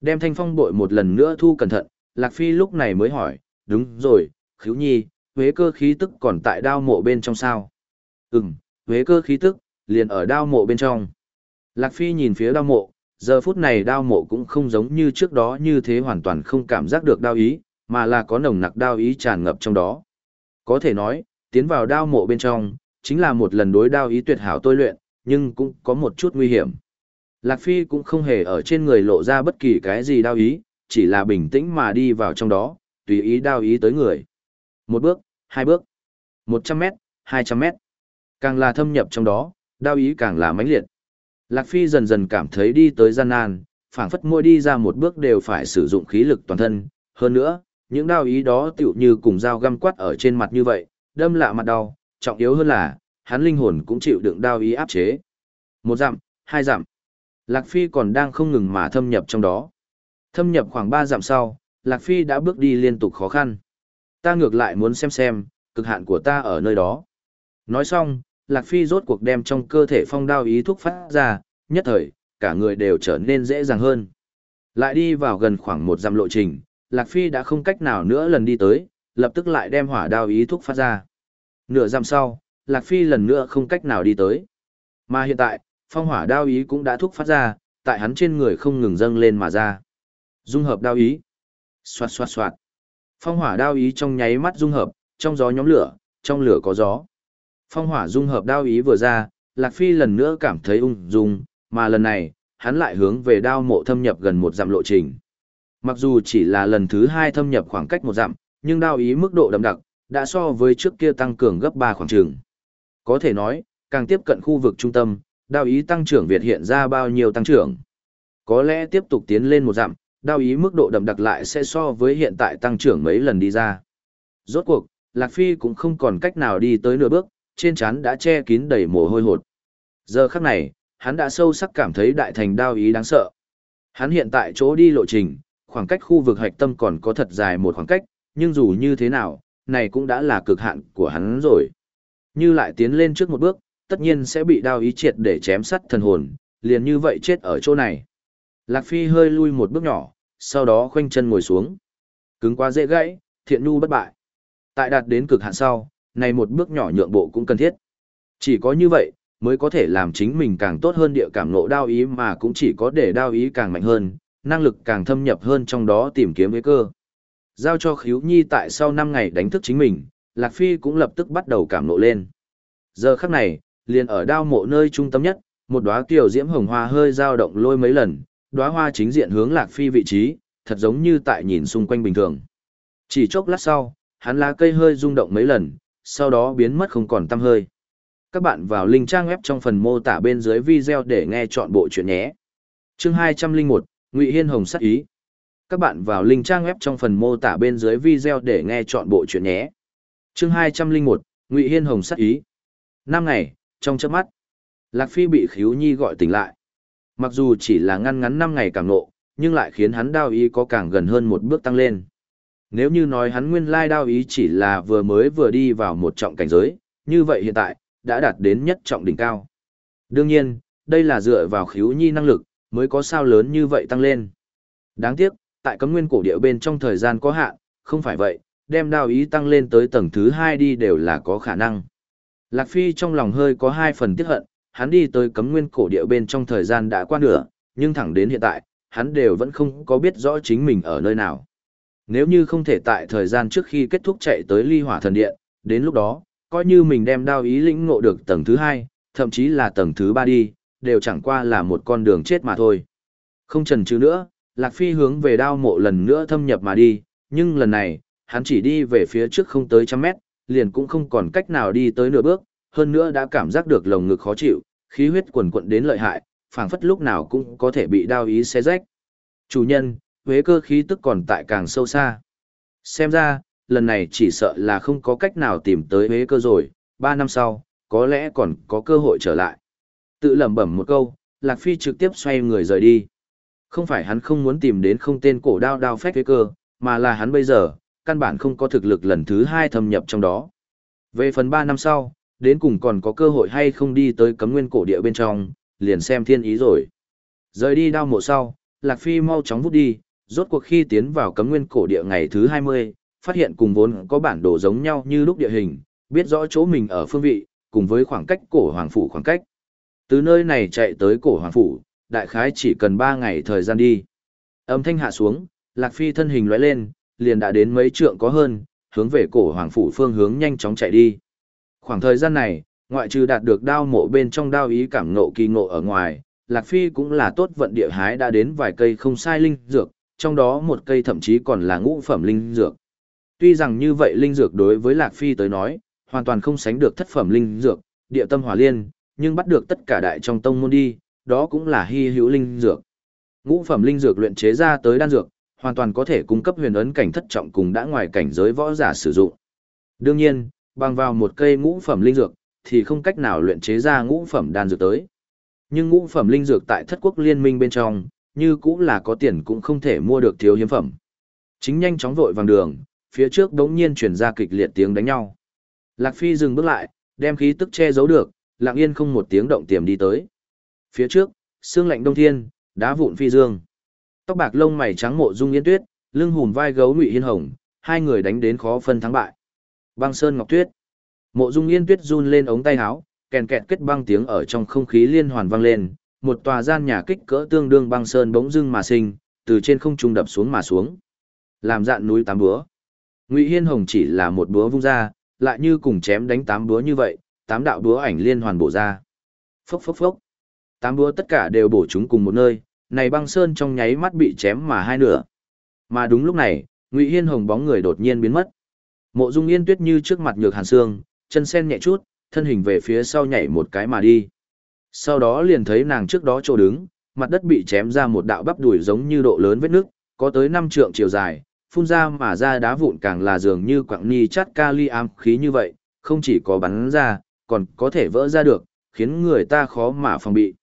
Đem thanh phong bội một lần nữa thu cẩn thận, Lạc Phi lúc này mới hỏi, đúng rồi, khiếu nhi, huế cơ khí tức còn tại đao mộ bên trong sao? Ừm, huế cơ khí tức, liền ở đao mộ bên trong. Lạc Phi nhìn phía đao mộ, giờ phút này đao mộ cũng không giống như trước đó như thế hoàn toàn không cảm giác được đao ý, mà là có nồng nặc đao ý tràn ngập trong đó. Có thể nói, tiến vào đao mộ bên trong, chính là một lần đối đao ý tuyệt hảo tôi luyện, nhưng cũng có một chút nguy hiểm. Lạc Phi cũng không hề ở trên người lộ ra bất kỳ cái gì đau ý, chỉ là bình tĩnh mà đi vào trong đó, tùy ý đau ý tới người. Một bước, hai bước, một trăm mét, hai trăm mét. Càng là thâm nhập trong đó, đau ý càng là mãnh liệt. Lạc Phi dần dần cảm thấy đi tới gian nan, phảng phất mỗi đi ra một bước đều phải sử dụng khí lực toàn thân. Hơn nữa, những đau ý đó tựu như cùng dao găm quát ở trên mặt như vậy, đâm lạ mặt đau, trọng yếu hơn là, hắn linh hồn cũng chịu đựng đau ý áp chế. Một dặm, hai dặm. Lạc Phi còn đang không ngừng mà thâm nhập trong đó. Thâm nhập khoảng ba dặm sau, Lạc Phi đã bước đi liên tục khó khăn. Ta ngược lại muốn xem xem, cực hạn của ta ở nơi đó. Nói xong, Lạc Phi rốt cuộc đem trong cơ thể phong đao ý thúc phát ra, nhất thời, cả người đều trở nên dễ dàng hơn. Lại đi vào gần khoảng một dặm lộ trình, Lạc Phi đã không cách nào nữa lần đi tới, lập tức lại đem hỏa đao ý thúc phát ra. Nửa dặm sau, Lạc Phi lần nữa không cách nào đi tới. Mà hiện tại, phong hỏa đao ý cũng đã thúc phát ra, tại hắn trên người không ngừng dâng lên mà ra. Dung hợp đao ý. Xoạt xoạt xoạt. Phong hỏa đao ý trong nháy mắt dung hợp, trong gió nhóm lửa, trong lửa có gió. Phong hỏa dung hợp đao ý vừa ra, Lạc Phi lần nữa cảm thấy ung dung, mà lần này, hắn lại hướng về đao mộ thâm nhập gần một dặm lộ trình. Mặc dù chỉ là lần thứ hai thâm nhập khoảng cách một dặm, nhưng đao ý mức độ đậm đặc, đã so với trước kia tăng cường gấp 3 khoảng trường. Có thể nói, càng tiếp cận khu vực trung tâm, đao ý tăng trưởng Việt hiện ra bao nhiêu tăng trưởng. Có lẽ tiếp tục tiến lên một dặm, đao ý mức độ đậm đặc lại sẽ so với hiện tại tăng trưởng mấy lần đi ra. Rốt cuộc, Lạc Phi cũng không còn cách nào đi tới nửa bước, trên trán đã che kín đầy mồ hôi hột. Giờ khắc này, hắn đã sâu sắc cảm thấy đại thành đao ý đáng sợ. Hắn hiện tại chỗ đi lộ trình, khoảng cách khu vực hạch tâm còn có thật dài một khoảng cách, nhưng dù như thế nào, này cũng đã là cực hạn của hắn rồi. Như lại tiến lên trước một bước, tất nhiên sẽ bị đao ý triệt để chém sắt thần hồn, liền như vậy chết ở chỗ này. Lạc Phi hơi lui một bước nhỏ, sau đó khoanh chân ngồi xuống. Cứng quá dễ gãy, thiện nu bất bại. Tại đạt đến cực hạn sau, này một bước nhỏ nhượng bộ cũng cần thiết. Chỉ có như vậy, mới có thể làm chính mình càng tốt hơn địa cảm ngộ đao ý mà cũng chỉ có để đao ý càng mạnh hơn, năng lực càng thâm nhập hơn trong đó tìm kiếm với cơ. Giao cho khiếu nhi tại sau 5 ngày đánh thức chính mình, Lạc Phi cũng lập tức bắt đầu cảm ngộ lên. Giờ khắc này, liền ở đao mộ nơi trung tâm nhất, một đóa kiều diễm hồng hoa hơi dao động lôi mấy lần, đóa hoa chính diện hướng Lạc Phi vị trí, thật giống như tại nhìn xung quanh bình thường. Chỉ chốc lát sau, hắn lá cây hơi rung động mấy lần, sau đó biến mất không còn tăm hơi. Các bạn vào link trang web trong phần mô tả bên dưới video để nghe chọn bộ chuyện nhé. Chương 201, Ngụy Hiên Hồng sắc ý. Các bạn vào link trang web trong phần mô tả bên dưới video để nghe chọn bộ chuyện nhé. Chương 201, Ngụy Hiên Hồng sắc ý. Năm ngày, trong chớp mắt, Lạc Phi bị Khiếu Nhi gọi tỉnh lại. Mặc dù chỉ là ngăn ngắn năm ngày cảm nộ, nhưng lại khiến hắn đao ý có càng gần hơn một bước tăng lên. Nếu như nói hắn nguyên lai đao ý chỉ là vừa mới vừa đi vào một trọng cảnh giới, như vậy hiện tại, đã đạt đến nhất trọng đỉnh cao. Đương nhiên, đây là dựa vào khiếu nhi năng lực, mới có sao lớn như vậy tăng lên. Đáng tiếc, tại cấm nguyên cổ địa bên trong thời gian có hạn, không phải vậy, đem đao ý tăng lên tới tầng thứ hai đi đều là có khả năng. Lạc Phi trong lòng hơi có hai phần tiếc hận, hắn đi tới cấm nguyên cổ địa bên trong thời gian đã qua nửa, nhưng thẳng đến hiện tại, hắn đều vẫn không có biết rõ chính mình ở nơi nào. Nếu như không thể tại thời gian trước khi kết thúc chạy tới ly hỏa thần điện, đến lúc đó, coi như mình đem đao ý lĩnh ngộ được tầng thứ hai, thậm chí là tầng thứ ba đi, đều chẳng qua là một con đường chết mà thôi. Không chần chừ nữa, Lạc Phi hướng về đao mộ lần nữa thâm nhập mà đi, nhưng lần này, hắn chỉ đi về phía trước không tới trăm mét, liền cũng không còn cách nào đi tới nửa bước, hơn nữa đã cảm giác được lồng ngực khó chịu, khí huyết quần quận đến lợi hại, phảng phất lúc nào cũng có thể bị đao ý xé rách. Chủ nhân, huế cơ khí tức còn tại càng sâu xa. Xem ra, lần này chỉ sợ là không có cách nào tìm tới huế cơ rồi, ba năm sau, có lẽ còn có cơ hội trở lại. Tự lẩm bẩm một câu, Lạc Phi trực tiếp xoay người rời đi. Không phải hắn không muốn tìm đến không tên cổ đao đao phách huế cơ, mà là hắn bây giờ, căn bản không có thực lực lần thứ hai thâm nhập trong đó. Về phần ba năm sau, đến cùng còn có cơ hội hay không đi tới cấm nguyên cổ địa bên trong, liền xem thiên ý rồi. Rời đi đao mộ sau, Lạc Phi mau chóng vút đi, rốt cuộc khi tiến vào cấm nguyên cổ địa ngày thứ 20, phát hiện cùng vốn có bản đồ giống nhau như lúc địa hình, biết rõ chỗ mình ở phương vị, cùng với khoảng cách cổ hoàng phủ khoảng cách. Từ nơi này chạy tới cổ hoàng phủ, đại khái chỉ cần 3 ngày thời gian đi. Âm thanh hạ xuống, Lạc Phi thân hình lóe lên, liền đã đến mấy trượng có hơn, hướng về cổ hoàng phủ phương hướng nhanh chóng chạy đi. Khoảng thời gian này, ngoại trừ đạt được đao mộ bên trong đao ý cảm ngộ kỳ ngộ ở ngoài, Lạc Phi cũng là tốt vận địa hái đã đến vài cây không sai linh dược, trong đó một cây thậm chí còn là ngũ phẩm linh dược. Tuy rằng như vậy linh dược đối với Lạc Phi tới nói, hoàn toàn không sánh được thất phẩm linh dược, địa tâm hỏa liên, nhưng bắt được tất cả đại trong tông môn đi, đó cũng là hy hữu linh dược. Ngũ phẩm linh dược luyện chế ra tới đan dược, hoàn toàn có thể cung cấp huyền ấn cảnh thất trọng cùng đã ngoài cảnh giới võ giả sử dụng. Đương nhiên, bằng vào một cây ngũ phẩm linh dược, thì không cách nào luyện chế ra ngũ phẩm đan dược tới. Nhưng ngũ phẩm linh dược tại thất quốc liên minh bên trong, như cũng là có tiền cũng không thể mua được thiếu hiếm phẩm. Chính nhanh chóng vội vàng đường, phía trước đống nhiên chuyển ra kịch liệt tiếng đánh nhau. Lạc Phi dừng bước lại, đem khí tức che giấu được, lặng yên không một tiếng động tiềm đi tới. Phía trước, xương lạnh đông thiên, đá vụn phi dương. Tóc bạc lông mày trắng mộ dung yên tuyết, lưng hùm vai gấu ngụy hiên hồng, hai người đánh đến khó phân thắng bại. Băng sơn ngọc tuyết. Mộ dung yên tuyết run lên ống tay áo, kèn kẹt kết băng tiếng ở trong không khí liên hoàn vang lên, một tòa gian nhà kích cỡ tương đương băng sơn bỗng dưng mà sinh, từ trên không trung đập xuống mà xuống. Làm dạn núi tám búa. Ngụy Hiên Hồng chỉ là một búa vung ra, lại như cùng chém đánh tám búa như vậy, tám đạo búa ảnh liên hoàn bổ ra. Phốc phốc phốc. Tám búa tất cả đều bổ chúng cùng một nơi, này băng sơn trong nháy mắt bị chém mà hai nửa. Mà đúng lúc này, Ngụy Hiên Hồng bóng người đột nhiên biến mất. Mộ Dung Yên Tuyết như trước mặt nhược hàn xương, chân sen nhẹ chút, thân hình về phía sau nhảy một cái mà đi. Sau đó liền thấy nàng trước đó chỗ đứng, mặt đất bị chém ra một đạo bắp đùi giống như độ lớn vết nước, có tới 5 trượng chiều dài, phun ra mà ra đá vụn càng là dường như quặng ni chát kali am khí như vậy, không chỉ có bắn ra, còn có thể vỡ ra được, khiến người ta khó mà phòng bị.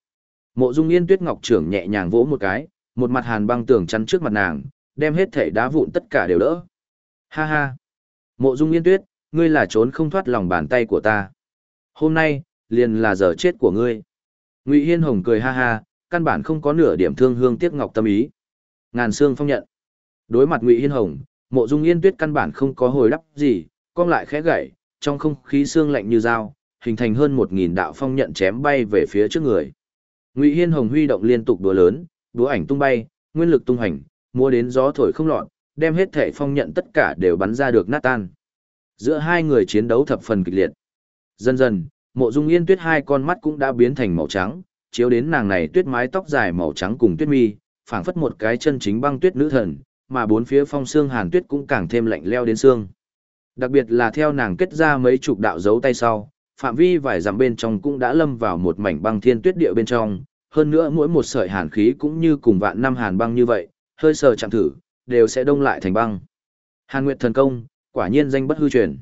Mộ Dung Yên Tuyết Ngọc trưởng nhẹ nhàng vỗ một cái, một mặt hàn băng tường chắn trước mặt nàng, đem hết thể đá vụn tất cả đều đỡ. Ha ha! Mộ Dung Yên Tuyết, ngươi là trốn không thoát lòng bàn tay của ta. Hôm nay, liền là giờ chết của ngươi. Ngụy Hiên Hồng cười ha ha, căn bản không có nửa điểm thương hương tiếc ngọc tâm ý. Ngàn xương phong nhận. Đối mặt Ngụy Hiên Hồng, Mộ Dung Yên Tuyết căn bản không có hồi đáp gì, cong lại khẽ gậy, trong không khí xương lạnh như dao, hình thành hơn một nghìn đạo phong nhận chém bay về phía trước người. Ngụy Hiên Hồng huy động liên tục đũa lớn, đũa ảnh tung bay, nguyên lực tung hành, mua đến gió thổi không lọt, đem hết thể phong nhận tất cả đều bắn ra được nát tan. Giữa hai người chiến đấu thập phần kịch liệt. Dần dần, Mộ Dung Yên Tuyết hai con mắt cũng đã biến thành màu trắng, chiếu đến nàng này tuyết mái tóc dài màu trắng cùng tuyết mi, phảng phất một cái chân chính băng tuyết nữ thần, mà bốn phía phong xương hàn tuyết cũng càng thêm lạnh leo đến xương. Đặc biệt là theo nàng kết ra mấy chục đạo dấu tay sau, phạm vi vài dặm bên trong cũng đã lâm vào một mảnh băng thiên tuyết địa bên trong, hơn nữa mỗi một sợi hàn khí cũng như cùng vạn năm hàn băng như vậy, hơi sờ chạm thử, đều sẽ đông lại thành băng. Hàn Nguyệt thần công, quả nhiên danh bất hư truyền.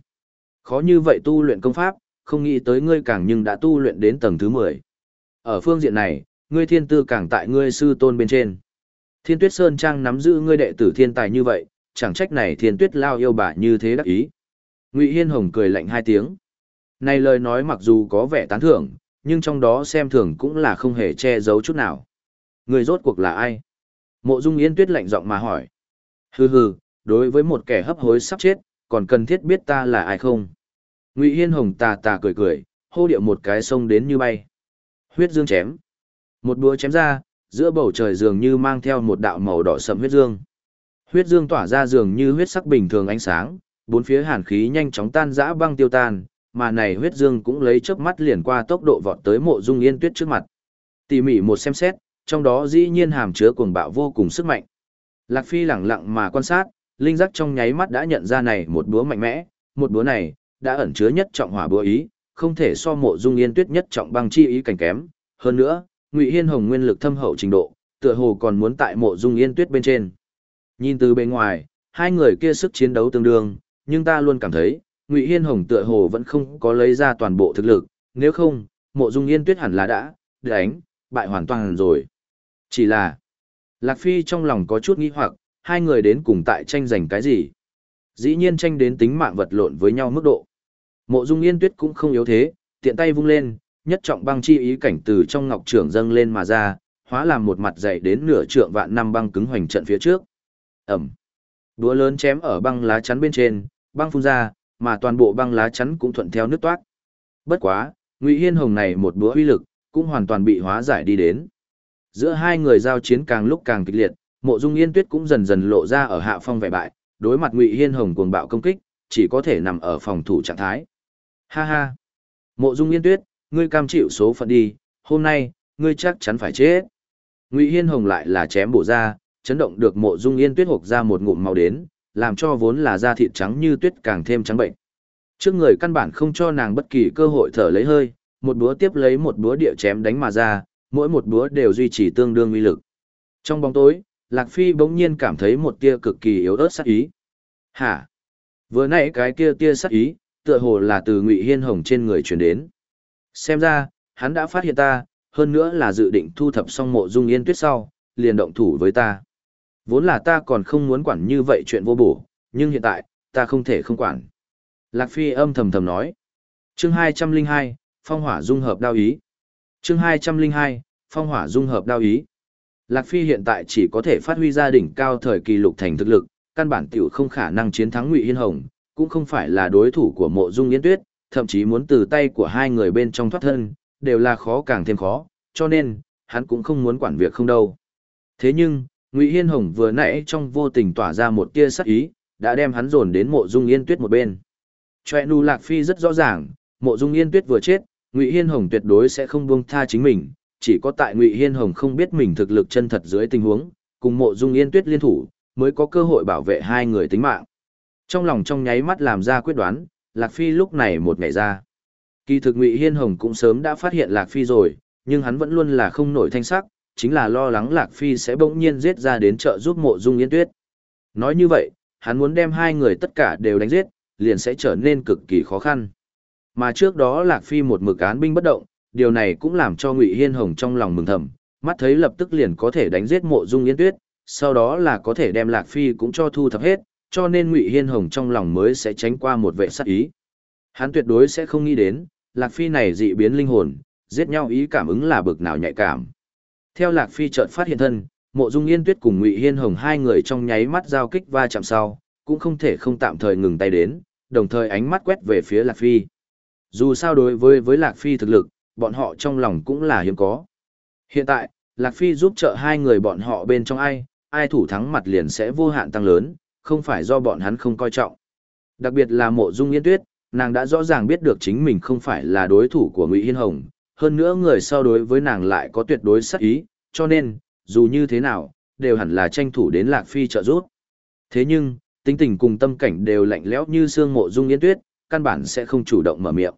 Khó như vậy tu luyện công pháp, không nghĩ tới ngươi càng nhưng đã tu luyện đến tầng thứ 10. Ở phương diện này, ngươi thiên tư càng tại ngươi sư tôn bên trên. Thiên Tuyết Sơn Trang nắm giữ ngươi đệ tử thiên tài như vậy, chẳng trách này Thiên Tuyết lao yêu bà như thế đắc ý. Ngụy Hiên Hồng cười lạnh hai tiếng. Này lời nói mặc dù có vẻ tán thưởng, nhưng trong đó xem thường cũng là không hề che giấu chút nào. Người rốt cuộc là ai? Mộ Dung Yên Tuyết lạnh giọng mà hỏi. Hừ hừ, đối với một kẻ hấp hối sắp chết, còn cần thiết biết ta là ai không? Ngụy Hiên Hồng tà tà cười cười, hô điệu một cái sông đến như bay. Huyết dương chém. Một búa chém ra, giữa bầu trời dường như mang theo một đạo màu đỏ sẫm huyết dương. Huyết dương tỏa ra dường như huyết sắc bình thường ánh sáng, bốn phía hàn khí nhanh chóng tan rã băng tiêu tan, mà này huyết dương cũng lấy chớp mắt liền qua tốc độ vọt tới mộ dung yên tuyết trước mặt. Tỉ mỉ một xem xét, trong đó dĩ nhiên hàm chứa cuồng bạo vô cùng sức mạnh. Lạc Phi lẳng lặng mà quan sát, linh giác trong nháy mắt đã nhận ra này một búa mạnh mẽ, một búa này đã ẩn chứa nhất trọng hỏa búa ý, không thể so mộ dung yên tuyết nhất trọng băng chi ý cảnh kém. Hơn nữa, Ngụy Hiên Hồng nguyên lực thâm hậu trình độ, tựa hồ còn muốn tại mộ dung yên tuyết bên trên. Nhìn từ bên ngoài, hai người kia sức chiến đấu tương đương, nhưng ta luôn cảm thấy, Ngụy Hiên Hồng tựa hồ vẫn không có lấy ra toàn bộ thực lực, nếu không, mộ dung yên tuyết hẳn là đã, đánh, bại hoàn toàn rồi. Chỉ là, Lạc Phi trong lòng có chút nghi hoặc, hai người đến cùng tại tranh giành cái gì? Dĩ nhiên tranh đến tính mạng vật lộn với nhau mức độ. Mộ Dung Yên Tuyết cũng không yếu thế, tiện tay vung lên, nhất trọng băng chi ý cảnh từ trong ngọc trưởng dâng lên mà ra, hóa làm một mặt dày đến nửa trượng vạn năm băng cứng hoành trận phía trước. Ẩm. Đúa lớn chém ở băng lá chắn bên trên, băng phun ra, mà toàn bộ băng lá chắn cũng thuận theo nước toát. Bất quá, Ngụy Hiên Hồng này một bữa uy lực, cũng hoàn toàn bị hóa giải đi đến. Giữa hai người giao chiến càng lúc càng kịch liệt, Mộ Dung Yên Tuyết cũng dần dần lộ ra ở hạ phong vẻ bại, đối mặt Ngụy Hiên Hồng cuồng bạo công kích, chỉ có thể nằm ở phòng thủ trạng thái. Ha ha. Mộ Dung Yên Tuyết, ngươi cam chịu số phận đi, hôm nay, ngươi chắc chắn phải chết. Ngụy Hiên Hồng lại là chém bổ ra, chấn động được Mộ Dung Yên Tuyết hộc ra một ngụm máu đến, làm cho vốn là da thịt trắng như tuyết càng thêm trắng bệnh. Trước người căn bản không cho nàng bất kỳ cơ hội thở lấy hơi, một búa tiếp lấy một búa địa chém đánh mà ra, mỗi một búa đều duy trì tương đương uy lực. Trong bóng tối, Lạc Phi bỗng nhiên cảm thấy một tia cực kỳ yếu ớt sát ý. Hả? Vừa nãy cái kia tia sát ý, tựa hồ là từ Ngụy Hiên Hồng trên người truyền đến. Xem ra, hắn đã phát hiện ta, hơn nữa là dự định thu thập xong mộ dung yên tuyết sau, liền động thủ với ta. Vốn là ta còn không muốn quản như vậy chuyện vô bổ, nhưng hiện tại, ta không thể không quản. Lạc Phi âm thầm thầm nói. Chương 202, Phong hỏa dung hợp đao ý. Chương 202, Phong hỏa dung hợp đao ý. Lạc Phi hiện tại chỉ có thể phát huy ra đỉnh cao thời kỳ lục thành thực lực, căn bản tiểu không khả năng chiến thắng Ngụy Hiên Hồng, cũng không phải là đối thủ của Mộ Dung Yến Tuyết, thậm chí muốn từ tay của hai người bên trong thoát thân, đều là khó càng thêm khó, cho nên, hắn cũng không muốn quản việc không đâu. Thế nhưng, Ngụy Hiên Hồng vừa nãy trong vô tình tỏa ra một tia sắc ý, đã đem hắn dồn đến Mộ Dung Yên Tuyết một bên. Choe nu Lạc Phi rất rõ ràng, Mộ Dung Yên Tuyết vừa chết, Ngụy Hiên Hồng tuyệt đối sẽ không buông tha chính mình, chỉ có tại Ngụy Hiên Hồng không biết mình thực lực chân thật dưới tình huống, cùng Mộ Dung Yên Tuyết liên thủ, mới có cơ hội bảo vệ hai người tính mạng. Trong lòng trong nháy mắt làm ra quyết đoán, Lạc Phi lúc này một ngày ra. Kỳ thực Ngụy Hiên Hồng cũng sớm đã phát hiện Lạc Phi rồi, nhưng hắn vẫn luôn là không nổi thanh sắc, chính là lo lắng Lạc Phi sẽ bỗng nhiên giết ra đến chợ giúp Mộ Dung Yên Tuyết. Nói như vậy, hắn muốn đem hai người tất cả đều đánh giết, liền sẽ trở nên cực kỳ khó khăn. Mà trước đó Lạc Phi một mực án binh bất động, điều này cũng làm cho Ngụy Hiên Hồng trong lòng mừng thầm, mắt thấy lập tức liền có thể đánh giết Mộ Dung Yên Tuyết, sau đó là có thể đem Lạc Phi cũng cho thu thập hết, cho nên Ngụy Hiên Hồng trong lòng mới sẽ tránh qua một vệ sát ý. Hắn tuyệt đối sẽ không nghĩ đến, Lạc Phi này dị biến linh hồn, giết nhau ý cảm ứng là bực nào nhạy cảm. Theo Lạc Phi chợt phát hiện thân, Mộ Dung Yên Tuyết cùng Ngụy Hiên Hồng hai người trong nháy mắt giao kích va chạm sau, cũng không thể không tạm thời ngừng tay đến, đồng thời ánh mắt quét về phía Lạc Phi. Dù sao đối với với Lạc Phi thực lực, bọn họ trong lòng cũng là hiếm có. Hiện tại, Lạc Phi giúp trợ hai người bọn họ bên trong ai, ai thủ thắng mặt liền sẽ vô hạn tăng lớn, không phải do bọn hắn không coi trọng. Đặc biệt là mộ dung yên tuyết, nàng đã rõ ràng biết được chính mình không phải là đối thủ của Ngụy Hiên Hồng, hơn nữa người so đối với nàng lại có tuyệt đối sắc ý, cho nên, dù như thế nào, đều hẳn là tranh thủ đến Lạc Phi trợ giúp. Thế nhưng, tính tình cùng tâm cảnh đều lạnh lẽo như xương mộ dung yên tuyết, căn bản sẽ không chủ động mở miệng.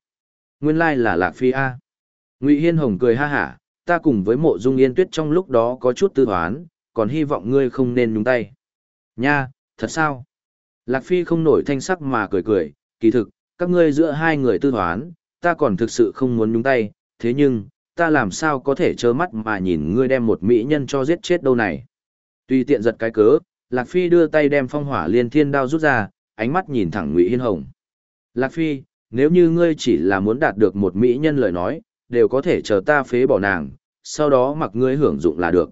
Nguyên lai là Lạc Phi A. Ngụy Hiên Hồng cười ha hả, ta cùng với mộ dung yên tuyết trong lúc đó có chút tư hoán, còn hy vọng ngươi không nên nhúng tay. Nha, thật sao? Lạc Phi không nổi thanh sắc mà cười cười, kỳ thực, các ngươi giữa hai người tư hoán, ta còn thực sự không muốn nhúng tay, thế nhưng, ta làm sao có thể trơ mắt mà nhìn ngươi đem một mỹ nhân cho giết chết đâu này. Tùy tiện giật cái cớ, Lạc Phi đưa tay đem phong hỏa liên thiên đao rút ra, ánh mắt nhìn thẳng Ngụy Hiên Hồng. Lạc Phi, nếu như ngươi chỉ là muốn đạt được một mỹ nhân lời nói, đều có thể chờ ta phế bỏ nàng, sau đó mặc ngươi hưởng dụng là được.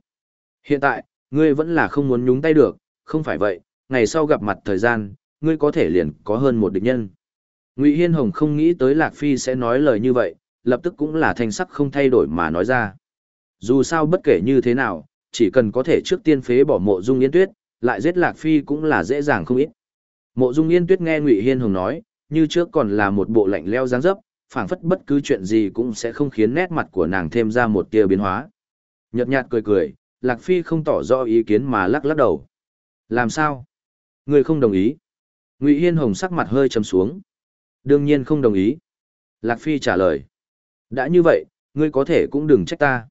Hiện tại, ngươi vẫn là không muốn nhúng tay được, không phải vậy, ngày sau gặp mặt thời gian, ngươi có thể liền có hơn một địch nhân. Ngụy Hiên Hồng không nghĩ tới Lạc Phi sẽ nói lời như vậy, lập tức cũng là thanh sắc không thay đổi mà nói ra. Dù sao bất kể như thế nào, chỉ cần có thể trước tiên phế bỏ mộ dung yên tuyết, lại giết Lạc Phi cũng là dễ dàng không ít. Mộ dung yên tuyết nghe Ngụy Hiên Hồng nói, như trước còn là một bộ lạnh leo dáng dấp, phảng phất bất cứ chuyện gì cũng sẽ không khiến nét mặt của nàng thêm ra một tia biến hóa. Nhật nhạt cười cười, Lạc Phi không tỏ rõ ý kiến mà lắc lắc đầu. Làm sao? Người không đồng ý. Ngụy Hiên Hồng sắc mặt hơi trầm xuống. Đương nhiên không đồng ý. Lạc Phi trả lời. Đã như vậy, ngươi có thể cũng đừng trách ta.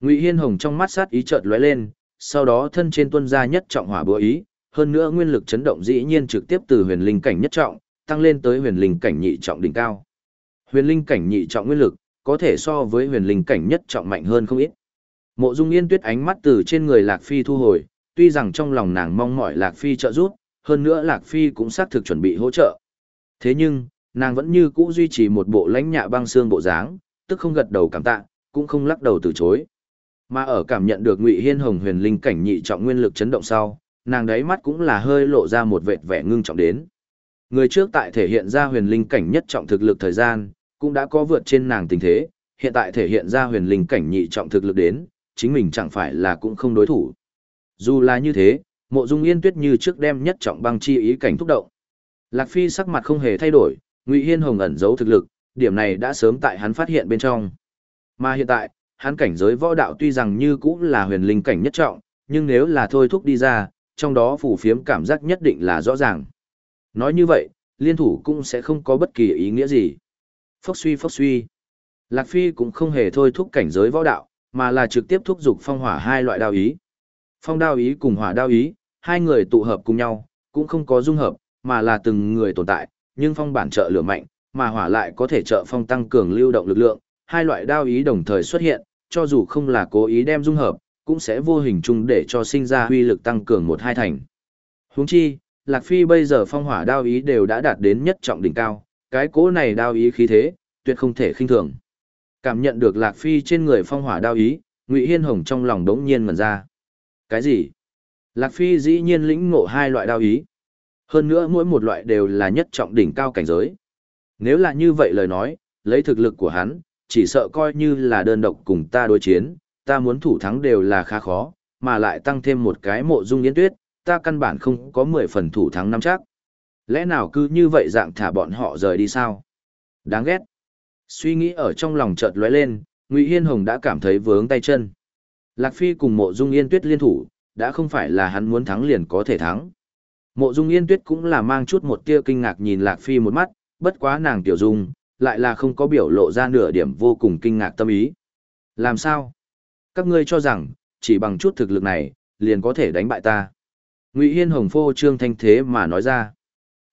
Ngụy Hiên Hồng trong mắt sát ý chợt lóe lên, sau đó thân trên tuân ra nhất trọng hỏa búa ý, hơn nữa nguyên lực chấn động dĩ nhiên trực tiếp từ huyền linh cảnh nhất trọng, tăng lên tới huyền linh cảnh nhị trọng đỉnh cao. Huyền linh cảnh nhị trọng nguyên lực, có thể so với huyền linh cảnh nhất trọng mạnh hơn không ít. Mộ Dung Yên Tuyết ánh mắt từ trên người Lạc Phi thu hồi, tuy rằng trong lòng nàng mong mỏi Lạc Phi trợ giúp, hơn nữa Lạc Phi cũng xác thực chuẩn bị hỗ trợ. Thế nhưng, nàng vẫn như cũ duy trì một bộ lãnh nhạ băng xương bộ dáng, tức không gật đầu cảm tạ, cũng không lắc đầu từ chối. Mà ở cảm nhận được Ngụy Hiên Hồng huyền linh cảnh nhị trọng nguyên lực chấn động sau, nàng đáy mắt cũng là hơi lộ ra một vệt vẻ ngưng trọng đến. Người trước tại thể hiện ra huyền linh cảnh nhất trọng thực lực thời gian, cũng đã có vượt trên nàng tình thế, hiện tại thể hiện ra huyền linh cảnh nhị trọng thực lực đến, chính mình chẳng phải là cũng không đối thủ. Dù là như thế, mộ dung yên tuyết như trước đem nhất trọng băng chi ý cảnh thúc động. Lạc Phi sắc mặt không hề thay đổi, Ngụy Hiên Hồng ẩn giấu thực lực, điểm này đã sớm tại hắn phát hiện bên trong. Mà hiện tại, hắn cảnh giới võ đạo tuy rằng như cũng là huyền linh cảnh nhất trọng, nhưng nếu là thôi thúc đi ra, trong đó phủ phiếm cảm giác nhất định là rõ ràng. Nói như vậy, liên thủ cũng sẽ không có bất kỳ ý nghĩa gì. Phốc suy phốc suy. Lạc Phi cũng không hề thôi thúc cảnh giới võ đạo, mà là trực tiếp thúc dục phong hỏa hai loại đao ý. Phong đao ý cùng hỏa đao ý, hai người tụ hợp cùng nhau, cũng không có dung hợp, mà là từng người tồn tại, nhưng phong bản trợ lửa mạnh, mà hỏa lại có thể trợ phong tăng cường lưu động lực lượng, hai loại đao ý đồng thời xuất hiện, cho dù không là cố ý đem dung hợp, cũng sẽ vô hình chung để cho sinh ra huy lực tăng cường một hai thành. Huống chi, Lạc Phi bây giờ phong hỏa đao ý đều đã đạt đến nhất trọng đỉnh cao, cái cố này đao ý khí thế, tuyệt không thể khinh thường. Cảm nhận được Lạc Phi trên người phong hỏa đao ý, Ngụy Hiên Hồng trong lòng đống nhiên mẩn ra. Cái gì? Lạc Phi dĩ nhiên lĩnh ngộ hai loại đao ý. Hơn nữa mỗi một loại đều là nhất trọng đỉnh cao cảnh giới. Nếu là như vậy lời nói, lấy thực lực của hắn, chỉ sợ coi như là đơn độc cùng ta đối chiến, ta muốn thủ thắng đều là khá khó, mà lại tăng thêm một cái mộ dung yến tuyết, ta căn bản không có 10 phần thủ thắng năm chắc. Lẽ nào cứ như vậy dạng thả bọn họ rời đi sao? Đáng ghét. Suy nghĩ ở trong lòng chợt lóe lên, Ngụy Hiên Hồng đã cảm thấy vướng tay chân. Lạc Phi cùng mộ dung yên tuyết liên thủ, đã không phải là hắn muốn thắng liền có thể thắng. Mộ dung yên tuyết cũng là mang chút một tia kinh ngạc nhìn Lạc Phi một mắt, bất quá nàng tiểu dung, lại là không có biểu lộ ra nửa điểm vô cùng kinh ngạc tâm ý. Làm sao? Các ngươi cho rằng, chỉ bằng chút thực lực này, liền có thể đánh bại ta. Ngụy Hiên Hồng phô trương thanh thế mà nói ra.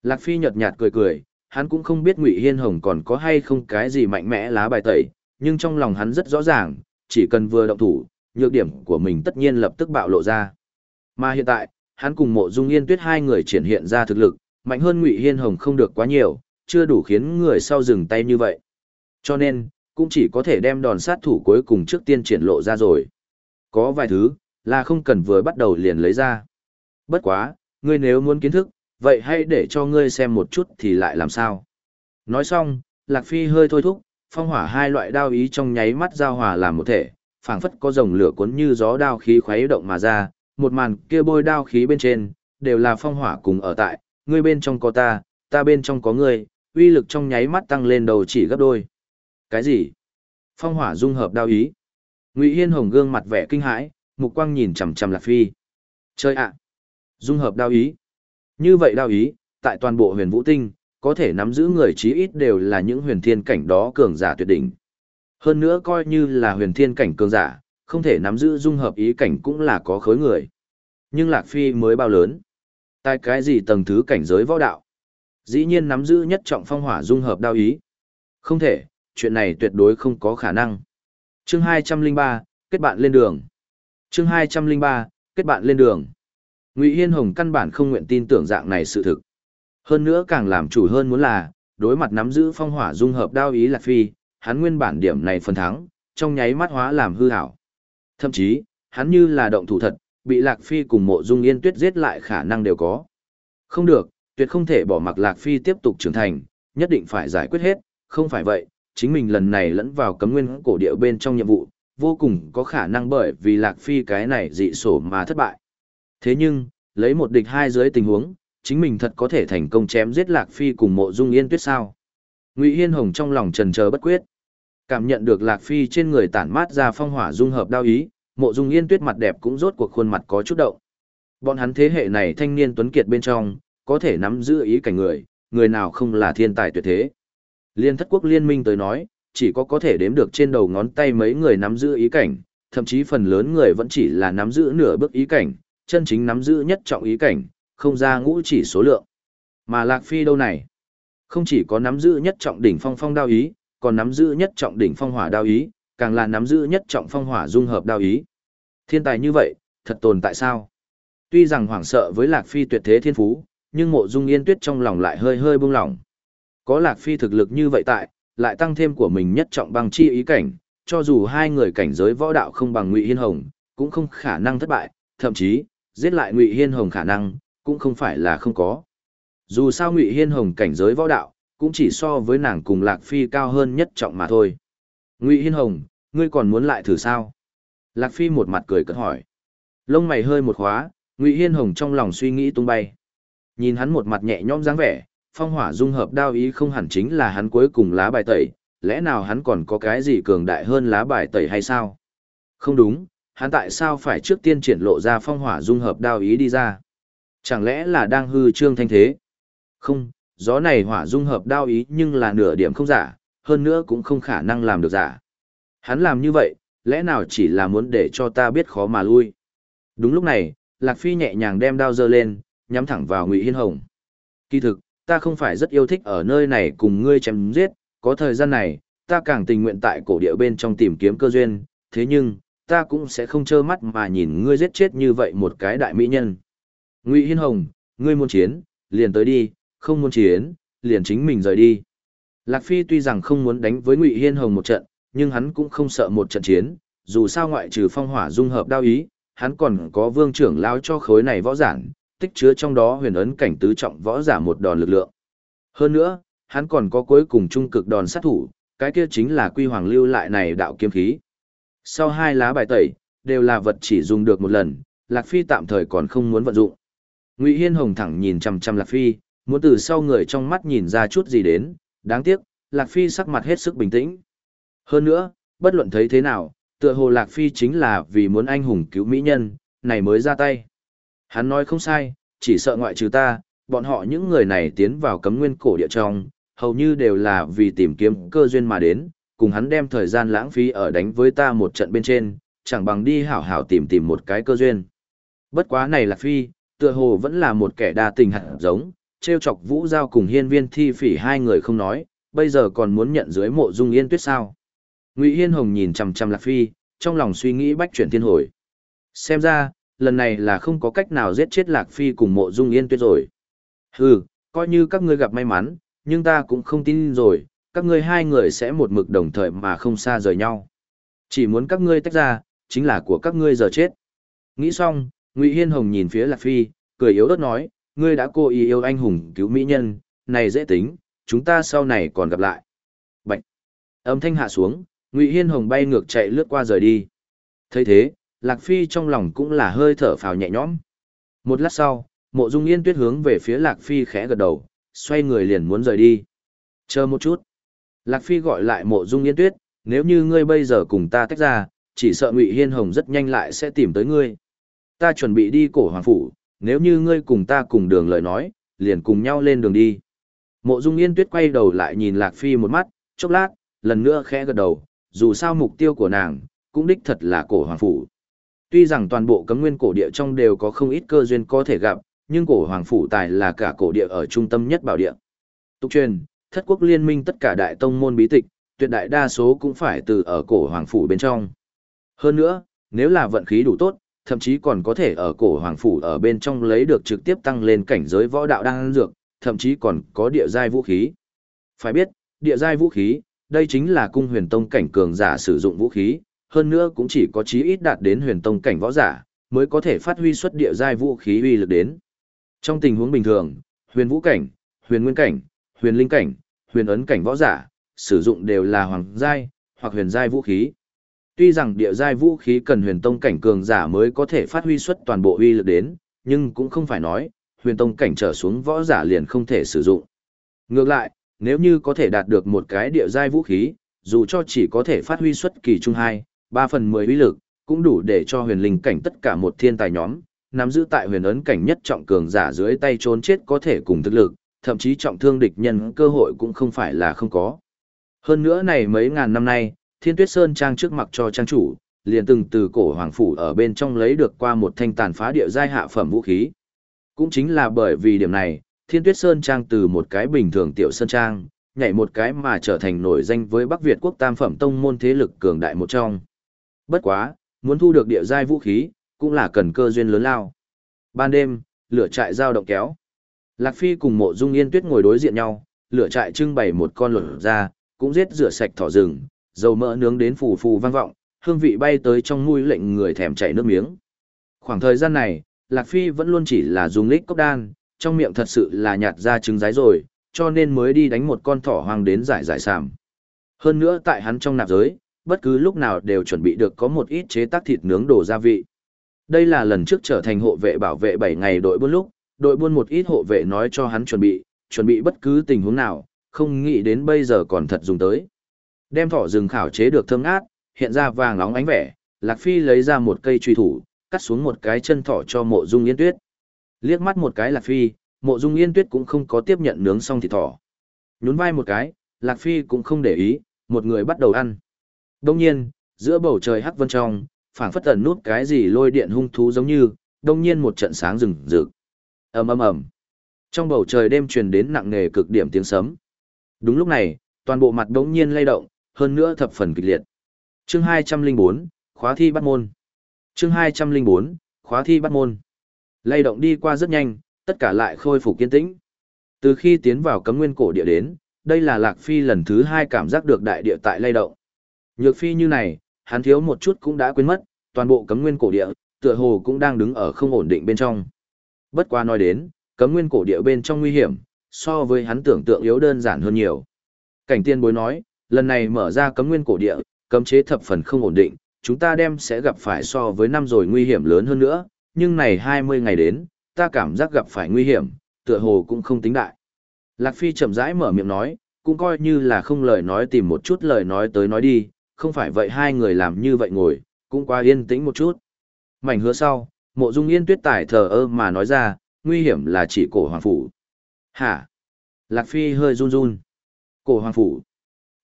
Lạc Phi nhợt nhạt cười cười, hắn cũng không biết Ngụy Hiên Hồng còn có hay không cái gì mạnh mẽ lá bài tẩy, nhưng trong lòng hắn rất rõ ràng, chỉ cần vừa động thủ, nhược điểm của mình tất nhiên lập tức bạo lộ ra. Mà hiện tại, hắn cùng Mộ Dung Yên Tuyết hai người triển hiện ra thực lực, mạnh hơn Ngụy Hiên Hồng không được quá nhiều, chưa đủ khiến người sau dừng tay như vậy. Cho nên, cũng chỉ có thể đem đòn sát thủ cuối cùng trước tiên triển lộ ra rồi. Có vài thứ, là không cần vừa bắt đầu liền lấy ra. Bất quá, ngươi nếu muốn kiến thức, vậy hãy để cho ngươi xem một chút thì lại làm sao. Nói xong, Lạc Phi hơi thôi thúc, phong hỏa hai loại đao ý trong nháy mắt giao hòa làm một thể, phảng phất có dòng lửa cuốn như gió đao khí khuấy động mà ra, một màn kia bôi đao khí bên trên, đều là phong hỏa cùng ở tại, ngươi bên trong có ta, ta bên trong có ngươi, uy lực trong nháy mắt tăng lên đầu chỉ gấp đôi. Cái gì? Phong hỏa dung hợp đao ý. Ngụy Hiên Hồng gương mặt vẻ kinh hãi, mục quang nhìn chằm chằm Lạc Phi. Chơi ạ! Dung hợp đao ý. Như vậy đao ý, tại toàn bộ huyền vũ tinh, có thể nắm giữ người chí ít đều là những huyền thiên cảnh đó cường giả tuyệt đỉnh. Hơn nữa coi như là huyền thiên cảnh cường giả, không thể nắm giữ dung hợp ý cảnh cũng là có khối người. Nhưng Lạc Phi mới bao lớn? Tại cái gì tầng thứ cảnh giới võ đạo? Dĩ nhiên nắm giữ nhất trọng phong hỏa dung hợp đao ý. Không thể, chuyện này tuyệt đối không có khả năng. Chương 203, kết bạn lên đường. Chương 203, kết bạn lên đường. Ngụy Hiên Hồng căn bản không nguyện tin tưởng dạng này sự thực. Hơn nữa càng làm chủ hơn muốn là, đối mặt nắm giữ phong hỏa dung hợp đao ý Lạc Phi, hắn nguyên bản điểm này phần thắng, trong nháy mắt hóa làm hư hảo. Thậm chí, hắn như là động thủ thật, bị Lạc Phi cùng mộ dung yên tuyết giết lại khả năng đều có. Không được, tuyệt không thể bỏ mặc Lạc Phi tiếp tục trưởng thành, nhất định phải giải quyết hết, không phải vậy, chính mình lần này lẫn vào cấm nguyên cổ địa bên trong nhiệm vụ, vô cùng có khả năng bởi vì Lạc Phi cái này dị sổ mà thất bại. Thế nhưng, lấy một địch hai dưới tình huống, chính mình thật có thể thành công chém giết Lạc Phi cùng mộ dung yên tuyết sao. Ngụy Hiên Hồng trong lòng trần chờ bất quyết. Cảm nhận được Lạc Phi trên người tản mát ra phong hỏa dung hợp đao ý, mộ dung yên tuyết mặt đẹp cũng rốt cuộc khuôn mặt có chút động. Bọn hắn thế hệ này thanh niên tuấn kiệt bên trong, có thể nắm giữ ý cảnh người, người nào không là thiên tài tuyệt thế. Liên thất quốc liên minh tới nói, chỉ có có thể đếm được trên đầu ngón tay mấy người nắm giữ ý cảnh, thậm chí phần lớn người vẫn chỉ là nắm giữ nửa bước ý cảnh, chân chính nắm giữ nhất trọng ý cảnh, không ra ngũ chỉ số lượng. Mà Lạc Phi đâu này? Không chỉ có nắm giữ nhất trọng đỉnh phong phong đao ý, còn nắm giữ nhất trọng đỉnh phong hỏa đao ý, càng là nắm giữ nhất trọng phong hỏa dung hợp đao ý. Thiên tài như vậy, thật tồn tại sao? Tuy rằng hoảng sợ với Lạc Phi tuyệt thế thiên phú, nhưng mộ dung yên tuyết trong lòng lại hơi hơi buông lỏng. Có Lạc Phi thực lực như vậy tại, lại tăng thêm của mình nhất trọng bằng chi ý cảnh, cho dù hai người cảnh giới võ đạo không bằng Ngụy Hiên Hồng, cũng không khả năng thất bại, thậm chí, giết lại Ngụy Hiên Hồng khả năng, cũng không phải là không có. Dù sao Ngụy Hiên Hồng cảnh giới võ đạo, cũng chỉ so với nàng cùng Lạc Phi cao hơn nhất trọng mà thôi. Ngụy Hiên Hồng, ngươi còn muốn lại thử sao? Lạc Phi một mặt cười cất hỏi. Lông mày hơi một khóa, Ngụy Hiên Hồng trong lòng suy nghĩ tung bay. Nhìn hắn một mặt nhẹ nhõm dáng vẻ, phong hỏa dung hợp đao ý không hẳn chính là hắn cuối cùng lá bài tẩy, lẽ nào hắn còn có cái gì cường đại hơn lá bài tẩy hay sao? Không đúng, hắn tại sao phải trước tiên triển lộ ra phong hỏa dung hợp đao ý đi ra? Chẳng lẽ là đang hư trương thanh thế? Không, gió này hỏa dung hợp đao ý nhưng là nửa điểm không giả, hơn nữa cũng không khả năng làm được giả. Hắn làm như vậy, lẽ nào chỉ là muốn để cho ta biết khó mà lui? Đúng lúc này, Lạc Phi nhẹ nhàng đem đao giơ lên, nhắm thẳng vào Ngụy Hiên Hồng. Kỳ thực, ta không phải rất yêu thích ở nơi này cùng ngươi chém giết, có thời gian này, ta càng tình nguyện tại cổ địa bên trong tìm kiếm cơ duyên, thế nhưng, ta cũng sẽ không trơ mắt mà nhìn ngươi giết chết như vậy một cái đại mỹ nhân. Ngụy Hiên Hồng, ngươi muốn chiến, liền tới đi, không muốn chiến, liền chính mình rời đi. Lạc Phi tuy rằng không muốn đánh với Ngụy Hiên Hồng một trận, nhưng hắn cũng không sợ một trận chiến, dù sao ngoại trừ phong hỏa dung hợp đao ý, hắn còn có vương trưởng lao cho khối này võ giản, tích chứa trong đó huyền ấn cảnh tứ trọng võ giả một đòn lực lượng. Hơn nữa, hắn còn có cuối cùng trung cực đòn sát thủ, cái kia chính là quy hoàng lưu lại này đạo kiếm khí. Sau hai lá bài tẩy, đều là vật chỉ dùng được một lần, Lạc Phi tạm thời còn không muốn vận dụng. Ngụy Hiên Hồng thẳng nhìn chằm chằm Lạc Phi, muốn từ sau người trong mắt nhìn ra chút gì đến, đáng tiếc, Lạc Phi sắc mặt hết sức bình tĩnh. Hơn nữa, bất luận thấy thế nào, tựa hồ Lạc Phi chính là vì muốn anh hùng cứu mỹ nhân, này mới ra tay. Hắn nói không sai, chỉ sợ ngoại trừ ta, bọn họ những người này tiến vào cấm nguyên cổ địa trong, hầu như đều là vì tìm kiếm cơ duyên mà đến, cùng hắn đem thời gian lãng phí ở đánh với ta một trận bên trên, chẳng bằng đi hảo hảo tìm tìm một cái cơ duyên. Bất quá này Lạc Phi, tựa hồ vẫn là một kẻ đa tình hạt giống, treo chọc vũ giao cùng hiên viên thi phỉ hai người không nói, bây giờ còn muốn nhận dưới mộ dung yên tuyết sao. Ngụy Hiên Hồng nhìn chằm chằm Lạc Phi, trong lòng suy nghĩ bách chuyển thiên hồi. Xem ra, lần này là không có cách nào giết chết Lạc Phi cùng mộ dung yên tuyết rồi. Hừ, coi như các ngươi gặp may mắn, nhưng ta cũng không tin rồi, các ngươi hai người sẽ một mực đồng thời mà không xa rời nhau. Chỉ muốn các ngươi tách ra, chính là của các ngươi giờ chết. Nghĩ xong, Ngụy Hiên Hồng nhìn phía Lạc Phi, cười yếu ớt nói, ngươi đã cố ý yêu anh hùng cứu mỹ nhân, này dễ tính, chúng ta sau này còn gặp lại. Bạch. Âm thanh hạ xuống, Ngụy Hiên Hồng bay ngược chạy lướt qua rời đi. thấy thế, Lạc Phi trong lòng cũng là hơi thở phào nhẹ nhõm. Một lát sau, Mộ Dung Yên Tuyết hướng về phía Lạc Phi khẽ gật đầu, xoay người liền muốn rời đi. Chờ một chút. Lạc Phi gọi lại Mộ Dung Yên Tuyết, nếu như ngươi bây giờ cùng ta tách ra, chỉ sợ Ngụy Hiên Hồng rất nhanh lại sẽ tìm tới ngươi. Ta chuẩn bị đi cổ hoàng phủ, nếu như ngươi cùng ta cùng đường lời nói, liền cùng nhau lên đường đi. Mộ Dung Yên Tuyết quay đầu lại nhìn Lạc Phi một mắt, chốc lát, lần nữa khẽ gật đầu, dù sao mục tiêu của nàng, cũng đích thật là cổ hoàng phủ. Tuy rằng toàn bộ cấm nguyên cổ địa trong đều có không ít cơ duyên có thể gặp, nhưng cổ hoàng phủ tài là cả cổ địa ở trung tâm nhất bảo địa. Tục truyền, thất quốc liên minh tất cả đại tông môn bí tịch, tuyệt đại đa số cũng phải từ ở cổ hoàng phủ bên trong. Hơn nữa, nếu là vận khí đủ tốt, thậm chí còn có thể ở cổ hoàng phủ ở bên trong lấy được trực tiếp tăng lên cảnh giới võ đạo đang dược, thậm chí còn có địa giai vũ khí. Phải biết, địa giai vũ khí, đây chính là cung huyền tông cảnh cường giả sử dụng vũ khí, hơn nữa cũng chỉ có chí ít đạt đến huyền tông cảnh võ giả, mới có thể phát huy xuất địa giai vũ khí uy lực đến. Trong tình huống bình thường, huyền vũ cảnh, huyền nguyên cảnh, huyền linh cảnh, huyền ấn cảnh võ giả, sử dụng đều là hoàng giai hoặc huyền giai vũ khí. Tuy rằng địa giai vũ khí cần huyền tông cảnh cường giả mới có thể phát huy xuất toàn bộ uy lực đến, nhưng cũng không phải nói, huyền tông cảnh trở xuống võ giả liền không thể sử dụng. Ngược lại, nếu như có thể đạt được một cái địa giai vũ khí, dù cho chỉ có thể phát huy xuất kỳ trung hai, 3 phần 10 uy lực, cũng đủ để cho huyền linh cảnh tất cả một thiên tài nhóm, nắm giữ tại huyền ấn cảnh nhất trọng cường giả dưới tay trốn chết có thể cùng thực lực, thậm chí trọng thương địch nhân cơ hội cũng không phải là không có. Hơn nữa này mấy ngàn năm nay, Thiên Tuyết Sơn trang trước mặt cho trang chủ, liền từng từ cổ hoàng phủ ở bên trong lấy được qua một thanh tàn phá địa giai hạ phẩm vũ khí. Cũng chính là bởi vì điểm này, Thiên Tuyết Sơn Trang từ một cái bình thường tiểu sơn trang, nhảy một cái mà trở thành nổi danh với Bắc Việt quốc tam phẩm tông môn thế lực cường đại một trong. Bất quá, muốn thu được địa giai vũ khí, cũng là cần cơ duyên lớn lao. Ban đêm, lửa trại giao động kéo. Lạc Phi cùng mộ dung yên tuyết ngồi đối diện nhau, lửa trại trưng bày một con lửa ra, cũng giết rửa sạch thỏ rừng, dầu mỡ nướng đến phù phù vang vọng, hương vị bay tới trong mũi lệnh người thèm chảy nước miếng. Khoảng thời gian này, Lạc Phi vẫn luôn chỉ là dùng lít cốc đan, trong miệng thật sự là nhạt ra trứng rái rồi, cho nên mới đi đánh một con thỏ hoang đến giải giải sàm. Hơn nữa tại hắn trong nạp giới, bất cứ lúc nào đều chuẩn bị được có một ít chế tác thịt nướng đồ gia vị. Đây là lần trước trở thành hộ vệ bảo vệ 7 ngày đội buôn lúc, đội buôn một ít hộ vệ nói cho hắn chuẩn bị, chuẩn bị bất cứ tình huống nào, không nghĩ đến bây giờ còn thật dùng tới. Đem thỏ rừng khảo chế được thơm ngát, hiện ra vàng nóng ánh vẻ, Lạc Phi lấy ra một cây truy thủ, cắt xuống một cái chân thỏ cho mộ dung yên tuyết. Liếc mắt một cái Lạc Phi, mộ dung yên tuyết cũng không có tiếp nhận nướng xong thịt thỏ. Nhún vai một cái, Lạc Phi cũng không để ý, một người bắt đầu ăn. Đông nhiên, giữa bầu trời hắc vân trong, phảng phất tần nút cái gì lôi điện hung thú giống như, đông nhiên một trận sáng rừng rực. ầm ầm ầm. Trong bầu trời đêm truyền đến nặng nề cực điểm tiếng sấm. Đúng lúc này, toàn bộ mặt đống nhiên lay động, hơn nữa thập phần kịch liệt. Chương 204, khóa thi bắt môn. Chương 204, khóa thi bắt môn. Lay động đi qua rất nhanh, tất cả lại khôi phục kiên tĩnh. Từ khi tiến vào cấm nguyên cổ địa đến, đây là Lạc Phi lần thứ hai cảm giác được đại địa tại lay động. Nhược Phi như này, hắn thiếu một chút cũng đã quên mất, toàn bộ cấm nguyên cổ địa, tựa hồ cũng đang đứng ở không ổn định bên trong. Bất qua nói đến, cấm nguyên cổ địa bên trong nguy hiểm, so với hắn tưởng tượng yếu đơn giản hơn nhiều. Cảnh tiên bối nói, lần này mở ra cấm nguyên cổ địa, cấm chế thập phần không ổn định, chúng ta đem sẽ gặp phải so với năm rồi nguy hiểm lớn hơn nữa, nhưng này 20 ngày đến, ta cảm giác gặp phải nguy hiểm, tựa hồ cũng không tính đại. Lạc Phi chậm rãi mở miệng nói, cũng coi như là không lời nói tìm một chút lời nói tới nói đi, không phải vậy hai người làm như vậy ngồi, cũng quá yên tĩnh một chút. Mảnh hứa sau, mộ dung yên tuyết tải thờ ơ mà nói ra, nguy hiểm là chỉ cổ hoàng phủ. Hả? Lạc Phi hơi run run. Cổ hoàng phủ.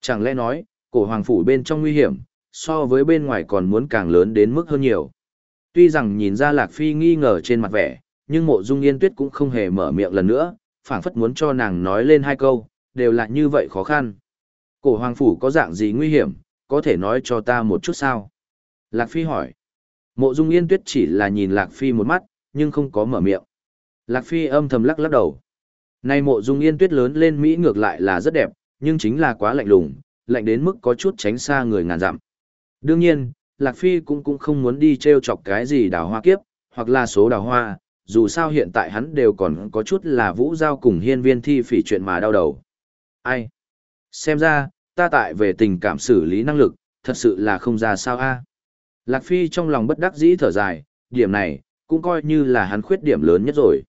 Chẳng lẽ nói, cổ hoàng phủ bên trong nguy hiểm, so với bên ngoài còn muốn càng lớn đến mức hơn nhiều. Tuy rằng nhìn ra Lạc Phi nghi ngờ trên mặt vẻ, nhưng mộ dung yên tuyết cũng không hề mở miệng lần nữa, phảng phất muốn cho nàng nói lên hai câu, đều là như vậy khó khăn. Cổ hoàng phủ có dạng gì nguy hiểm, có thể nói cho ta một chút sao? Lạc Phi hỏi. Mộ dung yên tuyết chỉ là nhìn Lạc Phi một mắt, nhưng không có mở miệng. Lạc Phi âm thầm lắc lắc đầu. Nay mộ dung yên tuyết lớn lên Mỹ ngược lại là rất đẹp, nhưng chính là quá lạnh lùng, lạnh đến mức có chút tránh xa người ngàn dặm. Đương nhiên, Lạc Phi cũng cũng không muốn đi treo chọc cái gì đào hoa kiếp, hoặc là số đào hoa, dù sao hiện tại hắn đều còn có chút là vũ giao cùng hiên viên thi phỉ chuyện mà đau đầu. Ai? Xem ra, ta tại về tình cảm xử lý năng lực, thật sự là không ra sao a. Lạc Phi trong lòng bất đắc dĩ thở dài, điểm này, cũng coi như là hắn khuyết điểm lớn nhất rồi.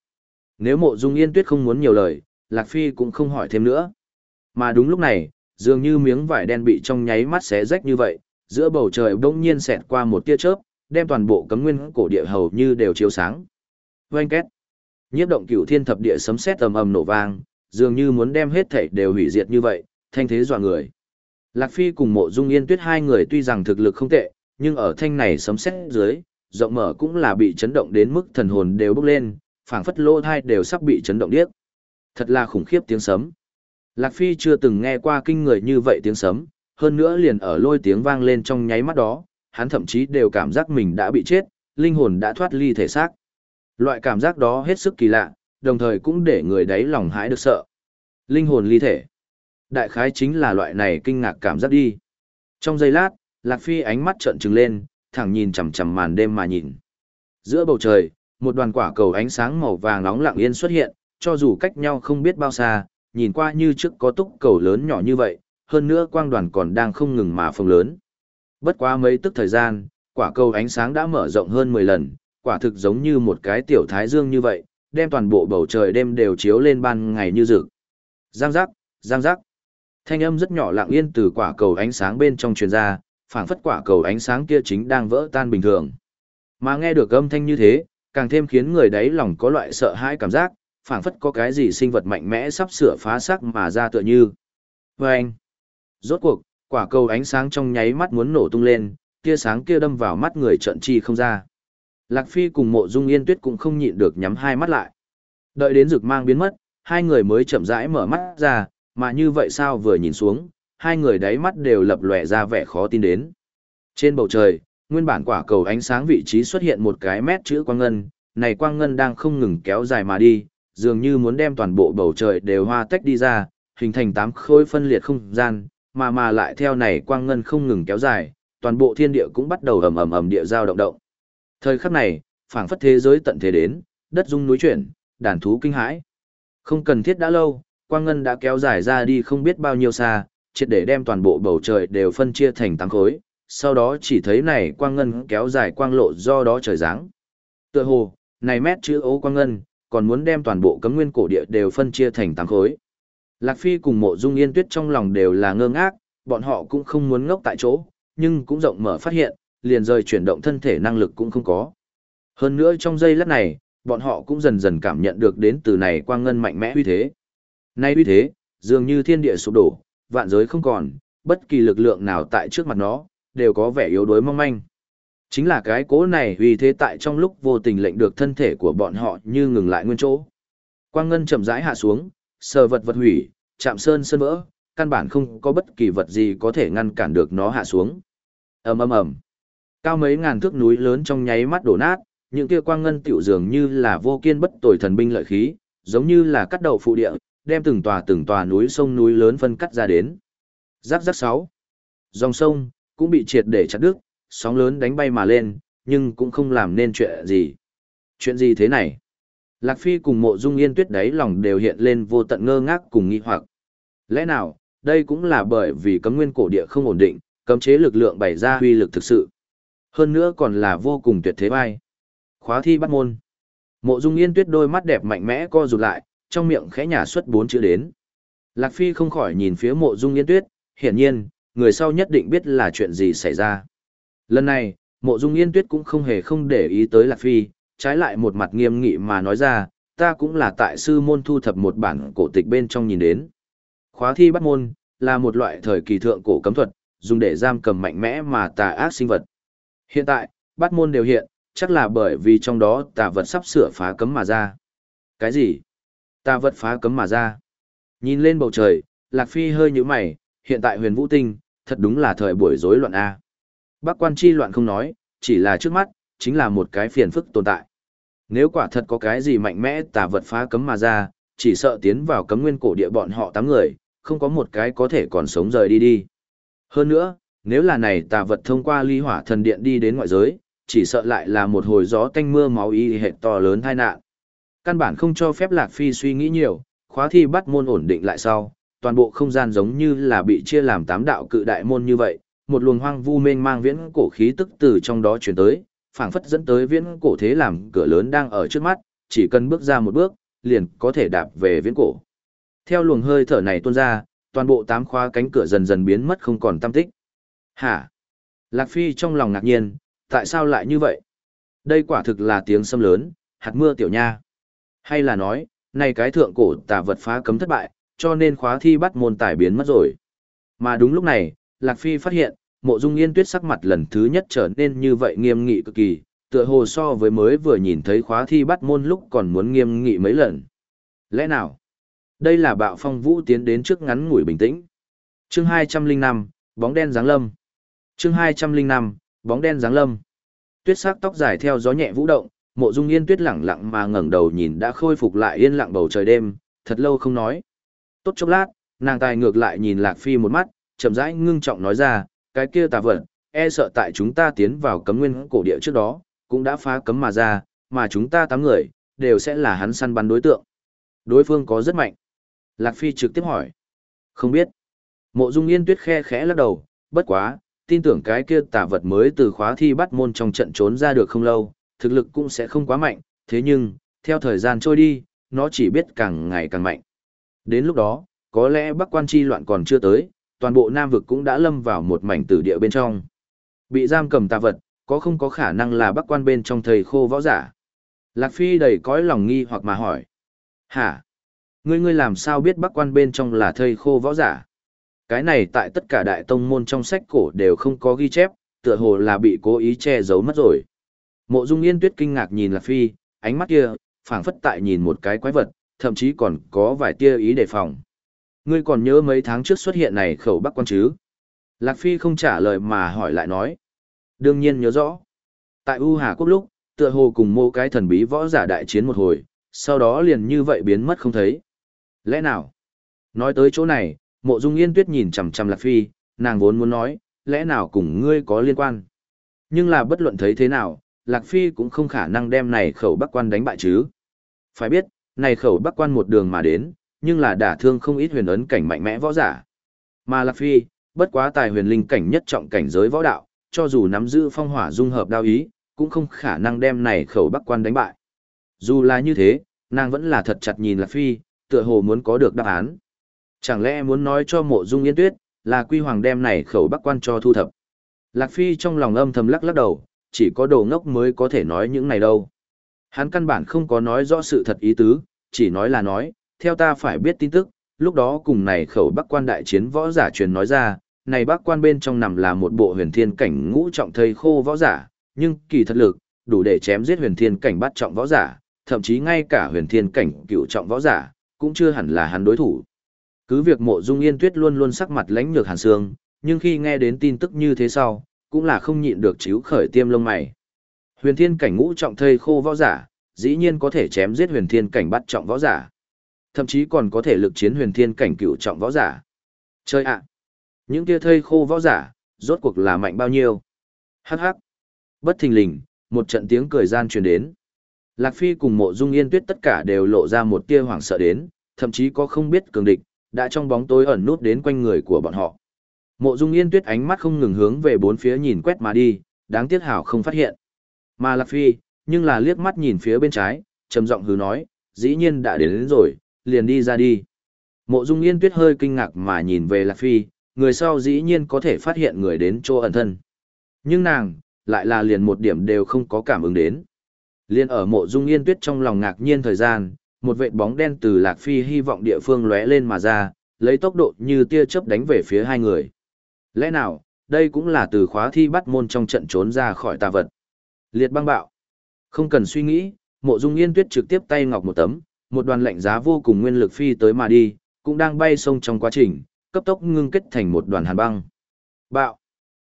Nếu mộ dung yên tuyết không muốn nhiều lời, Lạc Phi cũng không hỏi thêm nữa. Mà đúng lúc này, dường như miếng vải đen bị trong nháy mắt xé rách như vậy, giữa bầu trời bỗng nhiên xẹt qua một tia chớp, đem toàn bộ cấm nguyên cổ địa hầu như đều chiếu sáng. Oanh két. Nhiếp động cửu thiên thập địa sấm sét ầm ầm nổ vang, dường như muốn đem hết thảy đều hủy diệt như vậy, thanh thế dọa người. Lạc Phi cùng Mộ Dung Yên Tuyết hai người tuy rằng thực lực không tệ, nhưng ở thanh này sấm sét dưới, rộng mở cũng là bị chấn động đến mức thần hồn đều bốc lên, phảng phất lô thai đều sắp bị chấn động điếc. Thật là khủng khiếp tiếng sấm. Lạc Phi chưa từng nghe qua kinh người như vậy tiếng sấm, hơn nữa liền ở lôi tiếng vang lên trong nháy mắt đó, hắn thậm chí đều cảm giác mình đã bị chết, linh hồn đã thoát ly thể xác. Loại cảm giác đó hết sức kỳ lạ, đồng thời cũng để người đấy lòng hãi được sợ. Linh hồn ly thể. Đại khái chính là loại này kinh ngạc cảm giác đi. Trong giây lát, Lạc Phi ánh mắt trợn trừng lên, thẳng nhìn chằm chằm màn đêm mà nhìn. Giữa bầu trời, một đoàn quả cầu ánh sáng màu vàng nóng lặng yên xuất hiện, cho dù cách nhau không biết bao xa, nhìn qua như trước có túc cầu lớn nhỏ như vậy, hơn nữa quang đoàn còn đang không ngừng mà phồng lớn. Bất quá mấy tức thời gian, quả cầu ánh sáng đã mở rộng hơn 10 lần, quả thực giống như một cái tiểu thái dương như vậy, đem toàn bộ bầu trời đêm đều chiếu lên ban ngày như rực. Giang giác, giang giác. Thanh âm rất nhỏ lặng yên từ quả cầu ánh sáng bên trong truyền ra, phảng phất quả cầu ánh sáng kia chính đang vỡ tan bình thường. Mà nghe được âm thanh như thế, càng thêm khiến người đấy lòng có loại sợ hãi cảm giác, phảng phất có cái gì sinh vật mạnh mẽ sắp sửa phá xác mà ra tựa như. Vâng! rốt cuộc, quả cầu ánh sáng trong nháy mắt muốn nổ tung lên, tia sáng kia đâm vào mắt người trận chi không ra. Lạc Phi cùng mộ dung yên tuyết cũng không nhịn được nhắm hai mắt lại. Đợi đến rực mang biến mất, hai người mới chậm rãi mở mắt ra, mà như vậy sao vừa nhìn xuống, hai người đáy mắt đều lập lòe ra vẻ khó tin đến. Trên bầu trời, nguyên bản quả cầu ánh sáng vị trí xuất hiện một cái mét chữ quang ngân, này quang ngân đang không ngừng kéo dài mà đi, dường như muốn đem toàn bộ bầu trời đều hoa tách đi ra, hình thành tám khối phân liệt không gian, mà mà lại theo này quang ngân không ngừng kéo dài, toàn bộ thiên địa cũng bắt đầu ầm ầm ầm địa giao động động. Thời khắc này, phảng phất thế giới tận thế đến, đất rung núi chuyển, đàn thú kinh hãi. Không cần thiết đã lâu, quang ngân đã kéo dài ra đi không biết bao nhiêu xa, triệt để đem toàn bộ bầu trời đều phân chia thành tám khối, sau đó chỉ thấy này quang ngân kéo dài quang lộ do đó trời dáng. Tựa hồ, này mét chữ ố quang ngân, còn muốn đem toàn bộ cấm nguyên cổ địa đều phân chia thành tám khối. Lạc Phi cùng mộ dung yên tuyết trong lòng đều là ngơ ngác, bọn họ cũng không muốn ngốc tại chỗ, nhưng cũng rộng mở phát hiện, liền rời chuyển động thân thể năng lực cũng không có. Hơn nữa trong giây lát này, bọn họ cũng dần dần cảm nhận được đến từ này quang ngân mạnh mẽ uy thế. Nay uy thế, dường như thiên địa sụp đổ, vạn giới không còn, bất kỳ lực lượng nào tại trước mặt nó, đều có vẻ yếu đuối mong manh. Chính là cái cố này uy thế tại trong lúc vô tình lệnh được thân thể của bọn họ như ngừng lại nguyên chỗ. Quang ngân chậm rãi hạ xuống, sờ vật vật hủy, chạm sơn sơn vỡ, căn bản không có bất kỳ vật gì có thể ngăn cản được nó hạ xuống. ầm ầm ầm, cao mấy ngàn thước núi lớn trong nháy mắt đổ nát, những kia quang ngân tiểu dường như là vô kiên bất tồi thần binh lợi khí, giống như là cắt đầu phụ địa, đem từng tòa từng tòa núi sông núi lớn phân cắt ra đến. Rắc rắc sáu, dòng sông cũng bị triệt để chặt đứt, sóng lớn đánh bay mà lên, nhưng cũng không làm nên chuyện gì. Chuyện gì thế này? Lạc Phi cùng mộ dung yên tuyết đáy lòng đều hiện lên vô tận ngơ ngác cùng nghi hoặc. Lẽ nào, đây cũng là bởi vì cấm nguyên cổ địa không ổn định, cấm chế lực lượng bày ra huy lực thực sự. Hơn nữa còn là vô cùng tuyệt thế bay. Khóa thi bắt môn. Mộ dung yên tuyết đôi mắt đẹp mạnh mẽ co rụt lại, trong miệng khẽ nhả xuất bốn chữ đến. Lạc Phi không khỏi nhìn phía mộ dung yên tuyết, hiển nhiên, người sau nhất định biết là chuyện gì xảy ra. Lần này, mộ dung yên tuyết cũng không hề không để ý tới Lạc Phi, trái lại một mặt nghiêm nghị mà nói ra, ta cũng là tại sư môn thu thập một bản cổ tịch bên trong nhìn đến. Khóa thi bắt môn, là một loại thời kỳ thượng cổ cấm thuật, dùng để giam cầm mạnh mẽ mà tà ác sinh vật. Hiện tại, bắt môn đều hiện, chắc là bởi vì trong đó tà vật sắp sửa phá cấm mà ra. Cái gì? Ta vật phá cấm mà ra. Nhìn lên bầu trời, Lạc Phi hơi nhíu mày, hiện tại huyền vũ tinh, thật đúng là thời buổi rối loạn A. Bác quan chi loạn không nói, chỉ là trước mắt, chính là một cái phiền phức tồn tại. Nếu quả thật có cái gì mạnh mẽ tà vật phá cấm mà ra, chỉ sợ tiến vào cấm nguyên cổ địa bọn họ tám người, không có một cái có thể còn sống rời đi đi. Hơn nữa, nếu là này tà vật thông qua ly hỏa thần điện đi đến ngoại giới, chỉ sợ lại là một hồi gió tanh mưa máu y hệ to lớn tai nạn. Căn bản không cho phép Lạc Phi suy nghĩ nhiều, khóa thi bắt môn ổn định lại sau, toàn bộ không gian giống như là bị chia làm tám đạo cự đại môn như vậy, một luồng hoang vu mênh mang viễn cổ khí tức từ trong đó chuyển tới, phảng phất dẫn tới viễn cổ thế làm cửa lớn đang ở trước mắt, chỉ cần bước ra một bước, liền có thể đạp về viễn cổ. Theo luồng hơi thở này tuôn ra, toàn bộ tám khóa cánh cửa dần dần biến mất không còn tâm tích. Hả? Lạc Phi trong lòng ngạc nhiên, tại sao lại như vậy? Đây quả thực là tiếng sâm lớn, hạt mưa tiểu nha. Hay là nói, này cái thượng cổ tà vật phá cấm thất bại, cho nên khóa thi bắt môn tài biến mất rồi. Mà đúng lúc này, Lạc Phi phát hiện, mộ dung yên tuyết sắc mặt lần thứ nhất trở nên như vậy nghiêm nghị cực kỳ, tựa hồ so với mới vừa nhìn thấy khóa thi bắt môn lúc còn muốn nghiêm nghị mấy lần. Lẽ nào? Đây là bạo phong vũ tiến đến trước ngắn ngủi bình tĩnh. chương 205, bóng đen giáng lâm. chương 205, bóng đen giáng lâm. Tuyết sắc tóc dài theo gió nhẹ vũ động, mộ dung yên tuyết lẳng lặng mà ngẩng đầu nhìn đã khôi phục lại yên lặng bầu trời đêm, thật lâu không nói. Tốt chốc lát, nàng tài ngược lại nhìn Lạc Phi một mắt, chậm rãi ngưng trọng nói ra, cái kia tà vật, e sợ tại chúng ta tiến vào cấm nguyên cổ địa trước đó, cũng đã phá cấm mà ra, mà chúng ta tám người, đều sẽ là hắn săn bắn đối tượng. Đối phương có rất mạnh. Lạc Phi trực tiếp hỏi. Không biết. Mộ Dung Yên Tuyết khe khẽ lắc đầu, bất quá, tin tưởng cái kia tà vật mới từ khóa thi bắt môn trong trận trốn ra được không lâu, thực lực cũng sẽ không quá mạnh, thế nhưng, theo thời gian trôi đi, nó chỉ biết càng ngày càng mạnh. Đến lúc đó, có lẽ Bắc Quan Chi loạn còn chưa tới, toàn bộ Nam vực cũng đã lâm vào một mảnh tử địa bên trong. Bị giam cầm tà vật, có không có khả năng là Bắc Quan bên trong thầy khô võ giả? Lạc Phi đầy cõi lòng nghi hoặc mà hỏi. Hả? Ngươi ngươi làm sao biết Bắc Quan bên trong là thầy khô võ giả? Cái này tại tất cả đại tông môn trong sách cổ đều không có ghi chép, tựa hồ là bị cố ý che giấu mất rồi. Mộ Dung Yên Tuyết kinh ngạc nhìn Lạc Phi, ánh mắt kia, phảng phất tại nhìn một cái quái vật, thậm chí còn có vài tia ý đề phòng. Ngươi còn nhớ mấy tháng trước xuất hiện này khẩu Bắc quan chứ? Lạc Phi không trả lời mà hỏi lại nói. Đương nhiên nhớ rõ. Tại U Hà Quốc lúc, tựa hồ cùng mô cái thần bí võ giả đại chiến một hồi, sau đó liền như vậy biến mất không thấy. Lẽ nào? Nói tới chỗ này, Mộ Dung Yên Tuyết nhìn chằm chằm Lạc Phi, nàng vốn muốn nói, lẽ nào cùng ngươi có liên quan. Nhưng là bất luận thấy thế nào, Lạc Phi cũng không khả năng đem này khẩu bắc quan đánh bại chứ. Phải biết, này khẩu bắc quan một đường mà đến, nhưng là đả thương không ít huyền ấn cảnh mạnh mẽ võ giả. Mà Lạc Phi, bất quá tài huyền linh cảnh nhất trọng cảnh giới võ đạo, cho dù nắm giữ phong hỏa dung hợp đao ý, cũng không khả năng đem này khẩu bắc quan đánh bại. Dù là như thế, nàng vẫn là thật chặt nhìn Lạc Phi, tựa hồ muốn có được đáp án. Chẳng lẽ muốn nói cho mộ dung yên tuyết, là quy hoàng đem này khẩu bắc quan cho thu thập. Lạc Phi trong lòng âm thầm lắc lắc đầu, chỉ có đồ ngốc mới có thể nói những này đâu. Hắn căn bản không có nói rõ sự thật ý tứ, chỉ nói là nói, theo ta phải biết tin tức, lúc đó cùng này khẩu bắc quan đại chiến võ giả truyền nói ra, này bắc quan bên trong nằm là một bộ huyền thiên cảnh ngũ trọng thây khô võ giả, nhưng kỳ thật lực, đủ để chém giết huyền thiên cảnh bắt trọng võ giả, thậm chí ngay cả huyền thiên cảnh cựu trọng võ giả, cũng chưa hẳn là hắn đối thủ. Cứ việc mộ dung yên tuyết luôn luôn sắc mặt lãnh nhược hàn xương, nhưng khi nghe đến tin tức như thế sau, cũng là không nhịn được chíu khởi tiêm lông mày. Huyền thiên cảnh ngũ trọng thây khô võ giả, dĩ nhiên có thể chém giết huyền thiên cảnh bắt trọng võ giả. Thậm chí còn có thể lực chiến huyền thiên cảnh cửu trọng võ giả. Chơi ạ! những kia thây khô võ giả, rốt cuộc là mạnh bao nhiêu? Hắc hắc! Bất thình lình, một trận tiếng cười gian truyền đến. Lạc Phi cùng mộ dung yên tuyết tất cả đều lộ ra một tia hoảng sợ đến, thậm chí có không biết cường địch, đã trong bóng tối ẩn nút đến quanh người của bọn họ. Mộ dung yên tuyết ánh mắt không ngừng hướng về bốn phía nhìn quét mà đi, đáng tiếc hảo không phát hiện. Mà Lạc Phi, nhưng là liếc mắt nhìn phía bên trái, trầm giọng hứ nói, dĩ nhiên đã đến, đến rồi, liền đi ra đi. Mộ dung yên tuyết hơi kinh ngạc mà nhìn về Lạc Phi, người sau dĩ nhiên có thể phát hiện người đến chỗ ẩn thân. Nhưng nàng, lại là liền một điểm đều không có cảm ứng đến. Liên ở mộ dung yên tuyết trong lòng ngạc nhiên thời gian, một vệt bóng đen từ Lạc Phi hy vọng địa phương lóe lên mà ra, lấy tốc độ như tia chớp đánh về phía hai người. Lẽ nào, đây cũng là từ khóa thi bắt môn trong trận trốn ra khỏi tà vật. Liệt băng bạo. Không cần suy nghĩ, mộ dung yên tuyết trực tiếp tay ngọc một tấm, một đoàn lạnh giá vô cùng nguyên lực phi tới mà đi, cũng đang bay sông trong quá trình, cấp tốc ngưng kết thành một đoàn hàn băng. Bạo.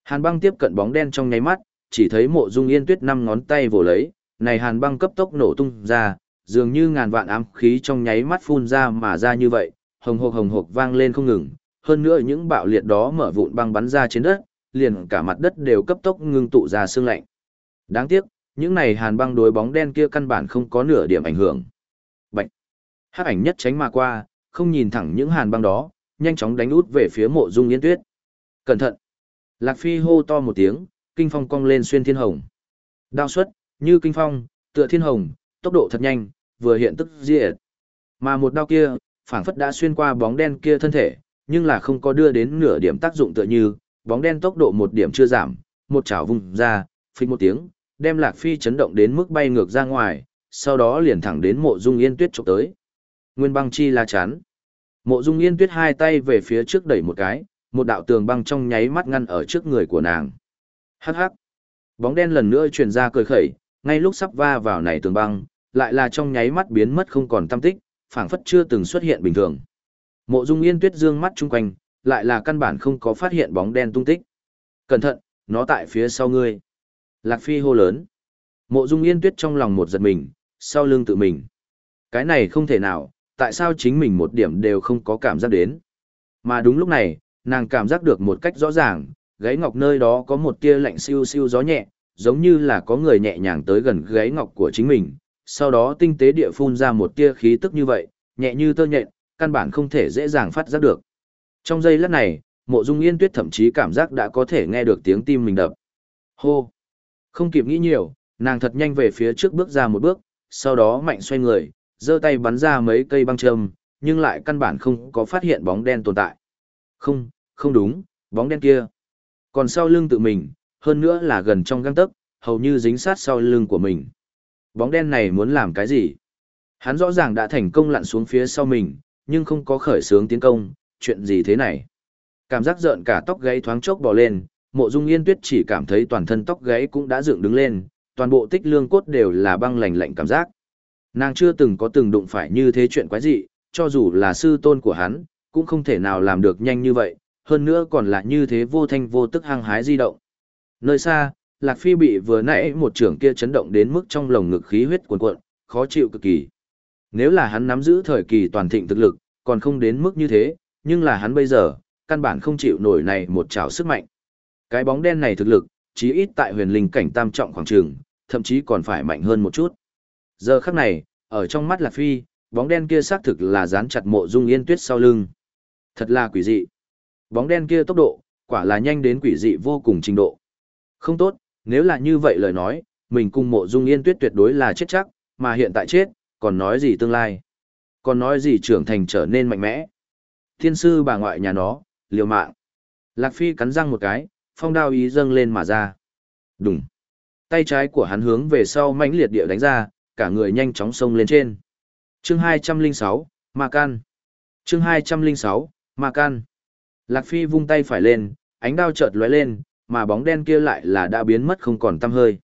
Hàn băng tiếp cận bóng đen trong nháy mắt, chỉ thấy mộ dung yên tuyết năm ngón tay vồ lấy, này hàn băng cấp tốc nổ tung ra, dường như ngàn vạn ám khí trong nháy mắt phun ra mà ra như vậy, hồng hộc hồng hộc vang lên không ngừng, hơn nữa những bạo liệt đó mở vụn băng bắn ra trên đất, liền cả mặt đất đều cấp tốc ngưng tụ ra sương lạnh. Đáng tiếc, những này hàn băng đối bóng đen kia căn bản không có nửa điểm ảnh hưởng. Bạch. Hắc ảnh nhất tránh mà qua, không nhìn thẳng những hàn băng đó, nhanh chóng đánh út về phía mộ dung yên tuyết. Cẩn thận. Lạc Phi hô to một tiếng, kinh phong cong lên xuyên thiên hồng. Đao xuất, như kinh phong, tựa thiên hồng, tốc độ thật nhanh, vừa hiện tức diệt. Mà một đao kia, phảng phất đã xuyên qua bóng đen kia thân thể, nhưng là không có đưa đến nửa điểm tác dụng tựa như, bóng đen tốc độ một điểm chưa giảm, một chảo vùng ra, phích một tiếng, đem Lạc Phi chấn động đến mức bay ngược ra ngoài, sau đó liền thẳng đến mộ dung yên tuyết chụp tới. Nguyên băng chi la chán Mộ dung yên tuyết hai tay về phía trước đẩy một cái, một đạo tường băng trong nháy mắt ngăn ở trước người của nàng. Hắc hắc. Bóng đen lần nữa truyền ra cười khẩy, ngay lúc sắp va vào này tường băng, lại là trong nháy mắt biến mất không còn tâm tích, phảng phất chưa từng xuất hiện bình thường. Mộ Dung Yên Tuyết dương mắt chung quanh, lại là căn bản không có phát hiện bóng đen tung tích. Cẩn thận, nó tại phía sau ngươi. Lạc Phi hô lớn. Mộ Dung Yên Tuyết trong lòng một giật mình, sau lưng tự mình. Cái này không thể nào, tại sao chính mình một điểm đều không có cảm giác đến. Mà đúng lúc này, nàng cảm giác được một cách rõ ràng, gáy ngọc nơi đó có một tia lạnh siêu siêu gió nhẹ, giống như là có người nhẹ nhàng tới gần gáy ngọc của chính mình, sau đó tinh tế địa phun ra một tia khí tức như vậy, nhẹ như tơ nhện, căn bản không thể dễ dàng phát giác được. Trong giây lát này, mộ dung yên tuyết thậm chí cảm giác đã có thể nghe được tiếng tim mình đập. Hô! Không kịp nghĩ nhiều, nàng thật nhanh về phía trước bước ra một bước, sau đó mạnh xoay người, giơ tay bắn ra mấy cây băng châm, nhưng lại căn bản không có phát hiện bóng đen tồn tại. Không, không đúng, bóng đen kia. Còn sau lưng tự mình, hơn nữa là gần trong găng tấc, hầu như dính sát sau lưng của mình. Bóng đen này muốn làm cái gì? Hắn rõ ràng đã thành công lặn xuống phía sau mình, nhưng không có khởi sướng tiến công, chuyện gì thế này? Cảm giác rợn cả tóc gáy thoáng chốc bò lên, mộ dung yên tuyết chỉ cảm thấy toàn thân tóc gáy cũng đã dựng đứng lên, toàn bộ tích lương cốt đều là băng lạnh lạnh cảm giác. Nàng chưa từng có từng đụng phải như thế chuyện quái dị, cho dù là sư tôn của hắn, cũng không thể nào làm được nhanh như vậy, hơn nữa còn là như thế vô thanh vô tức hăng hái di động. Nơi xa, Lạc Phi bị vừa nãy một trưởng kia chấn động đến mức trong lồng ngực khí huyết cuồn cuộn, khó chịu cực kỳ. Nếu là hắn nắm giữ thời kỳ toàn thịnh thực lực, còn không đến mức như thế, nhưng là hắn bây giờ, căn bản không chịu nổi này một trào sức mạnh. Cái bóng đen này thực lực, chí ít tại huyền linh cảnh tam trọng khoảng trường, thậm chí còn phải mạnh hơn một chút. Giờ khắc này, ở trong mắt Lạc Phi, bóng đen kia xác thực là dán chặt mộ dung yên tuyết sau lưng. Thật là quỷ dị. Bóng đen kia tốc độ, quả là nhanh đến quỷ dị vô cùng trình độ. Không tốt, nếu là như vậy lời nói, mình cùng mộ dung yên tuyết tuyệt đối là chết chắc, mà hiện tại chết, còn nói gì tương lai. Còn nói gì trưởng thành trở nên mạnh mẽ. Thiên sư bà ngoại nhà nó, liều mạng. Lạc Phi cắn răng một cái, phong đao ý dâng lên mà ra. Đùng. Tay trái của hắn hướng về sau mãnh liệt địa đánh ra, cả người nhanh chóng xông lên trên. Chương 206, Ma Can. Chương 206, Ma Can. Lạc Phi vung tay phải lên, ánh đao chợt lóe lên, mà bóng đen kia lại là đã biến mất không còn tăm hơi.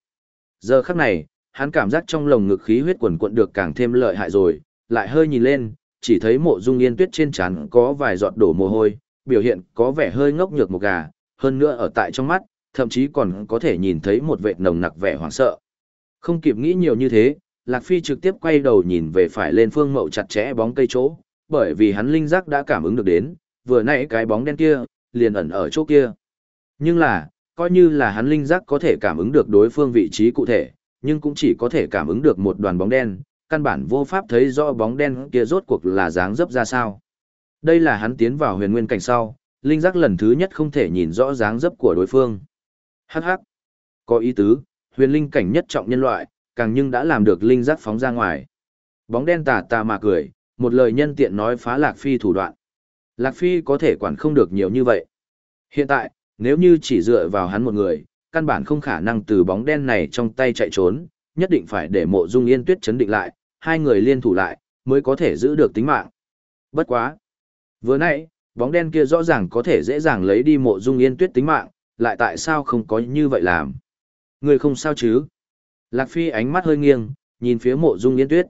Giờ khắc này, hắn cảm giác trong lồng ngực khí huyết quần quận được càng thêm lợi hại rồi, lại hơi nhìn lên, chỉ thấy mộ dung yên tuyết trên trán có vài giọt đổ mồ hôi, biểu hiện có vẻ hơi ngốc nhược một gà, hơn nữa ở tại trong mắt, thậm chí còn có thể nhìn thấy một vệt nồng nặc vẻ hoảng sợ. Không kịp nghĩ nhiều như thế, Lạc Phi trực tiếp quay đầu nhìn về phải lên phương mậu chặt chẽ bóng cây chỗ, bởi vì hắn linh giác đã cảm ứng được đến, vừa nãy cái bóng đen kia, liền ẩn ở chỗ kia. Nhưng là, coi như là hắn linh giác có thể cảm ứng được đối phương vị trí cụ thể, nhưng cũng chỉ có thể cảm ứng được một đoàn bóng đen, căn bản vô pháp thấy rõ bóng đen kia rốt cuộc là dáng dấp ra sao. Đây là hắn tiến vào huyền nguyên cảnh sau, linh giác lần thứ nhất không thể nhìn rõ dáng dấp của đối phương. Hắc hắc. Có ý tứ, huyền linh cảnh nhất trọng nhân loại, càng nhưng đã làm được linh giác phóng ra ngoài. Bóng đen tà tà mà cười, một lời nhân tiện nói phá Lạc Phi thủ đoạn. Lạc Phi có thể quản không được nhiều như vậy. Hiện tại, nếu như chỉ dựa vào hắn một người, căn bản không khả năng từ bóng đen này trong tay chạy trốn, nhất định phải để mộ dung yên tuyết chấn định lại, hai người liên thủ lại, mới có thể giữ được tính mạng. Bất quá. Vừa nãy, bóng đen kia rõ ràng có thể dễ dàng lấy đi mộ dung yên tuyết tính mạng, lại tại sao không có như vậy làm? Người không sao chứ? Lạc Phi ánh mắt hơi nghiêng, nhìn phía mộ dung yên tuyết.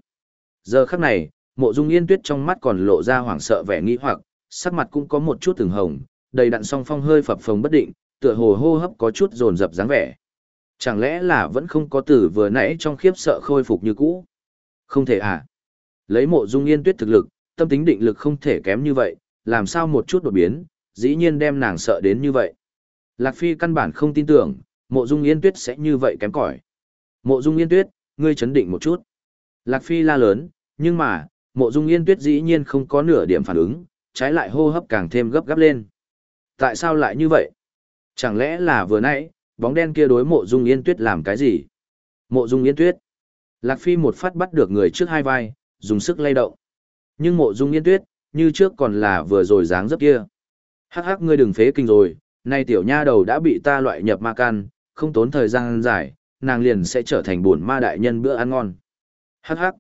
Giờ khắc này, mộ dung yên tuyết trong mắt còn lộ ra hoảng sợ vẻ nghi hoặc, sắc mặt cũng có một chút từng hồng, đầy đặn song phong hơi phập phồng bất định, tựa hồ hô hấp có chút dồn dập dáng vẻ. Chẳng lẽ là vẫn không có tử vừa nãy trong khiếp sợ khôi phục như cũ? Không thể à? Lấy mộ dung yên tuyết thực lực, tâm tính định lực không thể kém như vậy, làm sao một chút đột biến, dĩ nhiên đem nàng sợ đến như vậy. Lạc Phi căn bản không tin tưởng, mộ dung yên tuyết sẽ như vậy kém cỏi. Mộ dung yên tuyết, ngươi chấn định một chút. Lạc Phi la lớn, nhưng mà, mộ dung yên tuyết dĩ nhiên không có nửa điểm phản ứng, trái lại hô hấp càng thêm gấp gáp lên. Tại sao lại như vậy? Chẳng lẽ là vừa nãy, bóng đen kia đối mộ dung yên tuyết làm cái gì? Mộ dung yên tuyết. Lạc Phi một phát bắt được người trước hai vai, dùng sức lay động. Nhưng mộ dung yên tuyết, như trước còn là vừa rồi dáng dấp kia. Hắc hắc ngươi đừng phế kinh rồi, nay tiểu nha đầu đã bị ta loại nhập ma can, không tốn thời gian dài, nàng liền sẽ trở thành buồn ma đại nhân bữa ăn ngon. Hắc hắc.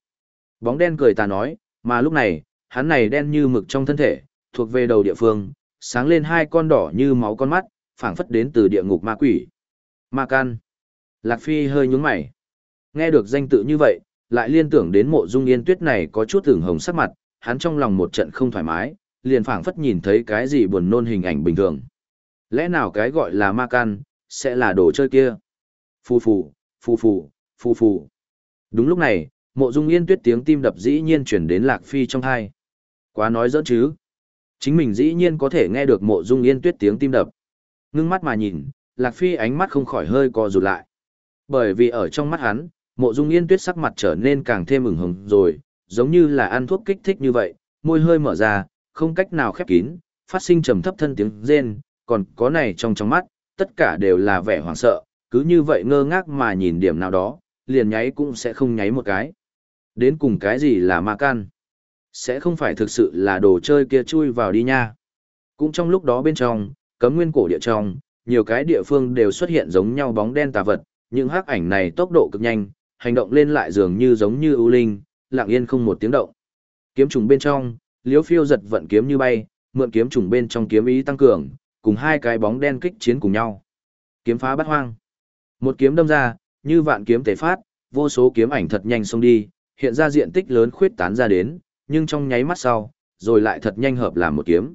Bóng đen cười ta nói, mà lúc này, hắn này đen như mực trong thân thể, thuộc về đầu địa phương, sáng lên hai con đỏ như máu con mắt, phảng phất đến từ địa ngục ma quỷ. Ma can. Lạc Phi hơi nhướng mày. Nghe được danh tự như vậy, lại liên tưởng đến mộ dung yên tuyết này có chút tưởng hồng sắc mặt, hắn trong lòng một trận không thoải mái, liền phảng phất nhìn thấy cái gì buồn nôn hình ảnh bình thường. Lẽ nào cái gọi là ma can, sẽ là đồ chơi kia? Phù phù, phù phù, phù phù. Đúng lúc này, mộ dung yên tuyết tiếng tim đập dĩ nhiên chuyển đến Lạc Phi trong thai. Quá nói dỡ chứ. Chính mình dĩ nhiên có thể nghe được mộ dung yên tuyết tiếng tim đập. Ngưng mắt mà nhìn, Lạc Phi ánh mắt không khỏi hơi co rụt lại. Bởi vì ở trong mắt hắn, mộ dung yên tuyết sắc mặt trở nên càng thêm ửng hồng rồi, giống như là ăn thuốc kích thích như vậy, môi hơi mở ra, không cách nào khép kín, phát sinh trầm thấp thân tiếng rên, còn có này trong trong mắt, tất cả đều là vẻ hoảng sợ, cứ như vậy ngơ ngác mà nhìn điểm nào đó, liền nháy cũng sẽ không nháy một cái. Đến cùng cái gì là ma can? Sẽ không phải thực sự là đồ chơi kia chui vào đi nha. Cũng trong lúc đó bên trong, cấm nguyên cổ địa trong, nhiều cái địa phương đều xuất hiện giống nhau bóng đen tà vật, những hắc ảnh này tốc độ cực nhanh, hành động lên lại dường như giống như ưu linh, lặng yên không một tiếng động. Kiếm trùng bên trong, Liễu Phiêu giật vận kiếm như bay, mượn kiếm trùng bên trong kiếm ý tăng cường, cùng hai cái bóng đen kích chiến cùng nhau. Kiếm phá bát hoang. Một kiếm đâm ra, như vạn kiếm tế phát, vô số kiếm ảnh thật nhanh xông đi, hiện ra diện tích lớn khuyết tán ra đến, nhưng trong nháy mắt sau, rồi lại thật nhanh hợp làm một kiếm.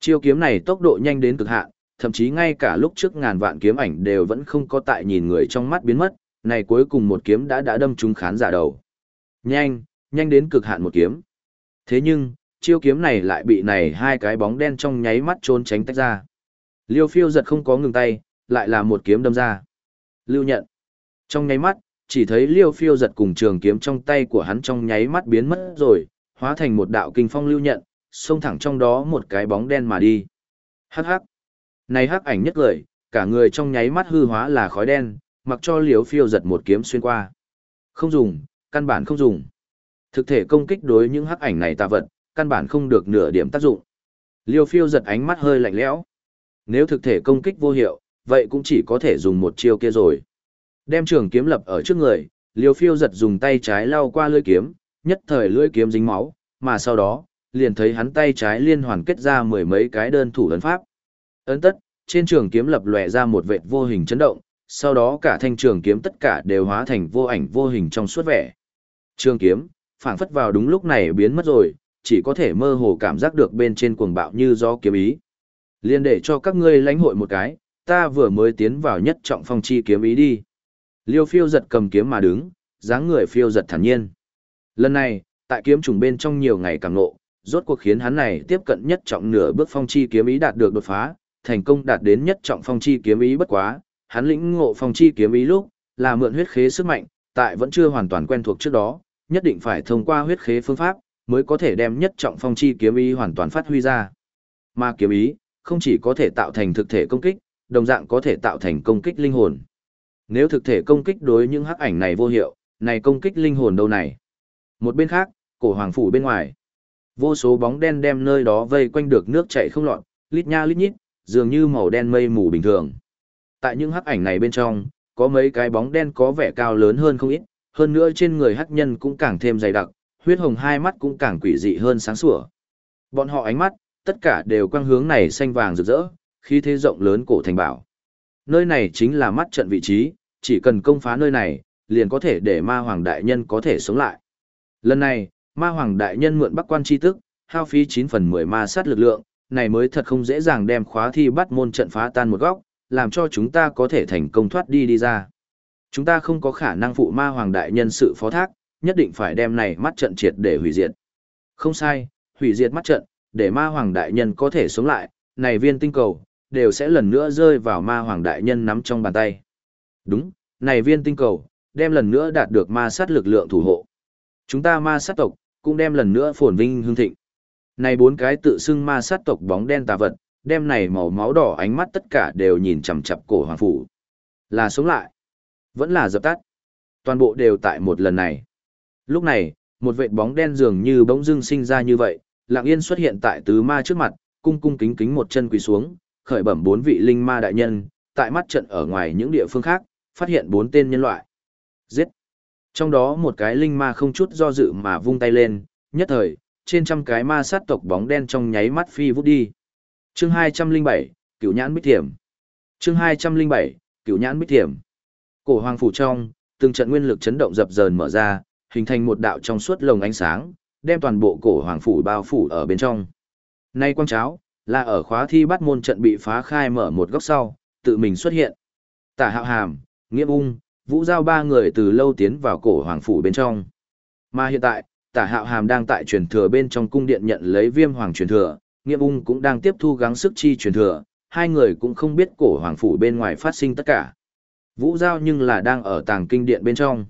Chiêu kiếm này tốc độ nhanh đến cực hạn, thậm chí ngay cả lúc trước ngàn vạn kiếm ảnh đều vẫn không có tại nhìn người trong mắt biến mất, này cuối cùng một kiếm đã đã đâm trúng khán giả đầu. Nhanh, nhanh đến cực hạn một kiếm. Thế nhưng, chiêu kiếm này lại bị này hai cái bóng đen trong nháy mắt trốn tránh tách ra. Liêu phiêu giật không có ngừng tay, lại là một kiếm đâm ra. Lưu nhận. Trong nháy mắt, chỉ thấy liêu phiêu giật cùng trường kiếm trong tay của hắn trong nháy mắt biến mất rồi, hóa thành một đạo kinh phong lưu nhận, xông thẳng trong đó một cái bóng đen mà đi. Hắc hắc. Này hắc ảnh nhất lời, cả người trong nháy mắt hư hóa là khói đen, mặc cho liếu phiêu giật một kiếm xuyên qua. Không dùng, căn bản không dùng. Thực thể công kích đối những hắc ảnh này tà vật, căn bản không được nửa điểm tác dụng. Liêu phiêu giật ánh mắt hơi lạnh lẽo. Nếu thực thể công kích vô hiệu, vậy cũng chỉ có thể dùng một chiêu kia rồi. Đem trường kiếm lập ở trước người, liêu phiêu giật dùng tay trái lau qua lưỡi kiếm, nhất thời lưỡi kiếm dính máu, mà sau đó, liền thấy hắn tay trái liên hoàn kết ra mười mấy cái đơn thủ ấn pháp. Ấn tất, trên trường kiếm lập lòe ra một vệt vô hình chấn động, sau đó cả thanh trường kiếm tất cả đều hóa thành vô ảnh vô hình trong suốt vẻ. Trường kiếm, phảng phất vào đúng lúc này biến mất rồi, chỉ có thể mơ hồ cảm giác được bên trên cuồng bạo như gió kiếm ý. Liên để cho các ngươi lãnh hội một cái, ta vừa mới tiến vào nhất trọng phong chi kiếm ý đi. Liêu phiêu giật cầm kiếm mà đứng, dáng người phiêu giật thản nhiên. Lần này, tại kiếm trùng bên trong nhiều ngày càng nộ, rốt cuộc khiến hắn này tiếp cận nhất trọng nửa bước phong chi kiếm ý đạt được đột phá, thành công đạt đến nhất trọng phong chi kiếm ý bất quá, hắn lĩnh ngộ phong chi kiếm ý lúc, là mượn huyết khế sức mạnh, tại vẫn chưa hoàn toàn quen thuộc trước đó, nhất định phải thông qua huyết khế phương pháp, mới có thể đem nhất trọng phong chi kiếm ý hoàn toàn phát huy ra. Mà kiếm ý, không chỉ có thể tạo thành thực thể công kích, đồng dạng có thể tạo thành công kích linh hồn. Nếu thực thể công kích đối những hắc ảnh này vô hiệu, này công kích linh hồn đâu này? Một bên khác, cổ hoàng phủ bên ngoài. Vô số bóng đen đem nơi đó vây quanh được nước chảy không lọt, lít nha lít nhít, dường như màu đen mây mù bình thường. Tại những hắc ảnh này bên trong, có mấy cái bóng đen có vẻ cao lớn hơn không ít, hơn nữa trên người hắc nhân cũng càng thêm dày đặc, huyết hồng hai mắt cũng càng quỷ dị hơn sáng sủa. Bọn họ ánh mắt, tất cả đều quang hướng này xanh vàng rực rỡ, khí thế rộng lớn cổ thành bảo. Nơi này chính là mắt trận vị trí, chỉ cần công phá nơi này, liền có thể để ma hoàng đại nhân có thể sống lại. Lần này, ma hoàng đại nhân mượn bắc quan chi tức, hao phí 9 phần 10 ma sát lực lượng, này mới thật không dễ dàng đem khóa thi bắt môn trận phá tan một góc, làm cho chúng ta có thể thành công thoát đi đi ra. Chúng ta không có khả năng phụ ma hoàng đại nhân sự phó thác, nhất định phải đem này mắt trận triệt để hủy diệt. Không sai, hủy diệt mắt trận, để ma hoàng đại nhân có thể sống lại, này viên tinh cầu, đều sẽ lần nữa rơi vào ma hoàng đại nhân nắm trong bàn tay. Đúng, này viên tinh cầu, đem lần nữa đạt được ma sát lực lượng thủ hộ. Chúng ta ma sát tộc, cũng đem lần nữa phồn vinh hương thịnh. Này bốn cái tự xưng ma sát tộc bóng đen tà vật, đem này màu máu đỏ ánh mắt tất cả đều nhìn chằm chằm cổ hoàng phủ. Là sống lại, vẫn là dập tắt. Toàn bộ đều tại một lần này. Lúc này, một vệt bóng đen dường như bỗng dưng sinh ra như vậy, lặng yên xuất hiện tại tứ ma trước mặt, cung cung kính kính một chân quỳ xuống, khởi bẩm bốn vị linh ma đại nhân, tại mắt trận ở ngoài những địa phương khác, phát hiện bốn tên nhân loại. Giết! Trong đó một cái linh ma không chút do dự mà vung tay lên, nhất thời, trên trăm cái ma sát tộc bóng đen trong nháy mắt phi vút đi. Chương 207, Cửu Nhãn Bích Thiểm. Chương 207, Cửu Nhãn Bích Thiểm. Cổ hoàng phủ trong, từng trận nguyên lực chấn động dập dờn mở ra, hình thành một đạo trong suốt lồng ánh sáng, đem toàn bộ cổ hoàng phủ bao phủ ở bên trong. Nay quang cháo, là ở khóa thi bắt môn trận bị phá khai mở một góc sau, tự mình xuất hiện. Tả hạo hàm, nghĩa ung, vũ giao ba người từ lâu tiến vào cổ hoàng phủ bên trong. Mà hiện tại, tả hạo hàm đang tại truyền thừa bên trong cung điện nhận lấy viêm hoàng truyền thừa, nghĩa ung cũng đang tiếp thu gắng sức chi truyền thừa, hai người cũng không biết cổ hoàng phủ bên ngoài phát sinh tất cả. Vũ giao nhưng là đang ở tàng kinh điện bên trong.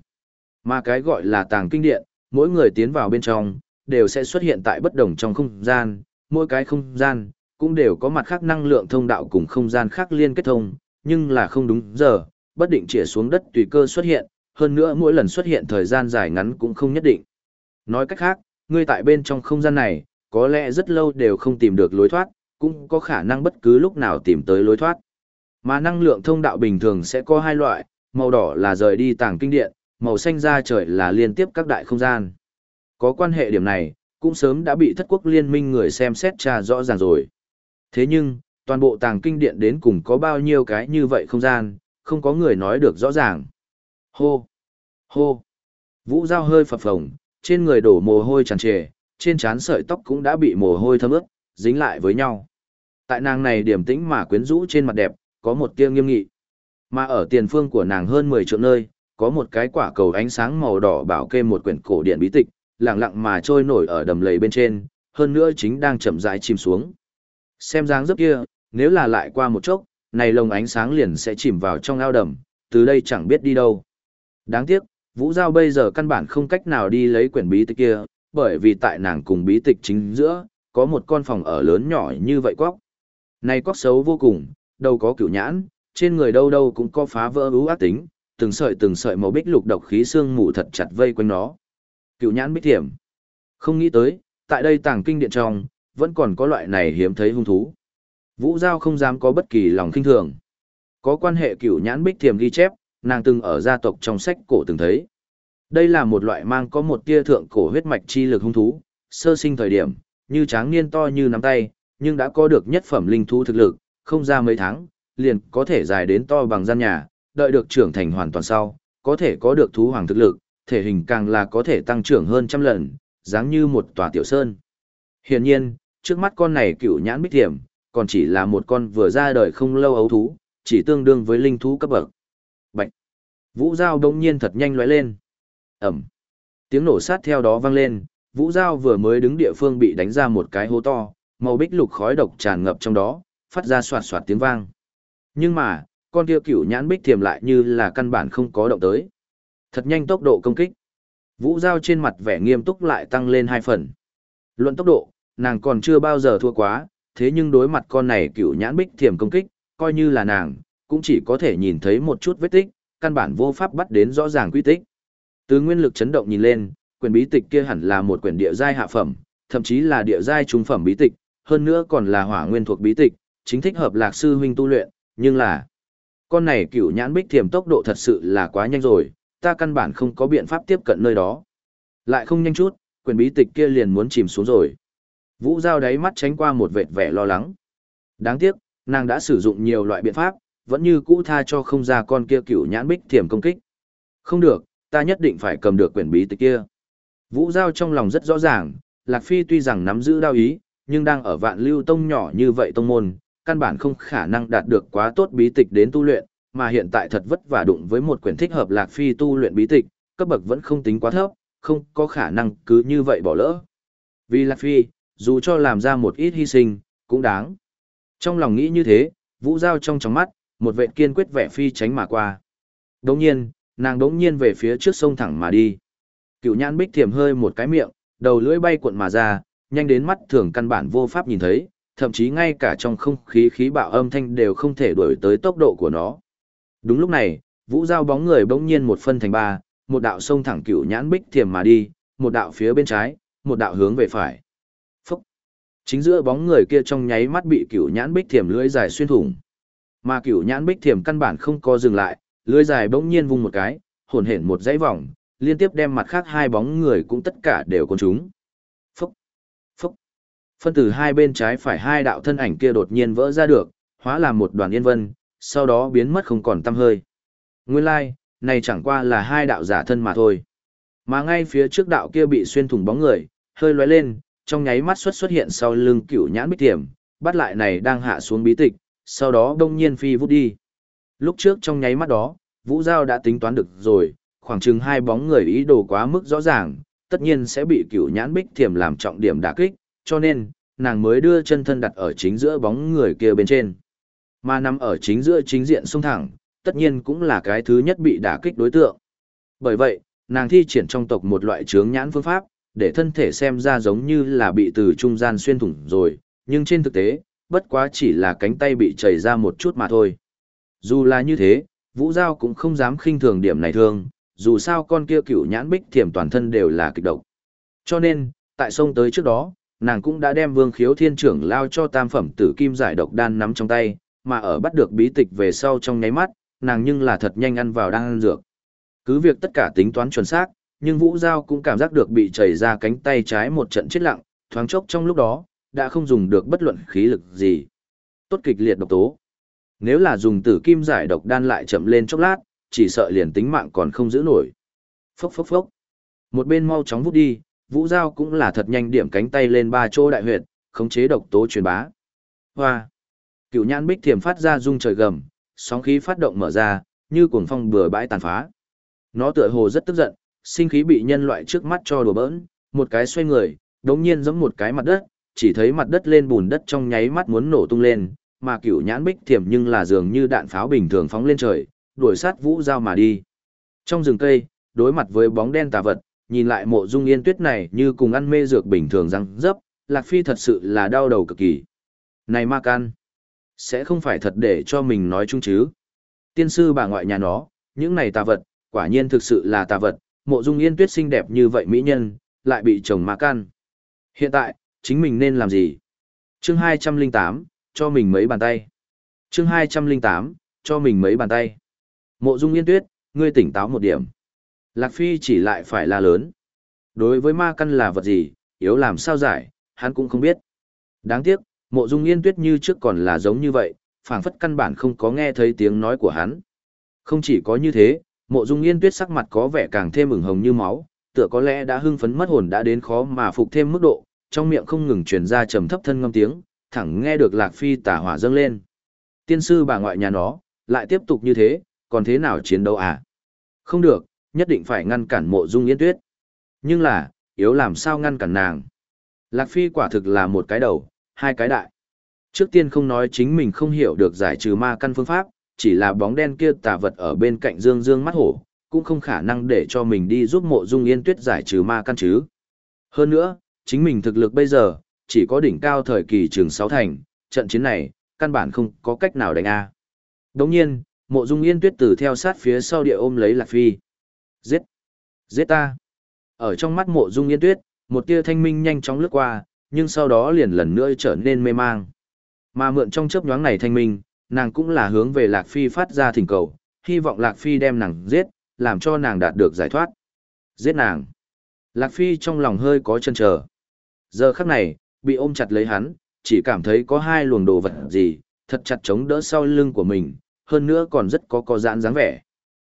Mà cái gọi là tàng kinh điện, mỗi người tiến vào bên trong, đều sẽ xuất hiện tại bất đồng trong không gian, mỗi cái không gian, cũng đều có mặt khác năng lượng thông đạo cùng không gian khác liên kết thông, nhưng là không đúng giờ, bất định chĩa xuống đất tùy cơ xuất hiện, hơn nữa mỗi lần xuất hiện thời gian dài ngắn cũng không nhất định. Nói cách khác, ngươi tại bên trong không gian này, có lẽ rất lâu đều không tìm được lối thoát, cũng có khả năng bất cứ lúc nào tìm tới lối thoát. Mà năng lượng thông đạo bình thường sẽ có hai loại, màu đỏ là rời đi tàng kinh điện, màu xanh ra trời là liên tiếp các đại không gian. Có quan hệ điểm này, cũng sớm đã bị thất quốc liên minh người xem xét tra rõ ràng rồi. Thế nhưng, toàn bộ tàng kinh điện đến cùng có bao nhiêu cái như vậy không gian, không có người nói được rõ ràng. Hô! Hô! Vũ Giao hơi phập phồng, trên người đổ mồ hôi tràn trề, trên trán sợi tóc cũng đã bị mồ hôi thấm ướt, dính lại với nhau. Tại nàng này điểm tĩnh mà quyến rũ trên mặt đẹp, có một tia nghiêm nghị. Mà ở tiền phương của nàng hơn 10 triệu nơi, có một cái quả cầu ánh sáng màu đỏ bảo kê một quyển cổ điện bí tịch, lặng lặng mà trôi nổi ở đầm lầy bên trên, hơn nữa chính đang chậm rãi chìm xuống. Xem dáng dấp kia, nếu là lại qua một chốc, này lồng ánh sáng liền sẽ chìm vào trong ao đầm, từ đây chẳng biết đi đâu. Đáng tiếc, Vũ Giao bây giờ căn bản không cách nào đi lấy quyển bí tịch kia, bởi vì tại nàng cùng bí tịch chính giữa, có một con phòng ở lớn nhỏ như vậy quóc. Này quóc xấu vô cùng, đâu có cửu nhãn, trên người đâu đâu cũng có phá vỡ ưu ác tính, từng sợi từng sợi màu bích lục độc khí xương mù thật chặt vây quanh nó. Cửu nhãn bích thiểm. Không nghĩ tới, tại đây tàng kinh điện trong, vẫn còn có loại này hiếm thấy hung thú. Vũ Giao không dám có bất kỳ lòng kinh thường. Có quan hệ cửu nhãn bích thiềm ghi chép, nàng từng ở gia tộc trong sách cổ từng thấy. Đây là một loại mang có một tia thượng cổ huyết mạch chi lực hung thú, sơ sinh thời điểm, như tráng niên to như nắm tay, nhưng đã có được nhất phẩm linh thú thực lực, không ra mấy tháng, liền có thể dài đến to bằng gian nhà, đợi được trưởng thành hoàn toàn sau, có thể có được thú hoàng thực lực, thể hình càng là có thể tăng trưởng hơn trăm lần, dáng như một tòa tiểu sơn. Hiển nhiên, trước mắt con này cựu nhãn bích thiểm, còn chỉ là một con vừa ra đời không lâu ấu thú, chỉ tương đương với linh thú cấp bậc. Bạch! Vũ dao đông nhiên thật nhanh lóe lên. Ẩm! Tiếng nổ sát theo đó vang lên, vũ dao vừa mới đứng địa phương bị đánh ra một cái hố to, màu bích lục khói độc tràn ngập trong đó, phát ra soạt soạt tiếng vang. Nhưng mà, con kia cửu nhãn bích thiềm lại như là căn bản không có động tới. Thật nhanh tốc độ công kích. Vũ Giao trên mặt vẻ nghiêm túc lại tăng lên hai phần. Luận tốc độ, nàng còn chưa bao giờ thua quá, thế nhưng đối mặt con này cửu nhãn bích thiềm công kích, coi như là nàng, cũng chỉ có thể nhìn thấy một chút vết tích, căn bản vô pháp bắt đến rõ ràng quy tích. Từ nguyên lực chấn động nhìn lên, quyển bí tịch kia hẳn là một quyển địa giai hạ phẩm, thậm chí là địa giai trung phẩm bí tịch, hơn nữa còn là hỏa nguyên thuộc bí tịch, chính thích hợp lạc sư huynh tu luyện, nhưng là con này cửu nhãn bích thiềm tốc độ thật sự là quá nhanh rồi, ta căn bản không có biện pháp tiếp cận nơi đó. Lại không nhanh chút, quyển bí tịch kia liền muốn chìm xuống rồi. Vũ Giao đáy mắt tránh qua một vệt vẻ lo lắng. Đáng tiếc, nàng đã sử dụng nhiều loại biện pháp, vẫn như cũ tha cho không ra con kia cựu nhãn bích thiềm công kích. Không được, ta nhất định phải cầm được quyển bí tịch kia. Vũ Giao trong lòng rất rõ ràng, Lạc Phi tuy rằng nắm giữ đao ý, nhưng đang ở vạn lưu tông nhỏ như vậy tông môn, căn bản không khả năng đạt được quá tốt bí tịch đến tu luyện, mà hiện tại thật vất vả đụng với một quyển thích hợp Lạc Phi tu luyện bí tịch, cấp bậc vẫn không tính quá thấp, không có khả năng cứ như vậy bỏ lỡ. Vì Lạc Phi, dù cho làm ra một ít hy sinh, cũng đáng. Trong lòng nghĩ như thế, Vũ Giao trong trong mắt, một vệ kiên quyết vẻ phi tránh mà qua. Đồng nhiên, nàng đống nhiên về phía trước sông thẳng mà đi. Cựu nhãn bích thiểm hơi một cái miệng, đầu lưỡi bay cuộn mà ra, nhanh đến mắt thường căn bản vô pháp nhìn thấy, thậm chí ngay cả trong không khí khí bạo âm thanh đều không thể đuổi tới tốc độ của nó. Đúng lúc này, vũ giao bóng người bỗng nhiên một phân thành ba, một đạo sông thẳng cựu nhãn bích thiềm mà đi, một đạo phía bên trái, một đạo hướng về phải. Chính giữa bóng người kia trong nháy mắt bị cựu nhãn bích thiềm lưỡi dài xuyên thủng. Mà cựu nhãn bích thiềm căn bản không có dừng lại, lưỡi dài bỗng nhiên vung một cái, hồn hển một dãy vòng, liên tiếp đem mặt khác hai bóng người cũng tất cả đều con chúng. Phúc! Phúc! Phân từ hai bên trái phải hai đạo thân ảnh kia đột nhiên vỡ ra được, hóa làm một đoàn yên vân, sau đó biến mất không còn tăm hơi. Nguyên lai, like, này chẳng qua là hai đạo giả thân mà thôi. Mà ngay phía trước đạo kia bị xuyên thủng bóng người, hơi lóe lên, trong nháy mắt xuất xuất hiện sau lưng cửu nhãn bích tiềm, bắt lại này đang hạ xuống bí tịch, sau đó đông nhiên phi vút đi. Lúc trước trong nháy mắt đó, Vũ Giao đã tính toán được rồi, khoảng chừng hai bóng người ý đồ quá mức rõ ràng, tất nhiên sẽ bị cửu nhãn bích thiểm làm trọng điểm đả kích, cho nên, nàng mới đưa chân thân đặt ở chính giữa bóng người kia bên trên. Mà nằm ở chính giữa chính diện sông thẳng, tất nhiên cũng là cái thứ nhất bị đả kích đối tượng. Bởi vậy, nàng thi triển trong tộc một loại chướng nhãn phương pháp, để thân thể xem ra giống như là bị từ trung gian xuyên thủng rồi, nhưng trên thực tế, bất quá chỉ là cánh tay bị chảy ra một chút mà thôi. Dù là như thế, Vũ Giao cũng không dám khinh thường điểm này thương, dù sao con kia cựu nhãn bích thiểm toàn thân đều là kịch độc. Cho nên, tại sông tới trước đó, nàng cũng đã đem vương khiếu thiên trưởng lao cho tam phẩm tử kim giải độc đan nắm trong tay, mà ở bắt được bí tịch về sau trong nháy mắt, nàng nhưng là thật nhanh ăn vào đang ăn dược. Cứ việc tất cả tính toán chuẩn xác, nhưng Vũ Giao cũng cảm giác được bị chảy ra cánh tay trái một trận chết lặng, thoáng chốc trong lúc đó, đã không dùng được bất luận khí lực gì. Tốt kịch liệt độc tố. Nếu là dùng tử kim giải độc đan lại chậm lên chốc lát, chỉ sợ liền tính mạng còn không giữ nổi. Phốc phốc phốc. Một bên mau chóng vút đi, Vũ Giao cũng là thật nhanh điểm cánh tay lên ba chỗ đại huyệt, khống chế độc tố truyền bá. Hoa. Cựu nhãn bích thiềm phát ra rung trời gầm, sóng khí phát động mở ra, như cuồng phong bừa bãi tàn phá. Nó tựa hồ rất tức giận, sinh khí bị nhân loại trước mắt cho đùa bỡn, một cái xoay người, đống nhiên giống một cái mặt đất, chỉ thấy mặt đất lên bùn đất trong nháy mắt muốn nổ tung lên, mà cửu nhãn bích thiểm nhưng là dường như đạn pháo bình thường phóng lên trời, đuổi sát vũ giao mà đi. Trong rừng cây, đối mặt với bóng đen tà vật, nhìn lại mộ dung yên tuyết này như cùng ăn mê dược bình thường răng dấp, Lạc Phi thật sự là đau đầu cực kỳ. Này ma can, sẽ không phải thật để cho mình nói chung chứ. Tiên sư bà ngoại nhà nó, những này tà vật, quả nhiên thực sự là tà vật, mộ dung yên tuyết xinh đẹp như vậy mỹ nhân, lại bị chồng ma căn. Hiện tại, chính mình nên làm gì? Chương 208, cho mình mấy bàn tay. Chương 208, cho mình mấy bàn tay. Mộ dung yên tuyết, ngươi tỉnh táo một điểm. Lạc Phi chỉ lại phải là lớn. Đối với ma căn là vật gì, yếu làm sao giải, hắn cũng không biết. Đáng tiếc, mộ dung yên tuyết như trước còn là giống như vậy, phảng phất căn bản không có nghe thấy tiếng nói của hắn. Không chỉ có như thế, mộ dung yên tuyết sắc mặt có vẻ càng thêm ửng hồng như máu, tựa có lẽ đã hưng phấn mất hồn đã đến khó mà phục thêm mức độ, trong miệng không ngừng truyền ra trầm thấp thân ngâm tiếng, thẳng nghe được Lạc Phi tả hỏa dâng lên. Tiên sư bà ngoại nhà nó, lại tiếp tục như thế, còn thế nào chiến đấu à? Không được, nhất định phải ngăn cản mộ dung yên tuyết. Nhưng là, yếu làm sao ngăn cản nàng? Lạc Phi quả thực là một cái đầu, hai cái đại. Trước tiên không nói chính mình không hiểu được giải trừ ma căn phương pháp, chỉ là bóng đen kia tà vật ở bên cạnh dương dương mắt hổ, cũng không khả năng để cho mình đi giúp mộ dung yên tuyết giải trừ ma căn chứ. Hơn nữa, chính mình thực lực bây giờ, chỉ có đỉnh cao thời kỳ trường sáu thành, trận chiến này, căn bản không có cách nào đánh A. Đồng nhiên, mộ dung yên tuyết từ theo sát phía sau địa ôm lấy Lạc Phi. Giết! Giết ta! Ở trong mắt mộ dung yên tuyết, một tia thanh minh nhanh chóng lướt qua, nhưng sau đó liền lần nữa trở nên mê mang. Mà mượn trong chớp nhoáng này thanh minh, nàng cũng là hướng về Lạc Phi phát ra thỉnh cầu, hy vọng Lạc Phi đem nàng giết, làm cho nàng đạt được giải thoát. Giết nàng! Lạc Phi trong lòng hơi có chân chờ. Giờ khắc này, bị ôm chặt lấy hắn, chỉ cảm thấy có hai luồng đồ vật gì, thật chặt chống đỡ sau lưng của mình, hơn nữa còn rất có có giãn dáng vẻ.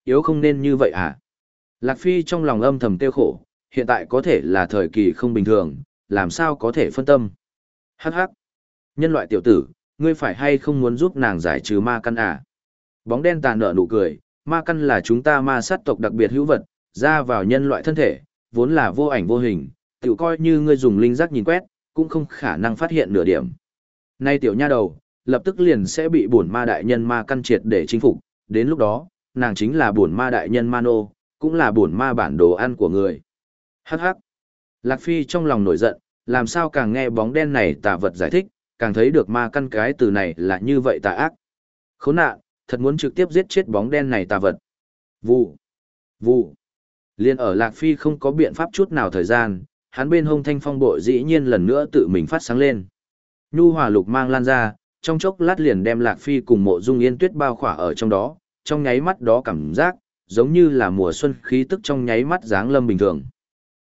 Yếu không nên như vậy à? Lạc Phi trong lòng âm thầm tiêu khổ, hiện tại có thể là thời kỳ không bình thường, làm sao có thể phân tâm. Hắc hắc. Nhân loại tiểu tử, ngươi phải hay không muốn giúp nàng giải trừ ma căn à? Bóng đen tàn nở nụ cười, ma căn là chúng ta ma sát tộc đặc biệt hữu vật, ra vào nhân loại thân thể, vốn là vô ảnh vô hình, tự coi như ngươi dùng linh giác nhìn quét, cũng không khả năng phát hiện nửa điểm. Nay tiểu nha đầu, lập tức liền sẽ bị bổn ma đại nhân ma căn triệt để chinh phục, đến lúc đó, nàng chính là bổn ma đại nhân ma nô, cũng là bổn ma bản đồ ăn của người. Hắc hắc. Lạc Phi trong lòng nổi giận, làm sao càng nghe bóng đen này tà vật giải thích, càng thấy được ma căn cái từ này là như vậy tà ác. Khốn nạn, thật muốn trực tiếp giết chết bóng đen này tà vật. Vụ. Vụ. Liên ở Lạc Phi không có biện pháp chút nào thời gian, hắn bên hông thanh phong bội dĩ nhiên lần nữa tự mình phát sáng lên. Nhu hòa lục mang lan ra, trong chốc lát liền đem Lạc Phi cùng mộ dung yên tuyết bao khỏa ở trong đó, trong nháy mắt đó cảm giác, giống như là mùa xuân khí tức trong nháy mắt dáng lâm bình thường.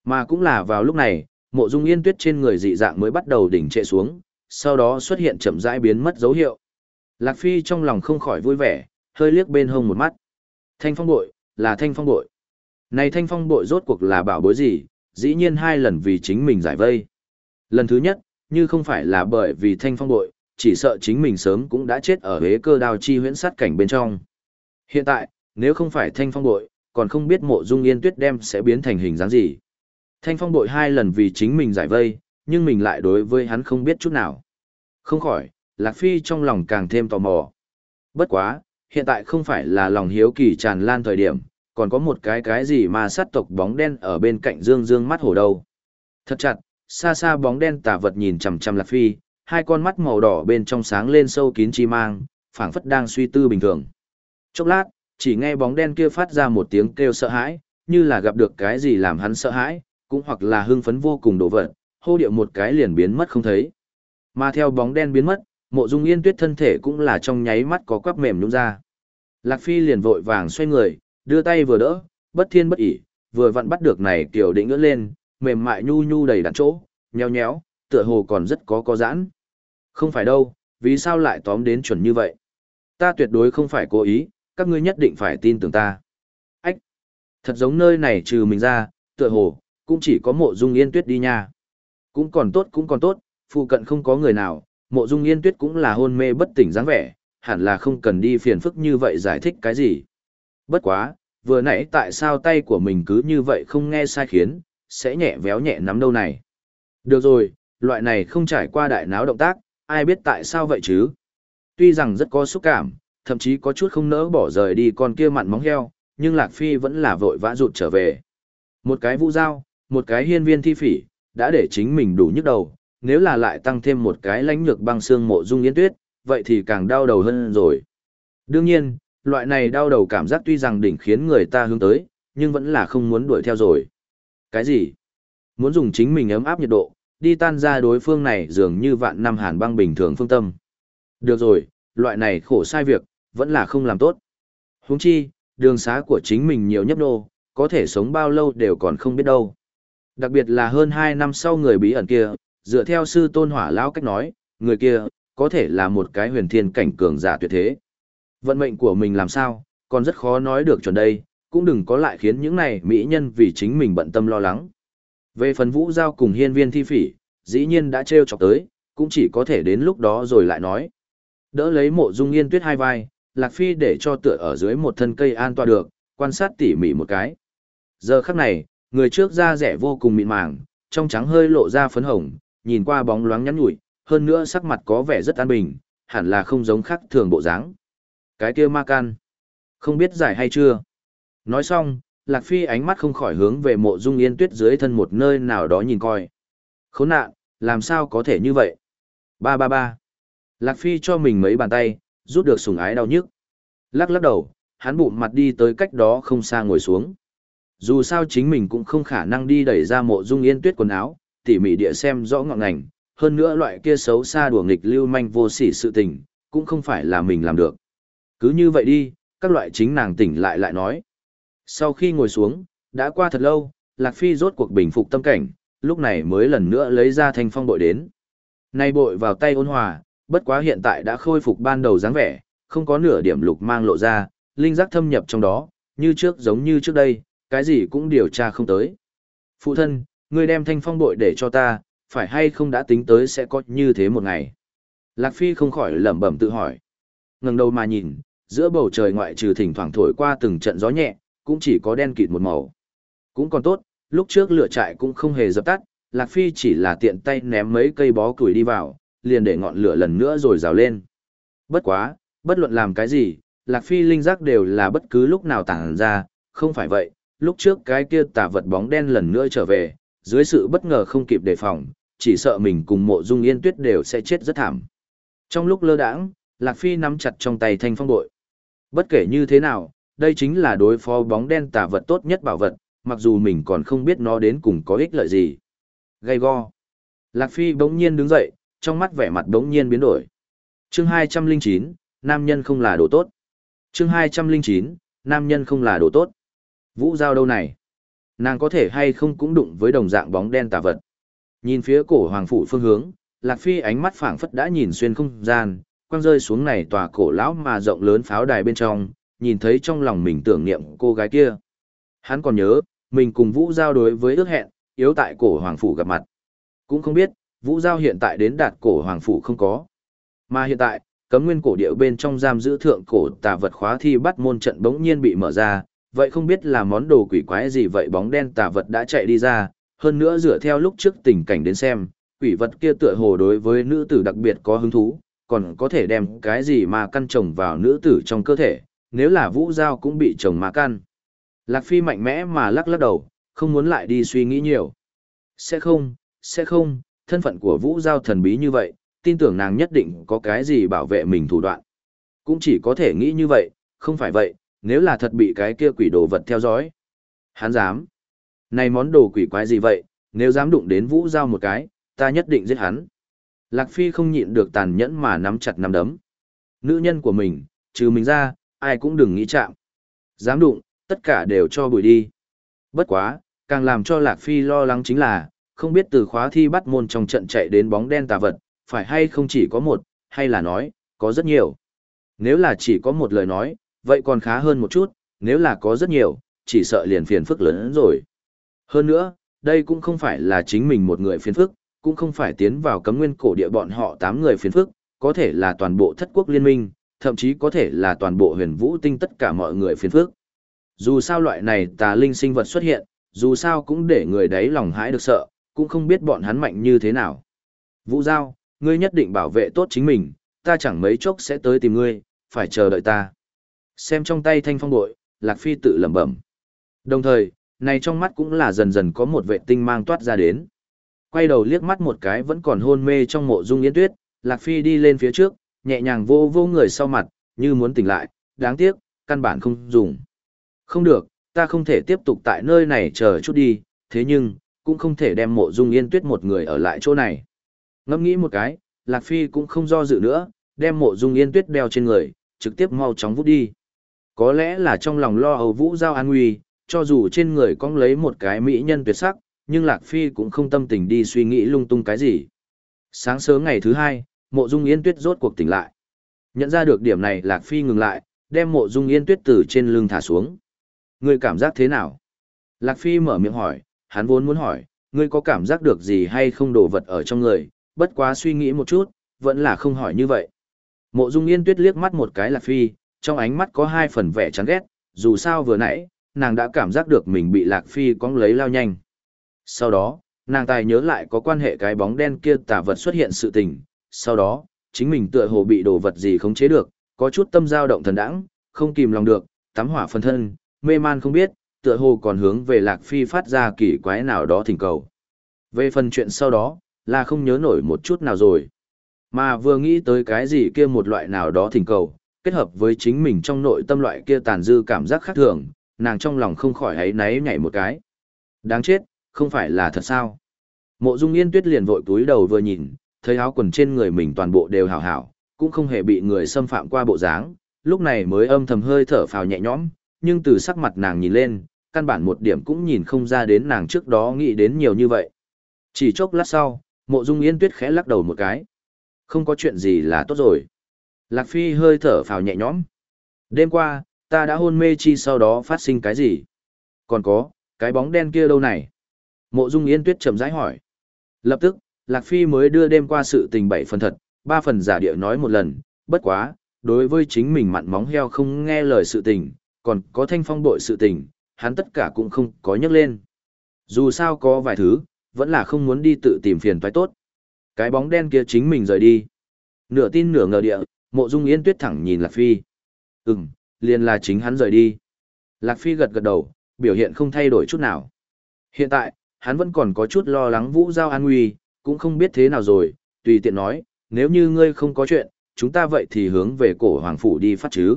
Mà cũng là vào lúc này, mộ dung yên tuyết trên người dị dạng mới bắt đầu đỉnh trệ xuống, sau đó xuất hiện chậm rãi biến mất dấu hiệu. Lạc Phi trong lòng không khỏi vui vẻ, hơi liếc bên hông một mắt. Thanh phong bội, là thanh phong bội. Này thanh phong bội rốt cuộc là bảo bối gì, dĩ nhiên hai lần vì chính mình giải vây. Lần thứ nhất, như không phải là bởi vì thanh phong bội, chỉ sợ chính mình sớm cũng đã chết ở hế cơ đào chi huyễn sát cảnh bên trong. Hiện tại, nếu không phải thanh phong bội, còn không biết mộ dung yên tuyết đem sẽ biến thành hình dáng gì. Thanh phong bội hai lần vì chính mình giải vây, nhưng mình lại đối với hắn không biết chút nào. Không khỏi, Lạc Phi trong lòng càng thêm tò mò. Bất quá, hiện tại không phải là lòng hiếu kỳ tràn lan thời điểm, còn có một cái cái gì mà sát tộc bóng đen ở bên cạnh dương dương mắt hổ đâu. Thật chặt, xa xa bóng đen tà vật nhìn chằm chằm Lạc Phi, hai con mắt màu đỏ bên trong sáng lên sâu kín chi mang, phảng phất đang suy tư bình thường. Chốc lát, chỉ nghe bóng đen kia phát ra một tiếng kêu sợ hãi, như là gặp được cái gì làm hắn sợ hãi, cũng hoặc là hưng phấn vô cùng đổ vật, hô điệu một cái liền biến mất không thấy. Mà theo bóng đen biến mất, mộ dung yên tuyết thân thể cũng là trong nháy mắt có quắp mềm nhũn ra. Lạc Phi liền vội vàng xoay người, đưa tay vừa đỡ, bất thiên bất ỉ, vừa vặn bắt được này tiểu định ngỡ lên, mềm mại nhu nhu đầy đặn chỗ, nhéo nhéo, tựa hồ còn rất có có giãn. Không phải đâu, vì sao lại tóm đến chuẩn như vậy? Ta tuyệt đối không phải cố ý, các ngươi nhất định phải tin tưởng ta. Ách! Thật giống nơi này trừ mình ra, tựa hồ, cũng chỉ có mộ dung yên tuyết đi nha. Cũng còn tốt cũng còn tốt, phụ cận không có người nào, mộ dung yên tuyết cũng là hôn mê bất tỉnh dáng vẻ, hẳn là không cần đi phiền phức như vậy giải thích cái gì. Bất quá, vừa nãy tại sao tay của mình cứ như vậy không nghe sai khiến, sẽ nhẹ véo nhẹ nắm đâu này. Được rồi, loại này không trải qua đại náo động tác, ai biết tại sao vậy chứ? Tuy rằng rất có xúc cảm, thậm chí có chút không nỡ bỏ rời đi con kia mặn móng heo, nhưng Lạc Phi vẫn là vội vã rụt trở về. Một cái vũ dao, một cái hiên viên thi phỉ, đã để chính mình đủ nhức đầu, nếu là lại tăng thêm một cái lãnh nhược băng xương mộ dung yến tuyết, vậy thì càng đau đầu hơn rồi. Đương nhiên, loại này đau đầu cảm giác tuy rằng đỉnh khiến người ta hướng tới, nhưng vẫn là không muốn đuổi theo rồi. Cái gì? Muốn dùng chính mình ấm áp nhiệt độ, đi tan ra đối phương này dường như vạn năm hàn băng bình thường phương tâm. Được rồi, loại này khổ sai việc, vẫn là không làm tốt. Huống chi, đường xá của chính mình nhiều nhấp nô, có thể sống bao lâu đều còn không biết đâu. Đặc biệt là hơn 2 năm sau người bí ẩn kia, dựa theo sư tôn hỏa lão cách nói, người kia, có thể là một cái huyền thiên cảnh cường giả tuyệt thế. Vận mệnh của mình làm sao, còn rất khó nói được chuẩn đây, cũng đừng có lại khiến những này mỹ nhân vì chính mình bận tâm lo lắng. Về phần vũ giao cùng hiên viên thi phỉ, dĩ nhiên đã treo chọc tới, cũng chỉ có thể đến lúc đó rồi lại nói. Đỡ lấy mộ dung yên tuyết hai vai, Lạc Phi để cho tựa ở dưới một thân cây an toàn được, quan sát tỉ mỉ một cái. Giờ khắc này, người trước da rẻ vô cùng mịn màng, trong trắng hơi lộ ra phấn hồng, nhìn qua bóng loáng nhắn nhủi, hơn nữa sắc mặt có vẻ rất an bình, hẳn là không giống khác thường bộ dáng. Cái kia ma can, không biết giải hay chưa? Nói xong, Lạc Phi ánh mắt không khỏi hướng về mộ dung yên tuyết dưới thân một nơi nào đó nhìn coi. Khốn nạn, làm sao có thể như vậy? Ba ba ba. Lạc Phi cho mình mấy bàn tay, rút được sùng ái đau nhức. Lắc lắc đầu, hắn bụng mặt đi tới cách đó không xa ngồi xuống. Dù sao chính mình cũng không khả năng đi đẩy ra mộ dung yên tuyết quần áo, tỉ mỉ địa xem rõ ngọn ngành, hơn nữa loại kia xấu xa đùa nghịch lưu manh vô sỉ sự tình, cũng không phải là mình làm được. Cứ như vậy đi, các loại chính nàng tỉnh lại lại nói. Sau khi ngồi xuống, đã qua thật lâu, Lạc Phi rốt cuộc bình phục tâm cảnh, lúc này mới lần nữa lấy ra thanh phong bội đến. Nay bội vào tay ôn hòa, bất quá hiện tại đã khôi phục ban đầu dáng vẻ, không có nửa điểm lục mang lộ ra, linh giác thâm nhập trong đó, như trước giống như trước đây, cái gì cũng điều tra không tới. Phụ thân, ngươi đem thanh phong bội để cho ta, phải hay không đã tính tới sẽ có như thế một ngày. Lạc Phi không khỏi lẩm bẩm tự hỏi. ngẩng đầu mà nhìn, giữa bầu trời ngoại trừ thỉnh thoảng thổi qua từng trận gió nhẹ, cũng chỉ có đen kịt một màu. Cũng còn tốt, lúc trước lửa trại cũng không hề dập tắt, Lạc Phi chỉ là tiện tay ném mấy cây bó củi đi vào, liền để ngọn lửa lần nữa rồi rào lên. Bất quá, bất luận làm cái gì, Lạc Phi linh giác đều là bất cứ lúc nào tản ra, không phải vậy, lúc trước cái kia tà vật bóng đen lần nữa trở về, dưới sự bất ngờ không kịp đề phòng, chỉ sợ mình cùng mộ dung yên tuyết đều sẽ chết rất thảm. Trong lúc lơ đãng, Lạc Phi nắm chặt trong tay thanh phong bội. Bất kể như thế nào, đây chính là đối phó bóng đen tà vật tốt nhất bảo vật, mặc dù mình còn không biết nó đến cùng có ích lợi gì. Gây go. Lạc Phi bỗng nhiên đứng dậy, trong mắt vẻ mặt bỗng nhiên biến đổi. Chương 209, nam nhân không là đồ tốt. Chương 209, nam nhân không là đồ tốt. Vũ giao đâu này? Nàng có thể hay không cũng đụng với đồng dạng bóng đen tà vật. Nhìn phía cổ hoàng phủ phương hướng, Lạc Phi ánh mắt phảng phất đã nhìn xuyên không gian, quăng rơi xuống này tòa cổ lão mà rộng lớn pháo đài bên trong, nhìn thấy trong lòng mình tưởng niệm cô gái kia. Hắn còn nhớ, mình cùng Vũ Giao đối với ước hẹn, yếu tại cổ hoàng phủ gặp mặt. Cũng không biết, Vũ Giao hiện tại đến đạt cổ hoàng phủ không có. Mà hiện tại, cấm nguyên cổ điệu bên trong giam giữ thượng cổ tà vật khóa thi bắt môn trận bỗng nhiên bị mở ra, vậy không biết là món đồ quỷ quái gì vậy bóng đen tà vật đã chạy đi ra, hơn nữa dựa theo lúc trước tình cảnh đến xem, quỷ vật kia tựa hồ đối với nữ tử đặc biệt có hứng thú, còn có thể đem cái gì mà căn trồng vào nữ tử trong cơ thể, nếu là vũ giao cũng bị trồng mà căn. Lạc Phi mạnh mẽ mà lắc lắc đầu, không muốn lại đi suy nghĩ nhiều. Sẽ không, sẽ không, thân phận của vũ giao thần bí như vậy, tin tưởng nàng nhất định có cái gì bảo vệ mình thủ đoạn. Cũng chỉ có thể nghĩ như vậy, không phải vậy, nếu là thật bị cái kia quỷ đồ vật theo dõi. Hắn dám. Này món đồ quỷ quái gì vậy, nếu dám đụng đến vũ giao một cái, ta nhất định giết hắn. Lạc Phi không nhịn được tàn nhẫn mà nắm chặt nắm đấm. Nữ nhân của mình, trừ mình ra, ai cũng đừng nghĩ chạm. Dám đụng, tất cả đều cho bụi đi. Bất quá, càng làm cho Lạc Phi lo lắng chính là, không biết từ khóa thi bắt môn trong trận chạy đến bóng đen tà vật, phải hay không chỉ có một, hay là nói, có rất nhiều. Nếu là chỉ có một lời nói, vậy còn khá hơn một chút, nếu là có rất nhiều, chỉ sợ liền phiền phức lớn hơn rồi. Hơn nữa, đây cũng không phải là chính mình một người phiền phức, cũng không phải tiến vào cấm nguyên cổ địa bọn họ 8 người phiền phức, có thể là toàn bộ thất quốc liên minh, thậm chí có thể là toàn bộ huyền vũ tinh tất cả mọi người phiền phức. Dù sao loại này tà linh sinh vật xuất hiện, dù sao cũng để người đấy lòng hãi được sợ, cũng không biết bọn hắn mạnh như thế nào. Vũ Giao, ngươi nhất định bảo vệ tốt chính mình, ta chẳng mấy chốc sẽ tới tìm ngươi, phải chờ đợi ta. Xem trong tay thanh phong bội, Lạc Phi tự lẩm bẩm. Đồng thời, này trong mắt cũng là dần dần có một vệ tinh mang toát ra đến. Quay đầu liếc mắt một cái vẫn còn hôn mê trong mộ dung yên tuyết, Lạc Phi đi lên phía trước, nhẹ nhàng vô vô người sau mặt, như muốn tỉnh lại, đáng tiếc, căn bản không dùng. Không được, ta không thể tiếp tục tại nơi này chờ chút đi, thế nhưng, cũng không thể đem mộ dung yên tuyết một người ở lại chỗ này. Ngẫm nghĩ một cái, Lạc Phi cũng không do dự nữa, đem mộ dung yên tuyết đeo trên người, trực tiếp mau chóng vút đi. Có lẽ là trong lòng lo âu vũ giao an nguy, cho dù trên người cong lấy một cái mỹ nhân tuyệt sắc, nhưng Lạc Phi cũng không tâm tình đi suy nghĩ lung tung cái gì. Sáng sớm ngày thứ hai, mộ dung yên tuyết rốt cuộc tỉnh lại. Nhận ra được điểm này Lạc Phi ngừng lại, đem mộ dung yên tuyết từ trên lưng thả xuống. Ngươi cảm giác thế nào? Lạc Phi mở miệng hỏi, hắn vốn muốn hỏi, ngươi có cảm giác được gì hay không đổ vật ở trong người, bất quá suy nghĩ một chút, vẫn là không hỏi như vậy. Mộ dung yên tuyết liếc mắt một cái Lạc Phi, trong ánh mắt có hai phần vẻ chán ghét, dù sao vừa nãy, nàng đã cảm giác được mình bị Lạc Phi cong lấy lao nhanh. Sau đó, nàng tài nhớ lại có quan hệ cái bóng đen kia tả vật xuất hiện sự tình, sau đó, chính mình tựa hồ bị đồ vật gì khống chế được, có chút tâm dao động thần đãng, không kìm lòng được, tắm hỏa phân thân, mê man không biết, tựa hồ còn hướng về Lạc Phi phát ra kỳ quái nào đó thỉnh cầu. Về phần chuyện sau đó, là không nhớ nổi một chút nào rồi. Mà vừa nghĩ tới cái gì kia một loại nào đó thỉnh cầu, kết hợp với chính mình trong nội tâm loại kia tàn dư cảm giác khác thường, nàng trong lòng không khỏi hấy náy nhảy một cái. Đáng chết, không phải là thật sao? Mộ Dung Yên Tuyết liền vội túi đầu vừa nhìn, thấy áo quần trên người mình toàn bộ đều hảo hảo, cũng không hề bị người xâm phạm qua bộ dáng, lúc này mới âm thầm hơi thở phào nhẹ nhõm, nhưng từ sắc mặt nàng nhìn lên, căn bản một điểm cũng nhìn không ra đến nàng trước đó nghĩ đến nhiều như vậy. Chỉ chốc lát sau, Mộ Dung Yên Tuyết khẽ lắc đầu một cái. Không có chuyện gì là tốt rồi. Lạc Phi hơi thở phào nhẹ nhõm. Đêm qua, ta đã hôn mê chi sau đó phát sinh cái gì? Còn có, cái bóng đen kia đâu này? Mộ Dung Yên Tuyết chậm rãi hỏi. Lập tức, Lạc Phi mới đưa đêm qua sự tình bảy phần thật, ba phần giả địa nói một lần, bất quá, đối với chính mình mặn móng heo không nghe lời sự tình, còn có thanh phong bội sự tình, hắn tất cả cũng không có nhắc lên. Dù sao có vài thứ, vẫn là không muốn đi tự tìm phiền toái tốt. Cái bóng đen kia chính mình rời đi. Nửa tin nửa ngờ địa, mộ dung yên tuyết thẳng nhìn Lạc Phi. Ừm, liền là chính hắn rời đi. Lạc Phi gật gật đầu, biểu hiện không thay đổi chút nào. Hiện tại, hắn vẫn còn có chút lo lắng vũ giao an nguy, cũng không biết thế nào rồi, tùy tiện nói, nếu như ngươi không có chuyện, chúng ta vậy thì hướng về cổ hoàng phủ đi phát chứ.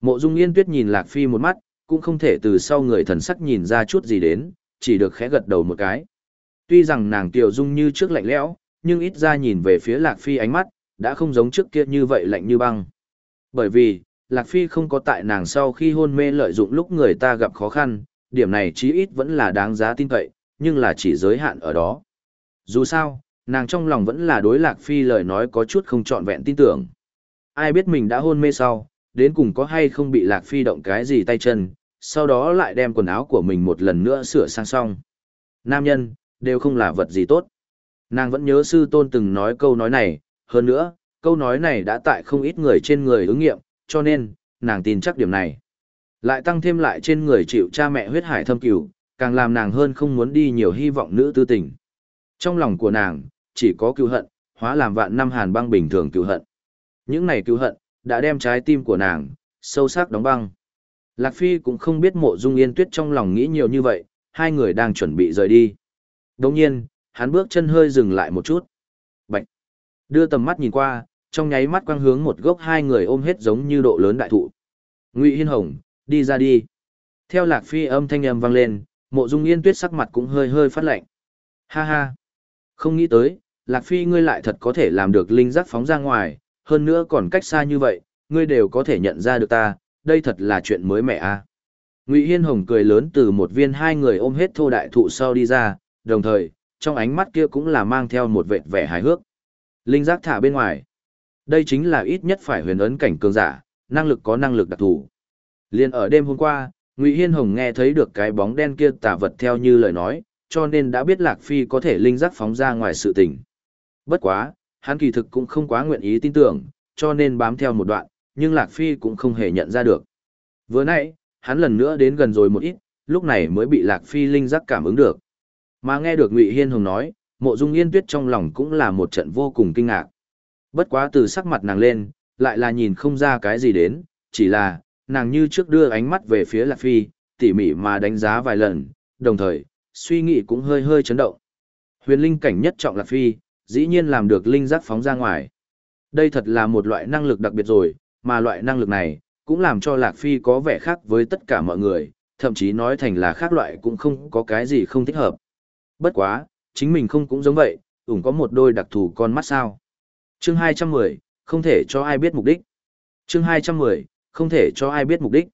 Mộ Dung Yên Tuyết nhìn Lạc Phi một mắt, cũng không thể từ sau người thần sắc nhìn ra chút gì đến, chỉ được khẽ gật đầu một cái. Tuy rằng nàng tiểu dung như trước lạnh lẽo, nhưng ít ra nhìn về phía Lạc Phi ánh mắt, đã không giống trước kia như vậy lạnh như băng. Bởi vì, Lạc Phi không có tại nàng sau khi hôn mê lợi dụng lúc người ta gặp khó khăn, điểm này chí ít vẫn là đáng giá tin cậy, nhưng là chỉ giới hạn ở đó. Dù sao, nàng trong lòng vẫn là đối Lạc Phi lời nói có chút không trọn vẹn tin tưởng. Ai biết mình đã hôn mê sau, đến cùng có hay không bị Lạc Phi động cái gì tay chân, sau đó lại đem quần áo của mình một lần nữa sửa sang xong. Nam nhân, đều không là vật gì tốt. Nàng vẫn nhớ sư tôn từng nói câu nói này, hơn nữa, câu nói này đã tại không ít người trên người ứng nghiệm, cho nên, nàng tin chắc điểm này. Lại tăng thêm lại trên người chịu cha mẹ huyết hải thâm cửu, càng làm nàng hơn không muốn đi nhiều hy vọng nữ tư tình. Trong lòng của nàng, chỉ có cứu hận, hóa làm vạn năm hàn băng bình thường cứu hận. Những này cứu hận, đã đem trái tim của nàng, sâu sắc đóng băng. Lạc Phi cũng không biết mộ dung yên tuyết trong lòng nghĩ nhiều như vậy, hai người đang chuẩn bị rời đi. Đồng nhiên, hắn bước chân hơi dừng lại một chút. Đưa tầm mắt nhìn qua, trong nháy mắt quang hướng một gốc hai người ôm hết giống như độ lớn đại thụ. Ngụy Hiên Hồng, đi ra đi. Theo Lạc Phi âm thanh âm vang lên, mộ dung yên tuyết sắc mặt cũng hơi hơi phát lạnh. Ha ha! Không nghĩ tới, Lạc Phi ngươi lại thật có thể làm được linh giác phóng ra ngoài, hơn nữa còn cách xa như vậy, ngươi đều có thể nhận ra được ta, đây thật là chuyện mới mẻ a. À. Ngụy Hiên Hồng cười lớn từ một viên hai người ôm hết thô đại thụ sau đi ra, đồng thời, trong ánh mắt kia cũng là mang theo một vệt vẻ hài hước. Linh giác thả bên ngoài. Đây chính là ít nhất phải huyền ấn cảnh cường giả, năng lực có năng lực đặc thù. Liên ở đêm hôm qua, Ngụy Hiên Hồng nghe thấy được cái bóng đen kia tả vật theo như lời nói, cho nên đã biết Lạc Phi có thể linh giác phóng ra ngoài sự tình. Bất quá, hắn kỳ thực cũng không quá nguyện ý tin tưởng, cho nên bám theo một đoạn, nhưng Lạc Phi cũng không hề nhận ra được. Vừa nãy, hắn lần nữa đến gần rồi một ít, lúc này mới bị Lạc Phi linh giác cảm ứng được. Mà nghe được Ngụy Hiên Hồng nói, mộ dung yên tuyết trong lòng cũng là một trận vô cùng kinh ngạc. Bất quá từ sắc mặt nàng lên, lại là nhìn không ra cái gì đến, chỉ là, nàng như trước đưa ánh mắt về phía Lạc Phi, tỉ mỉ mà đánh giá vài lần, đồng thời, suy nghĩ cũng hơi hơi chấn động. Huyền linh cảnh nhất trọng Lạc Phi, dĩ nhiên làm được linh giác phóng ra ngoài. Đây thật là một loại năng lực đặc biệt rồi, mà loại năng lực này, cũng làm cho Lạc Phi có vẻ khác với tất cả mọi người, thậm chí nói thành là khác loại cũng không có cái gì không thích hợp. Bất quá, chính mình không cũng giống vậy, ủng có một đôi đặc thù con mắt sao. Chương 210, không thể cho ai biết mục đích. Chương 210, không thể cho ai biết mục đích.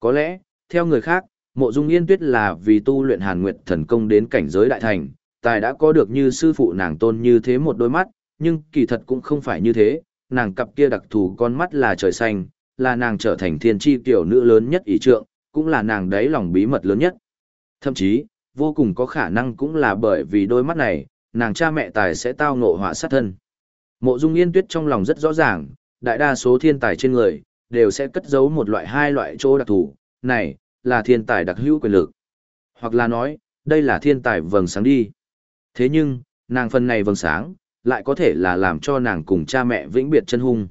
Có lẽ, theo người khác, mộ dung yên tuyết là vì tu luyện hàn nguyệt thần công đến cảnh giới đại thành, tài đã có được như sư phụ nàng tôn như thế một đôi mắt, nhưng kỳ thật cũng không phải như thế, nàng cặp kia đặc thù con mắt là trời xanh, là nàng trở thành thiên tri tiểu nữ lớn nhất ý trượng, cũng là nàng đấy lòng bí mật lớn nhất. Thậm chí, vô cùng có khả năng cũng là bởi vì đôi mắt này, nàng cha mẹ tài sẽ tao ngộ họa sát thân. Mộ Dung Yên Tuyết trong lòng rất rõ ràng, đại đa số thiên tài trên người, đều sẽ cất giấu một loại hai loại chỗ đặc thù, này, là thiên tài đặc hữu quyền lực. Hoặc là nói, đây là thiên tài vầng sáng đi. Thế nhưng, nàng phần này vầng sáng, lại có thể là làm cho nàng cùng cha mẹ vĩnh biệt chân hung.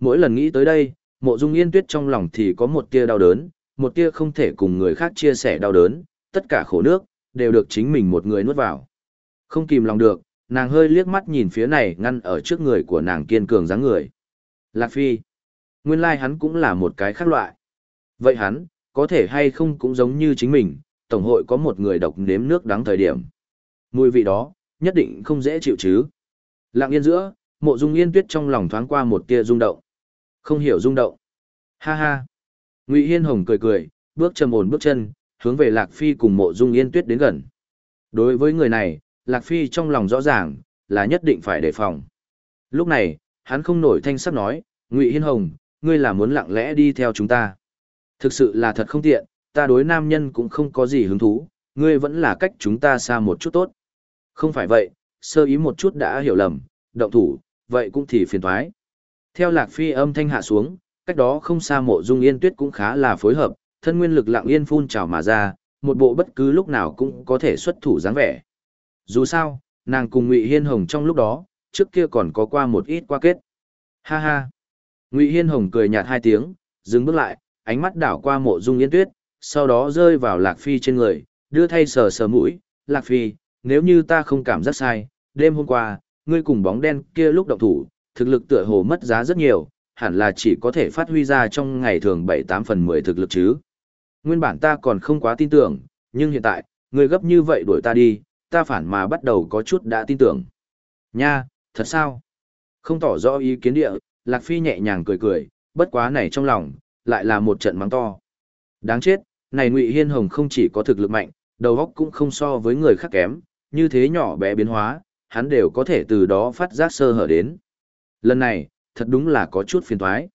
Mỗi lần nghĩ tới đây, mộ dung yên tuyết trong lòng thì có một tia đau đớn, một tia không thể cùng người khác chia sẻ đau đớn, tất cả khổ nước, đều được chính mình một người nuốt vào. Không kìm lòng được, nàng hơi liếc mắt nhìn phía này ngăn ở trước người của nàng kiên cường dáng người. Lạc Phi. Nguyên lai like hắn cũng là một cái khác loại. Vậy hắn, có thể hay không cũng giống như chính mình, Tổng hội có một người độc nếm nước đắng thời điểm. Mùi vị đó, nhất định không dễ chịu chứ. Lặng yên giữa, mộ dung yên tuyết trong lòng thoáng qua một tia rung động. Không hiểu rung động. Ha ha. Ngụy Hiên Hồng cười cười, bước trầm ổn bước chân, hướng về Lạc Phi cùng mộ dung yên tuyết đến gần. Đối với người này, Lạc Phi trong lòng rõ ràng, là nhất định phải đề phòng. Lúc này, hắn không nổi thanh sắc nói, Ngụy Hiên Hồng, ngươi là muốn lặng lẽ đi theo chúng ta. Thực sự là thật không tiện, ta đối nam nhân cũng không có gì hứng thú, ngươi vẫn là cách chúng ta xa một chút tốt. Không phải vậy, sơ ý một chút đã hiểu lầm, động thủ, vậy cũng thì phiền thoái. Theo Lạc Phi âm thanh hạ xuống, cách đó không xa mộ dung yên tuyết cũng khá là phối hợp, thân nguyên lực lặng yên phun trào mà ra, một bộ bất cứ lúc nào cũng có thể xuất thủ dáng vẻ. Dù sao, nàng cùng Ngụy Hiên Hồng trong lúc đó, trước kia còn có qua một ít qua kết. Ha ha. Ngụy Hiên Hồng cười nhạt hai tiếng, dừng bước lại, ánh mắt đảo qua mộ dung yên tuyết, sau đó rơi vào Lạc Phi trên người, đưa thay sờ sờ mũi, Lạc Phi, nếu như ta không cảm giác sai, đêm hôm qua, ngươi cùng bóng đen kia lúc động thủ, thực lực tựa hồ mất giá rất nhiều, hẳn là chỉ có thể phát huy ra trong ngày thường 7-8 phần 10 thực lực chứ. Nguyên bản ta còn không quá tin tưởng, nhưng hiện tại, ngươi gấp như vậy đuổi ta đi, ta phản mà bắt đầu có chút đã tin tưởng. Nha, thật sao? Không tỏ rõ ý kiến địa, Lạc Phi nhẹ nhàng cười cười, bất quá này trong lòng, lại là một trận mắng to. Đáng chết, này Ngụy Hiên Hồng không chỉ có thực lực mạnh, đầu óc cũng không so với người khác kém, như thế nhỏ bé biến hóa, hắn đều có thể từ đó phát giác sơ hở đến. Lần này, thật đúng là có chút phiền toái.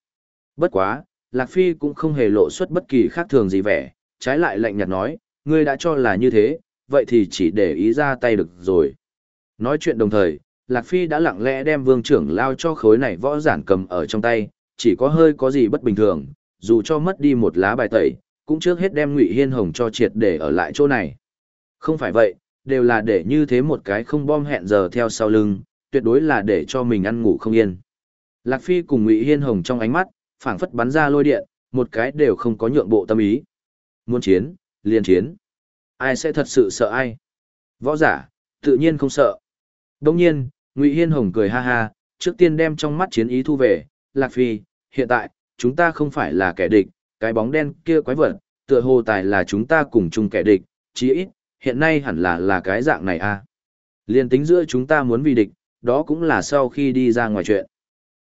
Bất quá, Lạc Phi cũng không hề lộ xuất bất kỳ khác thường gì vẻ, trái lại lạnh nhạt nói, ngươi đã cho là như thế, vậy thì chỉ để ý ra tay được rồi. Nói chuyện đồng thời, Lạc Phi đã lặng lẽ đem vương trưởng lao cho khối này võ giản cầm ở trong tay, chỉ có hơi có gì bất bình thường, dù cho mất đi một lá bài tẩy, cũng trước hết đem Ngụy Hiên Hồng cho triệt để ở lại chỗ này. Không phải vậy, đều là để như thế một cái không bom hẹn giờ theo sau lưng, tuyệt đối là để cho mình ăn ngủ không yên. Lạc Phi cùng Ngụy Hiên Hồng trong ánh mắt, phảng phất bắn ra lôi điện, một cái đều không có nhượng bộ tâm ý. Muốn chiến, liền chiến. Ai sẽ thật sự sợ ai? Võ giả, tự nhiên không sợ. Đồng nhiên, Ngụy Hiên Hồng cười ha ha, trước tiên đem trong mắt chiến ý thu về, Lạc Phi, hiện tại, chúng ta không phải là kẻ địch, cái bóng đen kia quái vật, tựa hồ tài là chúng ta cùng chung kẻ địch, chí ít, hiện nay hẳn là là cái dạng này a. À. Liên tính giữa chúng ta muốn vì địch, đó cũng là sau khi đi ra ngoài chuyện.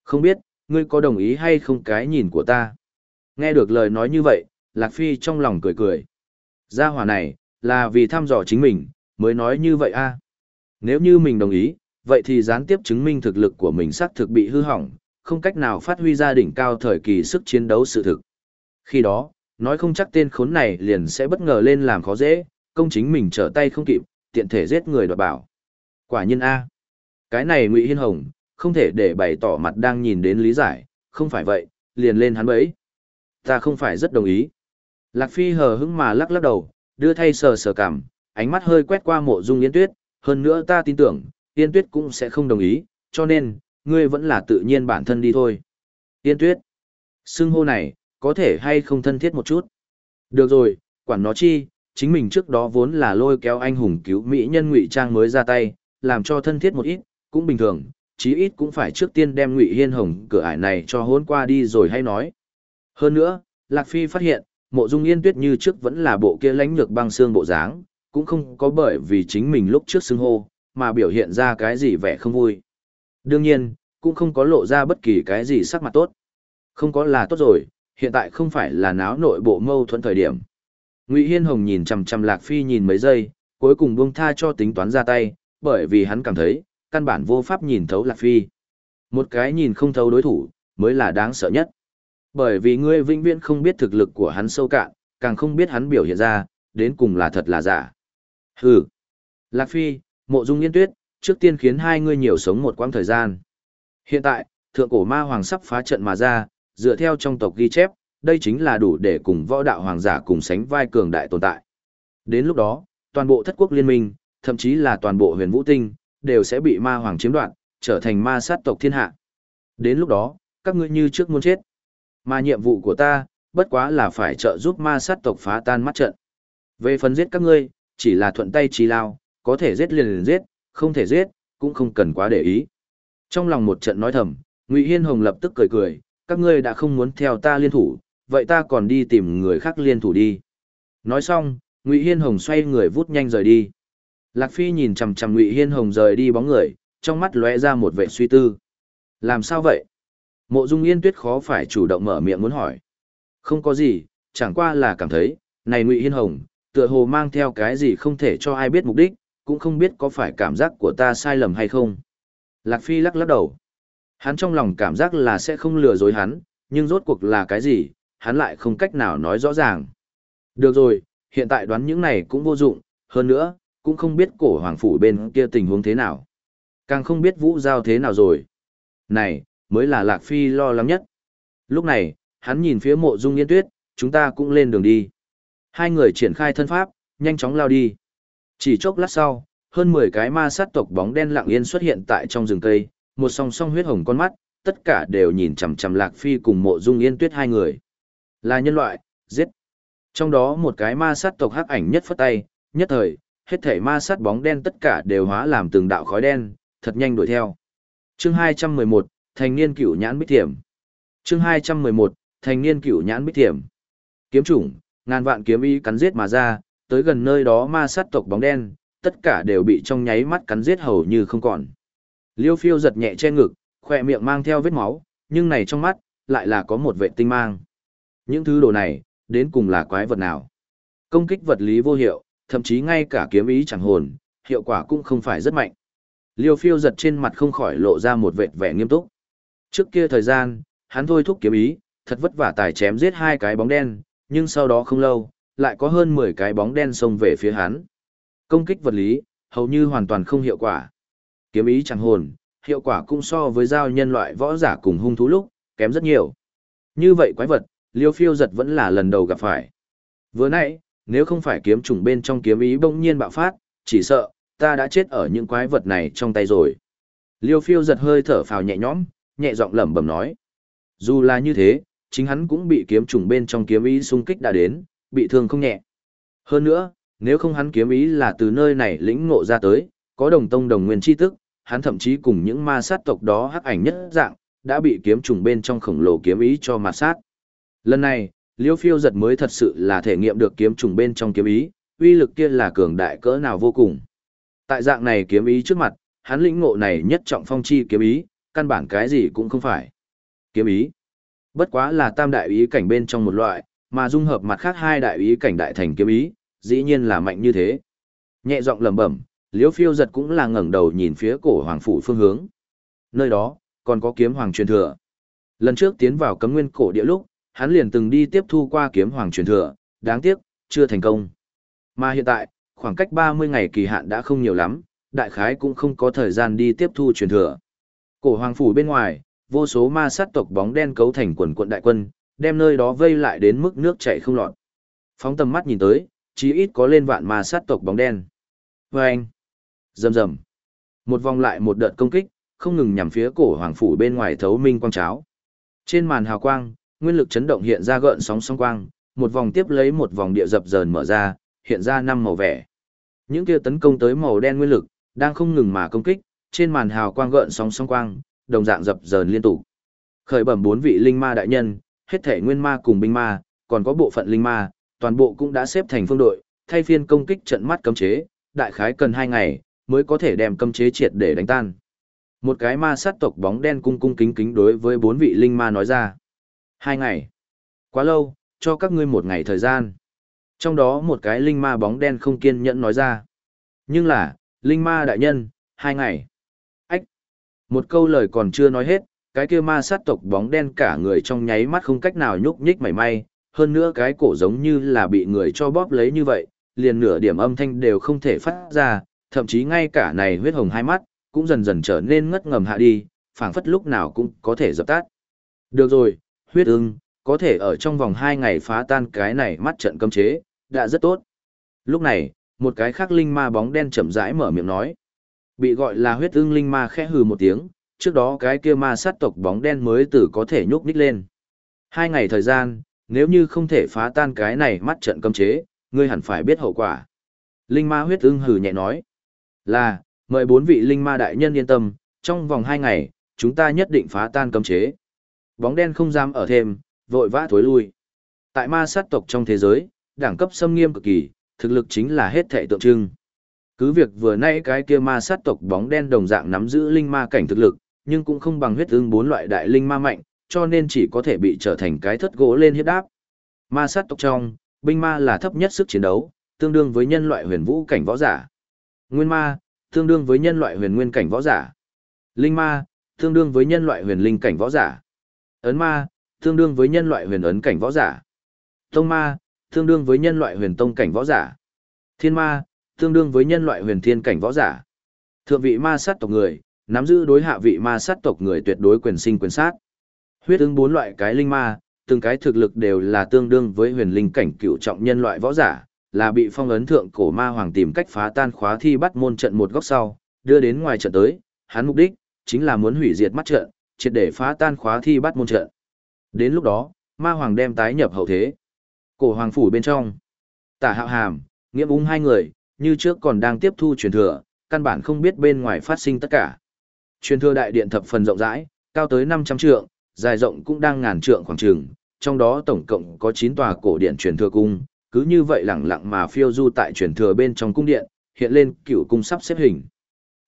Không biết, ngươi có đồng ý hay không cái nhìn của ta? Nghe được lời nói như vậy, Lạc Phi trong lòng cười cười. Gia hỏa này, là vì thăm dò chính mình, mới nói như vậy a. Nếu như mình đồng ý, vậy thì gián tiếp chứng minh thực lực của mình xác thực bị hư hỏng, không cách nào phát huy ra đỉnh cao thời kỳ sức chiến đấu sự thực. Khi đó, nói không chắc tên khốn này liền sẽ bất ngờ lên làm khó dễ, công chính mình trở tay không kịp, tiện thể giết người đoạt bảo. Quả nhiên A. Cái này Ngụy Hiên Hồng, không thể để bày tỏ mặt đang nhìn đến lý giải, không phải vậy, liền lên hắn bẫy. Ta không phải rất đồng ý. Lạc Phi hờ hững mà lắc lắc đầu, đưa thay sờ sờ cảm, ánh mắt hơi quét qua mộ dung yên tuyết, hơn nữa ta tin tưởng, yên tuyết cũng sẽ không đồng ý, cho nên, ngươi vẫn là tự nhiên bản thân đi thôi. Yên tuyết, xưng hô này, có thể hay không thân thiết một chút. Được rồi, quản nó chi, chính mình trước đó vốn là lôi kéo anh hùng cứu mỹ nhân ngụy trang mới ra tay, làm cho thân thiết một ít, cũng bình thường, chí ít cũng phải trước tiên đem ngụy hiên hồng cửa ải này cho hôn qua đi rồi hay nói. Hơn nữa, Lạc Phi phát hiện, mộ dung yên tuyết như trước vẫn là bộ kia lãnh nhược băng xương bộ dáng, cũng không có bởi vì chính mình lúc trước xưng hô, mà biểu hiện ra cái gì vẻ không vui. Đương nhiên, cũng không có lộ ra bất kỳ cái gì sắc mặt tốt. Không có là tốt rồi, hiện tại không phải là náo nội bộ mâu thuẫn thời điểm. Ngụy Hiên Hồng nhìn chằm chằm Lạc Phi nhìn mấy giây, cuối cùng buông tha cho tính toán ra tay, bởi vì hắn cảm thấy, căn bản vô pháp nhìn thấu Lạc Phi. Một cái nhìn không thấu đối thủ, mới là đáng sợ nhất. Bởi vì ngươi vĩnh viễn không biết thực lực của hắn sâu cạn, càng không biết hắn biểu hiện ra, đến cùng là thật là giả. Hừ. Lạc Phi, Mộ Dung Yên Tuyết, trước tiên khiến hai ngươi nhiều sống một quãng thời gian. Hiện tại, thượng cổ ma hoàng sắp phá trận mà ra, dựa theo trong tộc ghi chép, đây chính là đủ để cùng võ đạo hoàng giả cùng sánh vai cường đại tồn tại. Đến lúc đó, toàn bộ thất quốc liên minh, thậm chí là toàn bộ huyền vũ tinh, đều sẽ bị ma hoàng chiếm đoạt, trở thành ma sát tộc thiên hạ. Đến lúc đó, các ngươi như trước muốn chết. Mà nhiệm vụ của ta, bất quá là phải trợ giúp ma sát tộc phá tan mắt trận. Về phần giết các ngươi, chỉ là thuận tay trí lao, có thể giết liền liền giết, không thể giết, cũng không cần quá để ý. Trong lòng một trận nói thầm, Ngụy Hiên Hồng lập tức cười cười, các ngươi đã không muốn theo ta liên thủ, vậy ta còn đi tìm người khác liên thủ đi. Nói xong, Ngụy Hiên Hồng xoay người vút nhanh rời đi. Lạc Phi nhìn chằm chằm Ngụy Hiên Hồng rời đi bóng người, trong mắt lóe ra một vẻ suy tư. Làm sao vậy? Mộ Dung Yên Tuyết khó phải chủ động mở miệng muốn hỏi. Không có gì, chẳng qua là cảm thấy, này Ngụy Hiên Hồng, tựa hồ mang theo cái gì không thể cho ai biết mục đích, cũng không biết có phải cảm giác của ta sai lầm hay không. Lạc Phi lắc lắc đầu. Hắn trong lòng cảm giác là sẽ không lừa dối hắn, nhưng rốt cuộc là cái gì, hắn lại không cách nào nói rõ ràng. Được rồi, hiện tại đoán những này cũng vô dụng, hơn nữa, cũng không biết cổ hoàng phủ bên kia tình huống thế nào. Càng không biết vũ giao thế nào rồi. Này, mới là Lạc Phi lo lắng nhất. Lúc này, hắn nhìn phía mộ dung yên tuyết, chúng ta cũng lên đường đi. Hai người triển khai thân pháp, nhanh chóng lao đi. Chỉ chốc lát sau, hơn 10 cái ma sát tộc bóng đen lặng yên xuất hiện tại trong rừng cây, một song song huyết hồng con mắt, tất cả đều nhìn chằm chằm Lạc Phi cùng mộ dung yên tuyết hai người. Là nhân loại, giết. Trong đó một cái ma sát tộc hắc ảnh nhất phất tay, nhất thời, hết thảy ma sát bóng đen tất cả đều hóa làm từng đạo khói đen, thật nhanh đuổi theo. Chương 211, thành niên cửu nhãn bích thiểm. Chương 211, thành niên cửu nhãn bích thiểm. Kiếm chủng, ngàn vạn kiếm ý cắn giết mà ra, tới gần nơi đó ma sát tộc bóng đen, tất cả đều bị trong nháy mắt cắn giết hầu như không còn. Liêu phiêu giật nhẹ che ngực, khỏe miệng mang theo vết máu, nhưng này trong mắt, lại là có một vệ tinh mang. Những thứ đồ này, đến cùng là quái vật nào? Công kích vật lý vô hiệu, thậm chí ngay cả kiếm ý chẳng hồn, hiệu quả cũng không phải rất mạnh. Liêu phiêu giật trên mặt không khỏi lộ ra một vệt vẻ nghiêm túc. Trước kia thời gian, hắn thôi thúc kiếm ý, thật vất vả tài chém giết hai cái bóng đen, nhưng sau đó không lâu, lại có hơn 10 cái bóng đen xông về phía hắn. Công kích vật lý, hầu như hoàn toàn không hiệu quả. Kiếm ý chẳng hồn, hiệu quả cũng so với giao nhân loại võ giả cùng hung thú lúc, kém rất nhiều. Như vậy quái vật, liêu phiêu giật vẫn là lần đầu gặp phải. Vừa nãy, nếu không phải kiếm trùng bên trong kiếm ý bỗng nhiên bạo phát, chỉ sợ, ta đã chết ở những quái vật này trong tay rồi. Liêu phiêu giật hơi thở phào nhẹ nhõm, nhẹ giọng lẩm bẩm nói. Dù là như thế, chính hắn cũng bị kiếm trùng bên trong kiếm ý xung kích đã đến, bị thương không nhẹ. Hơn nữa, nếu không hắn kiếm ý là từ nơi này lĩnh ngộ ra tới, có đồng tông đồng nguyên chi tức, hắn thậm chí cùng những ma sát tộc đó hắc ảnh nhất dạng, đã bị kiếm trùng bên trong khổng lồ kiếm ý cho ma sát. Lần này, Liêu Phiêu giật mới thật sự là thể nghiệm được kiếm trùng bên trong kiếm ý, uy lực kia là cường đại cỡ nào vô cùng. Tại dạng này kiếm ý trước mặt, hắn lĩnh ngộ này nhất trọng phong chi kiếm ý, căn bản cái gì cũng không phải. Kiếm ý. Bất quá là tam đại ý cảnh bên trong một loại, mà dung hợp mặt khác hai đại ý cảnh đại thành kiếm ý, dĩ nhiên là mạnh như thế. Nhẹ giọng lẩm bẩm, Liễu Phiêu giật cũng là ngẩng đầu nhìn phía cổ hoàng phủ phương hướng. Nơi đó, còn có kiếm hoàng truyền thừa. Lần trước tiến vào cấm nguyên cổ địa lúc, hắn liền từng đi tiếp thu qua kiếm hoàng truyền thừa, đáng tiếc, chưa thành công. Mà hiện tại, khoảng cách 30 ngày kỳ hạn đã không nhiều lắm, đại khái cũng không có thời gian đi tiếp thu truyền thừa. Cổ hoàng phủ bên ngoài, vô số ma sát tộc bóng đen cấu thành quần quận đại quân, đem nơi đó vây lại đến mức nước chảy không lọt. Phóng tầm mắt nhìn tới, chí ít có lên vạn ma sát tộc bóng đen. Vâng! Dầm rầm rầm, một vòng lại một đợt công kích, không ngừng nhằm phía cổ hoàng phủ bên ngoài thấu minh quang cháo. Trên màn hào quang, nguyên lực chấn động hiện ra gợn sóng song quang, một vòng tiếp lấy một vòng địa dập dờn mở ra, hiện ra năm màu vẻ. Những kia tấn công tới màu đen nguyên lực, đang không ngừng mà công kích, trên màn hào quang gợn sóng song quang, đồng dạng dập dờn liên tục. Khởi bẩm bốn vị linh ma đại nhân, hết thể nguyên ma cùng binh ma, còn có bộ phận linh ma, toàn bộ cũng đã xếp thành phương đội, thay phiên công kích trận mắt cấm chế, đại khái cần hai ngày, mới có thể đem cấm chế triệt để đánh tan. Một cái ma sát tộc bóng đen cung cung kính kính đối với bốn vị linh ma nói ra. Hai ngày. Quá lâu, cho các ngươi một ngày thời gian. Trong đó một cái linh ma bóng đen không kiên nhẫn nói ra. Nhưng là, linh ma đại nhân, hai ngày. Ách. Một câu lời còn chưa nói hết, cái kia ma sát tộc bóng đen cả người trong nháy mắt không cách nào nhúc nhích mảy may, hơn nữa cái cổ giống như là bị người cho bóp lấy như vậy, liền nửa điểm âm thanh đều không thể phát ra, thậm chí ngay cả này huyết hồng hai mắt, cũng dần dần trở nên ngất ngầm hạ đi, phảng phất lúc nào cũng có thể dập tắt. Được rồi, huyết ưng, có thể ở trong vòng hai ngày phá tan cái này mắt trận cấm chế, đã rất tốt. Lúc này, một cái khác linh ma bóng đen chậm rãi mở miệng nói. Bị gọi là huyết ưng linh ma khẽ hừ một tiếng, trước đó cái kia ma sát tộc bóng đen mới từ có thể nhúc nhích lên. Hai ngày thời gian, nếu như không thể phá tan cái này mắt trận cấm chế, ngươi hẳn phải biết hậu quả. Linh ma huyết ưng hừ nhẹ nói. Là, mời bốn vị linh ma đại nhân yên tâm, trong vòng hai ngày, chúng ta nhất định phá tan cấm chế. Bóng đen không dám ở thêm, vội vã thối lui. Tại ma sát tộc trong thế giới, đẳng cấp xâm nghiêm cực kỳ, thực lực chính là hết thệ tượng trưng. Cứ việc vừa nãy cái kia ma sát tộc bóng đen đồng dạng nắm giữ linh ma cảnh thực lực, nhưng cũng không bằng huyết ương bốn loại đại linh ma mạnh, cho nên chỉ có thể bị trở thành cái thất gỗ lên hiếp đáp. Ma sát tộc trong, binh ma là thấp nhất sức chiến đấu, tương đương với nhân loại huyền vũ cảnh võ giả. Nguyên ma, tương đương với nhân loại huyền nguyên cảnh võ giả. Linh ma, tương đương với nhân loại huyền linh cảnh võ giả. Ấn ma, tương đương với nhân loại huyền ấn cảnh võ giả. Tông ma, tương đương với nhân loại huyền tông cảnh võ giả. Thiên ma, tương đương với nhân loại huyền thiên cảnh võ giả. Thượng vị ma sát tộc người, nắm giữ đối hạ vị ma sát tộc người tuyệt đối quyền sinh quyền sát. Huyết ứng bốn loại cái linh ma, từng cái thực lực đều là tương đương với huyền linh cảnh cựu trọng nhân loại võ giả, là bị phong ấn thượng cổ ma hoàng tìm cách phá tan khóa thi bắt môn trận một góc sau, đưa đến ngoài trận tới, hắn mục đích chính là muốn hủy diệt mắt trận, triệt để phá tan khóa thi bắt môn trận. Đến lúc đó, ma hoàng đem tái nhập hậu thế. Cổ hoàng phủ bên trong, Tả Hạo Hàm, Nghĩa Ung hai người, như trước còn đang tiếp thu truyền thừa, căn bản không biết bên ngoài phát sinh tất cả. Truyền thừa đại điện thập phần rộng rãi, cao tới 500 trượng, dài rộng cũng đang ngàn trượng khoảng trường, trong đó tổng cộng có 9 tòa cổ điện truyền thừa cung, cứ như vậy lẳng lặng mà phiêu du tại truyền thừa bên trong cung điện, hiện lên cửu cung sắp xếp hình.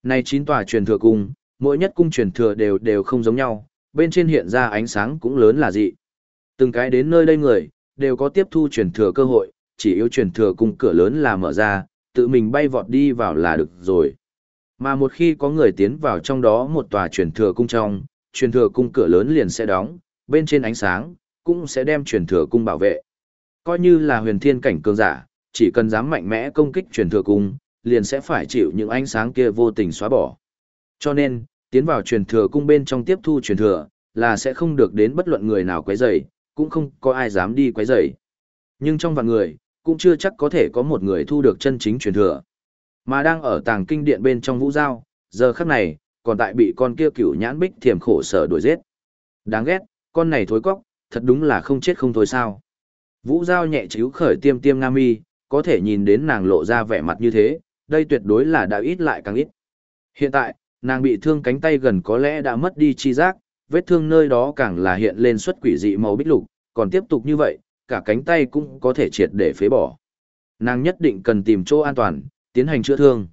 Này 9 tòa truyền thừa cung, mỗi nhất cung truyền thừa đều đều không giống nhau, bên trên hiện ra ánh sáng cũng lớn là dị. Từng cái đến nơi đây người, đều có tiếp thu truyền thừa cơ hội, chỉ yếu truyền thừa cung cửa lớn là mở ra, tự mình bay vọt đi vào là được rồi. Mà một khi có người tiến vào trong đó một tòa truyền thừa cung trong, truyền thừa cung cửa lớn liền sẽ đóng, bên trên ánh sáng, cũng sẽ đem truyền thừa cung bảo vệ. Coi như là huyền thiên cảnh cường giả, chỉ cần dám mạnh mẽ công kích truyền thừa cung, liền sẽ phải chịu những ánh sáng kia vô tình xóa bỏ. Cho nên, tiến vào truyền thừa cung bên trong tiếp thu truyền thừa, là sẽ không được đến bất luận người nào quấy rầy, cũng không có ai dám đi quấy rầy. Nhưng trong vạn người, cũng chưa chắc có thể có một người thu được chân chính truyền thừa. Mà đang ở tàng kinh điện bên trong vũ giao, giờ khắc này, còn tại bị con kia cửu nhãn bích thiểm khổ sở đuổi giết. Đáng ghét, con này thối cóc, thật đúng là không chết không thôi sao. Vũ giao nhẹ chíu khởi tiêm tiêm nga mi, có thể nhìn đến nàng lộ ra vẻ mặt như thế, đây tuyệt đối là đã ít lại càng ít. Hiện tại, nàng bị thương cánh tay gần có lẽ đã mất đi chi giác, vết thương nơi đó càng là hiện lên xuất quỷ dị màu bích lục, còn tiếp tục như vậy, cả cánh tay cũng có thể triệt để phế bỏ. Nàng nhất định cần tìm chỗ an toàn, tiến hành chữa thương.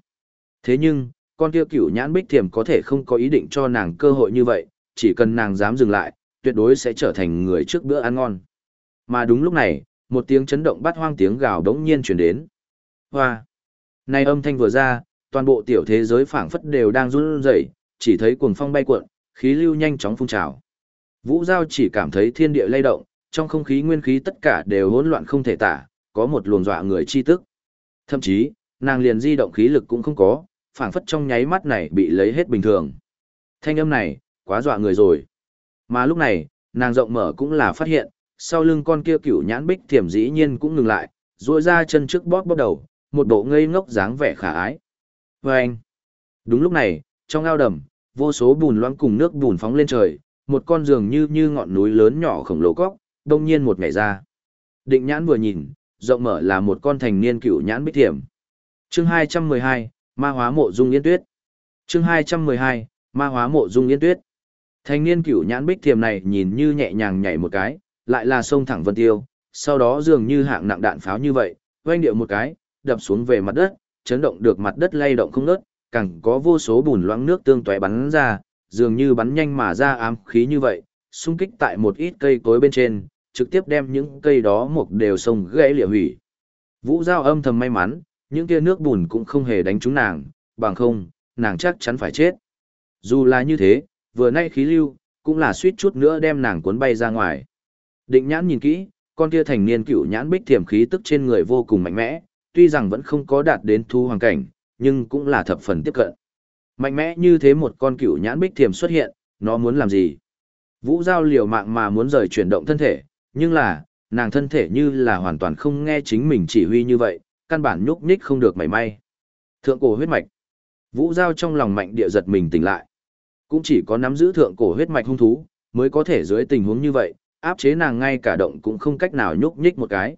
Thế nhưng, con kia cửu nhãn bích thiểm có thể không có ý định cho nàng cơ hội như vậy, chỉ cần nàng dám dừng lại, tuyệt đối sẽ trở thành người trước bữa ăn ngon. Mà đúng lúc này, một tiếng chấn động bắt hoang tiếng gào đống nhiên chuyển đến. Hoa! Này âm thanh vừa ra, toàn bộ tiểu thế giới phảng phất đều đang run rẩy, chỉ thấy cuồng phong bay cuộn, khí lưu nhanh chóng phun trào. Vũ Giao chỉ cảm thấy thiên địa lay động, trong không khí nguyên khí tất cả đều hỗn loạn không thể tả, có một luồng dọa người chi tức. Thậm chí, nàng liền di động khí lực cũng không có, phảng phất trong nháy mắt này bị lấy hết bình thường. Thanh âm này, quá dọa người rồi. Mà lúc này, nàng rộng mở cũng là phát hiện, sau lưng con kia cửu nhãn bích thiểm dĩ nhiên cũng ngừng lại, duỗi ra chân trước bóp bóp đầu, một bộ ngây ngốc dáng vẻ khả ái. Và anh, đúng lúc này, trong ao đầm, vô số bùn loãng cùng nước bùn phóng lên trời, một con giường như như ngọn núi lớn nhỏ khổng lồ cóc, đông nhiên một ngày ra. Định nhãn vừa nhìn, rộng mở là một con thành niên cựu nhãn bích thiểm. Chương 212, Ma hóa mộ dung yên tuyết. Chương 212, Ma hóa mộ dung yên tuyết. Thành niên cựu nhãn bích thiểm này nhìn như nhẹ nhàng nhảy một cái, lại là sông thẳng vân tiêu, sau đó dường như hạng nặng đạn pháo như vậy, oanh điệu một cái, đập xuống về mặt đất, chấn động được mặt đất lay động không ngớt, càng có vô số bùn loãng nước tương tóe bắn ra, dường như bắn nhanh mà ra ám khí như vậy, xung kích tại một ít cây cối bên trên, trực tiếp đem những cây đó mục đều sông gãy lìa hủy. Vũ Giao âm thầm may mắn, những tia nước bùn cũng không hề đánh trúng nàng, bằng không, nàng chắc chắn phải chết. Dù là như thế, vừa nay khí lưu, cũng là suýt chút nữa đem nàng cuốn bay ra ngoài. Định nhãn nhìn kỹ, con kia thành niên cựu nhãn bích thiểm khí tức trên người vô cùng mạnh mẽ, tuy rằng vẫn không có đạt đến thu hoàng cảnh, nhưng cũng là thập phần tiếp cận. Mạnh mẽ như thế một con cựu nhãn bích thiểm xuất hiện, nó muốn làm gì? Vũ Giao liều mạng mà muốn rời chuyển động thân thể, nhưng là, nàng thân thể như là hoàn toàn không nghe chính mình chỉ huy như vậy, căn bản nhúc nhích không được mảy may. Thượng cổ huyết mạch. Vũ Giao trong lòng mạnh địa giật mình tỉnh lại. Cũng chỉ có nắm giữ thượng cổ huyết mạch hung thú, mới có thể dưới tình huống như vậy, áp chế nàng ngay cả động cũng không cách nào nhúc nhích một cái.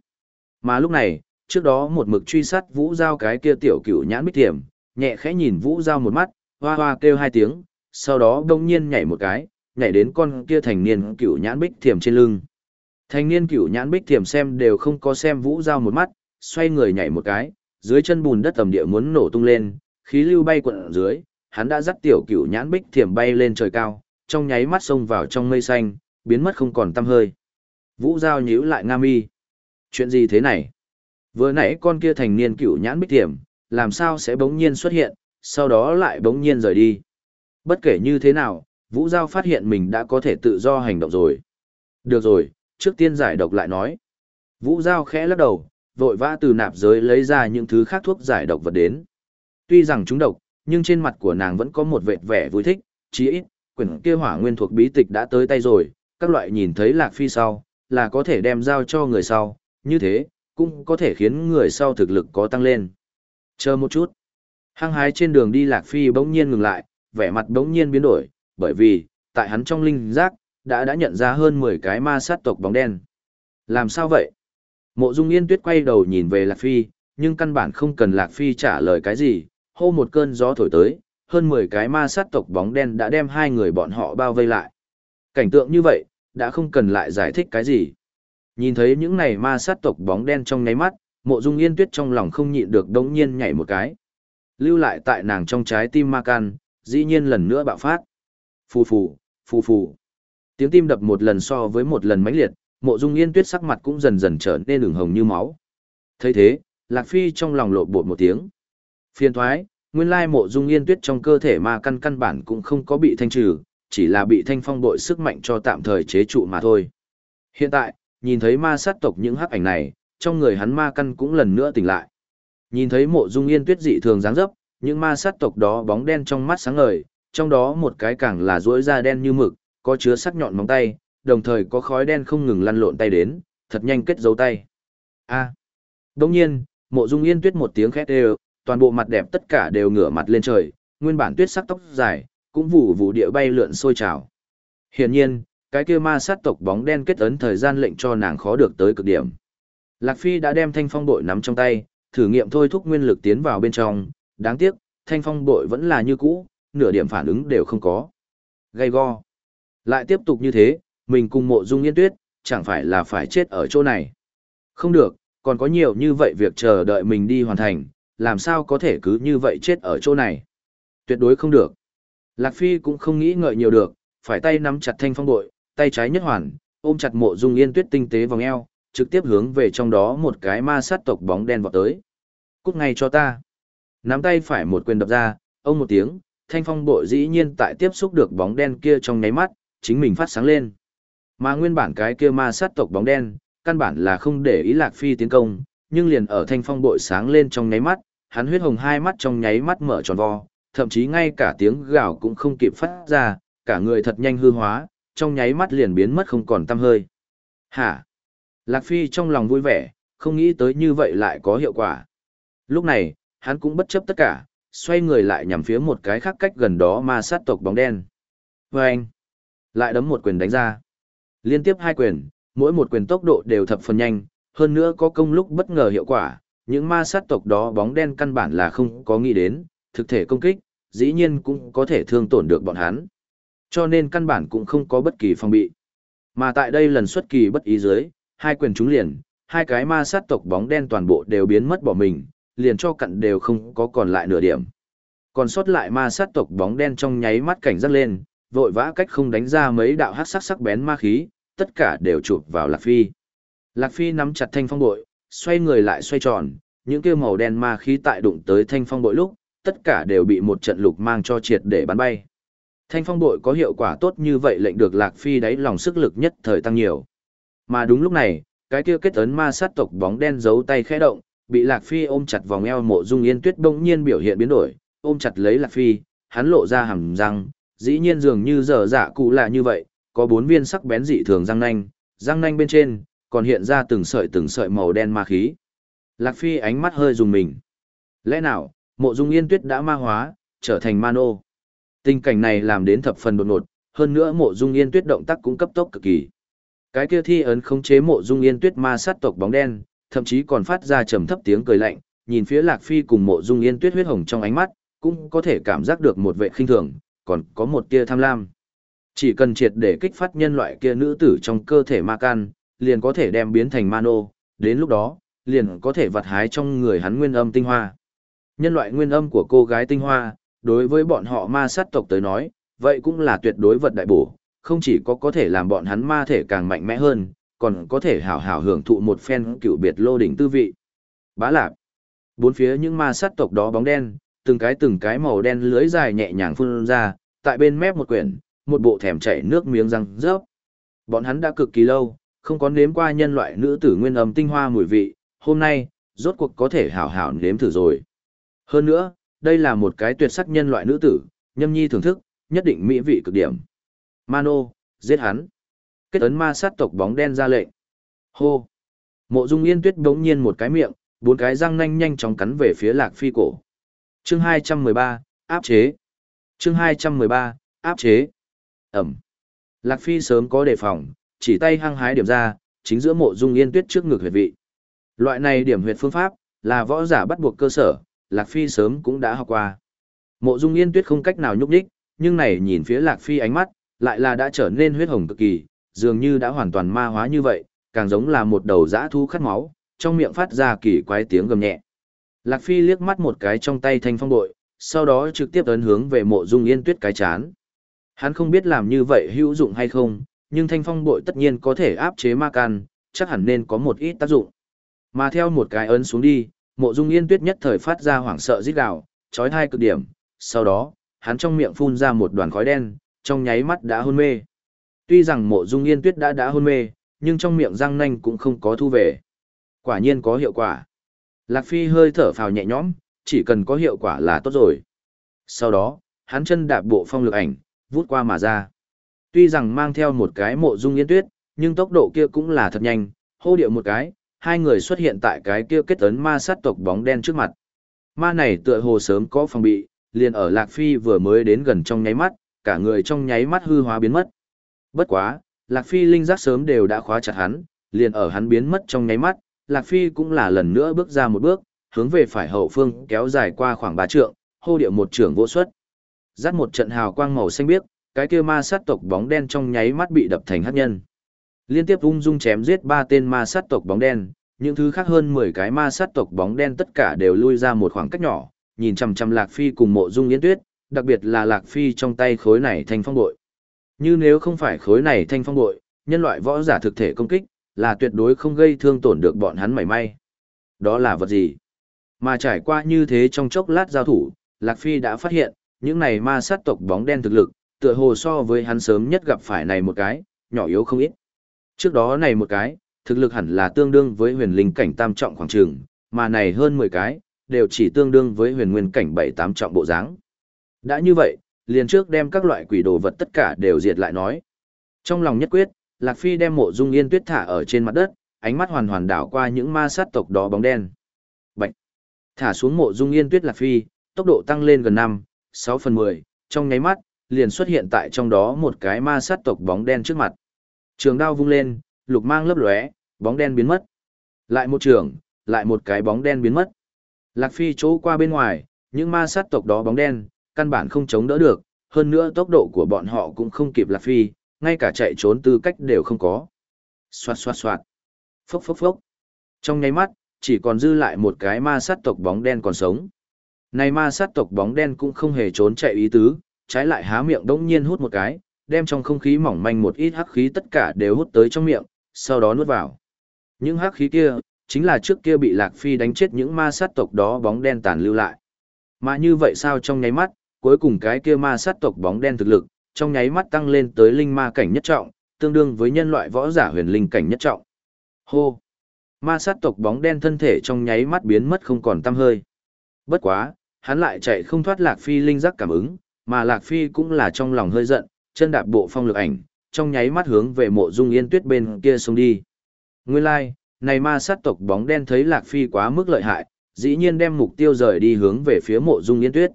Mà lúc này, trước đó một mực truy sát Vũ Giao cái kia tiểu cửu nhãn bích thiểm, nhẹ khẽ nhìn Vũ Giao một mắt, hoa hoa kêu hai tiếng, sau đó đông nhiên nhảy một cái, nhảy đến con kia thành niên cửu nhãn bích thiểm trên lưng. Thành niên cửu nhãn bích thiểm xem đều không có xem Vũ Giao một mắt, xoay người nhảy một cái, dưới chân bùn đất tầm địa muốn nổ tung lên, khí lưu bay quận ở dưới, hắn đã dắt tiểu cửu nhãn bích thiểm bay lên trời cao, trong nháy mắt xông vào trong mây xanh, biến mất không còn tăm hơi. Vũ Giao nhíu lại nga mi. Chuyện gì thế này? Vừa nãy con kia thành niên cựu nhãn bích tiềm, làm sao sẽ bỗng nhiên xuất hiện, sau đó lại bỗng nhiên rời đi. Bất kể như thế nào, Vũ Giao phát hiện mình đã có thể tự do hành động rồi. Được rồi, trước tiên giải độc lại nói. Vũ Giao khẽ lắc đầu, vội vã từ nạp giới lấy ra những thứ khác thuốc giải độc vật đến. Tuy rằng chúng độc, nhưng trên mặt của nàng vẫn có một vệt vẻ vui thích, chí ít, quyển kia hỏa nguyên thuộc bí tịch đã tới tay rồi, các loại nhìn thấy lạc phi sau, là có thể đem giao cho người sau, như thế, cũng có thể khiến người sau thực lực có tăng lên. Chờ một chút. Hăng hái trên đường đi lạc phi bỗng nhiên ngừng lại, vẻ mặt bỗng nhiên biến đổi, bởi vì, tại hắn trong linh giác, đã đã nhận ra hơn 10 cái ma sát tộc bóng đen. Làm sao vậy? Mộ Dung Yên Tuyết quay đầu nhìn về Lạc Phi, nhưng căn bản không cần Lạc Phi trả lời cái gì, hô một cơn gió thổi tới, hơn 10 cái ma sát tộc bóng đen đã đem hai người bọn họ bao vây lại. Cảnh tượng như vậy, đã không cần lại giải thích cái gì. Nhìn thấy những này ma sát tộc bóng đen trong nháy mắt, Mộ Dung Yên Tuyết trong lòng không nhịn được đống nhiên nhảy một cái. Lưu lại tại nàng trong trái tim ma can, dĩ nhiên lần nữa bạo phát. Phù phù, phù phù. Tiếng tim đập một lần so với một lần mãnh liệt, mộ dung yên tuyết sắc mặt cũng dần dần trở nên đường hồng như máu. thấy thế, Lạc Phi trong lòng lộ bột một tiếng. Phiền thoái, nguyên lai mộ dung yên tuyết trong cơ thể ma căn căn bản cũng không có bị thanh trừ, chỉ là bị thanh phong bội sức mạnh cho tạm thời chế trụ mà thôi. Hiện tại, nhìn thấy ma sát tộc những hắc ảnh này, trong người hắn ma căn cũng lần nữa tỉnh lại. Nhìn thấy mộ dung yên tuyết dị thường dáng dấp, những ma sát tộc đó bóng đen trong mắt sáng ngời, trong đó một cái càng là rỗi da đen như mực, có chứa sắc nhọn móng tay, đồng thời có khói đen không ngừng lăn lộn tay đến, thật nhanh kết dấu tay. A. À. Đồng nhiên, mộ dung yên tuyết một tiếng khét đều, toàn bộ mặt đẹp tất cả đều ngửa mặt lên trời, nguyên bản tuyết sắc tóc dài, cũng vụ vụ địa bay lượn sôi trào. Hiển nhiên, cái kia ma sát tộc bóng đen kết ấn thời gian lệnh cho nàng khó được tới cực điểm. Lạc Phi đã đem thanh phong bội nắm trong tay, thử nghiệm thôi thúc nguyên lực tiến vào bên trong, đáng tiếc, thanh phong bội vẫn là như cũ, nửa điểm phản ứng đều không có. Gây go. Lại tiếp tục như thế, mình cùng mộ dung yên tuyết, chẳng phải là phải chết ở chỗ này. Không được, còn có nhiều như vậy việc chờ đợi mình đi hoàn thành, làm sao có thể cứ như vậy chết ở chỗ này. Tuyệt đối không được. Lạc Phi cũng không nghĩ ngợi nhiều được, phải tay nắm chặt thanh phong bội, tay trái nhất hoàn, ôm chặt mộ dung yên tuyết tinh tế vòng eo, trực tiếp hướng về trong đó một cái ma sát tộc bóng đen vọt tới. Cút ngay cho ta. Nắm tay phải một quyền đập ra, ông một tiếng, thanh phong bội dĩ nhiên tại tiếp xúc được bóng đen kia trong nháy mắt, chính mình phát sáng lên. Mà nguyên bản cái kia ma sát tộc bóng đen, căn bản là không để ý Lạc Phi tiến công, nhưng liền ở thanh phong bội sáng lên trong nháy mắt, hắn huyết hồng hai mắt trong nháy mắt mở tròn vo, thậm chí ngay cả tiếng gào cũng không kịp phát ra, cả người thật nhanh hư hóa, trong nháy mắt liền biến mất không còn tăm hơi. Hả? Lạc Phi trong lòng vui vẻ, không nghĩ tới như vậy lại có hiệu quả. Lúc này, hắn cũng bất chấp tất cả, xoay người lại nhằm phía một cái khác cách gần đó ma sát tộc bóng đen. Và anh, lại đấm một quyền đánh ra. Liên tiếp hai quyền, mỗi một quyền tốc độ đều thập phần nhanh, hơn nữa có công lúc bất ngờ hiệu quả, những ma sát tộc đó bóng đen căn bản là không có nghĩ đến, thực thể công kích, dĩ nhiên cũng có thể thương tổn được bọn hắn. Cho nên căn bản cũng không có bất kỳ phòng bị. Mà tại đây lần xuất kỳ bất ý dưới, hai quyền trúng liền, hai cái ma sát tộc bóng đen toàn bộ đều biến mất bỏ mình, liền cho cặn đều không có còn lại nửa điểm. Còn sót lại ma sát tộc bóng đen trong nháy mắt cảnh giác lên, vội vã cách không đánh ra mấy đạo hắc sắc sắc bén ma khí, tất cả đều chụp vào Lạc Phi. Lạc Phi nắm chặt thanh phong bội, xoay người lại xoay tròn, những kia màu đen ma khí tại đụng tới thanh phong bội lúc, tất cả đều bị một trận lục mang cho triệt để bắn bay. Thanh phong bội có hiệu quả tốt như vậy lệnh được Lạc Phi đáy lòng sức lực nhất thời tăng nhiều. Mà đúng lúc này, cái kia kết ấn ma sát tộc bóng đen giấu tay khẽ động, bị Lạc Phi ôm chặt vòng eo mộ dung yên tuyết bỗng nhiên biểu hiện biến đổi, ôm chặt lấy Lạc Phi, hắn lộ ra hàm răng, dĩ nhiên dường như dở dạ cụ lạ như vậy, có bốn viên sắc bén dị thường răng nanh, răng nanh bên trên, còn hiện ra từng sợi từng sợi màu đen ma khí. Lạc Phi ánh mắt hơi dùng mình. Lẽ nào, mộ dung yên tuyết đã ma hóa, trở thành ma nô. Tình cảnh này làm đến thập phần đột ngột, hơn nữa mộ dung yên tuyết động tác cũng cấp tốc cực kỳ. Cái kia thi ấn khống chế mộ dung yên tuyết ma sát tộc bóng đen, thậm chí còn phát ra trầm thấp tiếng cười lạnh, nhìn phía Lạc Phi cùng mộ dung yên tuyết huyết hồng trong ánh mắt, cũng có thể cảm giác được một vệ khinh thường, còn có một tia tham lam. Chỉ cần triệt để kích phát nhân loại kia nữ tử trong cơ thể ma can, liền có thể đem biến thành mano, đến lúc đó, liền có thể vặt hái trong người hắn nguyên âm tinh hoa. Nhân loại nguyên âm của cô gái tinh hoa, đối với bọn họ ma sát tộc tới nói, vậy cũng là tuyệt đối vật đại bổ, không chỉ có có thể làm bọn hắn ma thể càng mạnh mẽ hơn, còn có thể hảo hảo hưởng thụ một phen cựu biệt lô đỉnh tư vị. Bá lạp. Bốn phía những ma sát tộc đó bóng đen, từng cái từng cái màu đen lưới dài nhẹ nhàng phun ra, tại bên mép một quyển, một bộ thèm chảy nước miếng răng rớp. Bọn hắn đã cực kỳ lâu, không có nếm qua nhân loại nữ tử nguyên âm tinh hoa mùi vị, hôm nay, rốt cuộc có thể hảo hảo nếm thử rồi. Hơn nữa, đây là một cái tuyệt sắc nhân loại nữ tử, nhâm nhi thưởng thức, nhất định mỹ vị cực điểm. Mano, giết hắn. Kết ấn ma sát tộc bóng đen ra lệnh. Hô. Mộ Dung Yên Tuyết bỗng nhiên một cái miệng, bốn cái răng nanh nhanh chóng cắn về phía Lạc Phi cổ. Chương 213, áp chế. Chương 213, áp chế. Ẩm. Lạc Phi sớm có đề phòng, chỉ tay hăng hái điểm ra, chính giữa mộ dung yên tuyết trước ngực huyệt vị. Loại này điểm huyệt phương pháp, là võ giả bắt buộc cơ sở, Lạc Phi sớm cũng đã học qua. Mộ dung yên tuyết không cách nào nhúc nhích, nhưng này nhìn phía Lạc Phi ánh mắt, lại là đã trở nên huyết hồng cực kỳ, dường như đã hoàn toàn ma hóa như vậy, càng giống là một đầu dã thu khát máu, trong miệng phát ra kỳ quái tiếng gầm nhẹ. Lạc Phi liếc mắt một cái trong tay thanh phong bội, sau đó trực tiếp ấn hướng về mộ dung yên tuyết cái chán. Hắn không biết làm như vậy hữu dụng hay không, nhưng thanh phong bội tất nhiên có thể áp chế ma can, chắc hẳn nên có một ít tác dụng. Mà theo một cái ấn xuống đi, mộ dung yên tuyết nhất thời phát ra hoảng sợ rít gào, trói thai cực điểm, sau đó, hắn trong miệng phun ra một đoàn khói đen, trong nháy mắt đã hôn mê. Tuy rằng mộ dung yên tuyết đã đã hôn mê, nhưng trong miệng răng nanh cũng không có thu về. Quả nhiên có hiệu quả. Lạc Phi hơi thở phào nhẹ nhõm, chỉ cần có hiệu quả là tốt rồi. Sau đó, hắn chân đạp bộ phong lực ảnh, vút qua mà ra. Tuy rằng mang theo một cái mộ dung yên tuyết, nhưng tốc độ kia cũng là thật nhanh, hô điệu một cái, hai người xuất hiện tại cái kia kết ấn ma sát tộc bóng đen trước mặt. Ma này tựa hồ sớm có phòng bị, liền ở Lạc Phi vừa mới đến gần trong nháy mắt, cả người trong nháy mắt hư hóa biến mất. Bất quá, Lạc Phi linh giác sớm đều đã khóa chặt hắn, liền ở hắn biến mất trong nháy mắt, Lạc Phi cũng là lần nữa bước ra một bước, hướng về phải hậu phương kéo dài qua khoảng ba trượng, hô điệu một trưởng vô xuất. Dắt một trận hào quang màu xanh biếc, cái kia ma sát tộc bóng đen trong nháy mắt bị đập thành hắc nhân. Liên tiếp ung dung chém giết ba tên ma sát tộc bóng đen, những thứ khác hơn 10 cái ma sát tộc bóng đen tất cả đều lui ra một khoảng cách nhỏ, nhìn chằm chằm Lạc Phi cùng Mộ Dung Yến Tuyết, đặc biệt là Lạc Phi trong tay khối này thanh phong bội. Như nếu không phải khối này thanh phong bội, nhân loại võ giả thực thể công kích, là tuyệt đối không gây thương tổn được bọn hắn mảy may. Đó là vật gì? Mà trải qua như thế trong chốc lát giao thủ, Lạc Phi đã phát hiện, những này ma sát tộc bóng đen thực lực, tựa hồ so với hắn sớm nhất gặp phải này một cái, nhỏ yếu không ít. Trước đó này một cái, thực lực hẳn là tương đương với huyền linh cảnh tam trọng khoảng trường, mà này hơn 10 cái, đều chỉ tương đương với huyền nguyên cảnh 7-8 trọng bộ dáng. Đã như vậy, liền trước đem các loại quỷ đồ vật tất cả đều diệt lại nói. Trong lòng nhất quyết, Lạc Phi đem mộ dung yên tuyết thả ở trên mặt đất, ánh mắt hoàn hoàn đảo qua những ma sát tộc đó bóng đen. Bạch! Thả xuống mộ dung yên tuyết lạc phi, tốc độ tăng lên gần 5, 6 phần 10, trong nháy mắt, liền xuất hiện tại trong đó một cái ma sát tộc bóng đen trước mặt. Trường đao vung lên, lục mang lấp lóe, bóng đen biến mất. Lại một trường, lại một cái bóng đen biến mất. Lạc Phi chỗ qua bên ngoài, những ma sát tộc đó bóng đen, căn bản không chống đỡ được, hơn nữa tốc độ của bọn họ cũng không kịp Lạc Phi, ngay cả chạy trốn tư cách đều không có. Xoạt xoạt xoạt. Phốc phốc phốc. Trong nháy mắt, chỉ còn dư lại một cái ma sát tộc bóng đen còn sống. Này ma sát tộc bóng đen cũng không hề trốn chạy ý tứ, trái lại há miệng đống nhiên hút một cái, đem trong không khí mỏng manh một ít hắc khí tất cả đều hút tới trong miệng, sau đó nuốt vào. Những hắc khí kia, chính là trước kia bị Lạc Phi đánh chết những ma sát tộc đó bóng đen tàn lưu lại. Mà như vậy sao trong nháy mắt, cuối cùng cái kia ma sát tộc bóng đen thực lực, trong nháy mắt tăng lên tới linh ma cảnh nhất trọng, tương đương với nhân loại võ giả huyền linh cảnh nhất trọng. Hô! Ma sát tộc bóng đen thân thể trong nháy mắt biến mất không còn tăm hơi. Bất quá, hắn lại chạy không thoát Lạc Phi linh giác cảm ứng, mà Lạc Phi cũng là trong lòng hơi giận, chân đạp bộ phong lực ảnh, trong nháy mắt hướng về mộ dung yên tuyết bên kia xông đi. Nguyên lai, like, này ma sát tộc bóng đen thấy Lạc Phi quá mức lợi hại, dĩ nhiên đem mục tiêu rời đi hướng về phía mộ dung yên tuyết.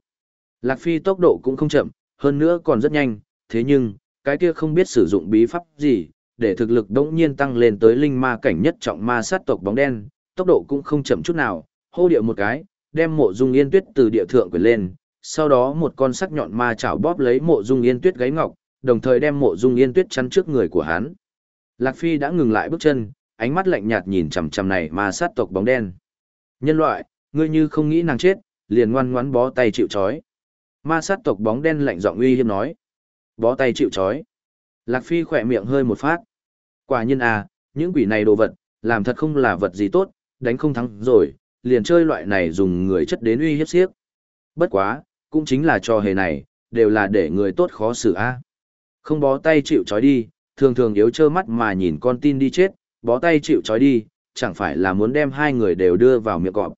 Lạc Phi tốc độ cũng không chậm, hơn nữa còn rất nhanh, thế nhưng, cái kia không biết sử dụng bí pháp gì, để thực lực đống nhiên tăng lên tới linh ma cảnh nhất trọng ma sát tộc bóng đen, tốc độ cũng không chậm chút nào, hô điệu một cái, đem mộ dung yên tuyết từ địa thượng quyền lên, sau đó một con sắc nhọn ma chảo bóp lấy mộ dung yên tuyết gáy ngọc, đồng thời đem mộ dung yên tuyết chắn trước người của hắn. Lạc Phi đã ngừng lại bước chân, ánh mắt lạnh nhạt nhìn chằm chằm này ma sát tộc bóng đen. Nhân loại, ngươi như không nghĩ nàng chết, liền ngoan ngoãn bó tay chịu trói. Ma sát tộc bóng đen lạnh giọng uy hiếp nói. Bó tay chịu trói. Lạc Phi khỏe miệng hơi một phát. Quả nhiên à, những quỷ này đồ vật, làm thật không là vật gì tốt, đánh không thắng rồi, liền chơi loại này dùng người chất đến uy hiếp siếc. Bất quá, cũng chính là trò hề này, đều là để người tốt khó xử a. Không bó tay chịu trói đi, thường thường yếu trơ mắt mà nhìn con tin đi chết, bó tay chịu trói đi, chẳng phải là muốn đem hai người đều đưa vào miệng cọp.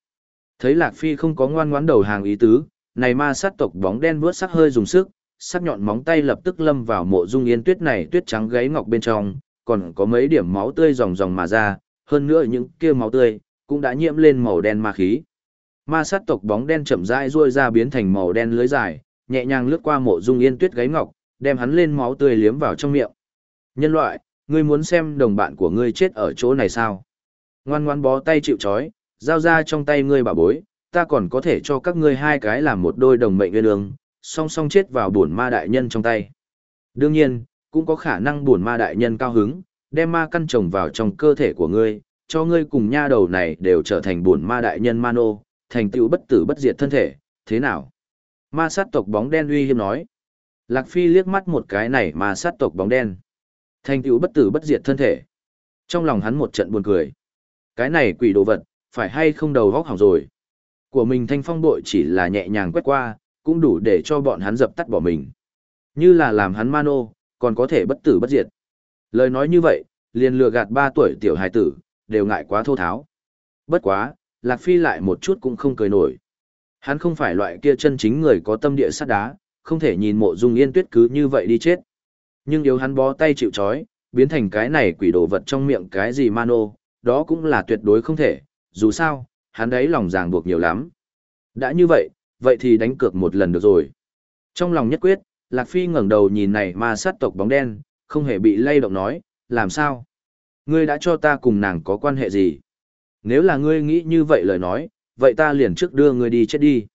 Thấy Lạc Phi không có ngoan ngoãn đầu hàng ý tứ, này ma sát tộc bóng đen vuốt sắc hơi dùng sức, sắc nhọn móng tay lập tức lâm vào mộ dung yên tuyết này tuyết trắng gáy ngọc bên trong, còn có mấy điểm máu tươi ròng ròng mà ra, hơn nữa những kia máu tươi cũng đã nhiễm lên màu đen ma khí. Ma sát tộc bóng đen chậm rãi duỗi ra biến thành màu đen lưới dài, nhẹ nhàng lướt qua mộ dung yên tuyết gáy ngọc, đem hắn lên máu tươi liếm vào trong miệng. Nhân loại, ngươi muốn xem đồng bạn của ngươi chết ở chỗ này sao? Ngoan ngoan bó tay chịu chói, giao ra trong tay ngươi bà bối, ta còn có thể cho các ngươi hai cái làm một đôi đồng mệnh nguyên đường, song song chết vào bổn ma đại nhân trong tay. Đương nhiên, cũng có khả năng bổn ma đại nhân cao hứng, đem ma căn trồng vào trong cơ thể của ngươi, cho ngươi cùng nha đầu này đều trở thành bổn ma đại nhân mano, thành tựu bất tử bất diệt thân thể, thế nào? Ma sát tộc bóng đen uy hiếp nói. Lạc Phi liếc mắt một cái này mà sát tộc bóng đen. Thành tựu bất tử bất diệt thân thể. Trong lòng hắn một trận buồn cười. Cái này quỷ đồ vật, phải hay không đầu góc hỏng rồi. Của mình thanh phong bội chỉ là nhẹ nhàng quét qua, cũng đủ để cho bọn hắn dập tắt bỏ mình. Như là làm hắn mano, còn có thể bất tử bất diệt. Lời nói như vậy, liền lừa gạt ba tuổi tiểu hài tử, đều ngại quá thô tháo. Bất quá, Lạc Phi lại một chút cũng không cười nổi. Hắn không phải loại kia chân chính người có tâm địa sắt đá, không thể nhìn mộ dung yên tuyết cứ như vậy đi chết. Nhưng yếu hắn bó tay chịu chói, biến thành cái này quỷ đồ vật trong miệng cái gì mano, đó cũng là tuyệt đối không thể, dù sao, hắn đấy lòng ràng buộc nhiều lắm. Đã như vậy, vậy thì đánh cược một lần được rồi. Trong lòng nhất quyết, Lạc Phi ngẩng đầu nhìn này ma sát tộc bóng đen, không hề bị lay động nói, làm sao? Ngươi đã cho ta cùng nàng có quan hệ gì? Nếu là ngươi nghĩ như vậy lời nói, vậy ta liền trước đưa ngươi đi chết đi.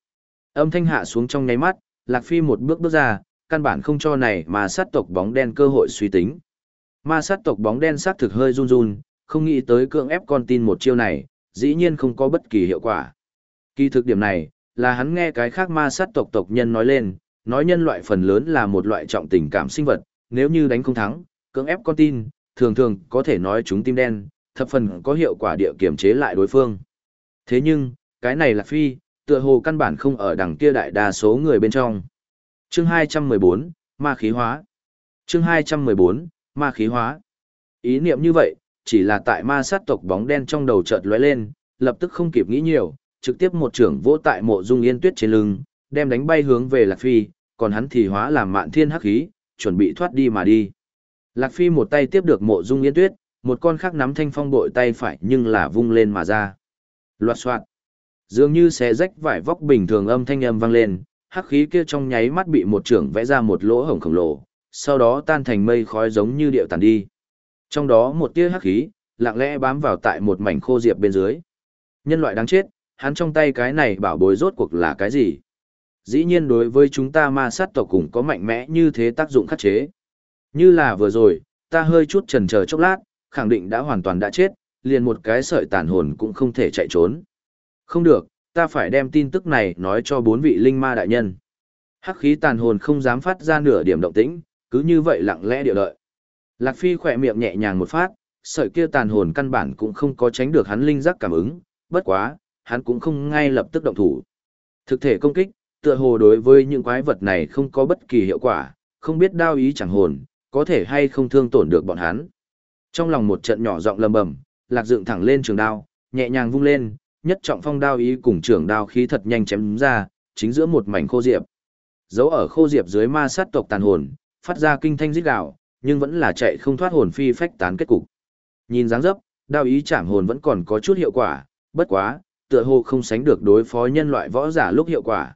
Âm thanh hạ xuống trong nháy mắt, Lạc Phi một bước bước ra, căn bản không cho này mà sát tộc bóng đen cơ hội suy tính. Ma sát tộc bóng đen sát thực hơi run run, không nghĩ tới cưỡng ép con tin một chiêu này, dĩ nhiên không có bất kỳ hiệu quả. Kỳ thực điểm này, là hắn nghe cái khác ma sát tộc tộc nhân nói lên, nói nhân loại phần lớn là một loại trọng tình cảm sinh vật, nếu như đánh không thắng, cưỡng ép con tin, thường thường có thể nói chúng tim đen, thập phần có hiệu quả địa kiểm chế lại đối phương. Thế nhưng, cái này là phi, tựa hồ căn bản không ở đằng kia đại đa số người bên trong. Chương 214, ma khí hóa. Chương 214, ma khí hóa. Ý niệm như vậy, chỉ là tại ma sát tộc bóng đen trong đầu chợt lóe lên, lập tức không kịp nghĩ nhiều, trực tiếp một trưởng vỗ tại mộ dung yên tuyết trên lưng, đem đánh bay hướng về Lạc Phi, còn hắn thì hóa làm mạn thiên hắc khí, chuẩn bị thoát đi mà đi. Lạc Phi một tay tiếp được mộ dung yên tuyết, một con khác nắm thanh phong bội tay phải nhưng là vung lên mà ra. Loạt soạn. Dường như xé rách vải vóc bình thường âm thanh âm vang lên, hắc khí kia trong nháy mắt bị một trưởng vẽ ra một lỗ hổng khổng lồ, sau đó tan thành mây khói giống như điệu tàn đi. Trong đó một tia hắc khí, lặng lẽ bám vào tại một mảnh khô diệp bên dưới. Nhân loại đáng chết, hắn trong tay cái này bảo bối rốt cuộc là cái gì? Dĩ nhiên đối với chúng ta ma sát tộc cũng có mạnh mẽ như thế tác dụng khắc chế. Như là vừa rồi, ta hơi chút chần chờ chốc lát, khẳng định đã hoàn toàn đã chết, liền một cái sợi tàn hồn cũng không thể chạy trốn. Không được, ta phải đem tin tức này nói cho bốn vị linh ma đại nhân. Hắc khí tàn hồn không dám phát ra nửa điểm động tĩnh, cứ như vậy lặng lẽ địa đợi. Lạc Phi khỏe miệng nhẹ nhàng một phát, sợi kia tàn hồn căn bản cũng không có tránh được hắn linh giác cảm ứng, bất quá, hắn cũng không ngay lập tức động thủ. Thực thể công kích, tựa hồ đối với những quái vật này không có bất kỳ hiệu quả, không biết đao ý chẳng hồn, có thể hay không thương tổn được bọn hắn. Trong lòng một trận nhỏ giọng lầm bầm, lạc dựng thẳng lên trường đao, nhẹ nhàng vung lên, nhất trọng phong đao ý cùng trưởng đao khí thật nhanh chém ra, chính giữa một mảnh khô diệp. Giấu ở khô diệp dưới ma sát tộc tàn hồn, phát ra kinh thanh rít gào, nhưng vẫn là chạy không thoát hồn phi phách tán kết cục. Nhìn dáng dấp, đao ý chạm hồn vẫn còn có chút hiệu quả, bất quá, tựa hồ không sánh được đối phó nhân loại võ giả lúc hiệu quả.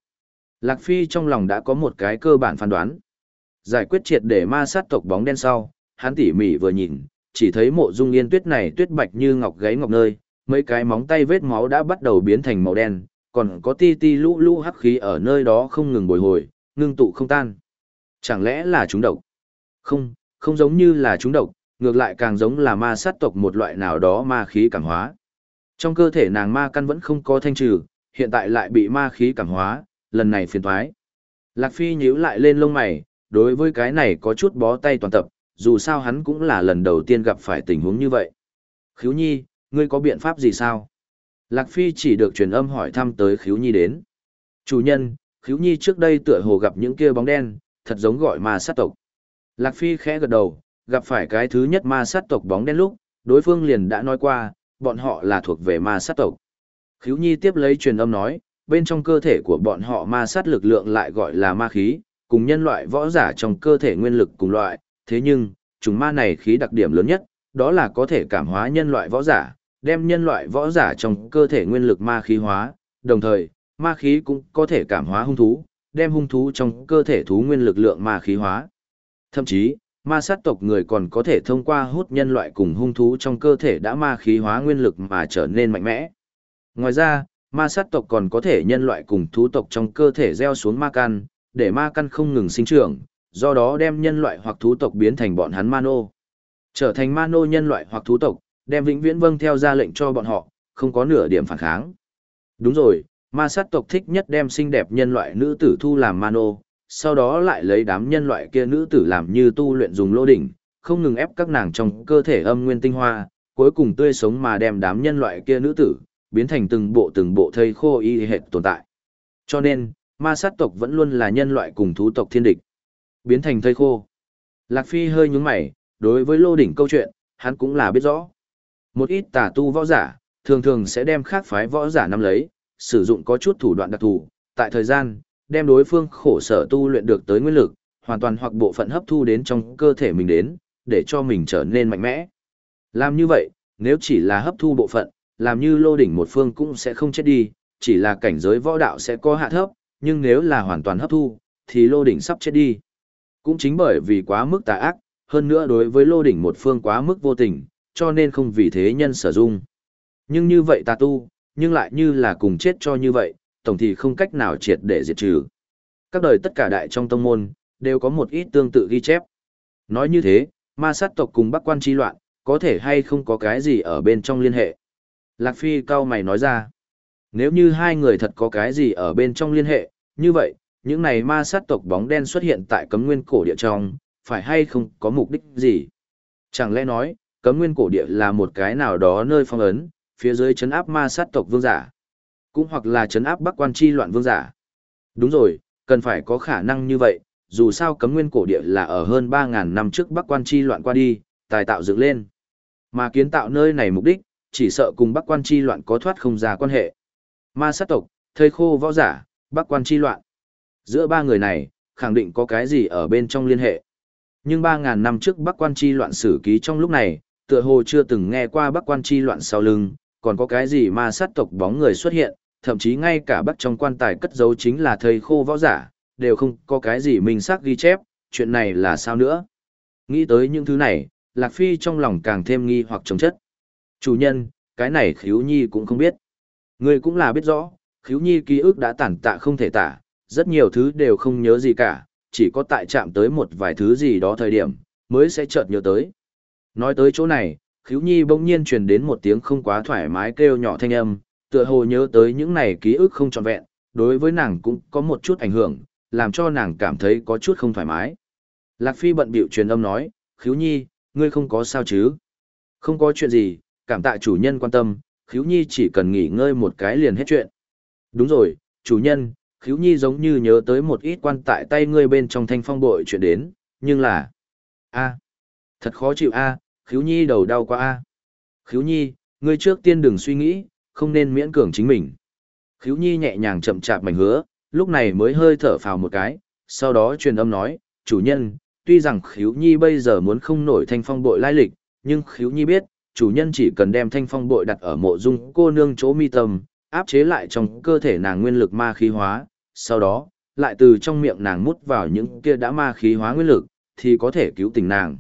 Lạc Phi trong lòng đã có một cái cơ bản phán đoán. Giải quyết triệt để ma sát tộc bóng đen sau, hắn tỉ mỉ vừa nhìn, chỉ thấy mộ dung yên tuyết này tuyết bạch như ngọc gáy ngọc nơi, mấy cái móng tay vết máu đã bắt đầu biến thành màu đen, còn có ti ti lũ lũ hắc khí ở nơi đó không ngừng bồi hồi, ngưng tụ không tan. Chẳng lẽ là chúng độc? Không, không giống như là chúng độc, ngược lại càng giống là ma sát tộc một loại nào đó ma khí cảm hóa. Trong cơ thể nàng ma căn vẫn không có thanh trừ, hiện tại lại bị ma khí cảm hóa, lần này phiền thoái. Lạc Phi nhíu lại lên lông mày, đối với cái này có chút bó tay toàn tập, dù sao hắn cũng là lần đầu tiên gặp phải tình huống như vậy. Khiếu nhi, ngươi có biện pháp gì sao? Lạc Phi chỉ được truyền âm hỏi thăm tới Khiếu nhi đến. Chủ nhân, Khiếu nhi trước đây tựa hồ gặp những kia bóng đen, thật giống gọi ma sát tộc. Lạc Phi khẽ gật đầu, gặp phải cái thứ nhất ma sát tộc bóng đen lúc, đối phương liền đã nói qua, bọn họ là thuộc về ma sát tộc. Khiếu nhi tiếp lấy truyền âm nói, bên trong cơ thể của bọn họ ma sát lực lượng lại gọi là ma khí, cùng nhân loại võ giả trong cơ thể nguyên lực cùng loại, thế nhưng, chúng ma này khí đặc điểm lớn nhất, đó là có thể cảm hóa nhân loại võ giả, đem nhân loại võ giả trong cơ thể nguyên lực ma khí hóa, đồng thời, ma khí cũng có thể cảm hóa hung thú, đem hung thú trong cơ thể thú nguyên lực lượng ma khí hóa. Thậm chí, ma sát tộc người còn có thể thông qua hút nhân loại cùng hung thú trong cơ thể đã ma khí hóa nguyên lực mà trở nên mạnh mẽ. Ngoài ra, ma sát tộc còn có thể nhân loại cùng thú tộc trong cơ thể gieo xuống ma căn, để ma căn không ngừng sinh trưởng, do đó đem nhân loại hoặc thú tộc biến thành bọn hắn mano. Trở thành mano nhân loại hoặc thú tộc, đem vĩnh viễn vâng theo ra lệnh cho bọn họ, không có nửa điểm phản kháng. Đúng rồi, ma sát tộc thích nhất đem xinh đẹp nhân loại nữ tử thu làm mano, sau đó lại lấy đám nhân loại kia nữ tử làm như tu luyện dùng lô đỉnh, không ngừng ép các nàng trong cơ thể âm nguyên tinh hoa, cuối cùng tươi sống mà đem đám nhân loại kia nữ tử, biến thành từng bộ từng bộ thây khô y hệt tồn tại. Cho nên, ma sát tộc vẫn luôn là nhân loại cùng thú tộc thiên địch. Biến thành thây khô. Lạc Phi hơi nhúng mày, đối với lô đỉnh câu chuyện, hắn cũng là biết rõ. Một ít tà tu võ giả, thường thường sẽ đem khác phái võ giả nắm lấy, sử dụng có chút thủ đoạn đặc thù, tại thời gian, đem đối phương khổ sở tu luyện được tới nguyên lực, hoàn toàn hoặc bộ phận hấp thu đến trong cơ thể mình đến, để cho mình trở nên mạnh mẽ. Làm như vậy, nếu chỉ là hấp thu bộ phận, làm như lô đỉnh một phương cũng sẽ không chết đi, chỉ là cảnh giới võ đạo sẽ có hạ thấp, nhưng nếu là hoàn toàn hấp thu, thì lô đỉnh sắp chết đi. Cũng chính bởi vì quá mức tà ác, hơn nữa đối với lô đỉnh một phương quá mức vô tình, cho nên không vì thế nhân sở dung Nhưng như vậy tà tu, nhưng lại như là cùng chết cho như vậy, tổng thì không cách nào triệt để diệt trừ. Các đời tất cả đại trong tông môn, đều có một ít tương tự ghi chép. Nói như thế, ma sát tộc cùng bắc quan chi loạn, có thể hay không có cái gì ở bên trong liên hệ. Lạc Phi cao mày nói ra, nếu như hai người thật có cái gì ở bên trong liên hệ, như vậy, những này ma sát tộc bóng đen xuất hiện tại cấm nguyên cổ địa trong, phải hay không có mục đích gì? Chẳng lẽ nói, cấm nguyên cổ địa là một cái nào đó nơi phong ấn, phía dưới chấn áp ma sát tộc vương giả, cũng hoặc là chấn áp bắc quan chi loạn vương giả. Đúng rồi, cần phải có khả năng như vậy, dù sao cấm nguyên cổ địa là ở hơn 3.000 năm trước bắc quan chi loạn qua đi, tài tạo dựng lên. Mà kiến tạo nơi này mục đích, chỉ sợ cùng bắc quan chi loạn có thoát không ra quan hệ. Ma sát tộc, thây khô võ giả, bắc quan chi loạn. Giữa ba người này, khẳng định có cái gì ở bên trong liên hệ. Nhưng 3.000 năm trước bắc quan chi loạn sử ký trong lúc này, tựa hồ chưa từng nghe qua bắc quan chi loạn sau lưng, còn có cái gì ma sát tộc bóng người xuất hiện, thậm chí ngay cả bắc trong quan tài cất giấu chính là thầy khô võ giả, đều không có cái gì mình xác ghi chép, chuyện này là sao nữa. Nghĩ tới những thứ này, Lạc Phi trong lòng càng thêm nghi hoặc chống chất. Chủ nhân, cái này khiếu nhi cũng không biết. Người cũng là biết rõ, khiếu nhi ký ức đã tản tạ không thể tả, rất nhiều thứ đều không nhớ gì cả, chỉ có tại chạm tới một vài thứ gì đó thời điểm, mới sẽ chợt nhớ tới. Nói tới chỗ này, khiếu nhi bỗng nhiên truyền đến một tiếng không quá thoải mái kêu nhỏ thanh âm, tựa hồ nhớ tới những này ký ức không trọn vẹn, đối với nàng cũng có một chút ảnh hưởng, làm cho nàng cảm thấy có chút không thoải mái. Lạc Phi bận bịu truyền âm nói, khiếu nhi, ngươi không có sao chứ? Không có chuyện gì, cảm tạ chủ nhân quan tâm, khiếu nhi chỉ cần nghỉ ngơi một cái liền hết chuyện. Đúng rồi, chủ nhân, khiếu nhi giống như nhớ tới một ít quan tại tay ngươi bên trong thanh phong bội chuyện đến, nhưng là... a thật khó chịu a khiếu nhi đầu đau quá a. Khiếu nhi ngươi trước tiên đừng suy nghĩ không nên miễn cường chính mình. Khiếu nhi nhẹ nhàng chậm chạp mảnh hứa lúc này mới hơi thở phào một cái sau đó truyền âm nói chủ nhân tuy rằng khiếu nhi bây giờ muốn không nổi thanh phong bội lai lịch nhưng khiếu nhi biết chủ nhân chỉ cần đem thanh phong bội đặt ở mộ dung cô nương chỗ mi tâm áp chế lại trong cơ thể nàng nguyên lực ma khí hóa sau đó lại từ trong miệng nàng mút vào những kia đã ma khí hóa nguyên lực thì có thể cứu tình nàng.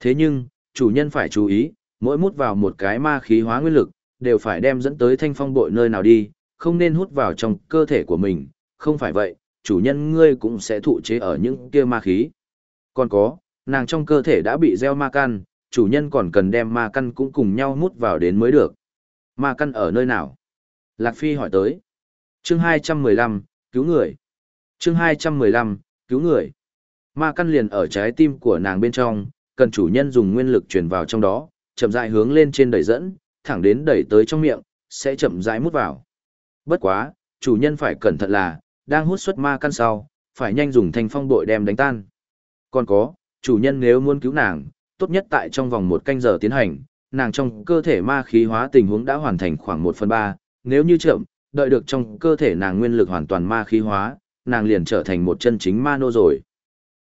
Thế nhưng, chủ nhân phải chú ý, mỗi mút vào một cái ma khí hóa nguyên lực, đều phải đem dẫn tới thanh phong bội nơi nào đi, không nên hút vào trong cơ thể của mình, không phải vậy, chủ nhân ngươi cũng sẽ thụ chế ở những kia ma khí. Còn có, nàng trong cơ thể đã bị gieo ma căn, chủ nhân còn cần đem ma căn cũng cùng nhau mút vào đến mới được. Ma căn ở nơi nào? Lạc Phi hỏi tới. Chương 215, cứu người. Chương 215, cứu người. Ma căn liền ở trái tim của nàng bên trong, cần chủ nhân dùng nguyên lực truyền vào trong đó, chậm rãi hướng lên trên đẩy dẫn, thẳng đến đẩy tới trong miệng, sẽ chậm rãi mút vào. Bất quá, chủ nhân phải cẩn thận là, đang hút xuất ma căn sau, phải nhanh dùng thanh phong bội đem đánh tan. Còn có, chủ nhân nếu muốn cứu nàng, tốt nhất tại trong vòng một canh giờ tiến hành, nàng trong cơ thể ma khí hóa tình huống đã hoàn thành khoảng 1 phần 3, nếu như chậm, đợi được trong cơ thể nàng nguyên lực hoàn toàn ma khí hóa, nàng liền trở thành một chân chính ma nô rồi.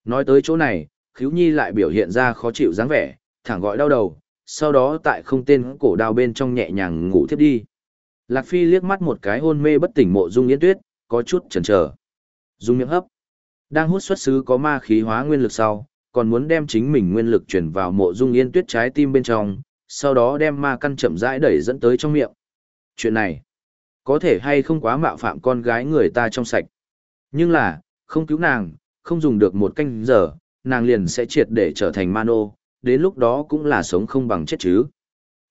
Nói tới chỗ này, khiếu nhi lại biểu hiện ra khó chịu dáng vẻ, thẳng gọi đau đầu, sau đó tại không tên cổ đao bên trong nhẹ nhàng ngủ thiếp đi. Lạc Phi liếc mắt một cái hôn mê bất tỉnh mộ dung yên tuyết, có chút chần chờ. Dung miệng hấp. Đang hút xuất xứ có ma khí hóa nguyên lực sau, còn muốn đem chính mình nguyên lực chuyển vào mộ dung yên tuyết trái tim bên trong, sau đó đem ma căn chậm rãi đẩy dẫn tới trong miệng. Chuyện này, có thể hay không quá mạo phạm con gái người ta trong sạch. Nhưng là, không cứu nàng, không dùng được một canh giờ, nàng liền sẽ triệt để trở thành mano, đến lúc đó cũng là sống không bằng chết chứ.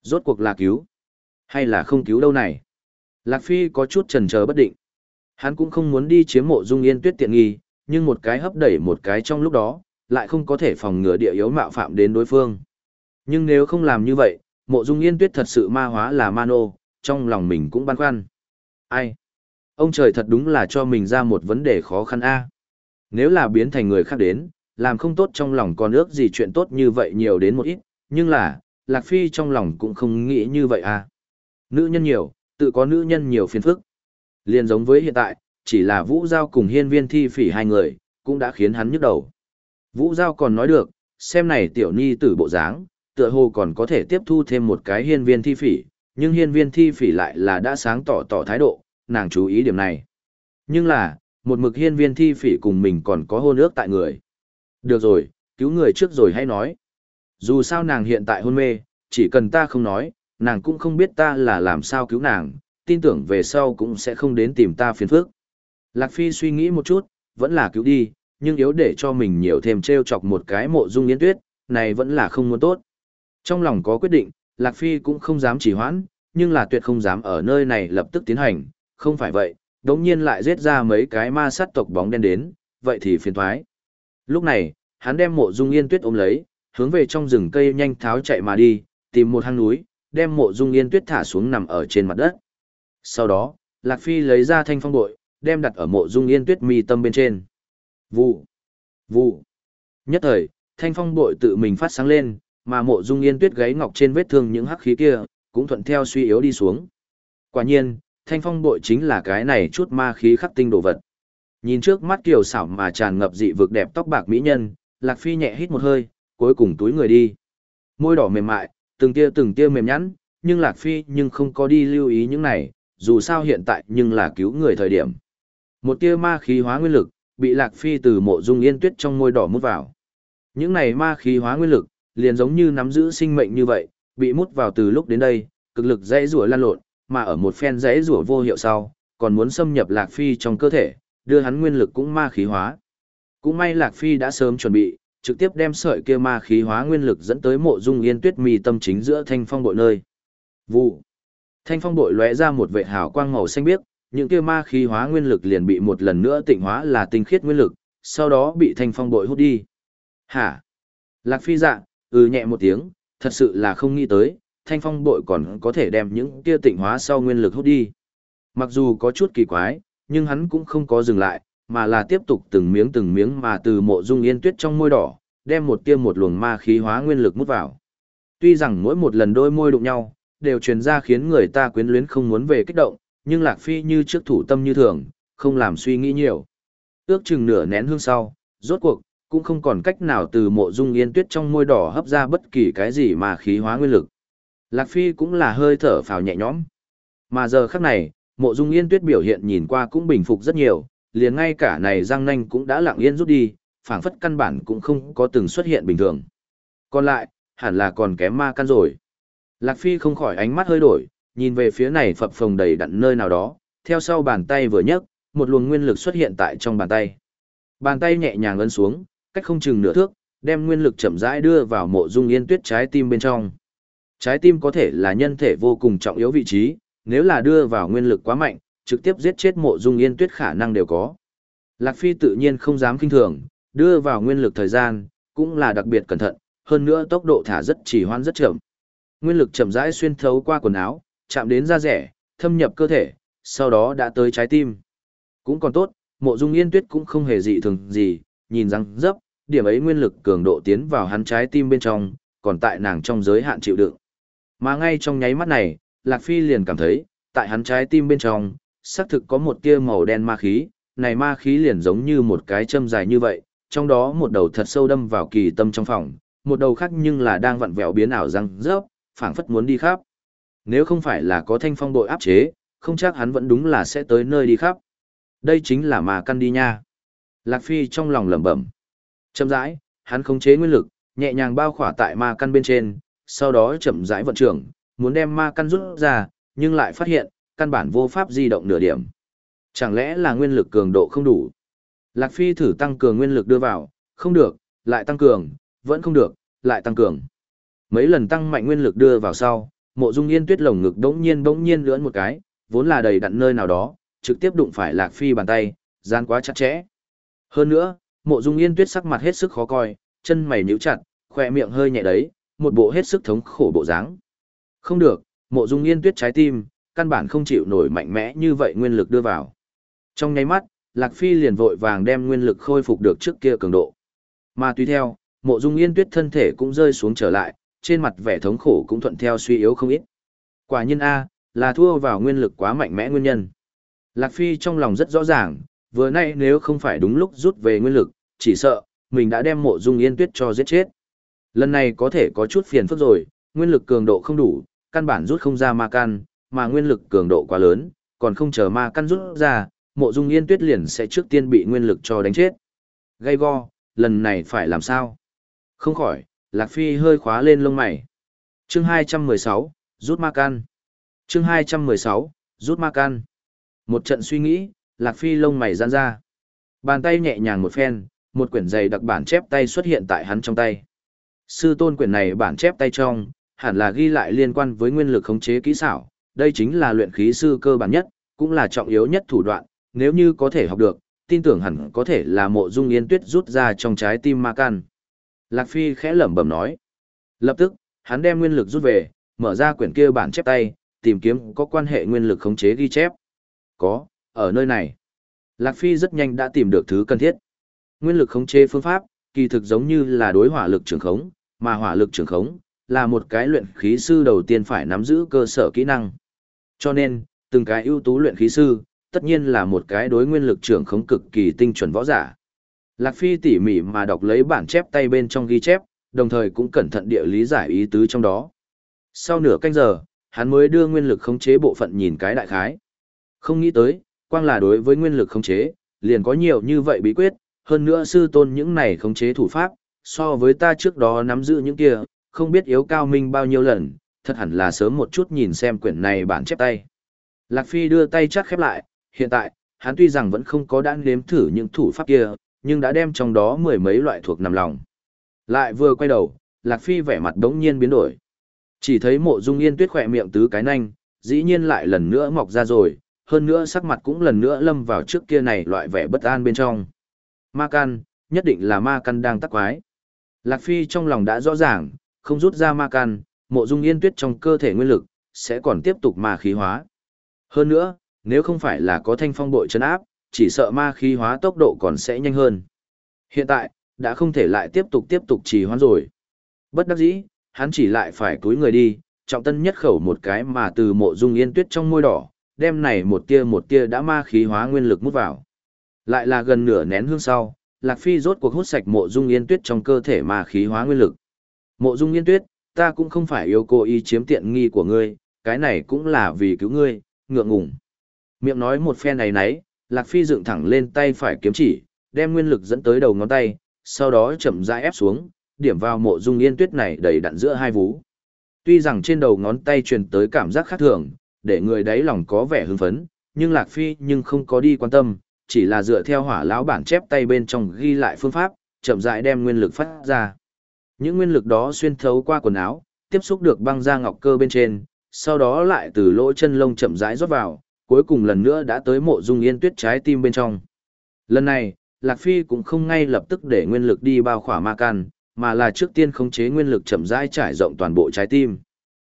Rốt cuộc là cứu, hay là không cứu đâu này. Lạc Phi có chút trần chờ bất định. Hắn cũng không muốn đi chiếm mộ dung yên tuyết tiện nghi, nhưng một cái hấp đẩy một cái trong lúc đó, lại không có thể phòng ngừa địa yếu mạo phạm đến đối phương. Nhưng nếu không làm như vậy, mộ dung yên tuyết thật sự ma hóa là mano, trong lòng mình cũng băn khoăn. Ai? Ông trời thật đúng là cho mình ra một vấn đề khó khăn a. Nếu là biến thành người khác đến, làm không tốt trong lòng còn ước gì chuyện tốt như vậy nhiều đến một ít, nhưng là, Lạc Phi trong lòng cũng không nghĩ như vậy à. Nữ nhân nhiều, tự có nữ nhân nhiều phiền phức. Liên giống với hiện tại, chỉ là Vũ Giao cùng hiên viên thi phỉ hai người, cũng đã khiến hắn nhức đầu. Vũ Giao còn nói được, xem này tiểu ni tử bộ dáng, tựa hồ còn có thể tiếp thu thêm một cái hiên viên thi phỉ, nhưng hiên viên thi phỉ lại là đã sáng tỏ tỏ thái độ, nàng chú ý điểm này. Nhưng là, một mực hiên viên thi phỉ cùng mình còn có hôn ước tại người. Được rồi, cứu người trước rồi hãy nói. Dù sao nàng hiện tại hôn mê, chỉ cần ta không nói, nàng cũng không biết ta là làm sao cứu nàng, tin tưởng về sau cũng sẽ không đến tìm ta phiền phức. Lạc Phi suy nghĩ một chút, vẫn là cứu đi, nhưng yếu để cho mình nhiều thêm treo chọc một cái mộ dung yến tuyết, này vẫn là không muốn tốt. Trong lòng có quyết định, Lạc Phi cũng không dám chỉ hoãn, nhưng là tuyệt không dám ở nơi này lập tức tiến hành, không phải vậy, đống nhiên lại giết ra mấy cái ma sát tộc bóng đen đến, vậy thì phiền thoái. Lúc này, hắn đem mộ dung yên tuyết ôm lấy, hướng về trong rừng cây nhanh tháo chạy mà đi, tìm một hang núi, đem mộ dung yên tuyết thả xuống nằm ở trên mặt đất. Sau đó, Lạc Phi lấy ra thanh phong bội, đem đặt ở mộ dung yên tuyết mi tâm bên trên. Vụ, vụ. Nhất thời, thanh phong bội tự mình phát sáng lên, mà mộ dung yên tuyết gáy ngọc trên vết thương những hắc khí kia, cũng thuận theo suy yếu đi xuống. Quả nhiên, thanh phong bội chính là cái này chút ma khí khắc tinh đồ vật. Nhìn trước mắt kiều xảo mà tràn ngập dị vực đẹp tóc bạc mỹ nhân, Lạc Phi nhẹ hít một hơi, cuối cùng túi người đi. Môi đỏ mềm mại, từng tia từng tia mềm nhẵn, nhưng Lạc Phi nhưng không có đi lưu ý những này, dù sao hiện tại nhưng là cứu người thời điểm. Một tia ma khí hóa nguyên lực, bị Lạc Phi từ mộ dung yên tuyết trong môi đỏ mút vào. Những này ma khí hóa nguyên lực, liền giống như nắm giữ sinh mệnh như vậy, bị mút vào từ lúc đến đây, cực lực dãy rủa lan lộn, mà ở một phen dãy rủa vô hiệu sau, còn muốn xâm nhập Lạc Phi trong cơ thể, đưa hắn nguyên lực cũng ma khí hóa. Cũng may Lạc Phi đã sớm chuẩn bị, trực tiếp đem sợi kia ma khí hóa nguyên lực dẫn tới mộ dung yên tuyết mì tâm chính giữa thanh phong bội nơi. Vụ. Thanh phong bội lóe ra một vệ hào quang màu xanh biếc, những kia ma khí hóa nguyên lực liền bị một lần nữa tịnh hóa là tinh khiết nguyên lực, sau đó bị thanh phong bội hút đi. Hả? Lạc Phi dạ, ừ nhẹ một tiếng, thật sự là không nghĩ tới, thanh phong bội còn có thể đem những kia tịnh hóa sau nguyên lực hút đi. Mặc dù có chút kỳ quái, nhưng hắn cũng không có dừng lại, mà là tiếp tục từng miếng từng miếng mà từ mộ dung yên tuyết trong môi đỏ, đem một tiêm một luồng ma khí hóa nguyên lực mút vào. Tuy rằng mỗi một lần đôi môi đụng nhau, đều truyền ra khiến người ta quyến luyến không muốn về kích động, nhưng Lạc Phi như trước thủ tâm như thường, không làm suy nghĩ nhiều. Ước chừng nửa nén hương sau, rốt cuộc, cũng không còn cách nào từ mộ dung yên tuyết trong môi đỏ hấp ra bất kỳ cái gì mà khí hóa nguyên lực. Lạc Phi cũng là hơi thở phào nhẹ nhõm. Mà giờ khắc này, mộ dung yên tuyết biểu hiện nhìn qua cũng bình phục rất nhiều, liền ngay cả này răng nanh cũng đã lặng yên rút đi, phảng phất căn bản cũng không có từng xuất hiện bình thường. Còn lại, hẳn là còn kém ma căn rồi. Lạc Phi không khỏi ánh mắt hơi đổi, nhìn về phía này phập phồng đầy đặn nơi nào đó, theo sau bàn tay vừa nhấc, một luồng nguyên lực xuất hiện tại trong bàn tay. Bàn tay nhẹ nhàng ấn xuống, cách không chừng nửa thước, đem nguyên lực chậm rãi đưa vào mộ dung yên tuyết trái tim bên trong. Trái tim có thể là nhân thể vô cùng trọng yếu vị trí, nếu là đưa vào nguyên lực quá mạnh, trực tiếp giết chết mộ dung yên tuyết khả năng đều có. Lạc Phi tự nhiên không dám kinh thường, đưa vào nguyên lực thời gian, cũng là đặc biệt cẩn thận, hơn nữa tốc độ thả rất chỉ hoan rất chậm. Nguyên lực chậm rãi xuyên thấu qua quần áo, chạm đến da rẻ, thâm nhập cơ thể, sau đó đã tới trái tim. Cũng còn tốt, mộ dung yên tuyết cũng không hề dị thường gì, nhìn răng dấp, điểm ấy nguyên lực cường độ tiến vào hắn trái tim bên trong, còn tại nàng trong giới hạn chịu đựng. Mà ngay trong nháy mắt này, Lạc Phi liền cảm thấy, tại hắn trái tim bên trong, xác thực có một tia màu đen ma khí, này ma khí liền giống như một cái châm dài như vậy, trong đó một đầu thật sâu đâm vào kỳ tâm trong phòng, một đầu khác nhưng là đang vặn vẹo biến ảo răng rớp, phảng phất muốn đi khắp. Nếu không phải là có thanh phong đội áp chế, không chắc hắn vẫn đúng là sẽ tới nơi đi khắp. Đây chính là mà căn đi nha. Lạc Phi trong lòng lẩm bẩm. Chậm rãi, hắn khống chế nguyên lực, nhẹ nhàng bao khỏa tại ma căn bên trên, sau đó chậm rãi vận trưởng, muốn đem ma căn rút ra, nhưng lại phát hiện, căn bản vô pháp di động nửa điểm. Chẳng lẽ là nguyên lực cường độ không đủ? Lạc Phi thử tăng cường nguyên lực đưa vào, không được, lại tăng cường, vẫn không được, lại tăng cường. Mấy lần tăng mạnh nguyên lực đưa vào sau, mộ dung yên tuyết lồng ngực đống nhiên bỗng nhiên lưỡn một cái, vốn là đầy đặn nơi nào đó, trực tiếp đụng phải Lạc Phi bàn tay, gian quá chặt chẽ. Hơn nữa, mộ dung yên tuyết sắc mặt hết sức khó coi, chân mày nhíu chặt, khỏe miệng hơi nhẹ đấy, một bộ hết sức thống khổ bộ dáng. Không được, mộ dung yên tuyết trái tim, căn bản không chịu nổi mạnh mẽ như vậy nguyên lực đưa vào. Trong nháy mắt, Lạc Phi liền vội vàng đem nguyên lực khôi phục được trước kia cường độ. Mà tùy theo, mộ dung yên tuyết thân thể cũng rơi xuống trở lại, trên mặt vẻ thống khổ cũng thuận theo suy yếu không ít. Quả nhiên A, là thua vào nguyên lực quá mạnh mẽ nguyên nhân. Lạc Phi trong lòng rất rõ ràng, vừa nay nếu không phải đúng lúc rút về nguyên lực, chỉ sợ, mình đã đem mộ dung yên tuyết cho giết chết. Lần này có thể có chút phiền phức rồi, nguyên lực cường độ không đủ, căn bản rút không ra ma căn, mà nguyên lực cường độ quá lớn, còn không chờ ma căn rút ra, mộ dung yên tuyết liền sẽ trước tiên bị nguyên lực cho đánh chết. Gây go, lần này phải làm sao? Không khỏi, Lạc Phi hơi khóa lên lông mày. Chương 216, rút ma căn. Chương 216, rút ma căn. Một trận suy nghĩ, Lạc Phi lông mày giãn ra. Bàn tay nhẹ nhàng một phen, một quyển dày đặc bản chép tay xuất hiện tại hắn trong tay. Sư tôn quyển này bản chép tay trong, hẳn là ghi lại liên quan với nguyên lực khống chế kỹ xảo, đây chính là luyện khí sư cơ bản nhất, cũng là trọng yếu nhất thủ đoạn, nếu như có thể học được, tin tưởng hẳn có thể là mộ dung yên tuyết rút ra trong trái tim ma can. Lạc Phi khẽ lẩm bẩm nói. Lập tức, hắn đem nguyên lực rút về, mở ra quyển kia bản chép tay, tìm kiếm có quan hệ nguyên lực khống chế ghi chép. Có, ở nơi này. Lạc Phi rất nhanh đã tìm được thứ cần thiết. Nguyên lực khống chế phương pháp, kỳ thực giống như là đối hỏa lực trường khống, mà hỏa lực trường khống là một cái luyện khí sư đầu tiên phải nắm giữ cơ sở kỹ năng. Cho nên, từng cái ưu tú luyện khí sư, tất nhiên là một cái đối nguyên lực trưởng khống cực kỳ tinh chuẩn võ giả. Lạc Phi tỉ mỉ mà đọc lấy bản chép tay bên trong ghi chép, đồng thời cũng cẩn thận địa lý giải ý tứ trong đó. Sau nửa canh giờ, hắn mới đưa nguyên lực khống chế bộ phận nhìn cái đại khái. Không nghĩ tới, quang là đối với nguyên lực khống chế, liền có nhiều như vậy bí quyết, hơn nữa sư tôn những này khống chế thủ pháp, so với ta trước đó nắm giữ những kia, không biết yếu cao minh bao nhiêu lần, thật hẳn là sớm một chút nhìn xem quyển này bản chép tay. Lạc Phi đưa tay chắc khép lại, hiện tại, hắn tuy rằng vẫn không có đã nếm thử những thủ pháp kia, nhưng đã đem trong đó mười mấy loại thuộc nằm lòng. Lại vừa quay đầu, Lạc Phi vẻ mặt đống nhiên biến đổi. Chỉ thấy mộ dung yên tuyết khỏe miệng tứ cái nanh, dĩ nhiên lại lần nữa mọc ra rồi, hơn nữa sắc mặt cũng lần nữa lâm vào trước kia này loại vẻ bất an bên trong. Ma căn, nhất định là ma căn đang tắc quái. Lạc Phi trong lòng đã rõ ràng, không rút ra ma căn, mộ dung yên tuyết trong cơ thể nguyên lực, sẽ còn tiếp tục ma khí hóa. Hơn nữa, nếu không phải là có thanh phong bội chân áp, chỉ sợ ma khí hóa tốc độ còn sẽ nhanh hơn. Hiện tại, đã không thể lại tiếp tục tiếp tục trì hoãn rồi. Bất đắc dĩ, hắn chỉ lại phải túi người đi, trọng tân nhất khẩu một cái mà từ mộ dung yên tuyết trong môi đỏ, đem này một tia một tia đã ma khí hóa nguyên lực mút vào. Lại là gần nửa nén hương sau, Lạc Phi rốt cuộc hút sạch mộ dung yên tuyết trong cơ thể ma khí hóa nguyên lực. Mộ dung yên tuyết, ta cũng không phải yêu cô y chiếm tiện nghi của ngươi, cái này cũng là vì cứu ngươi, ngượng ngùng. Miệng nói một phen này nấy, Lạc Phi dựng thẳng lên tay phải kiếm chỉ, đem nguyên lực dẫn tới đầu ngón tay, sau đó chậm rãi ép xuống, điểm vào mộ dung yên tuyết này đầy đặn giữa hai vú. Tuy rằng trên đầu ngón tay truyền tới cảm giác khác thường, để người đáy lòng có vẻ hưng phấn, nhưng Lạc Phi nhưng không có đi quan tâm, chỉ là dựa theo hỏa lão bản chép tay bên trong ghi lại phương pháp, chậm rãi đem nguyên lực phát ra. Những nguyên lực đó xuyên thấu qua quần áo, tiếp xúc được băng da ngọc cơ bên trên, sau đó lại từ lỗ chân lông chậm rãi rót vào, cuối cùng lần nữa đã tới mộ dung yên tuyết trái tim bên trong. Lần này, Lạc Phi cũng không ngay lập tức để nguyên lực đi bao khỏa ma can, mà là trước tiên khống chế nguyên lực chậm rãi trải rộng toàn bộ trái tim.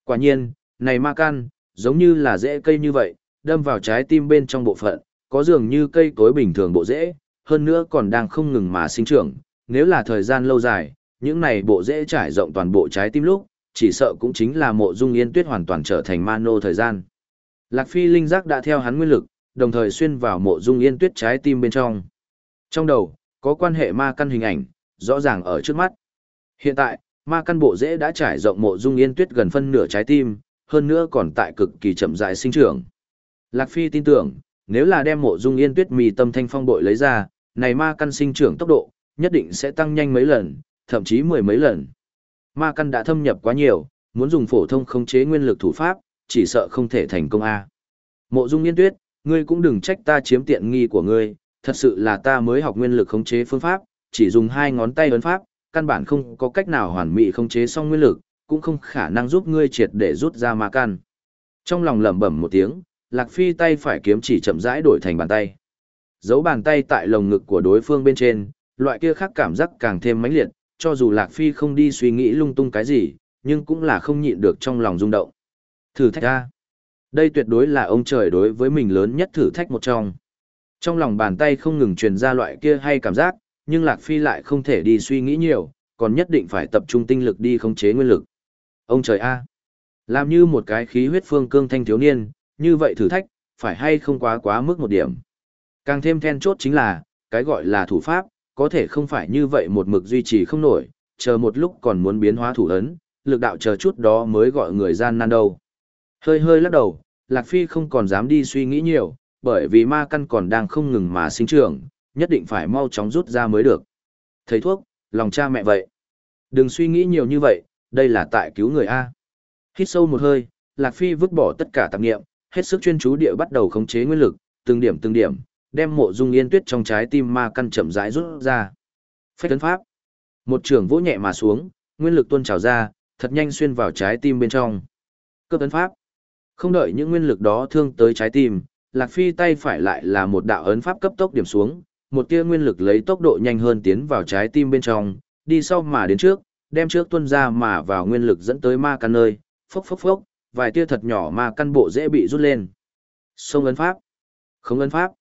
Quả nhiên, này ma can, giống như là rễ cây như vậy, đâm vào trái tim bên trong bộ phận, có dường như cây cối bình thường bộ rễ, hơn nữa còn đang không ngừng mà sinh trưởng, nếu là thời gian lâu dài, những này bộ dễ trải rộng toàn bộ trái tim lúc, chỉ sợ cũng chính là mộ dung yên tuyết hoàn toàn trở thành mano thời gian. Lạc Phi linh giác đã theo hắn nguyên lực, đồng thời xuyên vào mộ dung yên tuyết trái tim bên trong. Trong đầu, có quan hệ ma căn hình ảnh, rõ ràng ở trước mắt. Hiện tại, ma căn bộ dễ đã trải rộng mộ dung yên tuyết gần phân nửa trái tim, hơn nữa còn tại cực kỳ chậm rãi sinh trưởng. Lạc Phi tin tưởng, nếu là đem mộ dung yên tuyết mì tâm thanh phong bội lấy ra, này ma căn sinh trưởng tốc độ, nhất định sẽ tăng nhanh mấy lần, thậm chí mười mấy lần. Ma căn đã thâm nhập quá nhiều, muốn dùng phổ thông khống chế nguyên lực thủ pháp, chỉ sợ không thể thành công a. Mộ Dung Yên Tuyết, ngươi cũng đừng trách ta chiếm tiện nghi của ngươi, thật sự là ta mới học nguyên lực khống chế phương pháp, chỉ dùng hai ngón tay ấn pháp, căn bản không có cách nào hoàn mỹ khống chế xong nguyên lực, cũng không khả năng giúp ngươi triệt để rút ra ma căn. Trong lòng lẩm bẩm một tiếng, Lạc Phi tay phải kiếm chỉ chậm rãi đổi thành bàn tay. Giấu bàn tay tại lồng ngực của đối phương bên trên, loại kia khác cảm giác càng thêm mãnh liệt, cho dù Lạc Phi không đi suy nghĩ lung tung cái gì, nhưng cũng là không nhịn được trong lòng rung động. Thử thách ra. Đây tuyệt đối là ông trời đối với mình lớn nhất thử thách một trong. Trong lòng bàn tay không ngừng truyền ra loại kia hay cảm giác, nhưng Lạc Phi lại không thể đi suy nghĩ nhiều, còn nhất định phải tập trung tinh lực đi khống chế nguyên lực. Ông trời A. Làm như một cái khí huyết phương cương thanh thiếu niên, như vậy thử thách, phải hay không quá quá mức một điểm. Càng thêm then chốt chính là, cái gọi là thủ pháp, có thể không phải như vậy một mực duy trì không nổi, chờ một lúc còn muốn biến hóa thủ ấn, lực đạo chờ chút đó mới gọi người gian nan đâu. Hơi hơi lắc đầu, Lạc Phi không còn dám đi suy nghĩ nhiều, bởi vì ma căn còn đang không ngừng mà sinh trưởng, nhất định phải mau chóng rút ra mới được. Thầy thuốc, lòng cha mẹ vậy. Đừng suy nghĩ nhiều như vậy, đây là tại cứu người A. Hít sâu một hơi, Lạc Phi vứt bỏ tất cả tạp nghiệm, hết sức chuyên chú địa bắt đầu khống chế nguyên lực, từng điểm từng điểm, đem mộ dung yên tuyết trong trái tim ma căn chậm rãi rút ra. Phách tấn pháp. Một trường vỗ nhẹ mà xuống, nguyên lực tuôn trào ra, thật nhanh xuyên vào trái tim bên trong. Cấp tấn pháp. Không đợi những nguyên lực đó thương tới trái tim, Lạc Phi tay phải lại là một đạo ấn pháp cấp tốc điểm xuống, một tia nguyên lực lấy tốc độ nhanh hơn tiến vào trái tim bên trong, đi sau mà đến trước, đem trước tuân ra mà vào nguyên lực dẫn tới ma căn nơi, phốc phốc phốc, vài tia thật nhỏ mà căn bộ dễ bị rút lên. Sông ấn pháp, không ấn pháp.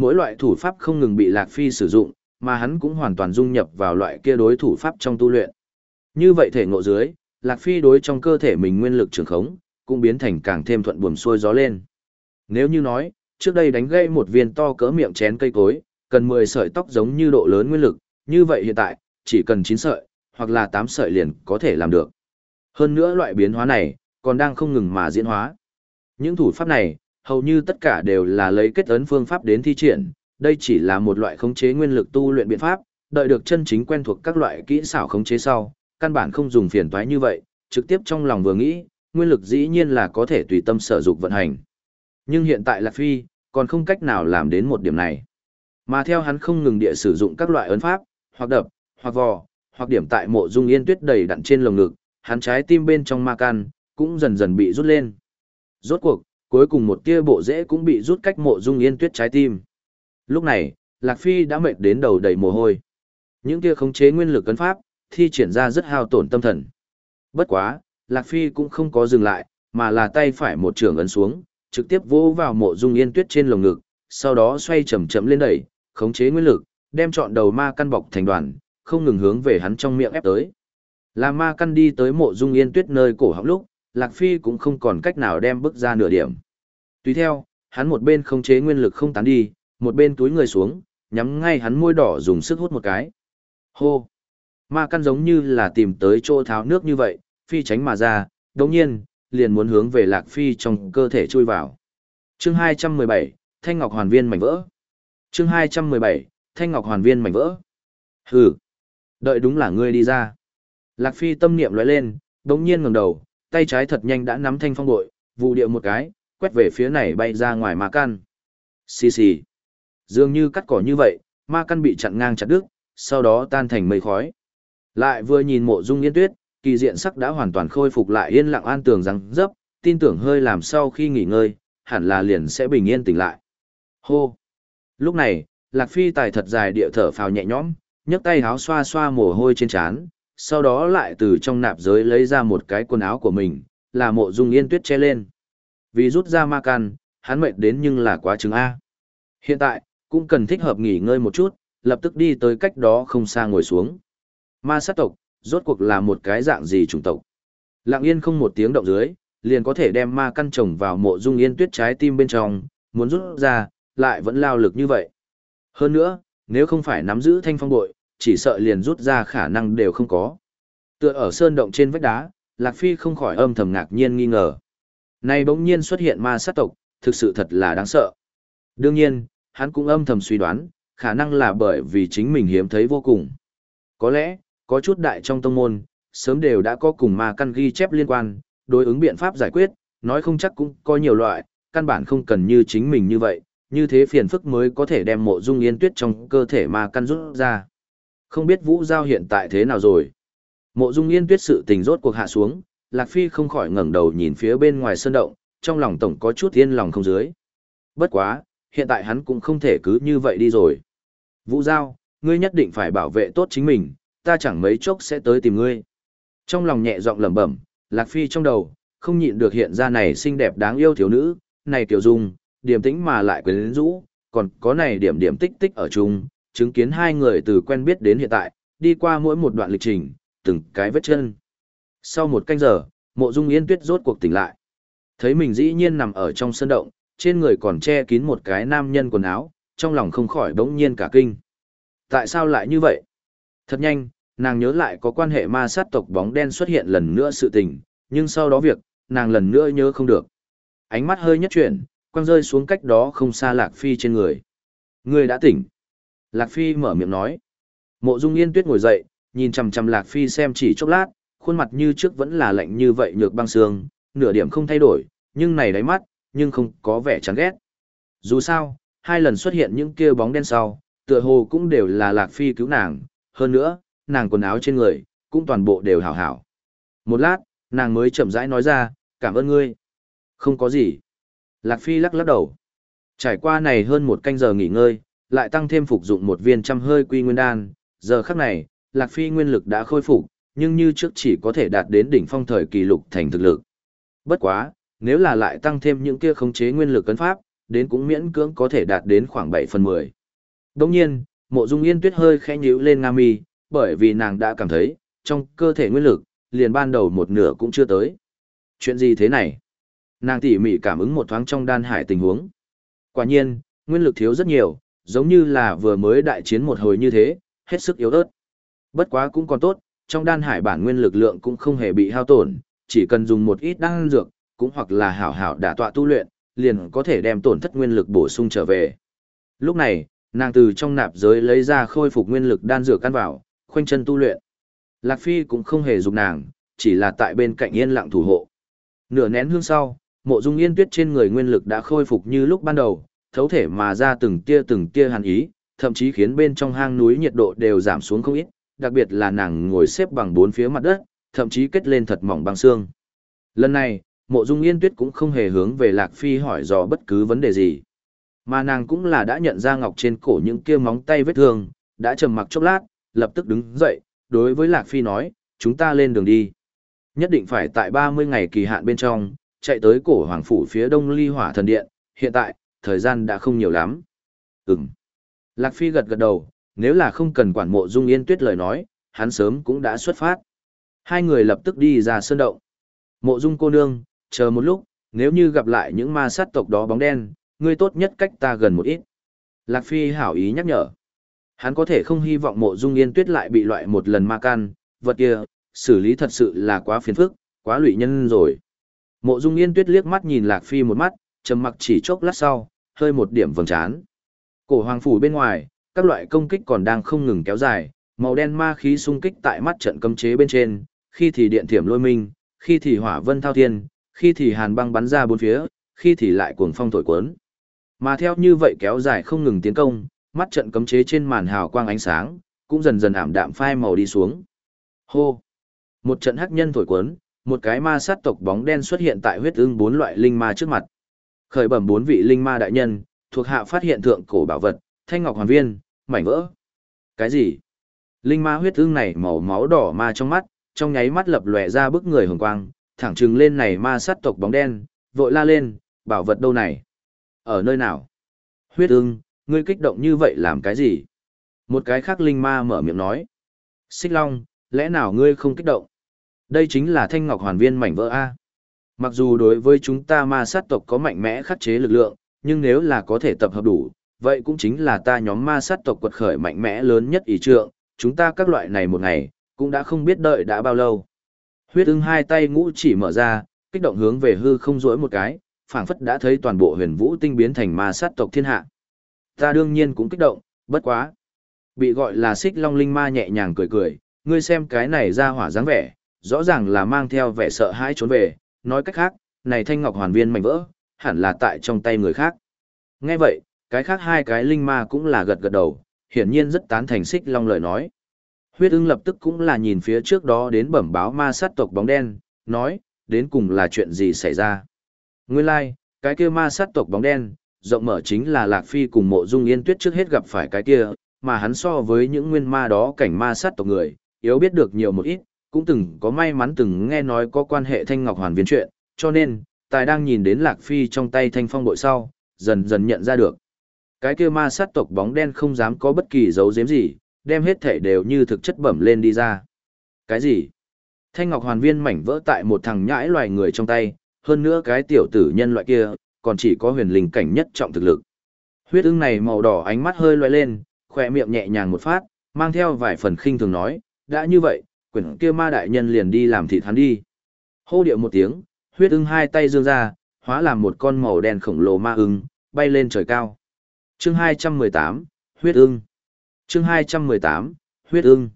Mỗi loại thủ pháp không ngừng bị Lạc Phi sử dụng, mà hắn cũng hoàn toàn dung nhập vào loại kia đối thủ pháp trong tu luyện. Như vậy thể ngộ dưới, Lạc Phi đối trong cơ thể mình nguyên lực trường khống, cũng biến thành càng thêm thuận buồm xuôi gió lên. Nếu như nói, trước đây đánh gây một viên to cỡ miệng chén cây cối, cần 10 sợi tóc giống như độ lớn nguyên lực, như vậy hiện tại, chỉ cần 9 sợi, hoặc là 8 sợi liền có thể làm được. Hơn nữa loại biến hóa này, còn đang không ngừng mà diễn hóa. Những thủ pháp này, hầu như tất cả đều là lấy kết ấn phương pháp đến thi triển, đây chỉ là một loại khống chế nguyên lực tu luyện biện pháp, đợi được chân chính quen thuộc các loại kỹ xảo khống chế sau, căn bản không dùng phiền toái như vậy, trực tiếp trong lòng vừa nghĩ, nguyên lực dĩ nhiên là có thể tùy tâm sở dụng vận hành. Nhưng hiện tại Lạc Phi, còn không cách nào làm đến một điểm này. Mà theo hắn không ngừng địa sử dụng các loại ấn pháp, hoặc đập, hoặc vò, hoặc điểm tại mộ dung yên tuyết đầy đặn trên lồng ngực, hắn trái tim bên trong ma can, cũng dần dần bị rút lên. Rốt cuộc, cuối cùng một tia bộ rễ cũng bị rút cách mộ dung yên tuyết trái tim. Lúc này, Lạc Phi đã mệt đến đầu đầy mồ hôi. Những tia khống chế nguyên lực cấn pháp, thi triển ra rất hao tổn tâm thần. Bất quá, Lạc Phi cũng không có dừng lại, mà là tay phải một trường ấn xuống, trực tiếp vỗ vào mộ dung yên tuyết trên lồng ngực, sau đó xoay chậm chậm lên đẩy, khống chế nguyên lực, đem trọn đầu ma căn bọc thành đoàn, không ngừng hướng về hắn trong miệng ép tới. Là ma căn đi tới mộ dung yên tuyết nơi cổ họng lúc, Lạc Phi cũng không còn cách nào đem bước ra nửa điểm. Tùy theo, hắn một bên không chế nguyên lực không tán đi, một bên túi người xuống, nhắm ngay hắn môi đỏ dùng sức hút một cái. Hô! Ma căn giống như là tìm tới chỗ tháo nước như vậy, phi tránh mà ra, đồng nhiên, liền muốn hướng về Lạc Phi trong cơ thể chui vào. chương 217, Thanh Ngọc Hoàn Viên mảnh vỡ. chương 217, Thanh Ngọc Hoàn Viên mảnh vỡ. Hừ! Đợi đúng là ngươi đi ra. Lạc Phi tâm niệm lóe lên, đồng nhiên ngẩng đầu, tay trái thật nhanh đã nắm thanh phong bội, vụ điệu một cái, quét về phía này bay ra ngoài ma căn. Xì xì. Dường như cắt cỏ như vậy, ma căn bị chặn ngang chặt đứt, sau đó tan thành mây khói. Lại vừa nhìn mộ dung yên tuyết, kỳ diện sắc đã hoàn toàn khôi phục lại yên lặng an tường rằng dấp, tin tưởng hơi làm sau khi nghỉ ngơi, hẳn là liền sẽ bình yên tỉnh lại. Hô! Lúc này, Lạc Phi tài thật dài địa thở phào nhẹ nhõm, nhấc tay háo xoa xoa mồ hôi trên trán, sau đó lại từ trong nạp giới lấy ra một cái quần áo của mình, là mộ dung yên tuyết che lên. Vì rút ra ma can, hắn mệt đến nhưng là quá chứng A. Hiện tại, cũng cần thích hợp nghỉ ngơi một chút, lập tức đi tới cách đó không xa ngồi xuống. Ma sát tộc, rốt cuộc là một cái dạng gì chủng tộc. Lặng yên không một tiếng động dưới, liền có thể đem ma căn trồng vào mộ dung yên tuyết trái tim bên trong, muốn rút ra, lại vẫn lao lực như vậy. Hơn nữa, nếu không phải nắm giữ thanh phong bội, chỉ sợ liền rút ra khả năng đều không có. Tựa ở sơn động trên vách đá, Lạc Phi không khỏi âm thầm ngạc nhiên nghi ngờ. Này bỗng nhiên xuất hiện ma sát tộc, thực sự thật là đáng sợ. Đương nhiên, hắn cũng âm thầm suy đoán, khả năng là bởi vì chính mình hiếm thấy vô cùng. Có lẽ, có chút đại trong tông môn, sớm đều đã có cùng ma căn ghi chép liên quan, đối ứng biện pháp giải quyết, nói không chắc cũng có nhiều loại, căn bản không cần như chính mình như vậy, như thế phiền phức mới có thể đem mộ dung yên tuyết trong cơ thể ma căn rút ra. Không biết Vũ Giao hiện tại thế nào rồi. Mộ dung yên tuyết sự tình rốt cuộc hạ xuống, Lạc Phi không khỏi ngẩng đầu nhìn phía bên ngoài sơn động, trong lòng tổng có chút yên lòng không dưới. Bất quá, hiện tại hắn cũng không thể cứ như vậy đi rồi. Vũ Giao, ngươi nhất định phải bảo vệ tốt chính mình, ta chẳng mấy chốc sẽ tới tìm ngươi. Trong lòng nhẹ giọng lẩm bẩm, Lạc Phi trong đầu, không nhịn được hiện ra này xinh đẹp đáng yêu thiếu nữ, này tiểu dung, điềm tĩnh mà lại quyến rũ, còn có này điểm điểm tích tích ở chung, chứng kiến hai người từ quen biết đến hiện tại, đi qua mỗi một đoạn lịch trình, từng cái vết chân. Sau một canh giờ, mộ dung yên tuyết rốt cuộc tỉnh lại. Thấy mình dĩ nhiên nằm ở trong sân động, trên người còn che kín một cái nam nhân quần áo, trong lòng không khỏi đống nhiên cả kinh. Tại sao lại như vậy? Thật nhanh, nàng nhớ lại có quan hệ ma sát tộc bóng đen xuất hiện lần nữa sự tình, nhưng sau đó việc, nàng lần nữa nhớ không được. Ánh mắt hơi nhất chuyển, quăng rơi xuống cách đó không xa Lạc Phi trên người. Người đã tỉnh. Lạc Phi mở miệng nói. Mộ Dung Yên Tuyết ngồi dậy, nhìn chằm chằm Lạc Phi xem chỉ chốc lát, khuôn mặt như trước vẫn là lạnh như vậy nhược băng xương, nửa điểm không thay đổi, nhưng này đáy mắt, nhưng không có vẻ chán ghét. Dù sao, hai lần xuất hiện những kia bóng đen sau, tựa hồ cũng đều là Lạc Phi cứu nàng, hơn nữa, nàng quần áo trên người, cũng toàn bộ đều hảo hảo. Một lát, nàng mới chậm rãi nói ra, cảm ơn ngươi. Không có gì. Lạc Phi lắc lắc đầu. Trải qua này hơn một canh giờ nghỉ ngơi, lại tăng thêm phục dụng một viên trăm hơi quy nguyên đan, giờ khắc này, Lạc Phi nguyên lực đã khôi phục, nhưng như trước chỉ có thể đạt đến đỉnh phong thời kỳ lục thành thực lực. Bất quá, nếu là lại tăng thêm những kia khống chế nguyên lực cấn pháp, đến cũng miễn cưỡng có thể đạt đến khoảng 7 phần 10. Đồng nhiên, mộ dung yên tuyết hơi khẽ nhíu lên nga mi, bởi vì nàng đã cảm thấy, trong cơ thể nguyên lực, liền ban đầu một nửa cũng chưa tới. Chuyện gì thế này? Nàng tỉ mỉ cảm ứng một thoáng trong đan hải tình huống. Quả nhiên, nguyên lực thiếu rất nhiều, giống như là vừa mới đại chiến một hồi như thế, hết sức yếu ớt. Bất quá cũng còn tốt, trong đan hải bản nguyên lực lượng cũng không hề bị hao tổn, chỉ cần dùng một ít đan dược, cũng hoặc là hảo hảo đả tọa tu luyện, liền có thể đem tổn thất nguyên lực bổ sung trở về. Lúc này, nàng từ trong nạp giới lấy ra khôi phục nguyên lực đan dược căn vào, khoanh chân tu luyện. Lạc Phi cũng không hề dùng nàng, chỉ là tại bên cạnh yên lặng thủ hộ. Nửa nén hương sau, mộ dung yên tuyết trên người nguyên lực đã khôi phục như lúc ban đầu, thấu thể mà ra từng tia từng tia hàn ý, thậm chí khiến bên trong hang núi nhiệt độ đều giảm xuống không ít, đặc biệt là nàng ngồi xếp bằng bốn phía mặt đất, thậm chí kết lên thật mỏng băng xương. Lần này, mộ dung yên tuyết cũng không hề hướng về Lạc Phi hỏi dò bất cứ vấn đề gì. Mà nàng cũng là đã nhận ra ngọc trên cổ những kia móng tay vết thương, đã trầm mặc chốc lát, lập tức đứng dậy, đối với Lạc Phi nói, chúng ta lên đường đi. Nhất định phải tại 30 ngày kỳ hạn bên trong, chạy tới cổ hoàng phủ phía đông ly hỏa thần điện, hiện tại, thời gian đã không nhiều lắm. Ừm. Lạc Phi gật gật đầu, nếu là không cần quản mộ dung yên tuyết lời nói, hắn sớm cũng đã xuất phát. Hai người lập tức đi ra sơn động. Mộ dung cô nương, chờ một lúc, nếu như gặp lại những ma sát tộc đó bóng đen, ngươi tốt nhất cách ta gần một ít. Lạc Phi hảo ý nhắc nhở. Hắn có thể không hy vọng mộ dung yên tuyết lại bị loại một lần ma can, vật kia, xử lý thật sự là quá phiền phức, quá lụy nhân rồi. Mộ dung yên tuyết liếc mắt nhìn Lạc Phi một mắt, trầm mặc chỉ chốc lát sau, hơi một điểm vầng trán. Cổ hoàng phủ bên ngoài, các loại công kích còn đang không ngừng kéo dài, màu đen ma khí xung kích tại mắt trận cấm chế bên trên, khi thì điện thiểm lôi minh, khi thì hỏa vân thao thiên, khi thì hàn băng bắn ra bốn phía, khi thì lại cuồng phong thổi cuốn. Mà theo như vậy kéo dài không ngừng tiến công, mắt trận cấm chế trên màn hào quang ánh sáng, cũng dần dần ảm đạm phai màu đi xuống. Hô! Một trận hắc nhân thổi cuốn, một cái ma sát tộc bóng đen xuất hiện tại huyết ưng bốn loại linh ma trước mặt. Khởi bẩm bốn vị linh ma đại nhân, thuộc hạ phát hiện thượng cổ bảo vật, thanh ngọc hoàn viên, mảnh vỡ. Cái gì? Linh ma huyết thương này màu máu đỏ ma trong mắt, trong nháy mắt lập lòe ra bức người hồng quang, thẳng trừng lên này ma sát tộc bóng đen, vội la lên, bảo vật đâu này? Ở nơi nào? Huyết ưng, ngươi kích động như vậy làm cái gì? Một cái khác linh ma mở miệng nói. Xích long, lẽ nào ngươi không kích động? Đây chính là thanh ngọc hoàn viên mảnh vỡ A. Mặc dù đối với chúng ta ma sát tộc có mạnh mẽ khắc chế lực lượng, nhưng nếu là có thể tập hợp đủ, vậy cũng chính là ta nhóm ma sát tộc quật khởi mạnh mẽ lớn nhất ý trượng, chúng ta các loại này một ngày, cũng đã không biết đợi đã bao lâu. Huyết ưng hai tay ngũ chỉ mở ra, kích động hướng về hư không rỗi một cái, phảng phất đã thấy toàn bộ huyền vũ tinh biến thành ma sát tộc thiên hạ. Ta đương nhiên cũng kích động, bất quá. Bị gọi là xích long linh ma nhẹ nhàng cười cười, ngươi xem cái này ra hỏa dáng vẻ, rõ ràng là mang theo vẻ sợ hãi trốn về, nói cách khác, này thanh ngọc hoàn viên mảnh vỡ, hẳn là tại trong tay người khác. Nghe vậy, cái khác hai cái linh ma cũng là gật gật đầu, hiển nhiên rất tán thành xích long lời nói. Huyết ưng lập tức cũng là nhìn phía trước đó đến bẩm báo ma sát tộc bóng đen, nói, đến cùng là chuyện gì xảy ra. Nguyên lai, like, cái kia ma sát tộc bóng đen, rộng mở chính là Lạc Phi cùng mộ dung yên tuyết trước hết gặp phải cái kia, mà hắn so với những nguyên ma đó cảnh ma sát tộc người, yếu biết được nhiều một ít, cũng từng có may mắn từng nghe nói có quan hệ thanh ngọc hoàn viên chuyện, cho nên, tài đang nhìn đến Lạc Phi trong tay thanh phong bội sau, dần dần nhận ra được. Cái kia ma sát tộc bóng đen không dám có bất kỳ dấu giếm gì, đem hết thể đều như thực chất bẩm lên đi ra. Cái gì? Thanh ngọc hoàn viên mảnh vỡ tại một thằng nhãi loài người trong tay, hơn nữa cái tiểu tử nhân loại kia, còn chỉ có huyền linh cảnh nhất trọng thực lực. Huyết ưng này màu đỏ ánh mắt hơi loay lên, khỏe miệng nhẹ nhàng một phát, mang theo vài phần khinh thường nói, đã như vậy, quyển kia ma đại nhân liền đi làm thịt hắn đi. Hô điệu một tiếng, huyết ưng hai tay dương ra, hóa làm một con màu đen khổng lồ ma ưng, bay lên trời cao. Chương 218, huyết ưng. Chương 218, huyết ưng.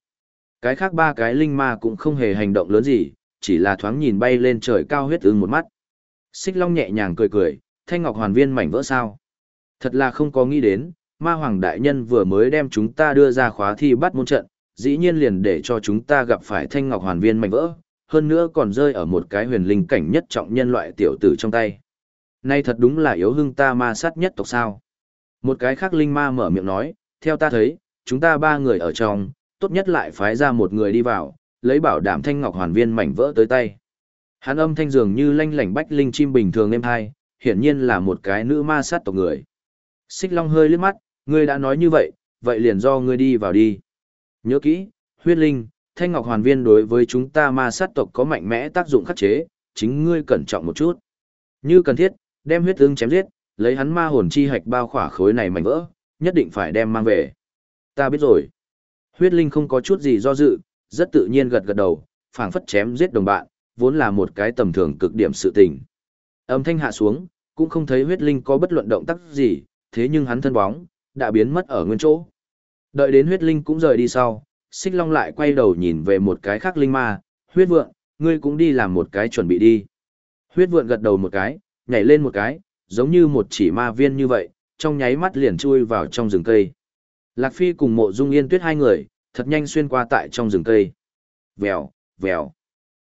Cái khác ba cái linh ma cũng không hề hành động lớn gì, chỉ là thoáng nhìn bay lên trời cao huyết ưng một mắt. Xích Long nhẹ nhàng cười cười, thanh ngọc hoàn viên mảnh vỡ sao. Thật là không có nghĩ đến, ma hoàng đại nhân vừa mới đem chúng ta đưa ra khóa thi bắt môn trận, dĩ nhiên liền để cho chúng ta gặp phải thanh ngọc hoàn viên mảnh vỡ, hơn nữa còn rơi ở một cái huyền linh cảnh nhất trọng nhân loại tiểu tử trong tay. Nay thật đúng là yếu hưng ta ma sát nhất tộc sao. Một cái khác linh ma mở miệng nói, theo ta thấy, chúng ta ba người ở trong, tốt nhất lại phái ra một người đi vào, lấy bảo đảm thanh ngọc hoàn viên mảnh vỡ tới tay. Hắn âm thanh dường như lanh lảnh bách linh chim bình thường êm hai, hiển nhiên là một cái nữ ma sát tộc người. Xích Long hơi liếc mắt, ngươi đã nói như vậy, vậy liền do ngươi đi vào đi. Nhớ kỹ, huyết linh, thanh ngọc hoàn viên đối với chúng ta ma sát tộc có mạnh mẽ tác dụng khắc chế, chính ngươi cẩn trọng một chút. Như cần thiết, đem huyết tương chém giết, lấy hắn ma hồn chi hạch bao khỏa khối này mảnh vỡ, nhất định phải đem mang về. Ta biết rồi. Huyết linh không có chút gì do dự, rất tự nhiên gật gật đầu, phảng phất chém giết đồng bạn, vốn là một cái tầm thường cực điểm sự tình. Âm thanh hạ xuống, cũng không thấy huyết linh có bất luận động tác gì, thế nhưng hắn thân bóng, đã biến mất ở nguyên chỗ. Đợi đến huyết linh cũng rời đi sau, xích long lại quay đầu nhìn về một cái khác linh ma, huyết vượng, ngươi cũng đi làm một cái chuẩn bị đi. Huyết vượng gật đầu một cái, nhảy lên một cái, giống như một chỉ ma viên như vậy, trong nháy mắt liền chui vào trong rừng cây. Lạc Phi cùng mộ dung yên tuyết hai người, thật nhanh xuyên qua tại trong rừng cây. Vèo, vèo.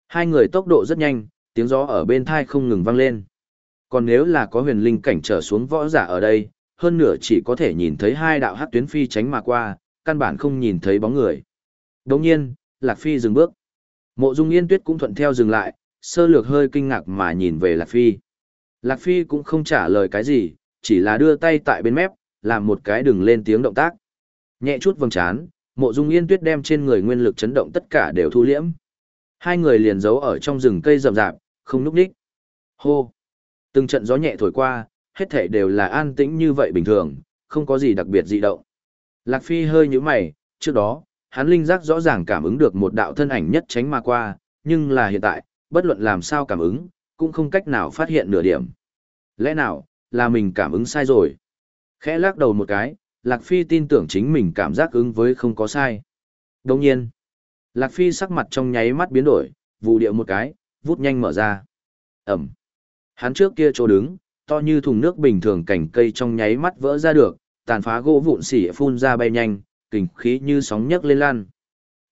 Hai người tốc độ rất nhanh, tiếng gió ở bên thai không ngừng vang lên. Còn nếu là có huyền linh cảnh trở xuống võ giả ở đây, hơn nửa chỉ có thể nhìn thấy hai đạo hát tuyến phi tránh mà qua, căn bản không nhìn thấy bóng người. Đồng nhiên, Lạc Phi dừng bước. Mộ Dung Yên Tuyết cũng thuận theo dừng lại, sơ lược hơi kinh ngạc mà nhìn về Lạc Phi. Lạc Phi cũng không trả lời cái gì, chỉ là đưa tay tại bên mép, làm một cái đừng lên tiếng động tác. Nhẹ chút vầng trán, Mộ Dung Yên Tuyết đem trên người nguyên lực chấn động tất cả đều thu liễm. Hai người liền giấu ở trong rừng cây rậm rạp, không núp đích. Hô! Từng trận gió nhẹ thổi qua, hết thảy đều là an tĩnh như vậy bình thường, không có gì đặc biệt dị động. Lạc Phi hơi nhíu mày, trước đó, hắn linh giác rõ ràng cảm ứng được một đạo thân ảnh nhất tránh mà qua, nhưng là hiện tại, bất luận làm sao cảm ứng, cũng không cách nào phát hiện nửa điểm. Lẽ nào, là mình cảm ứng sai rồi? Khẽ lắc đầu một cái, Lạc Phi tin tưởng chính mình cảm giác ứng với không có sai. Đồng nhiên, Lạc Phi sắc mặt trong nháy mắt biến đổi, vụ điệu một cái, vút nhanh mở ra. Ẩm. Hắn trước kia chỗ đứng, to như thùng nước bình thường cảnh cây trong nháy mắt vỡ ra được, tàn phá gỗ vụn xỉ phun ra bay nhanh, kình khí như sóng nhấc lên lan.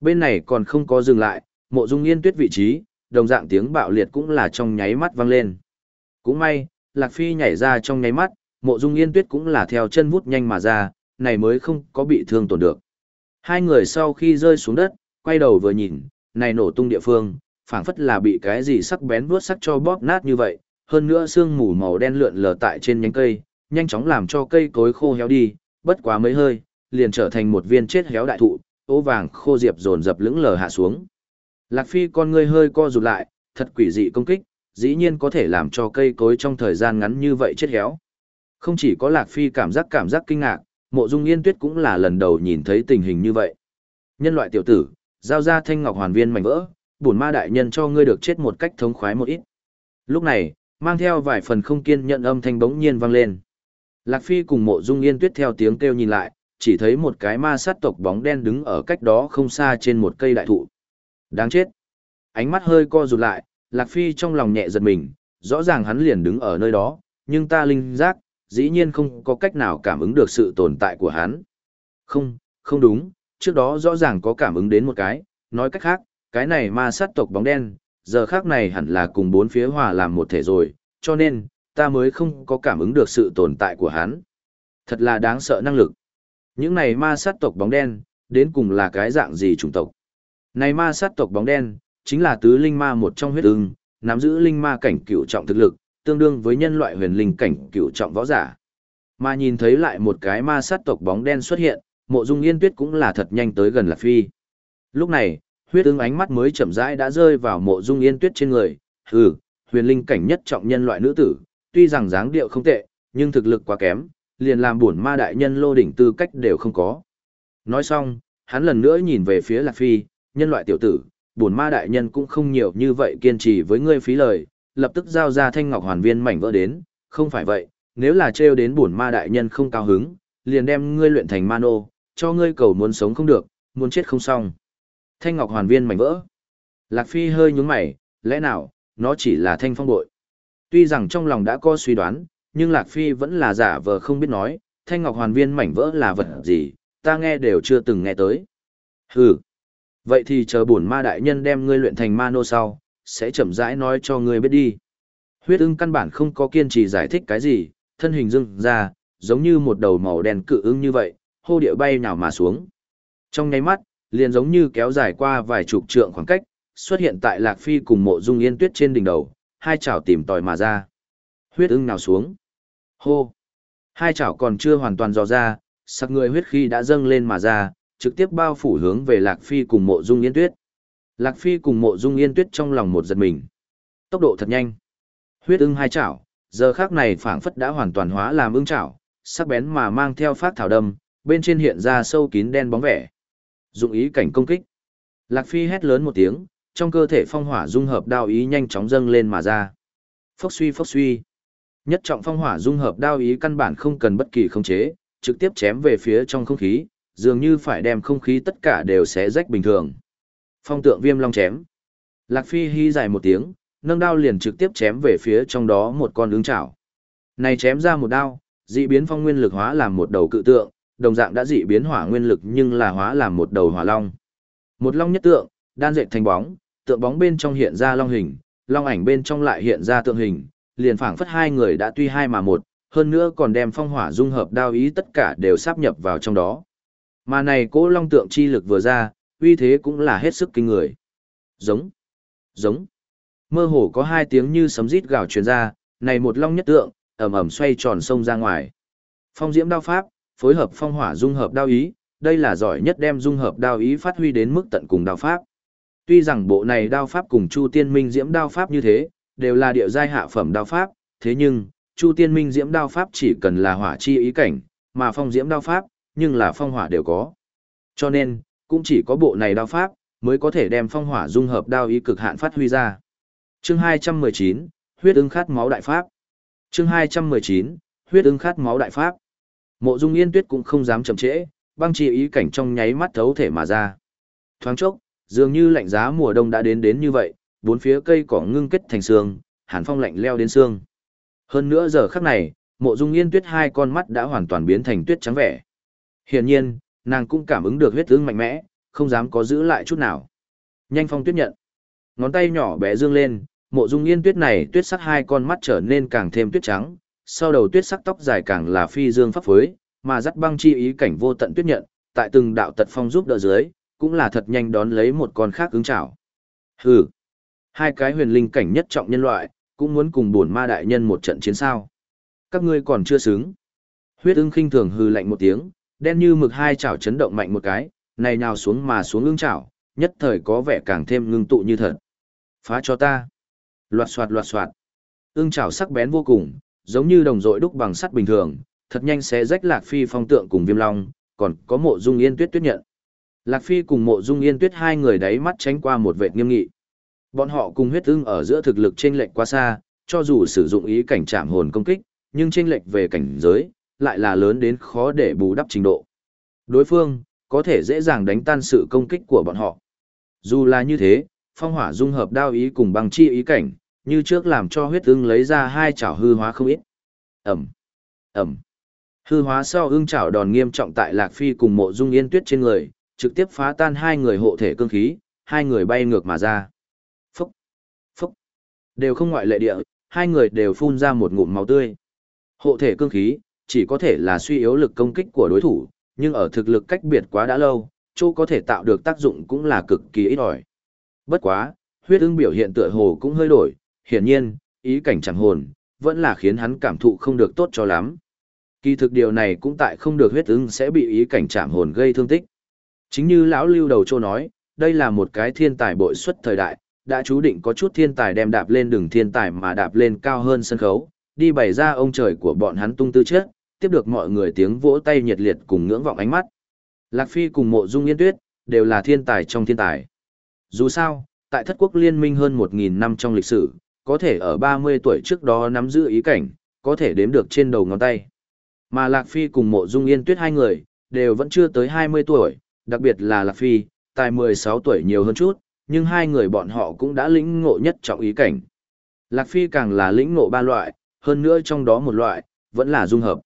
Bên này còn không có dừng lại, mộ dung yên tuyết vị trí, đồng dạng tiếng bạo liệt cũng là trong nháy mắt vang lên. Cũng may, Lạc Phi nhảy ra trong nháy mắt, mộ dung yên tuyết cũng là theo chân vút nhanh mà ra, này mới không có bị thương tổn được. Hai người sau khi rơi xuống đất, quay đầu vừa nhìn, này nổ tung địa phương, phảng phất là bị cái gì sắc bén vuốt sắc cho bóp nát như vậy, hơn nữa sương mù màu đen lượn lờ tại trên nhánh cây, nhanh chóng làm cho cây cối khô héo đi, bất quá mấy hơi, liền trở thành một viên chết héo đại thụ, ố vàng khô diệp dồn dập lững lờ hạ xuống. Lạc Phi con ngươi hơi co rụt lại, thật quỷ dị công kích, dĩ nhiên có thể làm cho cây cối trong thời gian ngắn như vậy chết héo. Không chỉ có Lạc Phi cảm giác cảm giác kinh ngạc, mộ dung yên tuyết cũng là lần đầu nhìn thấy tình hình như vậy. Nhân loại tiểu tử, giao ra thanh ngọc hoàn viên mảnh vỡ, bổn ma đại nhân cho ngươi được chết một cách thống khoái một ít. Lúc này, mang theo vài phần không kiên nhận âm thanh bỗng nhiên vang lên. Lạc Phi cùng mộ dung yên tuyết theo tiếng kêu nhìn lại, chỉ thấy một cái ma sát tộc bóng đen đứng ở cách đó không xa trên một cây đại thụ. Đáng chết. Ánh mắt hơi co rụt lại, Lạc Phi trong lòng nhẹ giật mình, rõ ràng hắn liền đứng ở nơi đó, nhưng ta linh giác, dĩ nhiên không có cách nào cảm ứng được sự tồn tại của hắn. Không, không đúng, trước đó rõ ràng có cảm ứng đến một cái, nói cách khác, cái này ma sát tộc bóng đen, giờ khác này hẳn là cùng bốn phía hòa làm một thể rồi, cho nên, ta mới không có cảm ứng được sự tồn tại của hắn. Thật là đáng sợ năng lực. Những này ma sát tộc bóng đen, đến cùng là cái dạng gì chủng tộc? Này ma sát tộc bóng đen, chính là tứ linh ma một trong huyết ưng, nắm giữ linh ma cảnh cửu trọng thực lực, tương đương với nhân loại huyền linh cảnh cửu trọng võ giả. Mà nhìn thấy lại một cái ma sát tộc bóng đen xuất hiện, mộ dung yên tuyết cũng là thật nhanh tới gần Lạc Phi. Lúc này, huyết ứng ánh mắt mới chậm rãi đã rơi vào mộ dung yên tuyết trên người, hừ, huyền linh cảnh nhất trọng nhân loại nữ tử, tuy rằng dáng điệu không tệ, nhưng thực lực quá kém, liền làm bổn ma đại nhân lô đỉnh tư cách đều không có. Nói xong, hắn lần nữa nhìn về phía Lạc Phi, nhân loại tiểu tử, bổn ma đại nhân cũng không nhiều như vậy kiên trì với ngươi phí lời, lập tức giao ra thanh ngọc hoàn viên mảnh vỡ đến, không phải vậy, nếu là trêu đến bổn ma đại nhân không cao hứng, liền đem ngươi luyện thành ma nô, cho ngươi cầu muốn sống không được, muốn chết không xong. Thanh ngọc hoàn viên mảnh vỡ. Lạc Phi hơi nhúng mày, lẽ nào, nó chỉ là thanh phong bội. Tuy rằng trong lòng đã có suy đoán, nhưng Lạc Phi vẫn là giả vờ không biết nói, thanh ngọc hoàn viên mảnh vỡ là vật gì, ta nghe đều chưa từng nghe tới. Hừ. Vậy thì chờ bổn ma đại nhân đem ngươi luyện thành ma nô sau, sẽ chậm rãi nói cho ngươi biết đi. Huyết ưng căn bản không có kiên trì giải thích cái gì, thân hình dưng ra, giống như một đầu màu đen cự ưng như vậy, hô địa bay nhào mà xuống. Trong nháy mắt, liền giống như kéo dài qua vài chục trượng khoảng cách, xuất hiện tại Lạc Phi cùng mộ dung yên tuyết trên đỉnh đầu, hai chảo tìm tòi mà ra. Huyết ưng nào xuống. Hô! Hai chảo còn chưa hoàn toàn dò ra, sắc người huyết khí đã dâng lên mà ra, trực tiếp bao phủ hướng về Lạc Phi cùng mộ dung yên tuyết. Lạc Phi cùng mộ dung yên tuyết trong lòng một giật mình. Tốc độ thật nhanh. Huyết ưng hai chảo, giờ khác này phảng phất đã hoàn toàn hóa làm ưng chảo, sắc bén mà mang theo phát thảo đâm, bên trên hiện ra sâu kín đen bóng vẻ. Dụng ý cảnh công kích. Lạc Phi hét lớn một tiếng, trong cơ thể phong hỏa dung hợp đao ý nhanh chóng dâng lên mà ra. Phốc suy phốc suy. Nhất trọng phong hỏa dung hợp đao ý căn bản không cần bất kỳ khống chế, trực tiếp chém về phía trong không khí, dường như phải đem không khí tất cả đều xé rách bình thường. Phong tượng viêm long chém. Lạc Phi hy dài một tiếng, nâng đao liền trực tiếp chém về phía trong đó một con ứng chảo. Này chém ra một đao, dị biến phong nguyên lực hóa làm một đầu cự tượng, đồng dạng đã dị biến hỏa nguyên lực nhưng là hóa làm một đầu hỏa long. Một long nhất tượng, đan dệt thành bóng, tượng bóng bên trong hiện ra long hình, long ảnh bên trong lại hiện ra tượng hình, liền phảng phất hai người đã tuy hai mà một, hơn nữa còn đem phong hỏa dung hợp đao ý tất cả đều sáp nhập vào trong đó. Mà này cố long tượng chi lực vừa ra, uy thế cũng là hết sức kinh người. Giống, giống. Mơ hồ có hai tiếng như sấm rít gào truyền ra, này một long nhất tượng, ầm ầm xoay tròn sông ra ngoài. Phong diễm đao pháp, phối hợp phong hỏa dung hợp đao ý, đây là giỏi nhất đem dung hợp đao ý phát huy đến mức tận cùng đao pháp. Tuy rằng bộ này đao pháp cùng Chu Tiên Minh Diễm đao pháp như thế, đều là địa giai hạ phẩm đao pháp, thế nhưng, Chu Tiên Minh Diễm đao pháp chỉ cần là hỏa chi ý cảnh, mà phong diễm đao pháp, nhưng là phong hỏa đều có. Cho nên, cũng chỉ có bộ này đao pháp, mới có thể đem phong hỏa dung hợp đao ý cực hạn phát huy ra. Chương 219, huyết ứng khát máu đại pháp. Chương 219, huyết ứng khát máu đại pháp. Mộ Dung Yên Tuyết cũng không dám chậm trễ, băng trì ý cảnh trong nháy mắt thấu thể mà ra. Thoáng chốc, dường như lạnh giá mùa đông đã đến đến như vậy, bốn phía cây cỏ ngưng kết thành xương, hàn phong lạnh leo đến xương. Hơn nữa giờ khắc này, Mộ Dung Yên Tuyết hai con mắt đã hoàn toàn biến thành tuyết trắng vẻ. Hiển nhiên, nàng cũng cảm ứng được huyết ưng mạnh mẽ, không dám có giữ lại chút nào. Nhanh phong tuyết nhận. Ngón tay nhỏ bé dương lên, Mộ Dung Yên Tuyết này tuyết sắc hai con mắt trở nên càng thêm tuyết trắng, sau đầu tuyết sắc tóc dài càng là phi dương pháp phối, mà dắt băng chi ý cảnh vô tận tuyết nhận, tại từng đạo tật phong giúp đỡ dưới, cũng là thật nhanh đón lấy một con khác ứng chảo. Hừ, hai cái huyền linh cảnh nhất trọng nhân loại, cũng muốn cùng bổn ma đại nhân một trận chiến sao. Các ngươi còn chưa xứng. Huyết ưng khinh thường hừ lạnh một tiếng, đen như mực hai chảo chấn động mạnh một cái, này nào xuống mà xuống ưng chảo, nhất thời có vẻ càng thêm ngưng tụ như thật. Phá cho ta. Loạt soạt loạt soạt. Ưng chảo sắc bén vô cùng, giống như đồng rội đúc bằng sắt bình thường, thật nhanh sẽ rách Lạc Phi phong tượng cùng Viêm Long, còn có Mộ Dung Yên Tuyết tuyết nhận. Lạc Phi cùng Mộ Dung Yên Tuyết hai người đáy mắt tránh qua một vệt nghiêm nghị. Bọn họ cùng huyết ưng ở giữa thực lực chênh lệch quá xa, cho dù sử dụng ý cảnh trảm hồn công kích, nhưng chênh lệch về cảnh giới lại là lớn đến khó để bù đắp trình độ. Đối phương có thể dễ dàng đánh tan sự công kích của bọn họ. Dù là như thế, phong hỏa dung hợp đao ý cùng băng chi ý cảnh, như trước làm cho huyết ưng lấy ra hai chảo hư hóa không ít. Ẩm, Ẩm. Hư hóa sau ưng chảo đòn nghiêm trọng tại Lạc Phi cùng mộ dung yên tuyết trên người, trực tiếp phá tan hai người hộ thể cương khí, hai người bay ngược mà ra. Phúc, phúc. Đều không ngoại lệ địa, hai người đều phun ra một ngụm máu tươi. Hộ thể cương khí, chỉ có thể là suy yếu lực công kích của đối thủ, nhưng ở thực lực cách biệt quá đã lâu, chỗ có thể tạo được tác dụng cũng là cực kỳ ít ỏi. Bất quá, huyết ưng biểu hiện tựa hồ cũng hơi đổi, hiển nhiên, ý cảnh chẳng hồn, vẫn là khiến hắn cảm thụ không được tốt cho lắm. Kỳ thực điều này cũng tại không được huyết ứng sẽ bị ý cảnh chạm hồn gây thương tích. Chính như lão lưu đầu châu nói, đây là một cái thiên tài bội xuất thời đại, đã chú định có chút thiên tài đem đạp lên đường thiên tài mà đạp lên cao hơn sân khấu, đi bày ra ông trời của bọn hắn tung tư chết, tiếp được mọi người tiếng vỗ tay nhiệt liệt cùng ngưỡng vọng ánh mắt. Lạc Phi cùng mộ dung yên tuyết, đều là thiên tài trong thiên tài. Dù sao, tại thất quốc liên minh hơn 1.000 năm trong lịch sử, có thể ở 30 tuổi trước đó nắm giữ ý cảnh, có thể đếm được trên đầu ngón tay. Mà Lạc Phi cùng mộ dung yên tuyết hai người, đều vẫn chưa tới 20 tuổi, đặc biệt là Lạc Phi, tài 16 tuổi nhiều hơn chút, nhưng hai người bọn họ cũng đã lĩnh ngộ nhất trọng ý cảnh. Lạc Phi càng là lĩnh ngộ ba loại, hơn nữa trong đó một loại, vẫn là dung hợp.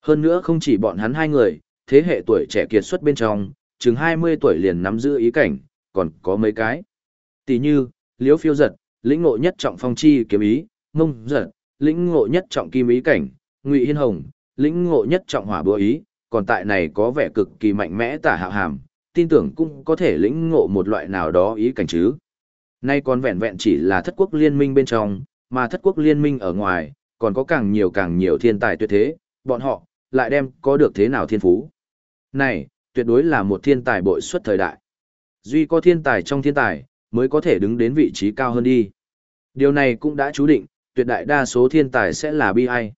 Hơn nữa không chỉ bọn hắn hai người, thế hệ tuổi trẻ kiệt xuất bên trong, chừng 20 tuổi liền nắm giữ ý cảnh, còn có mấy cái. Tỷ như, Liễu Phiêu Giật, lĩnh ngộ nhất trọng phong chi kiếm ý, mông giật, lĩnh ngộ nhất trọng kim ý cảnh, ngụy hiên hồng, lĩnh ngộ nhất trọng hỏa búa ý, còn tại này có vẻ cực kỳ mạnh mẽ tả hạo hàm, tin tưởng cũng có thể lĩnh ngộ một loại nào đó ý cảnh chứ. Nay còn vẹn vẹn chỉ là thất quốc liên minh bên trong, mà thất quốc liên minh ở ngoài, còn có càng nhiều càng nhiều thiên tài tuyệt thế, bọn họ, lại đem có được thế nào thiên phú. Này, tuyệt đối là một thiên tài bội xuất thời đại. Duy có thiên tài trong thiên tài, mới có thể đứng đến vị trí cao hơn đi. Điều này cũng đã chú định, tuyệt đại đa số thiên tài sẽ là bi ai.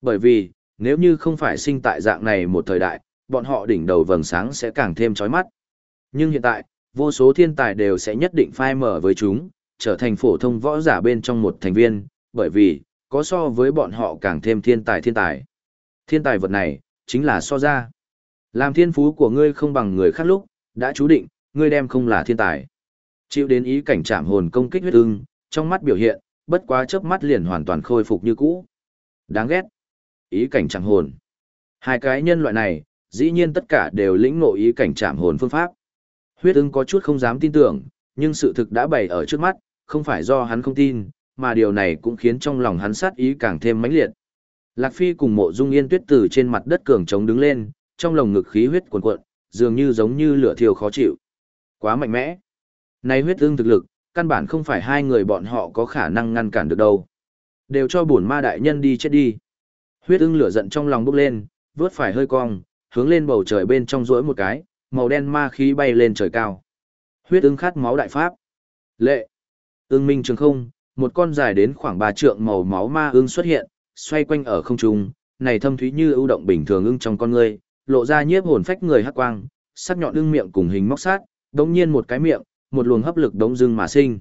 Bởi vì, nếu như không phải sinh tại dạng này một thời đại, bọn họ đỉnh đầu vầng sáng sẽ càng thêm chói mắt. Nhưng hiện tại, vô số thiên tài đều sẽ nhất định phai mở với chúng, trở thành phổ thông võ giả bên trong một thành viên, bởi vì, có so với bọn họ càng thêm thiên tài thiên tài. Thiên tài vật này, chính là so ra. Làm thiên phú của ngươi không bằng người khác lúc, đã chú định, ngươi đem không là thiên tài. Chịu đến ý cảnh chạm hồn công kích huyết ưng, trong mắt biểu hiện, bất quá chớp mắt liền hoàn toàn khôi phục như cũ. Đáng ghét. Ý cảnh chạm hồn. Hai cái nhân loại này, dĩ nhiên tất cả đều lĩnh ngộ ý cảnh chạm hồn phương pháp. Huyết ưng có chút không dám tin tưởng, nhưng sự thực đã bày ở trước mắt, không phải do hắn không tin, mà điều này cũng khiến trong lòng hắn sát ý càng thêm mãnh liệt. Lạc Phi cùng mộ dung yên tuyết từ trên mặt đất cường trống đứng lên, trong lồng ngực khí huyết cuồn cuộn, dường như giống như lửa thiêu khó chịu. Quá mạnh mẽ. Này huyết ương thực lực, căn bản không phải hai người bọn họ có khả năng ngăn cản được đâu. Đều cho bổn ma đại nhân đi chết đi. Huyết ưng lửa giận trong lòng bốc lên, vớt phải hơi cong, hướng lên bầu trời bên trong rỗi một cái, màu đen ma khí bay lên trời cao. Huyết ưng khát máu đại pháp. Lệ. Ưng minh trường không, một con dài đến khoảng ba trượng màu máu ma ưng xuất hiện, xoay quanh ở không trung, này thâm thúy như ưu động bình thường ưng trong con người, lộ ra nhiếp hồn phách người hắc quang, sắc nhọn ưng miệng cùng hình móc sát, đống nhiên một cái miệng, một luồng hấp lực đống dưng mà sinh.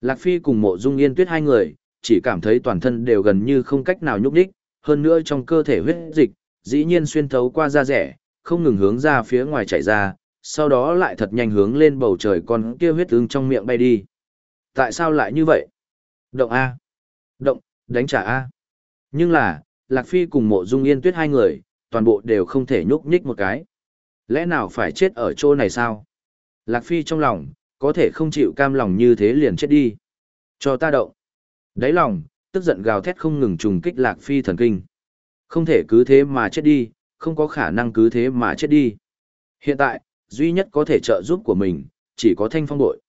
Lạc Phi cùng mộ dung yên tuyết hai người, chỉ cảm thấy toàn thân đều gần như không cách nào nhúc nhích, hơn nữa trong cơ thể huyết dịch, dĩ nhiên xuyên thấu qua da rẻ, không ngừng hướng ra phía ngoài chảy ra, sau đó lại thật nhanh hướng lên bầu trời con kia huyết tương trong miệng bay đi. Tại sao lại như vậy? Động A. Động, đánh trả A. Nhưng là, Lạc Phi cùng mộ dung yên tuyết hai người, toàn bộ đều không thể nhúc nhích một cái. Lẽ nào phải chết ở chỗ này sao? Lạc Phi trong lòng, có thể không chịu cam lòng như thế liền chết đi. Cho ta động. Đáy lòng, tức giận gào thét không ngừng trùng kích Lạc Phi thần kinh. Không thể cứ thế mà chết đi, không có khả năng cứ thế mà chết đi. Hiện tại, duy nhất có thể trợ giúp của mình, chỉ có thanh phong bội.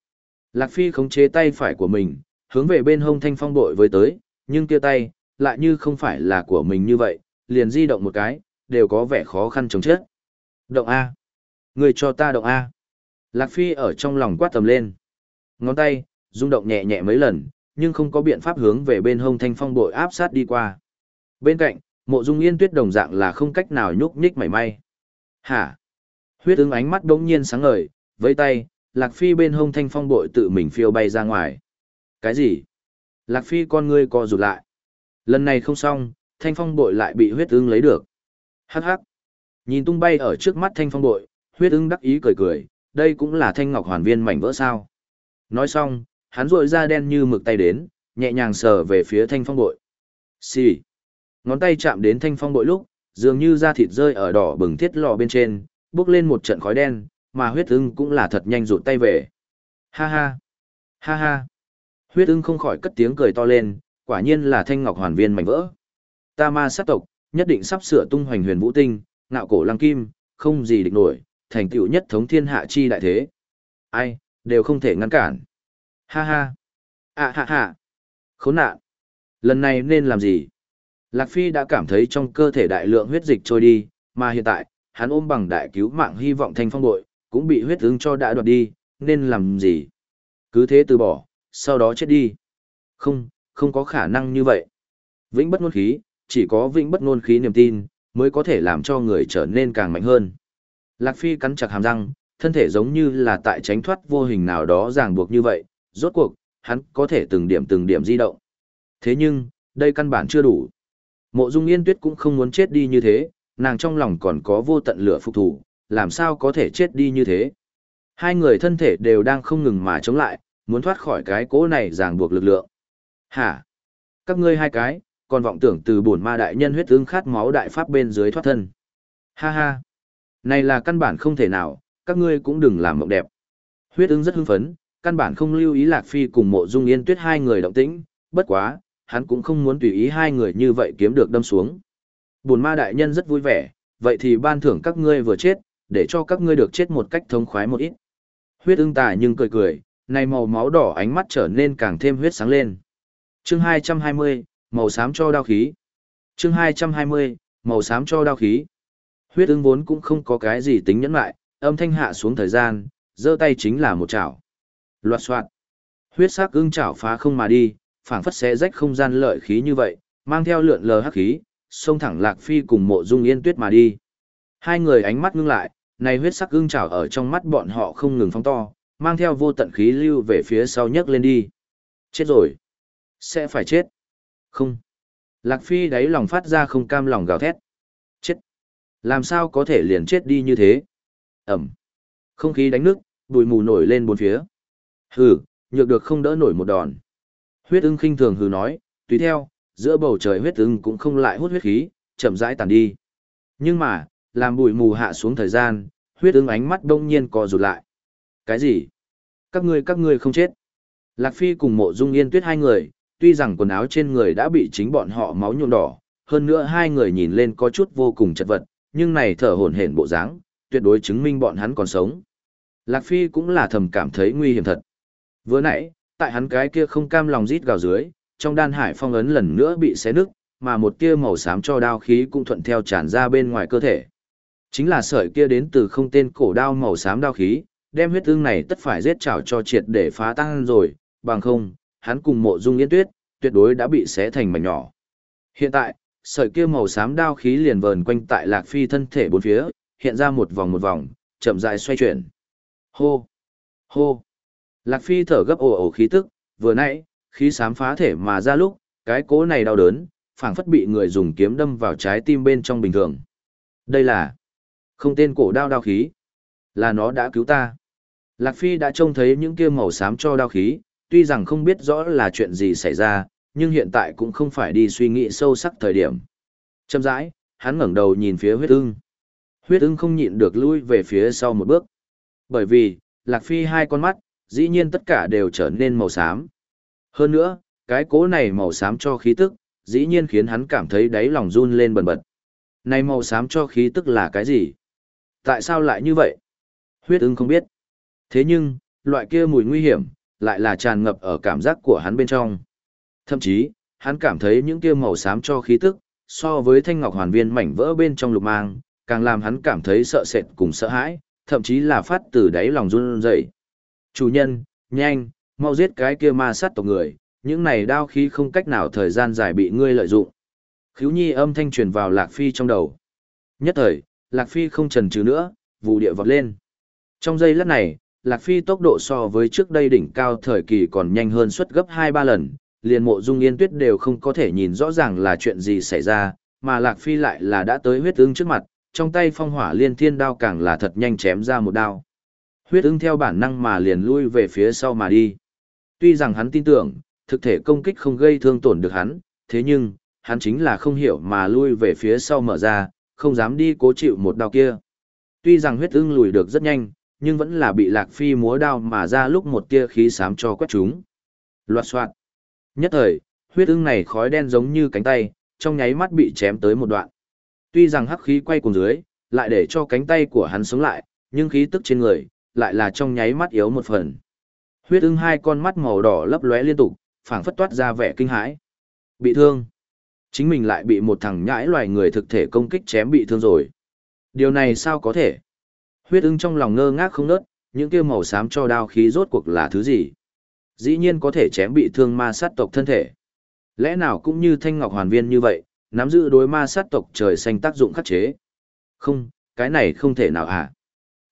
Lạc Phi khống chế tay phải của mình, hướng về bên hông thanh phong bội với tới, nhưng kia tay, lại như không phải là của mình như vậy, liền di động một cái, đều có vẻ khó khăn chống chết. Động A. Người cho ta động A. Lạc Phi ở trong lòng quát tầm lên. Ngón tay, rung động nhẹ nhẹ mấy lần, nhưng không có biện pháp hướng về bên hông thanh phong bội áp sát đi qua. Bên cạnh, mộ dung yên tuyết đồng dạng là không cách nào nhúc nhích mảy may. Hả? Huyết ứng ánh mắt đống nhiên sáng ngời, với tay, Lạc Phi bên hông thanh phong bội tự mình phiêu bay ra ngoài. Cái gì? Lạc Phi con ngươi co rụt lại. Lần này không xong, thanh phong bội lại bị huyết ứng lấy được. Hắc hắc. Nhìn tung bay ở trước mắt thanh phong bội, huyết ứng đắc ý cười cười, đây cũng là thanh ngọc hoàn viên mảnh vỡ sao. Nói xong, hắn rội ra đen như mực tay đến, nhẹ nhàng sờ về phía thanh phong bội. Xì. Ngón tay chạm đến thanh phong bội lúc, dường như da thịt rơi ở đỏ bừng thiết lò bên trên, bước lên một trận khói đen, mà huyết ưng cũng là thật nhanh rụt tay về. Ha ha. Ha ha. Huyết ưng không khỏi cất tiếng cười to lên, quả nhiên là thanh ngọc hoàn viên mảnh vỡ. Ta ma sát tộc, nhất định sắp sửa tung hoành huyền vũ tinh, ngạo cổ lăng kim, không gì địch nổi, thành tựu nhất thống thiên hạ chi đại thế. Ai, đều không thể ngăn cản. Ha ha. À ha ha. Khốn nạn. Lần này nên làm gì? Lạc Phi đã cảm thấy trong cơ thể đại lượng huyết dịch trôi đi, mà hiện tại, hắn ôm bằng đại cứu mạng hy vọng thanh phong bội, cũng bị huyết ứng cho đã đoạt đi, nên làm gì? Cứ thế từ bỏ, sau đó chết đi. Không, không có khả năng như vậy. Vĩnh bất ngôn khí, chỉ có vĩnh bất ngôn khí niềm tin, mới có thể làm cho người trở nên càng mạnh hơn. Lạc Phi cắn chặt hàm răng, thân thể giống như là tại tránh thoát vô hình nào đó ràng buộc như vậy, rốt cuộc, hắn có thể từng điểm từng điểm di động. Thế nhưng, đây căn bản chưa đủ. Mộ Dung Yên Tuyết cũng không muốn chết đi như thế, nàng trong lòng còn có vô tận lửa phục thủ, làm sao có thể chết đi như thế. Hai người thân thể đều đang không ngừng mà chống lại, muốn thoát khỏi cái cỗ này ràng buộc lực lượng. Hả? Các ngươi hai cái, còn vọng tưởng từ bổn ma đại nhân huyết ương khát máu đại pháp bên dưới thoát thân. Ha ha! Này là căn bản không thể nào, các ngươi cũng đừng làm mộng đẹp. Huyết ứng rất hưng phấn, căn bản không lưu ý Lạc Phi cùng mộ dung yên tuyết hai người động tĩnh, bất quá, hắn cũng không muốn tùy ý hai người như vậy kiếm được đâm xuống. Bùn ma đại nhân rất vui vẻ, vậy thì ban thưởng các ngươi vừa chết, để cho các ngươi được chết một cách thống khoái một ít. Huyết ưng tà nhưng cười cười, này màu máu đỏ ánh mắt trở nên càng thêm huyết sáng lên. Chương 220, màu xám cho đao khí. Chương 220, màu xám cho đao khí. Huyết ưng vốn cũng không có cái gì tính nhẫn lại, âm thanh hạ xuống thời gian, giơ tay chính là một chảo. Loạt soạn. Huyết sắc ưng chảo phá không mà đi, phảng phất xé rách không gian lợi khí như vậy, mang theo lượn lờ hắc khí, xông thẳng Lạc Phi cùng mộ dung yên tuyết mà đi. Hai người ánh mắt ngưng lại, này huyết sắc ưng chảo ở trong mắt bọn họ không ngừng phóng to, mang theo vô tận khí lưu về phía sau nhấc lên đi. Chết rồi. Sẽ phải chết. Không. Lạc Phi đáy lòng phát ra không cam lòng gào thét. Làm sao có thể liền chết đi như thế? Ẩm. Không khí đánh nước, bụi mù nổi lên bốn phía. Hừ, nhược được không đỡ nổi một đòn. Huyết ưng khinh thường hừ nói, tùy theo, giữa bầu trời huyết ưng cũng không lại hút huyết khí, chậm rãi tàn đi. Nhưng mà, làm bụi mù hạ xuống thời gian, huyết ưng ánh mắt đông nhiên co rụt lại. Cái gì? Các ngươi các ngươi không chết. Lạc Phi cùng mộ dung yên tuyết hai người, tuy rằng quần áo trên người đã bị chính bọn họ máu nhuộm đỏ, hơn nữa hai người nhìn lên có chút vô cùng chật vật, nhưng này thở hổn hển bộ dáng, tuyệt đối chứng minh bọn hắn còn sống. Lạc Phi cũng là thầm cảm thấy nguy hiểm thật. Vừa nãy, tại hắn cái kia không cam lòng rít gào dưới, trong đan hải phong ấn lần nữa bị xé nứt, mà một tia màu xám cho đao khí cũng thuận theo tràn ra bên ngoài cơ thể. Chính là sợi kia đến từ không tên cổ đao màu xám đao khí, đem huyết ương này tất phải giết chảo cho triệt để phá tan rồi, bằng không, hắn cùng mộ dung yên tuyết, tuyệt đối đã bị xé thành mảnh nhỏ. Hiện tại, sợi kia màu xám đao khí liền vờn quanh tại lạc phi thân thể bốn phía, hiện ra một vòng một vòng, chậm rãi xoay chuyển. Hô! Hô! Lạc phi thở gấp ồ ồ khí tức, vừa nãy, khí xám phá thể mà ra lúc, cái cố này đau đớn, phảng phất bị người dùng kiếm đâm vào trái tim bên trong bình thường. Đây là không tên cổ đao đao khí, là nó đã cứu ta. Lạc Phi đã trông thấy những kia màu xám cho đao khí, tuy rằng không biết rõ là chuyện gì xảy ra, nhưng hiện tại cũng không phải đi suy nghĩ sâu sắc thời điểm. Châm rãi, hắn ngẩng đầu nhìn phía huyết ưng. Huyết ưng không nhịn được lui về phía sau một bước. Bởi vì, Lạc Phi hai con mắt, dĩ nhiên tất cả đều trở nên màu xám. Hơn nữa, cái cố này màu xám cho khí tức, dĩ nhiên khiến hắn cảm thấy đáy lòng run lên bần bật. Này màu xám cho khí tức là cái gì? Tại sao lại như vậy? Huyết ưng không biết. Thế nhưng, loại kia mùi nguy hiểm, lại là tràn ngập ở cảm giác của hắn bên trong. Thậm chí, hắn cảm thấy những kia màu xám cho khí tức, so với thanh ngọc hoàn viên mảnh vỡ bên trong lục mang, càng làm hắn cảm thấy sợ sệt cùng sợ hãi, thậm chí là phát từ đáy lòng run rẩy. Chủ nhân, nhanh, mau giết cái kia ma sát tộc người, những này đao khí không cách nào thời gian dài bị ngươi lợi dụng. Khíu nhi âm thanh truyền vào Lạc Phi trong đầu. Nhất thời, Lạc Phi không chần chừ nữa, vụ địa vọt lên. Trong giây lát này, Lạc Phi tốc độ so với trước đây đỉnh cao thời kỳ còn nhanh hơn suất gấp 2-3 lần, liền mộ dung yên tuyết đều không có thể nhìn rõ ràng là chuyện gì xảy ra, mà Lạc Phi lại là đã tới huyết ưng trước mặt, trong tay phong hỏa liên thiên đao càng là thật nhanh chém ra một đao. Huyết ưng theo bản năng mà liền lui về phía sau mà đi. Tuy rằng hắn tin tưởng, thực thể công kích không gây thương tổn được hắn, thế nhưng, hắn chính là không hiểu mà lui về phía sau mở ra, không dám đi cố chịu một đao kia. Tuy rằng huyết ưng lùi được rất nhanh, nhưng vẫn là bị Lạc Phi múa đao mà ra lúc một tia khí xám cho quét chúng. Loạt soạn. Nhất thời, huyết ưng này khói đen giống như cánh tay, trong nháy mắt bị chém tới một đoạn. Tuy rằng hắc khí quay cuồng dưới, lại để cho cánh tay của hắn sống lại, nhưng khí tức trên người, lại là trong nháy mắt yếu một phần. Huyết ưng hai con mắt màu đỏ lấp lóe liên tục, phảng phất toát ra vẻ kinh hãi. Bị thương. Chính mình lại bị một thằng nhãi loài người thực thể công kích chém bị thương rồi. Điều này sao có thể? Huyết ưng trong lòng ngơ ngác không nớt, những kia màu xám cho đao khí rốt cuộc là thứ gì? Dĩ nhiên có thể chém bị thương ma sát tộc thân thể. Lẽ nào cũng như thanh ngọc hoàn viên như vậy, nắm giữ đối ma sát tộc trời xanh tác dụng khắc chế? Không, cái này không thể nào hả? À?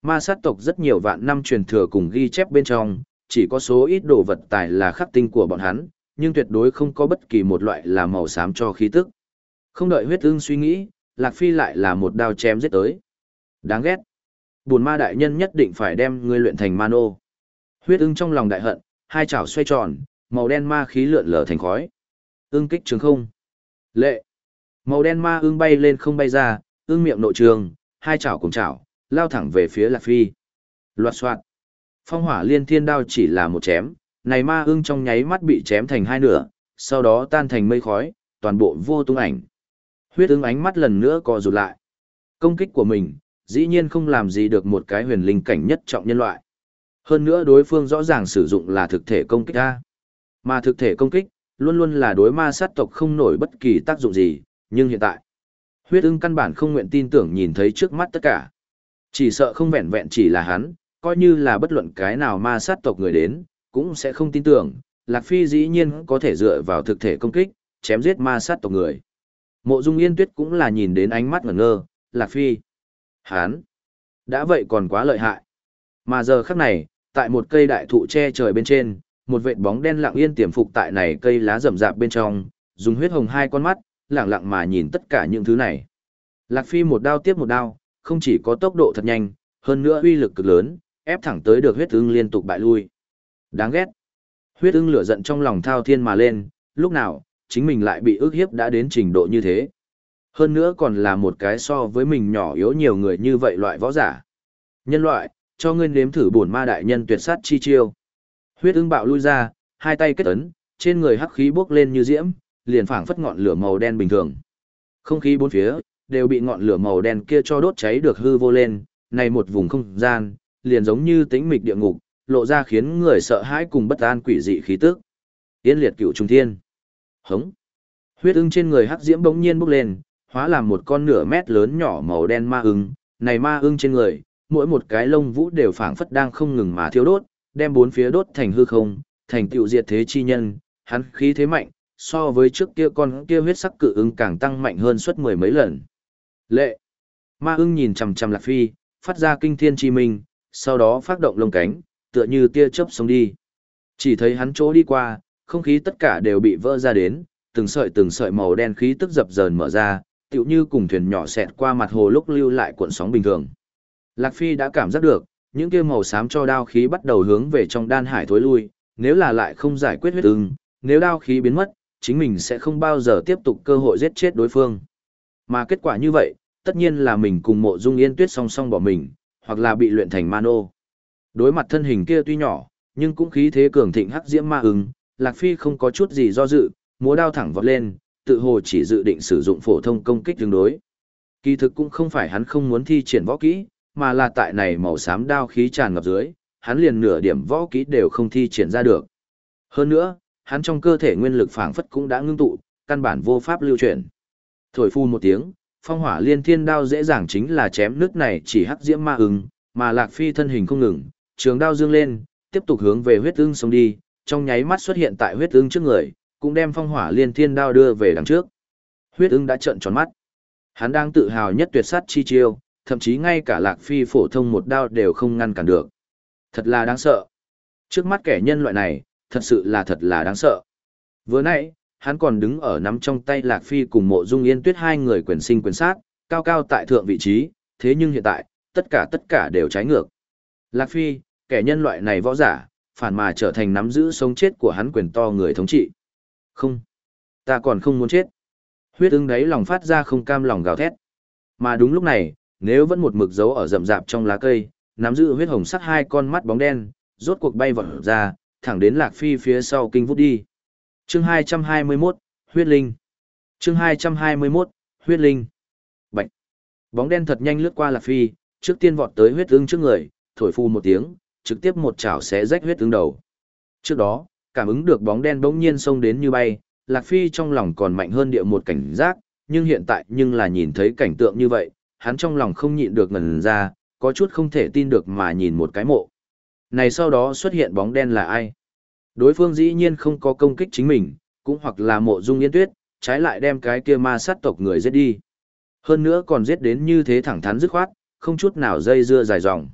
Ma sát tộc rất nhiều vạn năm truyền thừa cùng ghi chép bên trong, chỉ có số ít đồ vật tài là khắc tinh của bọn hắn, nhưng tuyệt đối không có bất kỳ một loại là màu xám cho khí tức. Không đợi huyết ương suy nghĩ, Lạc Phi lại là một đao chém giết tới. Đáng ghét. Bùn ma đại nhân nhất định phải đem ngươi luyện thành ma nô. Huyết ưng trong lòng đại hận, hai chảo xoay tròn, màu đen ma khí lượn lờ thành khói. Ưng kích trường không. Lệ. Màu đen ma ưng bay lên không bay ra, ưng miệng nội trường, hai chảo cùng chảo, lao thẳng về phía Lạc Phi. Loạt soạt. Phong hỏa liên thiên đao chỉ là một chém, này ma ưng trong nháy mắt bị chém thành hai nửa, sau đó tan thành mây khói, toàn bộ vô tung ảnh. Huyết ưng ánh mắt lần nữa co rụt lại. Công kích của mình, dĩ nhiên không làm gì được một cái huyền linh cảnh nhất trọng nhân loại. Hơn nữa đối phương rõ ràng sử dụng là thực thể công kích A. Mà thực thể công kích, luôn luôn là đối ma sát tộc không nổi bất kỳ tác dụng gì, nhưng hiện tại, huyết ưng căn bản không nguyện tin tưởng nhìn thấy trước mắt tất cả. Chỉ sợ không vẹn vẹn chỉ là hắn, coi như là bất luận cái nào ma sát tộc người đến, cũng sẽ không tin tưởng, Lạc Phi dĩ nhiên có thể dựa vào thực thể công kích, chém giết ma sát tộc người. Mộ Dung Yên Tuyết cũng là nhìn đến ánh mắt ngẩn ngơ, Lạc Phi. Hán. Đã vậy còn quá lợi hại. Mà giờ khắc này, tại một cây đại thụ che trời bên trên, một vệt bóng đen lặng yên tiềm phục tại này cây lá rậm rạp bên trong, dùng huyết hồng hai con mắt, lặng lặng mà nhìn tất cả những thứ này. Lạc Phi một đao tiếp một đao, không chỉ có tốc độ thật nhanh, hơn nữa uy lực cực lớn, ép thẳng tới được huyết ưng liên tục bại lui. Đáng ghét. Huyết ưng lửa giận trong lòng thao thiên mà lên, lúc nào, chính mình lại bị ức hiếp đã đến trình độ như thế. Hơn nữa còn là một cái so với mình nhỏ yếu nhiều người như vậy loại võ giả. Nhân loại, cho ngươi nếm thử bổn ma đại nhân tuyệt sát chi chiêu. Huyết ưng bạo lui ra, hai tay kết ấn, trên người hắc khí bốc lên như diễm, liền phảng phất ngọn lửa màu đen bình thường. Không khí bốn phía đều bị ngọn lửa màu đen kia cho đốt cháy được hư vô lên, này một vùng không gian, liền giống như tĩnh mịch địa ngục, lộ ra khiến người sợ hãi cùng bất an quỷ dị khí tức. Yên liệt cựu trung thiên. Hống. Huyết ưng trên người hắc diễm bỗng nhiên bốc lên, hóa làm một con nửa mét lớn nhỏ màu đen ma ưng. Này ma ưng trên người, mỗi một cái lông vũ đều phảng phất đang không ngừng mà thiêu đốt, đem bốn phía đốt thành hư không, thành tựu diệt thế chi nhân, hắn khí thế mạnh, so với trước kia con kia huyết sắc cự ưng càng tăng mạnh hơn suốt mười mấy lần. Lệ. Ma ưng nhìn chằm chằm Lạc Phi, phát ra kinh thiên chi minh, sau đó phát động lông cánh, tựa như tia chớp sống đi. Chỉ thấy hắn chỗ đi qua, không khí tất cả đều bị vỡ ra đến, từng sợi từng sợi màu đen khí tức dập dờn mở ra, tựu như cùng thuyền nhỏ xẹt qua mặt hồ lúc lưu lại cuộn sóng bình thường. Lạc Phi đã cảm giác được, những kia màu xám cho đao khí bắt đầu hướng về trong đan hải thối lui, nếu là lại không giải quyết huyết ưng, nếu đao khí biến mất, chính mình sẽ không bao giờ tiếp tục cơ hội giết chết đối phương. Mà kết quả như vậy, tất nhiên là mình cùng mộ dung yên tuyết song song bỏ mình, hoặc là bị luyện thành mano. Đối mặt thân hình kia tuy nhỏ, nhưng cũng khí thế cường thịnh hắc diễm ma ưng, Lạc Phi không có chút gì do dự, múa đao thẳng vọt lên, tự hồ chỉ dự định sử dụng phổ thông công kích tương đối. Kỳ thực cũng không phải hắn không muốn thi triển võ kỹ, mà là tại này màu xám đao khí tràn ngập dưới, hắn liền nửa điểm võ kỹ đều không thi triển ra được. Hơn nữa, hắn trong cơ thể nguyên lực phảng phất cũng đã ngưng tụ, căn bản vô pháp lưu chuyển. Thổi phu một tiếng, phong hỏa liên thiên đao dễ dàng chính là chém nước này chỉ hắc diễm ma ứng, mà Lạc Phi thân hình không ngừng, trường đao dương lên, tiếp tục hướng về huyết ưng sống đi, trong nháy mắt xuất hiện tại huyết ưng trước người, cũng đem phong hỏa liên thiên đao đưa về đằng trước. Huyết ưng đã trợn tròn mắt. Hắn đang tự hào nhất tuyệt sát chi chiêu, thậm chí ngay cả Lạc Phi phổ thông một đao đều không ngăn cản được. Thật là đáng sợ. Trước mắt kẻ nhân loại này, thật sự là thật là đáng sợ. Vừa nãy, hắn còn đứng ở nắm trong tay Lạc Phi cùng mộ dung yên tuyết hai người quyền sinh quyền sát, cao cao tại thượng vị trí, thế nhưng hiện tại, tất cả tất cả đều trái ngược. Lạc Phi, kẻ nhân loại này võ giả, phản mà trở thành nắm giữ sống chết của hắn quyền to người thống trị. Không, ta còn không muốn chết. Huyết ưng đấy lòng phát ra không cam lòng gào thét. Mà đúng lúc này, nếu vẫn một mực dấu ở rậm rạp trong lá cây, nắm giữ huyết hồng sắc hai con mắt bóng đen, rốt cuộc bay vọt ra, thẳng đến Lạc Phi phía sau kinh vút đi. Chương 221, Huyết Linh. Chương 221, Huyết Linh. Bạch. Bóng đen thật nhanh lướt qua Lạc Phi, trước tiên vọt tới huyết ứng trước người, thổi phu một tiếng, trực tiếp một chảo xé rách huyết ứng đầu. Trước đó, cảm ứng được bóng đen bỗng nhiên xông đến như bay, Lạc Phi trong lòng còn mạnh hơn địa một cảnh giác, nhưng hiện tại nhưng là nhìn thấy cảnh tượng như vậy, hắn trong lòng không nhịn được ngẩn ra, có chút không thể tin được mà nhìn một cái mộ. Này sau đó xuất hiện bóng đen là ai? Đối phương dĩ nhiên không có công kích chính mình, cũng hoặc là mộ dung yên tuyết, trái lại đem cái kia ma sát tộc người giết đi. Hơn nữa còn giết đến như thế thẳng thắn dứt khoát, không chút nào dây dưa dài dòng.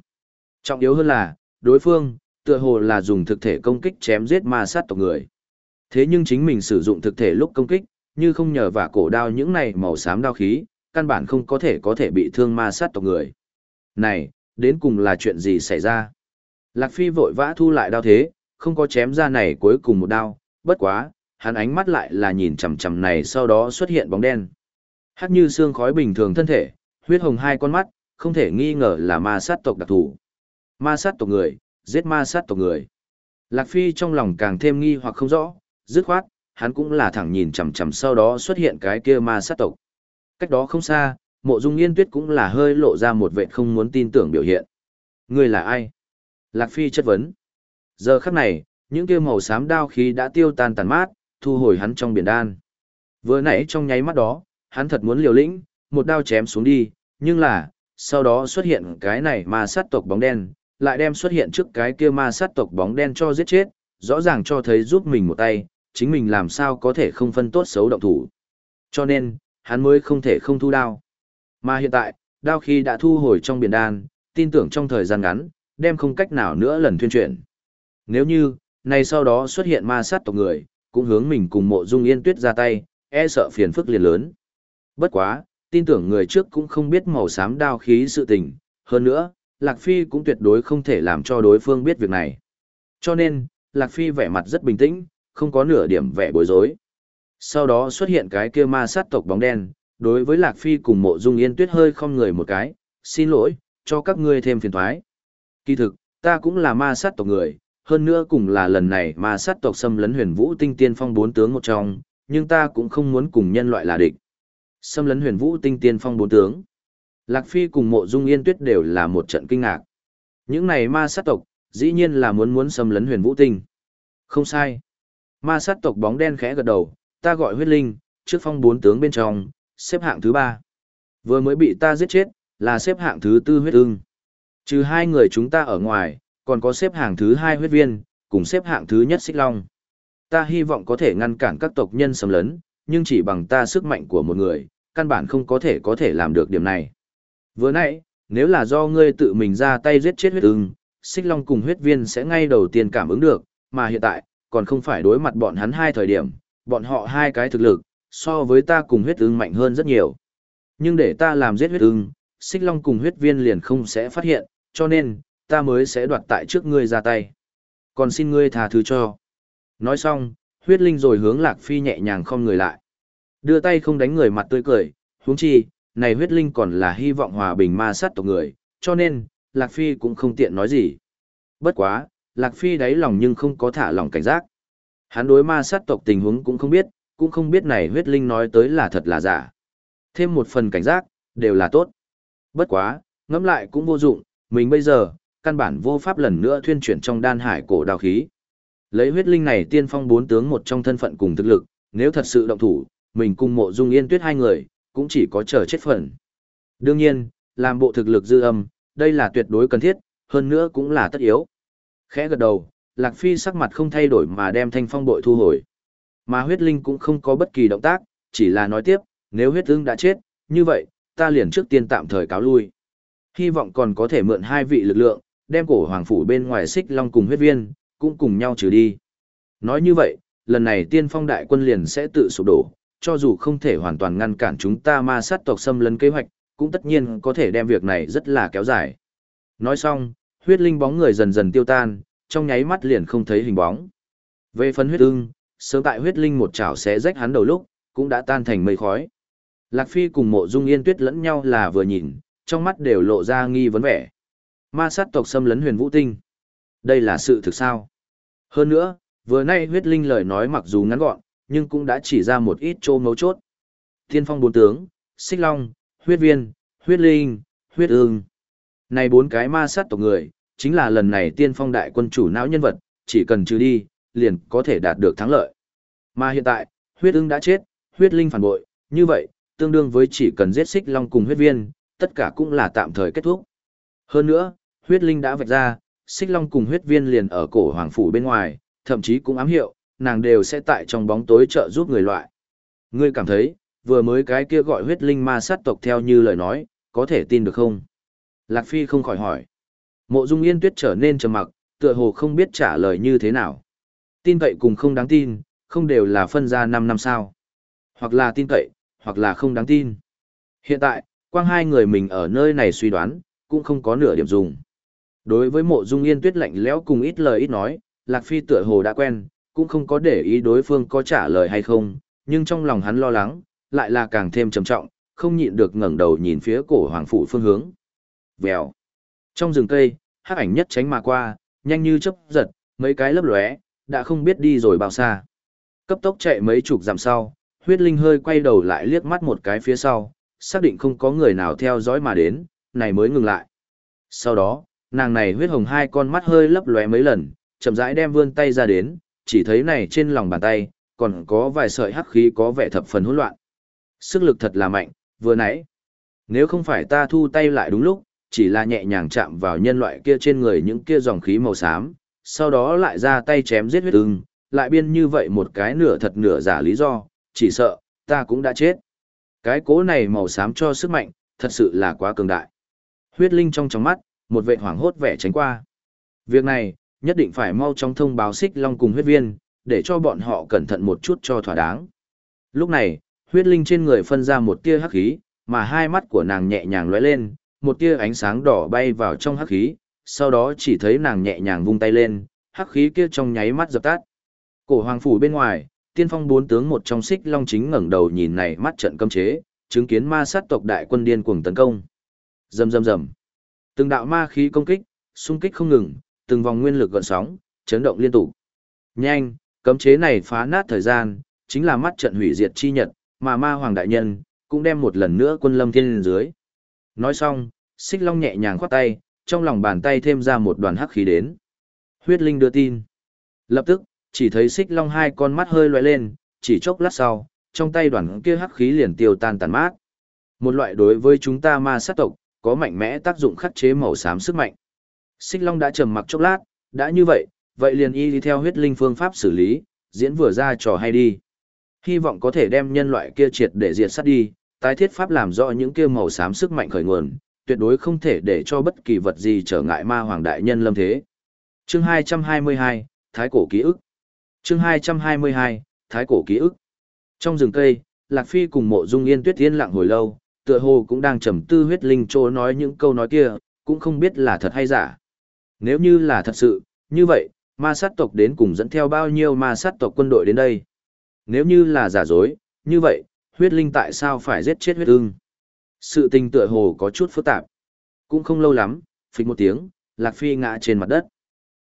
Trọng yếu hơn là, đối phương, tựa hồ là dùng thực thể công kích chém giết ma sát tộc người. Thế nhưng chính mình sử dụng thực thể lúc công kích, như không nhờ vả cổ đao những này màu xám đao khí, căn bản không có thể có thể bị thương ma sát tộc người. Này, đến cùng là chuyện gì xảy ra? Lạc Phi vội vã thu lại đao thế, không có chém ra này cuối cùng một đao, bất quá, hắn ánh mắt lại là nhìn chằm chằm này sau đó xuất hiện bóng đen. Hát như xương khói bình thường thân thể, huyết hồng hai con mắt, không thể nghi ngờ là ma sát tộc đặc thù. Ma sát tộc người, giết ma sát tộc người. Lạc Phi trong lòng càng thêm nghi hoặc không rõ, dứt khoát, hắn cũng là thẳng nhìn chằm chằm sau đó xuất hiện cái kia ma sát tộc. Cách đó không xa, mộ dung yên tuyết cũng là hơi lộ ra một vệ không muốn tin tưởng biểu hiện. Người là ai? Lạc Phi chất vấn. Giờ khắc này, những kia màu xám đao khí đã tiêu tan tàn mát, thu hồi hắn trong biển đan. Vừa nãy trong nháy mắt đó, hắn thật muốn liều lĩnh, một đao chém xuống đi, nhưng là, sau đó xuất hiện cái này ma sát tộc bóng đen, lại đem xuất hiện trước cái kia ma sát tộc bóng đen cho giết chết, rõ ràng cho thấy giúp mình một tay, chính mình làm sao có thể không phân tốt xấu động thủ. Cho nên, hắn mới không thể không thu đao. Mà hiện tại, đao khi đã thu hồi trong biển đan, tin tưởng trong thời gian ngắn, đem không cách nào nữa lần thuyên chuyển. Nếu như, này sau đó xuất hiện ma sát tộc người, cũng hướng mình cùng mộ dung yên tuyết ra tay, e sợ phiền phức liền lớn. Bất quá, tin tưởng người trước cũng không biết màu xám đao khí sự tình, hơn nữa, Lạc Phi cũng tuyệt đối không thể làm cho đối phương biết việc này. Cho nên, Lạc Phi vẻ mặt rất bình tĩnh, không có nửa điểm vẻ bối rối. Sau đó xuất hiện cái kia ma sát tộc bóng đen, đối với Lạc Phi cùng mộ dung yên tuyết hơi không người một cái, xin lỗi, cho các ngươi thêm phiền thoái. Kỳ thực, ta cũng là ma sát tộc người, hơn nữa cùng là lần này ma sát tộc xâm lấn huyền vũ tinh tiên phong bốn tướng một trong, nhưng ta cũng không muốn cùng nhân loại là địch. Xâm lấn huyền vũ tinh tiên phong bốn tướng. Lạc Phi cùng mộ dung yên tuyết đều là một trận kinh ngạc. Những này ma sát tộc, dĩ nhiên là muốn muốn xâm lấn huyền vũ tinh. Không sai. Ma sát tộc bóng đen khẽ gật đầu, ta gọi huyết linh, trước phong bốn tướng bên trong, xếp hạng thứ ba. Vừa mới bị ta giết chết, là xếp hạng thứ tư huyết ưng. Trừ hai người chúng ta ở ngoài, còn có xếp hạng thứ hai huyết viên, cùng xếp hạng thứ nhất xích long. Ta hy vọng có thể ngăn cản các tộc nhân xâm lấn, nhưng chỉ bằng ta sức mạnh của một người, căn bản không có thể có thể làm được điểm này. Vừa nãy, nếu là do ngươi tự mình ra tay giết chết huyết ưng, xích long cùng huyết viên sẽ ngay đầu tiên cảm ứng được, mà hiện tại, còn không phải đối mặt bọn hắn hai thời điểm, bọn họ hai cái thực lực, so với ta cùng huyết ưng mạnh hơn rất nhiều. Nhưng để ta làm giết huyết ưng, xích long cùng huyết viên liền không sẽ phát hiện, cho nên, ta mới sẽ đoạt tại trước ngươi ra tay. Còn xin ngươi tha thứ cho. Nói xong, huyết linh rồi hướng lạc phi nhẹ nhàng không người lại. Đưa tay không đánh người mặt tươi cười, huống chi, này huyết linh còn là hy vọng hòa bình ma sát tộc người, cho nên, lạc phi cũng không tiện nói gì. Bất quá, lạc phi đáy lòng nhưng không có thả lòng cảnh giác. Hắn đối ma sát tộc tình huống cũng không biết, cũng không biết này huyết linh nói tới là thật là giả. Thêm một phần cảnh giác, đều là tốt. Bất quá, ngẫm lại cũng vô dụng, mình bây giờ, căn bản vô pháp lần nữa thuyên chuyển trong đan hải cổ đào khí. Lấy huyết linh này tiên phong bốn tướng một trong thân phận cùng thực lực, nếu thật sự động thủ, mình cùng mộ dung yên tuyết hai người, cũng chỉ có chờ chết phần. Đương nhiên, làm bộ thực lực dư âm, đây là tuyệt đối cần thiết, hơn nữa cũng là tất yếu. Khẽ gật đầu, Lạc Phi sắc mặt không thay đổi mà đem thanh phong bội thu hồi. Mà huyết linh cũng không có bất kỳ động tác, chỉ là nói tiếp, nếu huyết ưng đã chết, như vậy, ta liền trước tiên tạm thời cáo lui. Hy vọng còn có thể mượn hai vị lực lượng, đem cổ hoàng phủ bên ngoài xích long cùng huyết viên, cũng cùng nhau trừ đi. Nói như vậy, lần này tiên phong đại quân liền sẽ tự sụp đổ, cho dù không thể hoàn toàn ngăn cản chúng ta ma sát tộc xâm lấn kế hoạch, cũng tất nhiên có thể đem việc này rất là kéo dài. Nói xong, huyết linh bóng người dần dần tiêu tan, trong nháy mắt liền không thấy hình bóng. Về phần huyết ưng, sớm tại huyết linh một chảo xé rách hắn đầu lúc, cũng đã tan thành mây khói. Lạc Phi cùng mộ dung yên tuyết lẫn nhau là vừa nhìn, trong mắt đều lộ ra nghi vấn vẻ. Ma sát tộc xâm lấn huyền vũ tinh. Đây là sự thực sao? Hơn nữa, vừa nay huyết linh lời nói mặc dù ngắn gọn, nhưng cũng đã chỉ ra một ít chỗ mấu chốt. Thiên phong bốn tướng, xích long, huyết viên, huyết linh, huyết ương. Này bốn cái ma sát tộc người, chính là lần này tiên phong đại quân chủ não nhân vật, chỉ cần trừ đi, liền có thể đạt được thắng lợi. Mà hiện tại, huyết ưng đã chết, huyết linh phản bội, như vậy, tương đương với chỉ cần giết xích long cùng huyết viên, tất cả cũng là tạm thời kết thúc. Hơn nữa, huyết linh đã vạch ra, xích long cùng huyết viên liền ở cổ hoàng phủ bên ngoài, thậm chí cũng ám hiệu, nàng đều sẽ tại trong bóng tối trợ giúp người loại. Ngươi cảm thấy, vừa mới cái kia gọi huyết linh ma sát tộc theo như lời nói, có thể tin được không? Lạc Phi không khỏi hỏi. Mộ Dung Yên Tuyết trở nên trầm mặc, tựa hồ không biết trả lời như thế nào. Tin cậy cùng không đáng tin, không đều là phân ra 5 năm sao. Hoặc là tin cậy, hoặc là không đáng tin. Hiện tại, quang hai người mình ở nơi này suy đoán, cũng không có nửa điểm dùng. Đối với mộ dung yên tuyết lạnh lẽo cùng ít lời ít nói, Lạc Phi tựa hồ đã quen, cũng không có để ý đối phương có trả lời hay không, nhưng trong lòng hắn lo lắng, lại là càng thêm trầm trọng, không nhịn được ngẩng đầu nhìn phía cổ hoàng phủ phương hướng. Vèo. Trong rừng cây, hắc ảnh nhất tránh mà qua, nhanh như chớp giật, mấy cái lấp lóe, đã không biết đi rồi bao xa. Cấp tốc chạy mấy chục dặm sau, huyết linh hơi quay đầu lại liếc mắt một cái phía sau, xác định không có người nào theo dõi mà đến, này mới ngừng lại. Sau đó, nàng này huyết hồng hai con mắt hơi lấp lóe mấy lần, chậm rãi đem vươn tay ra đến, chỉ thấy này trên lòng bàn tay, còn có vài sợi hắc khí có vẻ thập phần hỗn loạn. Sức lực thật là mạnh, vừa nãy. Nếu không phải ta thu tay lại đúng lúc, chỉ là nhẹ nhàng chạm vào nhân loại kia trên người những kia dòng khí màu xám, sau đó lại ra tay chém giết huyết ưng, lại biên như vậy một cái nửa thật nửa giả lý do, chỉ sợ, ta cũng đã chết. Cái cố này màu xám cho sức mạnh, thật sự là quá cường đại. Huyết linh trong trong mắt, một vệ hoảng hốt vẻ tránh qua. Việc này, nhất định phải mau chóng thông báo xích long cùng huyết viên, để cho bọn họ cẩn thận một chút cho thỏa đáng. Lúc này, huyết linh trên người phân ra một tia hắc khí, mà hai mắt của nàng nhẹ nhàng lóe lên, một tia ánh sáng đỏ bay vào trong hắc khí, sau đó chỉ thấy nàng nhẹ nhàng vung tay lên, hắc khí kia trong nháy mắt dập tắt. Cổ hoàng phủ bên ngoài, tiên phong bốn tướng một trong xích long chính ngẩng đầu nhìn này mắt trận cấm chế, chứng kiến ma sát tộc đại quân điên cuồng tấn công. Rầm rầm rầm. Từng đạo ma khí công kích, xung kích không ngừng, từng vòng nguyên lực gợn sóng, chấn động liên tục. Nhanh, cấm chế này phá nát thời gian, chính là mắt trận hủy diệt chi nhật, mà ma hoàng đại nhân cũng đem một lần nữa quân lâm thiên lên dưới. Nói xong, Xích Long nhẹ nhàng khoát tay, trong lòng bàn tay thêm ra một đoàn hắc khí đến. Huyết Linh đưa tin. Lập tức, chỉ thấy Xích Long hai con mắt hơi loay lên, chỉ chốc lát sau, trong tay đoàn kia hắc khí liền tiêu tan tàn mát. Một loại đối với chúng ta ma sát tộc, có mạnh mẽ tác dụng khắc chế màu xám sức mạnh. Xích Long đã trầm mặc chốc lát, đã như vậy, vậy liền y đi theo huyết linh phương pháp xử lý, diễn vừa ra trò hay đi. Hy vọng có thể đem nhân loại kia triệt để diệt sát đi, tái thiết pháp làm rõ những kia màu xám sức mạnh khởi nguồn, tuyệt đối không thể để cho bất kỳ vật gì trở ngại ma hoàng đại nhân lâm thế. Chương 222, Thái cổ ký ức. Chương 222, Thái cổ ký ức. Trong rừng cây, Lạc Phi cùng Mộ Dung Yên Tuyết yên lặng hồi lâu, tựa hồ cũng đang trầm tư huyết linh trô nói những câu nói kia, cũng không biết là thật hay giả. Nếu như là thật sự, như vậy, ma sát tộc đến cùng dẫn theo bao nhiêu ma sát tộc quân đội đến đây? Nếu như là giả dối, như vậy, huyết linh tại sao phải giết chết huyết ưng? Sự tình tựa hồ có chút phức tạp. Cũng không lâu lắm, phịch một tiếng, Lạc Phi ngã trên mặt đất.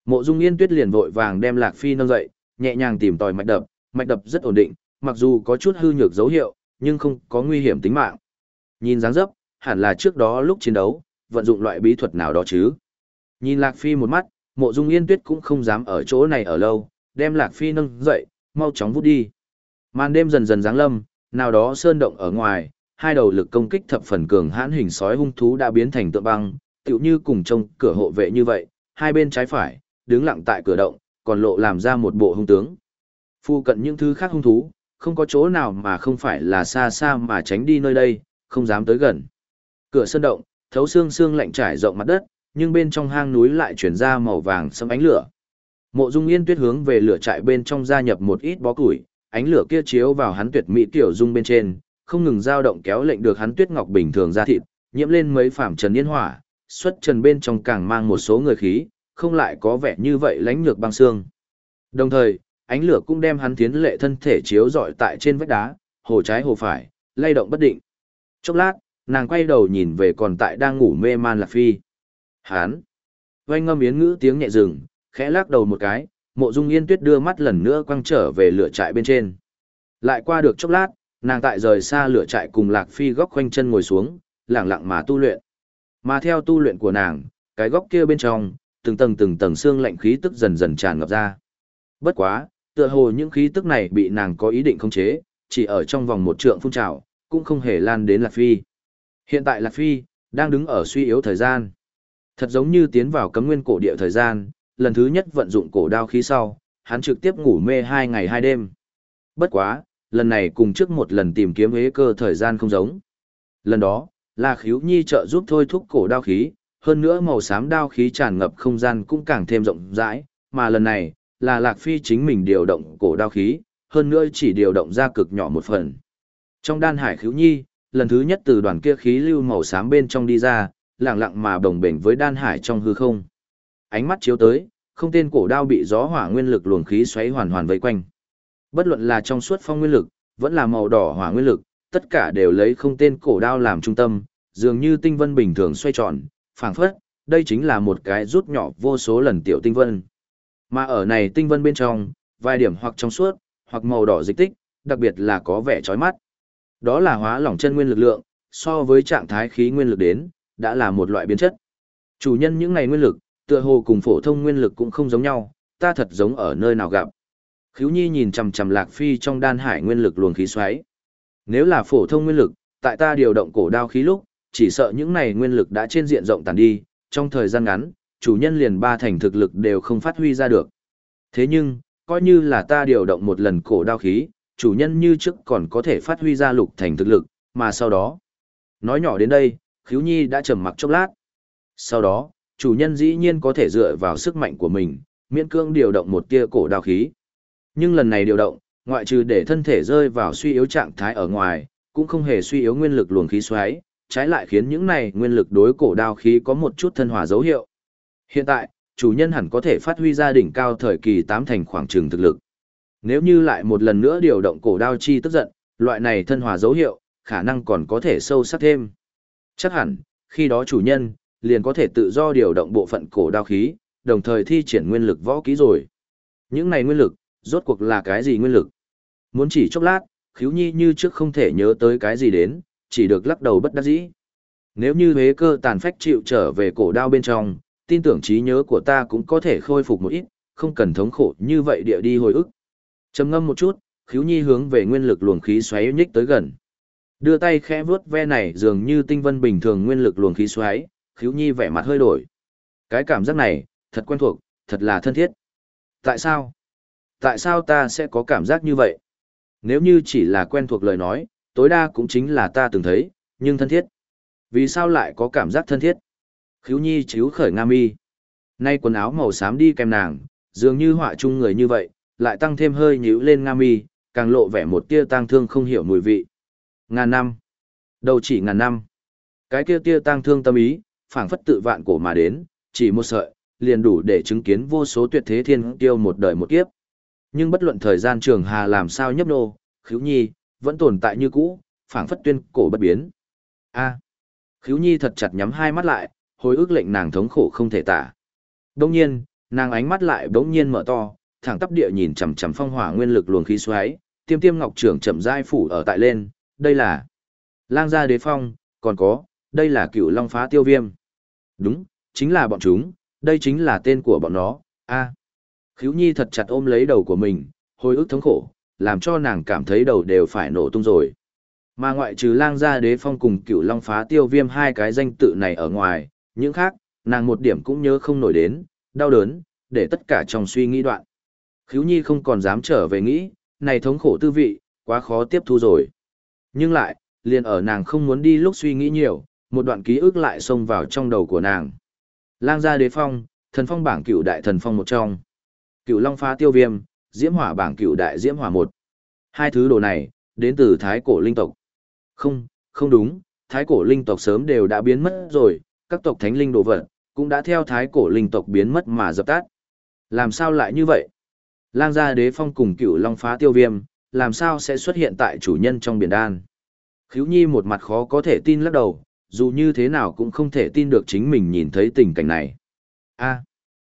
Mộ Dung Yên Tuyết liền vội vàng đem Lạc Phi nâng dậy, nhẹ nhàng tìm tòi mạch đập, mạch đập rất ổn định, mặc dù có chút hư nhược dấu hiệu, nhưng không có nguy hiểm tính mạng. Nhìn dáng dấp, hẳn là trước đó lúc chiến đấu, vận dụng loại bí thuật nào đó chứ. Nhìn Lạc Phi một mắt, Mộ Dung Yên Tuyết cũng không dám ở chỗ này ở lâu, đem Lạc Phi nâng dậy, mau chóng vút đi. Màn đêm dần dần giáng lâm, nào đó sơn động ở ngoài, hai đầu lực công kích thập phần cường hãn hình sói hung thú đã biến thành tượng băng, tựu như cùng trông cửa hộ vệ như vậy, hai bên trái phải, đứng lặng tại cửa động, còn lộ làm ra một bộ hung tướng. Phu cận những thứ khác hung thú, không có chỗ nào mà không phải là xa xa mà tránh đi nơi đây, không dám tới gần. Cửa sơn động, thấu xương xương lạnh trải rộng mặt đất, nhưng bên trong hang núi lại chuyển ra màu vàng sẫm ánh lửa. Mộ Dung Yên Tuyết hướng về lửa trại bên trong gia nhập một ít bó củi, ánh lửa kia chiếu vào hắn tuyệt mỹ tiểu dung bên trên, không ngừng dao động kéo lệnh được hắn tuyết ngọc bình thường ra thịt, nhiễm lên mấy phạm trần yên hỏa, xuất trần bên trong càng mang một số người khí, không lại có vẻ như vậy lánh nhược băng xương. Đồng thời, ánh lửa cũng đem hắn tiến lệ thân thể chiếu rọi tại trên vách đá, hồ trái hồ phải, lay động bất định. Chốc lát, nàng quay đầu nhìn về còn tại đang ngủ mê man Lạc Phi. Hán! Vanh ngâm yến ngữ tiếng nhẹ rừng, khẽ lắc đầu một cái, mộ dung yên tuyết đưa mắt lần nữa quăng trở về lửa trại bên trên. Lại qua được chốc lát, nàng tại rời xa lửa trại cùng Lạc Phi góc khoanh chân ngồi xuống, lặng lặng mà tu luyện. Mà theo tu luyện của nàng, cái góc kia bên trong, từng tầng từng tầng xương lạnh khí tức dần dần tràn ngập ra. Bất quá, tựa hồ những khí tức này bị nàng có ý định khống chế, chỉ ở trong vòng một trượng phun trào, cũng không hề lan đến Lạc Phi. Hiện tại Lạc Phi, đang đứng ở suy yếu thời gian. Thật giống như tiến vào cấm nguyên cổ địa thời gian, lần thứ nhất vận dụng cổ đao khí sau, hắn trực tiếp ngủ mê hai ngày hai đêm. Bất quá, lần này cùng trước một lần tìm kiếm hế cơ thời gian không giống. Lần đó, là khiếu nhi trợ giúp thôi thúc cổ đao khí, hơn nữa màu xám đao khí tràn ngập không gian cũng càng thêm rộng rãi, mà lần này, là Lạc Phi chính mình điều động cổ đao khí, hơn nữa chỉ điều động ra cực nhỏ một phần. Trong đan hải khiếu nhi, lần thứ nhất từ đoàn kia khí lưu màu xám bên trong đi ra, lặng lặng mà đồng bền với đan hải trong hư không. Ánh mắt chiếu tới, không tên cổ đao bị gió hỏa nguyên lực luồng khí xoáy hoàn hoàn vây quanh. Bất luận là trong suốt phong nguyên lực, vẫn là màu đỏ hỏa nguyên lực, tất cả đều lấy không tên cổ đao làm trung tâm, dường như tinh vân bình thường xoay tròn, phảng phất, đây chính là một cái rút nhỏ vô số lần tiểu tinh vân. Mà ở này tinh vân bên trong, vài điểm hoặc trong suốt, hoặc màu đỏ dịch tích, đặc biệt là có vẻ chói mắt. Đó là hóa lỏng chân nguyên lực lượng, so với trạng thái khí nguyên lực đến, đã là một loại biến chất. Chủ nhân những ngày nguyên lực, tựa hồ cùng phổ thông nguyên lực cũng không giống nhau, ta thật giống ở nơi nào gặp. Khíu Nhi nhìn chằm chằm Lạc Phi trong đan hải nguyên lực luồng khí xoáy. Nếu là phổ thông nguyên lực, tại ta điều động cổ đao khí lúc, chỉ sợ những này nguyên lực đã trên diện rộng tàn đi, trong thời gian ngắn, chủ nhân liền ba thành thực lực đều không phát huy ra được. Thế nhưng, coi như là ta điều động một lần cổ đao khí, chủ nhân như trước còn có thể phát huy ra lục thành thực lực, mà sau đó. Nói nhỏ đến đây, Khíu Nhi đã trầm mặc chốc lát. Sau đó, chủ nhân dĩ nhiên có thể dựa vào sức mạnh của mình, miễn cưỡng điều động một tia cổ đao khí. Nhưng lần này điều động, ngoại trừ để thân thể rơi vào suy yếu trạng thái ở ngoài, cũng không hề suy yếu nguyên lực luồng khí xoáy, trái lại khiến những này nguyên lực đối cổ đao khí có một chút thân hòa dấu hiệu. Hiện tại, chủ nhân hẳn có thể phát huy ra đỉnh cao thời kỳ tám thành khoảng trường thực lực. Nếu như lại một lần nữa điều động cổ đao chi tức giận, loại này thân hòa dấu hiệu, khả năng còn có thể sâu sắc thêm. Chắc hẳn, khi đó chủ nhân, liền có thể tự do điều động bộ phận cổ đao khí, đồng thời thi triển nguyên lực võ kỹ rồi. Những này nguyên lực, rốt cuộc là cái gì nguyên lực? Muốn chỉ chốc lát, khiếu nhi như trước không thể nhớ tới cái gì đến, chỉ được lắc đầu bất đắc dĩ. Nếu như huế cơ tàn phách chịu trở về cổ đao bên trong, tin tưởng trí nhớ của ta cũng có thể khôi phục một ít, không cần thống khổ như vậy địa đi hồi ức. trầm ngâm một chút, khiếu nhi hướng về nguyên lực luồng khí xoáy nhích tới gần. Đưa tay khẽ vuốt ve này dường như tinh vân bình thường nguyên lực luồng khí xoáy, khiếu nhi vẻ mặt hơi đổi. Cái cảm giác này, thật quen thuộc, thật là thân thiết. Tại sao? Tại sao ta sẽ có cảm giác như vậy? Nếu như chỉ là quen thuộc lời nói, tối đa cũng chính là ta từng thấy, nhưng thân thiết. Vì sao lại có cảm giác thân thiết? Khiếu nhi chíu khởi nga mi. Nay quần áo màu xám đi kèm nàng, dường như họa chung người như vậy, lại tăng thêm hơi nhíu lên nga mi, càng lộ vẻ một tia tang thương không hiểu mùi vị. Ngàn năm. Đầu chỉ ngàn năm. Cái kia tia tang thương tâm ý, phảng phất tự vạn cổ mà đến, chỉ một sợi, liền đủ để chứng kiến vô số tuyệt thế thiên tiêu một đời một kiếp. Nhưng bất luận thời gian trường hà làm sao nhấp nô, khiếu nhi, vẫn tồn tại như cũ, phảng phất tuyên cổ bất biến. A. À. Khiếu nhi thật chặt nhắm hai mắt lại, hồi ức lệnh nàng thống khổ không thể tả. Đông nhiên, nàng ánh mắt lại bỗng nhiên mở to, thẳng tắp địa nhìn chằm chằm phong hỏa nguyên lực luồng khí xoáy, tiêm tiêm ngọc trưởng chậm rãi phủ ở tại lên, đây là lang gia đế phong, còn có, đây là cựu long phá tiêu viêm. Đúng, chính là bọn chúng, đây chính là tên của bọn nó, a à. Khíu nhi thật chặt ôm lấy đầu của mình, hồi ức thống khổ, làm cho nàng cảm thấy đầu đều phải nổ tung rồi. Mà ngoại trừ lang gia đế phong cùng cựu long phá tiêu viêm hai cái danh tự này ở ngoài, những khác, nàng một điểm cũng nhớ không nổi đến, đau đớn, để tất cả trong suy nghĩ đoạn. Khíu nhi không còn dám trở về nghĩ, này thống khổ tư vị, quá khó tiếp thu rồi. Nhưng lại, liền ở nàng không muốn đi lúc suy nghĩ nhiều, một đoạn ký ức lại xông vào trong đầu của nàng. Lang gia đế phong, thần phong bảng cựu đại thần phong một trong. Cựu long phá tiêu viêm, diễm hỏa bảng cựu đại diễm hỏa một. Hai thứ đồ này, đến từ thái cổ linh tộc. Không, không đúng, thái cổ linh tộc sớm đều đã biến mất rồi, các tộc thánh linh đồ vật, cũng đã theo thái cổ linh tộc biến mất mà dập tắt. Làm sao lại như vậy? Lang gia đế phong cùng cựu long phá tiêu viêm, làm sao sẽ xuất hiện tại chủ nhân trong biển đan? Khíu nhi một mặt khó có thể tin lắc đầu, dù như thế nào cũng không thể tin được chính mình nhìn thấy tình cảnh này. A. À,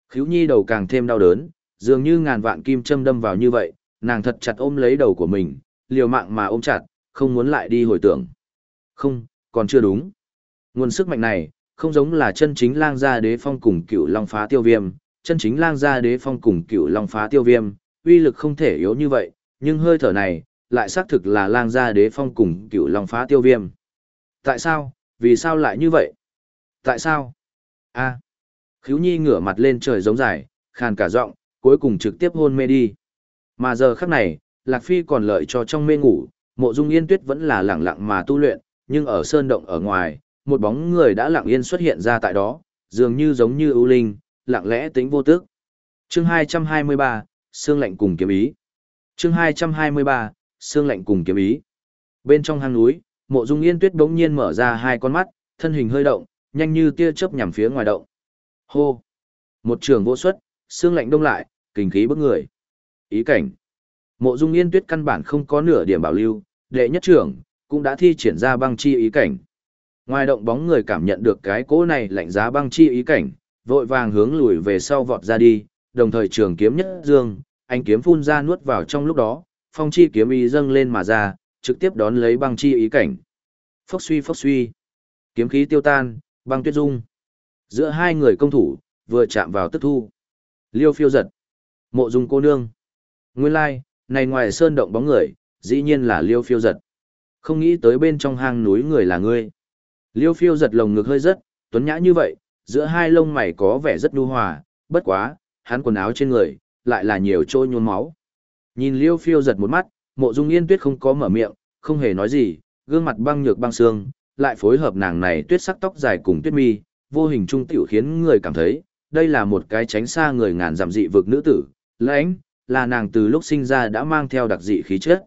khiếu nhi đầu càng thêm đau đớn, dường như ngàn vạn kim châm đâm vào như vậy, nàng thật chặt ôm lấy đầu của mình, liều mạng mà ôm chặt, không muốn lại đi hồi tưởng. Không, còn chưa đúng. Nguồn sức mạnh này, không giống là chân chính lang gia đế phong cùng cựu long phá tiêu viêm, chân chính lang gia đế phong cùng cựu long phá tiêu viêm, uy lực không thể yếu như vậy, nhưng hơi thở này, lại xác thực là lang gia đế phong cùng cựu long phá tiêu viêm. Tại sao, vì sao lại như vậy? Tại sao? a à. Khiếu nhi ngửa mặt lên trời giống dài, khàn cả giọng, cuối cùng trực tiếp hôn mê đi. Mà giờ khắc này, Lạc Phi còn lợi cho trong mê ngủ, mộ dung yên tuyết vẫn là lẳng lặng mà tu luyện, nhưng ở sơn động ở ngoài, một bóng người đã lặng yên xuất hiện ra tại đó, dường như giống như ưu linh, lặng lẽ tính vô tước. Chương 223, Sương lạnh cùng kiếm ý. Chương 223, Sương lạnh cùng kiếm ý. Bên trong hang núi, Mộ Dung Yên Tuyết bỗng nhiên mở ra hai con mắt, thân hình hơi động, nhanh như tia chớp nhằm phía ngoài động. Hô! Một trường vô xuất, xương lạnh đông lại, kinh khí bức người. Ý cảnh. Mộ Dung Yên Tuyết căn bản không có nửa điểm bảo lưu, đệ nhất trưởng cũng đã thi triển ra băng chi ý cảnh. Ngoài động bóng người cảm nhận được cái cỗ này lạnh giá băng chi ý cảnh, vội vàng hướng lùi về sau vọt ra đi, đồng thời trường kiếm nhất dương, anh kiếm phun ra nuốt vào trong lúc đó, phong chi kiếm ý dâng lên mà ra, trực tiếp đón lấy băng chi ý cảnh. Phốc suy phốc suy. Kiếm khí tiêu tan, băng tuyết dung. Giữa hai người công thủ, vừa chạm vào tức thu. Liêu phiêu giật. Mộ dung cô nương. Nguyên lai, like, này ngoài sơn động bóng người, dĩ nhiên là liêu phiêu giật. Không nghĩ tới bên trong hang núi người là ngươi. Liêu phiêu giật lồng ngực hơi rất, tuấn nhã như vậy, giữa hai lông mày có vẻ rất nhu hòa, bất quá, hắn quần áo trên người, lại là nhiều trôi nhuôn máu. Nhìn liêu phiêu giật một mắt, mộ dung yên tuyết không có mở miệng, không hề nói gì, gương mặt băng nhược băng xương, lại phối hợp nàng này tuyết sắc tóc dài cùng tuyết mi, vô hình trung tiểu khiến người cảm thấy, đây là một cái tránh xa người ngàn dặm dị vực nữ tử, lãnh, là nàng từ lúc sinh ra đã mang theo đặc dị khí chất.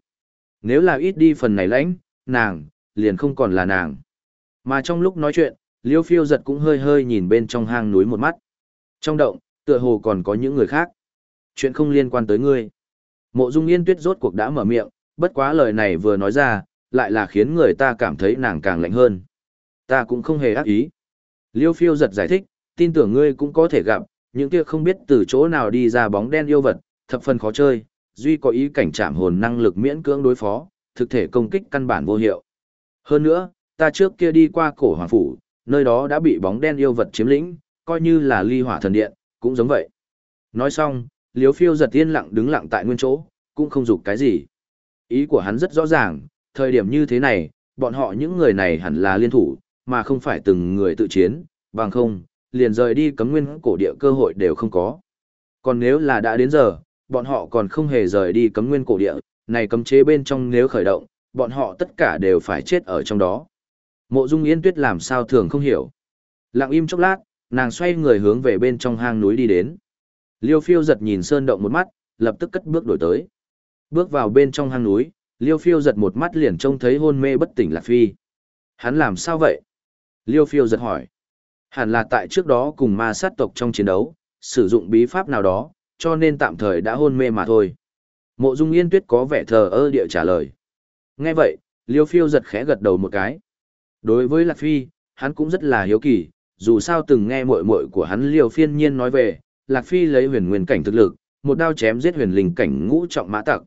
Nếu là ít đi phần này lãnh, nàng, liền không còn là nàng. Mà trong lúc nói chuyện, Liêu phiêu giật cũng hơi hơi nhìn bên trong hang núi một mắt. Trong động, tựa hồ còn có những người khác. Chuyện không liên quan tới ngươi. Mộ Dung Yên Tuyết rốt cuộc đã mở miệng, bất quá lời này vừa nói ra, lại là khiến người ta cảm thấy nàng càng lạnh hơn. Ta cũng không hề ác ý. Liêu phiêu giật giải thích, tin tưởng ngươi cũng có thể gặp, những kia không biết từ chỗ nào đi ra bóng đen yêu vật, thập phần khó chơi, duy có ý cảnh chạm hồn năng lực miễn cưỡng đối phó, thực thể công kích căn bản vô hiệu. Hơn nữa, ta trước kia đi qua cổ hoàng phủ, nơi đó đã bị bóng đen yêu vật chiếm lĩnh, coi như là ly hỏa thần điện, cũng giống vậy. Nói xong, liếu phiêu giật yên lặng đứng lặng tại nguyên chỗ, cũng không dục cái gì. Ý của hắn rất rõ ràng, thời điểm như thế này, bọn họ những người này hẳn là liên thủ, mà không phải từng người tự chiến, bằng không, liền rời đi cấm nguyên cổ địa cơ hội đều không có. Còn nếu là đã đến giờ, bọn họ còn không hề rời đi cấm nguyên cổ địa, này cấm chế bên trong nếu khởi động, bọn họ tất cả đều phải chết ở trong đó. Mộ Dung Yên Tuyết làm sao thường không hiểu. Lặng im chốc lát, nàng xoay người hướng về bên trong hang núi đi đến. Liêu Phiêu giật nhìn sơn động một mắt, lập tức cất bước đổi tới. Bước vào bên trong hang núi, Liêu Phiêu giật một mắt liền trông thấy hôn mê bất tỉnh Lạc Phi. Hắn làm sao vậy? Liêu Phiêu giật hỏi. Hẳn là tại trước đó cùng ma sát tộc trong chiến đấu, sử dụng bí pháp nào đó, cho nên tạm thời đã hôn mê mà thôi. Mộ Dung Yên Tuyết có vẻ thờ ơ địa trả lời. Nghe vậy, Liêu Phiêu giật khẽ gật đầu một cái. Đối với Lạc Phi, hắn cũng rất là hiếu kỳ, dù sao từng nghe muội muội của hắn Liêu Phiên Nhiên nói về, Lạc Phi lấy huyền nguyên cảnh thực lực, một đao chém giết huyền linh cảnh ngũ trọng mã tặc.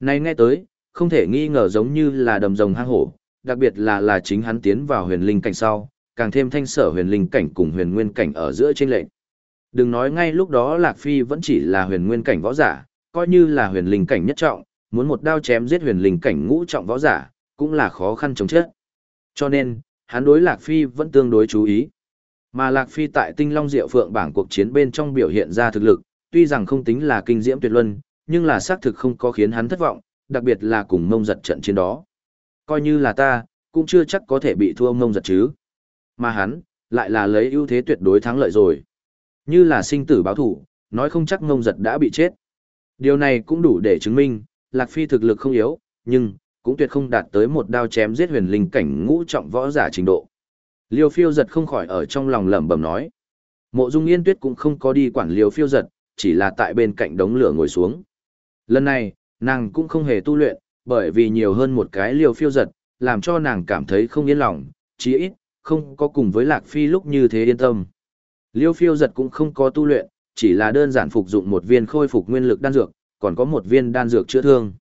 Này nghe tới, không thể nghi ngờ giống như là đầm rồng hang hổ, đặc biệt là là chính hắn tiến vào huyền linh cảnh sau, càng thêm thanh sở huyền linh cảnh cùng huyền nguyên cảnh ở giữa trên lệnh. Đừng nói ngay lúc đó Lạc Phi vẫn chỉ là huyền nguyên cảnh võ giả, coi như là huyền linh cảnh nhất trọng, muốn một đao chém giết huyền linh cảnh ngũ trọng võ giả, cũng là khó khăn chống chết. Cho nên, hắn đối Lạc Phi vẫn tương đối chú ý. Mà Lạc Phi tại Tinh Long Diệu Phượng bảng cuộc chiến bên trong biểu hiện ra thực lực, tuy rằng không tính là kinh diễm tuyệt luân, nhưng là xác thực không có khiến hắn thất vọng, đặc biệt là cùng mông giật trận chiến đó. Coi như là ta, cũng chưa chắc có thể bị thua mông giật chứ. Mà hắn, lại là lấy ưu thế tuyệt đối thắng lợi rồi. Như là sinh tử báo thủ, nói không chắc mông giật đã bị chết. Điều này cũng đủ để chứng minh, Lạc Phi thực lực không yếu, nhưng, cũng tuyệt không đạt tới một đao chém giết huyền linh cảnh ngũ trọng võ giả trình độ. Liêu phiêu giật không khỏi ở trong lòng lẩm bẩm nói. Mộ dung yên tuyết cũng không có đi quản liêu phiêu giật, chỉ là tại bên cạnh đống lửa ngồi xuống. Lần này, nàng cũng không hề tu luyện, bởi vì nhiều hơn một cái liêu phiêu giật, làm cho nàng cảm thấy không yên lòng, chí ít, không có cùng với Lạc Phi lúc như thế yên tâm. Liêu phiêu giật cũng không có tu luyện, chỉ là đơn giản phục dụng một viên khôi phục nguyên lực đan dược, còn có một viên đan dược chữa thương.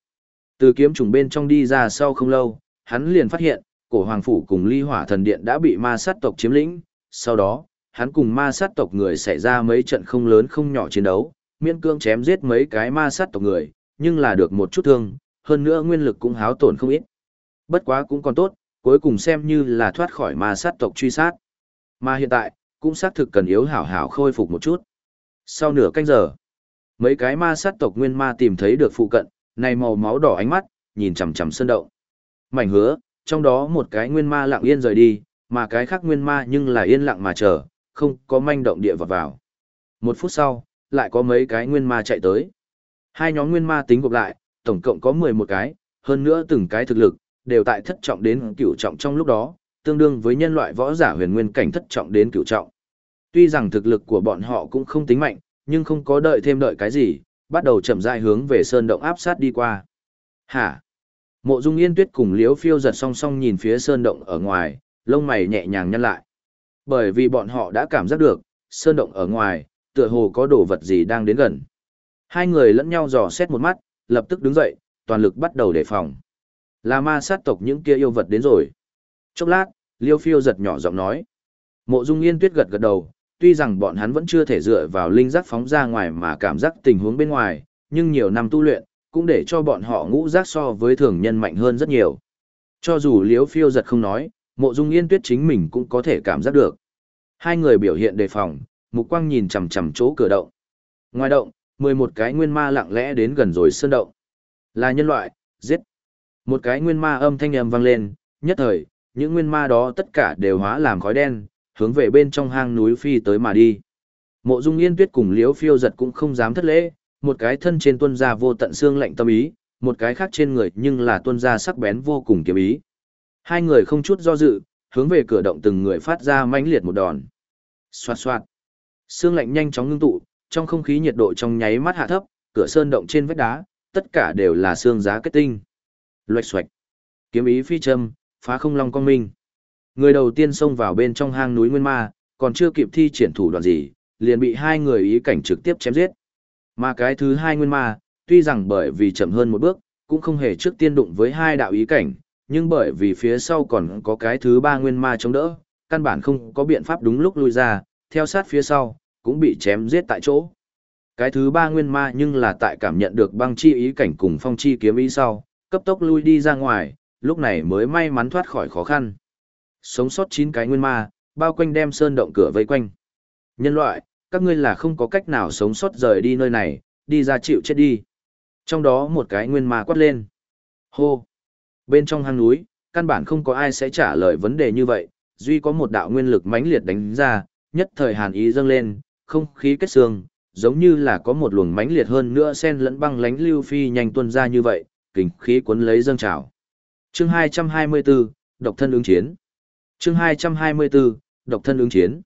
Từ kiếm trùng bên trong đi ra sau không lâu, hắn liền phát hiện, cổ hoàng phủ cùng ly hỏa thần điện đã bị ma sát tộc chiếm lĩnh. Sau đó, hắn cùng ma sát tộc người xảy ra mấy trận không lớn không nhỏ chiến đấu, miễn cương chém giết mấy cái ma sát tộc người, nhưng là được một chút thương, hơn nữa nguyên lực cũng háo tổn không ít. Bất quá cũng còn tốt, cuối cùng xem như là thoát khỏi ma sát tộc truy sát. Mà hiện tại, cũng xác thực cần yếu hảo hảo khôi phục một chút. Sau nửa canh giờ, mấy cái ma sát tộc nguyên ma tìm thấy được phụ cận, này màu máu đỏ ánh mắt, nhìn chằm chằm sơn động. Mảnh hứa, trong đó một cái nguyên ma lặng yên rời đi, mà cái khác nguyên ma nhưng là yên lặng mà chờ, không có manh động địa vào vào. Một phút sau, lại có mấy cái nguyên ma chạy tới. Hai nhóm nguyên ma tính gộp lại, tổng cộng có 11 cái, hơn nữa từng cái thực lực, đều tại thất trọng đến cửu trọng trong lúc đó, tương đương với nhân loại võ giả huyền nguyên cảnh thất trọng đến cửu trọng. Tuy rằng thực lực của bọn họ cũng không tính mạnh, nhưng không có đợi thêm đợi cái gì, bắt đầu chậm rãi hướng về sơn động áp sát đi qua. Hả? Mộ Dung Yên Tuyết cùng Liễu Phiêu giật song song nhìn phía sơn động ở ngoài, lông mày nhẹ nhàng nhăn lại. Bởi vì bọn họ đã cảm giác được, sơn động ở ngoài, tựa hồ có đồ vật gì đang đến gần. Hai người lẫn nhau dò xét một mắt, lập tức đứng dậy, toàn lực bắt đầu đề phòng. Là ma sát tộc những kia yêu vật đến rồi. Chốc lát, Liêu Phiêu giật nhỏ giọng nói. Mộ Dung Yên Tuyết gật gật đầu, tuy rằng bọn hắn vẫn chưa thể dựa vào linh giác phóng ra ngoài mà cảm giác tình huống bên ngoài, nhưng nhiều năm tu luyện, cũng để cho bọn họ ngũ giác so với thường nhân mạnh hơn rất nhiều. Cho dù Liễu Phiêu giật không nói, Mộ Dung Yên Tuyết chính mình cũng có thể cảm giác được. Hai người biểu hiện đề phòng, mục quang nhìn chằm chằm chỗ cửa động. Ngoài động, mười một cái nguyên ma lặng lẽ đến gần rồi sơn động. Là nhân loại, giết. Một cái nguyên ma âm thanh âm vang lên, nhất thời, những nguyên ma đó tất cả đều hóa làm khói đen, hướng về bên trong hang núi phi tới mà đi. Mộ Dung Yên Tuyết cùng Liễu Phiêu giật cũng không dám thất lễ, một cái thân trên tuân ra vô tận xương lạnh tâm ý, một cái khác trên người nhưng là tuân ra sắc bén vô cùng kiếm ý. Hai người không chút do dự, hướng về cửa động từng người phát ra mãnh liệt một đòn. Xoạt xoạt. Xương lạnh nhanh chóng ngưng tụ, trong không khí nhiệt độ trong nháy mắt hạ thấp, cửa sơn động trên vách đá, tất cả đều là xương giá kết tinh. Loạch xoạch. Kiếm ý phi châm, phá không long con minh. Người đầu tiên xông vào bên trong hang núi Nguyên Ma, còn chưa kịp thi triển thủ đoạn gì, liền bị hai người ý cảnh trực tiếp chém giết. Mà cái thứ hai Nguyên Ma, tuy rằng bởi vì chậm hơn một bước, cũng không hề trước tiên đụng với hai đạo ý cảnh, nhưng bởi vì phía sau còn có cái thứ ba Nguyên Ma chống đỡ, căn bản không có biện pháp đúng lúc lui ra, theo sát phía sau, cũng bị chém giết tại chỗ. Cái thứ ba Nguyên Ma nhưng là tại cảm nhận được băng chi ý cảnh cùng phong chi kiếm ý sau, cấp tốc lui đi ra ngoài, lúc này mới may mắn thoát khỏi khó khăn. Sống sót 9 cái nguyên ma, bao quanh đem sơn động cửa vây quanh. Nhân loại, các ngươi là không có cách nào sống sót rời đi nơi này, đi ra chịu chết đi. Trong đó một cái nguyên ma quát lên. Hô! Bên trong hang núi, căn bản không có ai sẽ trả lời vấn đề như vậy, duy có một đạo nguyên lực mãnh liệt đánh ra, nhất thời hàn ý dâng lên, không khí kết xương, giống như là có một luồng mãnh liệt hơn nữa sen lẫn băng lánh lưu phi nhanh tuôn ra như vậy, kình khí cuốn lấy dâng trào. Chương 224, độc thân ứng chiến. Chương 224, độc thân ứng chiến.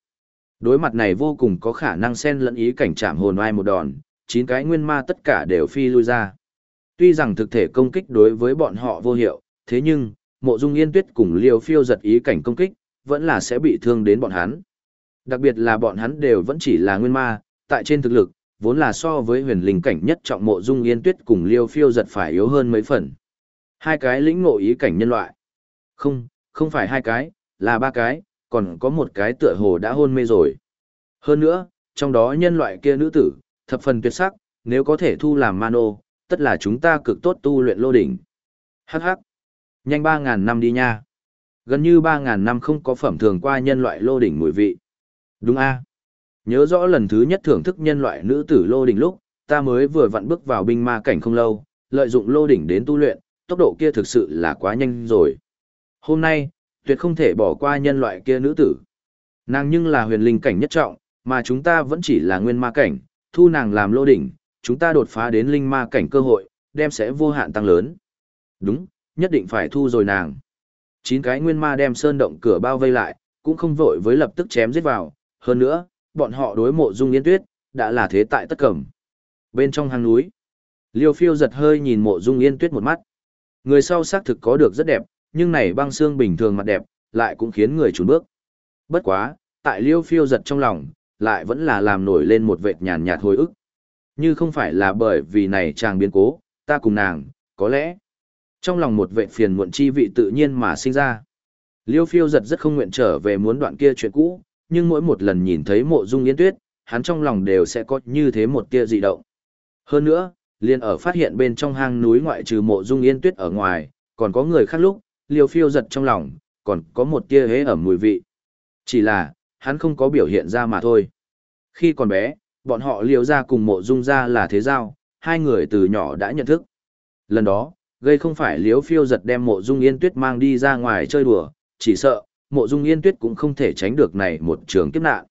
Đối mặt này vô cùng có khả năng xen lẫn ý cảnh chạm hồn ai một đòn, chín cái nguyên ma tất cả đều phi lui ra. Tuy rằng thực thể công kích đối với bọn họ vô hiệu, thế nhưng, mộ dung yên tuyết cùng liều phiêu giật ý cảnh công kích, vẫn là sẽ bị thương đến bọn hắn. Đặc biệt là bọn hắn đều vẫn chỉ là nguyên ma, tại trên thực lực, vốn là so với huyền linh cảnh nhất trọng mộ dung yên tuyết cùng liêu phiêu giật phải yếu hơn mấy phần. Hai cái lĩnh ngộ ý cảnh nhân loại. Không, không phải hai cái, là ba cái, còn có một cái tựa hồ đã hôn mê rồi. Hơn nữa, trong đó nhân loại kia nữ tử, thập phần tuyệt sắc, nếu có thể thu làm mano, tất là chúng ta cực tốt tu luyện lô đỉnh. Hắc hắc. Nhanh 3.000 năm đi nha. Gần như 3.000 năm không có phẩm thường qua nhân loại lô đỉnh mùi vị. Đúng a Nhớ rõ lần thứ nhất thưởng thức nhân loại nữ tử lô đỉnh lúc, ta mới vừa vặn bước vào binh ma cảnh không lâu, lợi dụng lô đỉnh đến tu luyện, tốc độ kia thực sự là quá nhanh rồi. Hôm nay, tuyệt không thể bỏ qua nhân loại kia nữ tử. Nàng nhưng là huyền linh cảnh nhất trọng, mà chúng ta vẫn chỉ là nguyên ma cảnh, thu nàng làm lô đỉnh, chúng ta đột phá đến linh ma cảnh cơ hội, đem sẽ vô hạn tăng lớn. Đúng, nhất định phải thu rồi nàng. Chín cái nguyên ma đem sơn động cửa bao vây lại, cũng không vội với lập tức chém giết vào, hơn nữa, bọn họ đối mộ dung yên tuyết, đã là thế tại tất cẩm. Bên trong hang núi, liêu phiêu giật hơi nhìn mộ dung yên tuyết một mắt. Người sau xác thực có được rất đẹp, nhưng này băng xương bình thường mặt đẹp, lại cũng khiến người trốn bước. Bất quá, tại liêu phiêu giật trong lòng, lại vẫn là làm nổi lên một vệt nhàn nhạt hồi ức. Như không phải là bởi vì này chàng biến cố, ta cùng nàng, có lẽ, trong lòng một vệt phiền muộn chi vị tự nhiên mà sinh ra. Liêu phiêu giật rất không nguyện trở về muốn đoạn kia chuyện cũ, nhưng mỗi một lần nhìn thấy mộ dung yến tuyết, hắn trong lòng đều sẽ có như thế một tia dị động. Hơn nữa, liền ở phát hiện bên trong hang núi ngoại trừ mộ dung yên tuyết ở ngoài, còn có người khác lúc, liều phiêu giật trong lòng, còn có một tia hế ẩm mùi vị. Chỉ là, hắn không có biểu hiện ra mà thôi. Khi còn bé, bọn họ liều ra cùng mộ dung ra là thế giao, hai người từ nhỏ đã nhận thức. Lần đó, gây không phải liếu phiêu giật đem mộ dung yên tuyết mang đi ra ngoài chơi đùa, chỉ sợ, mộ dung yên tuyết cũng không thể tránh được này một trường kiếp nạn.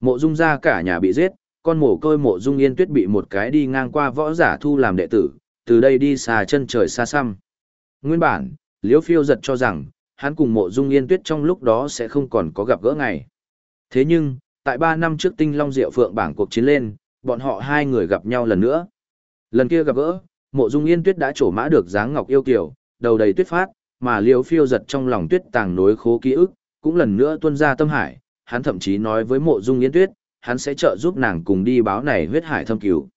Mộ dung ra cả nhà bị giết, con mổ côi mộ dung yên tuyết bị một cái đi ngang qua võ giả thu làm đệ tử, từ đây đi xa chân trời xa xăm. Nguyên bản, Liễu Phiêu giật cho rằng, hắn cùng mộ dung yên tuyết trong lúc đó sẽ không còn có gặp gỡ ngày. Thế nhưng, tại 3 năm trước tinh long diệu phượng bảng cuộc chiến lên, bọn họ hai người gặp nhau lần nữa. Lần kia gặp gỡ, mộ dung yên tuyết đã trổ mã được dáng ngọc yêu kiều, đầu đầy tuyết phát, mà liễu phiêu giật trong lòng tuyết tàng nối khố ký ức, cũng lần nữa tuân ra tâm hải, hắn thậm chí nói với mộ dung yên tuyết, hắn sẽ trợ giúp nàng cùng đi báo này huyết hải thâm cứu.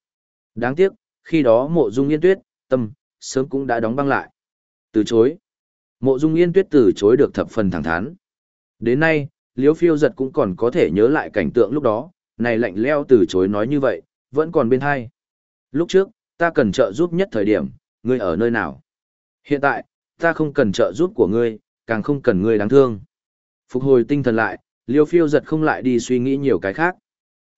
Đáng tiếc, khi đó mộ dung yên tuyết, tâm, sớm cũng đã đóng băng lại. Từ chối. Mộ dung yên tuyết từ chối được thập phần thẳng thắn. Đến nay, liễu phiêu giật cũng còn có thể nhớ lại cảnh tượng lúc đó, này lạnh leo từ chối nói như vậy, vẫn còn bên hai. Lúc trước, ta cần trợ giúp nhất thời điểm, ngươi ở nơi nào? Hiện tại, ta không cần trợ giúp của ngươi, càng không cần ngươi đáng thương. Phục hồi tinh thần lại, liêu phiêu giật không lại đi suy nghĩ nhiều cái khác.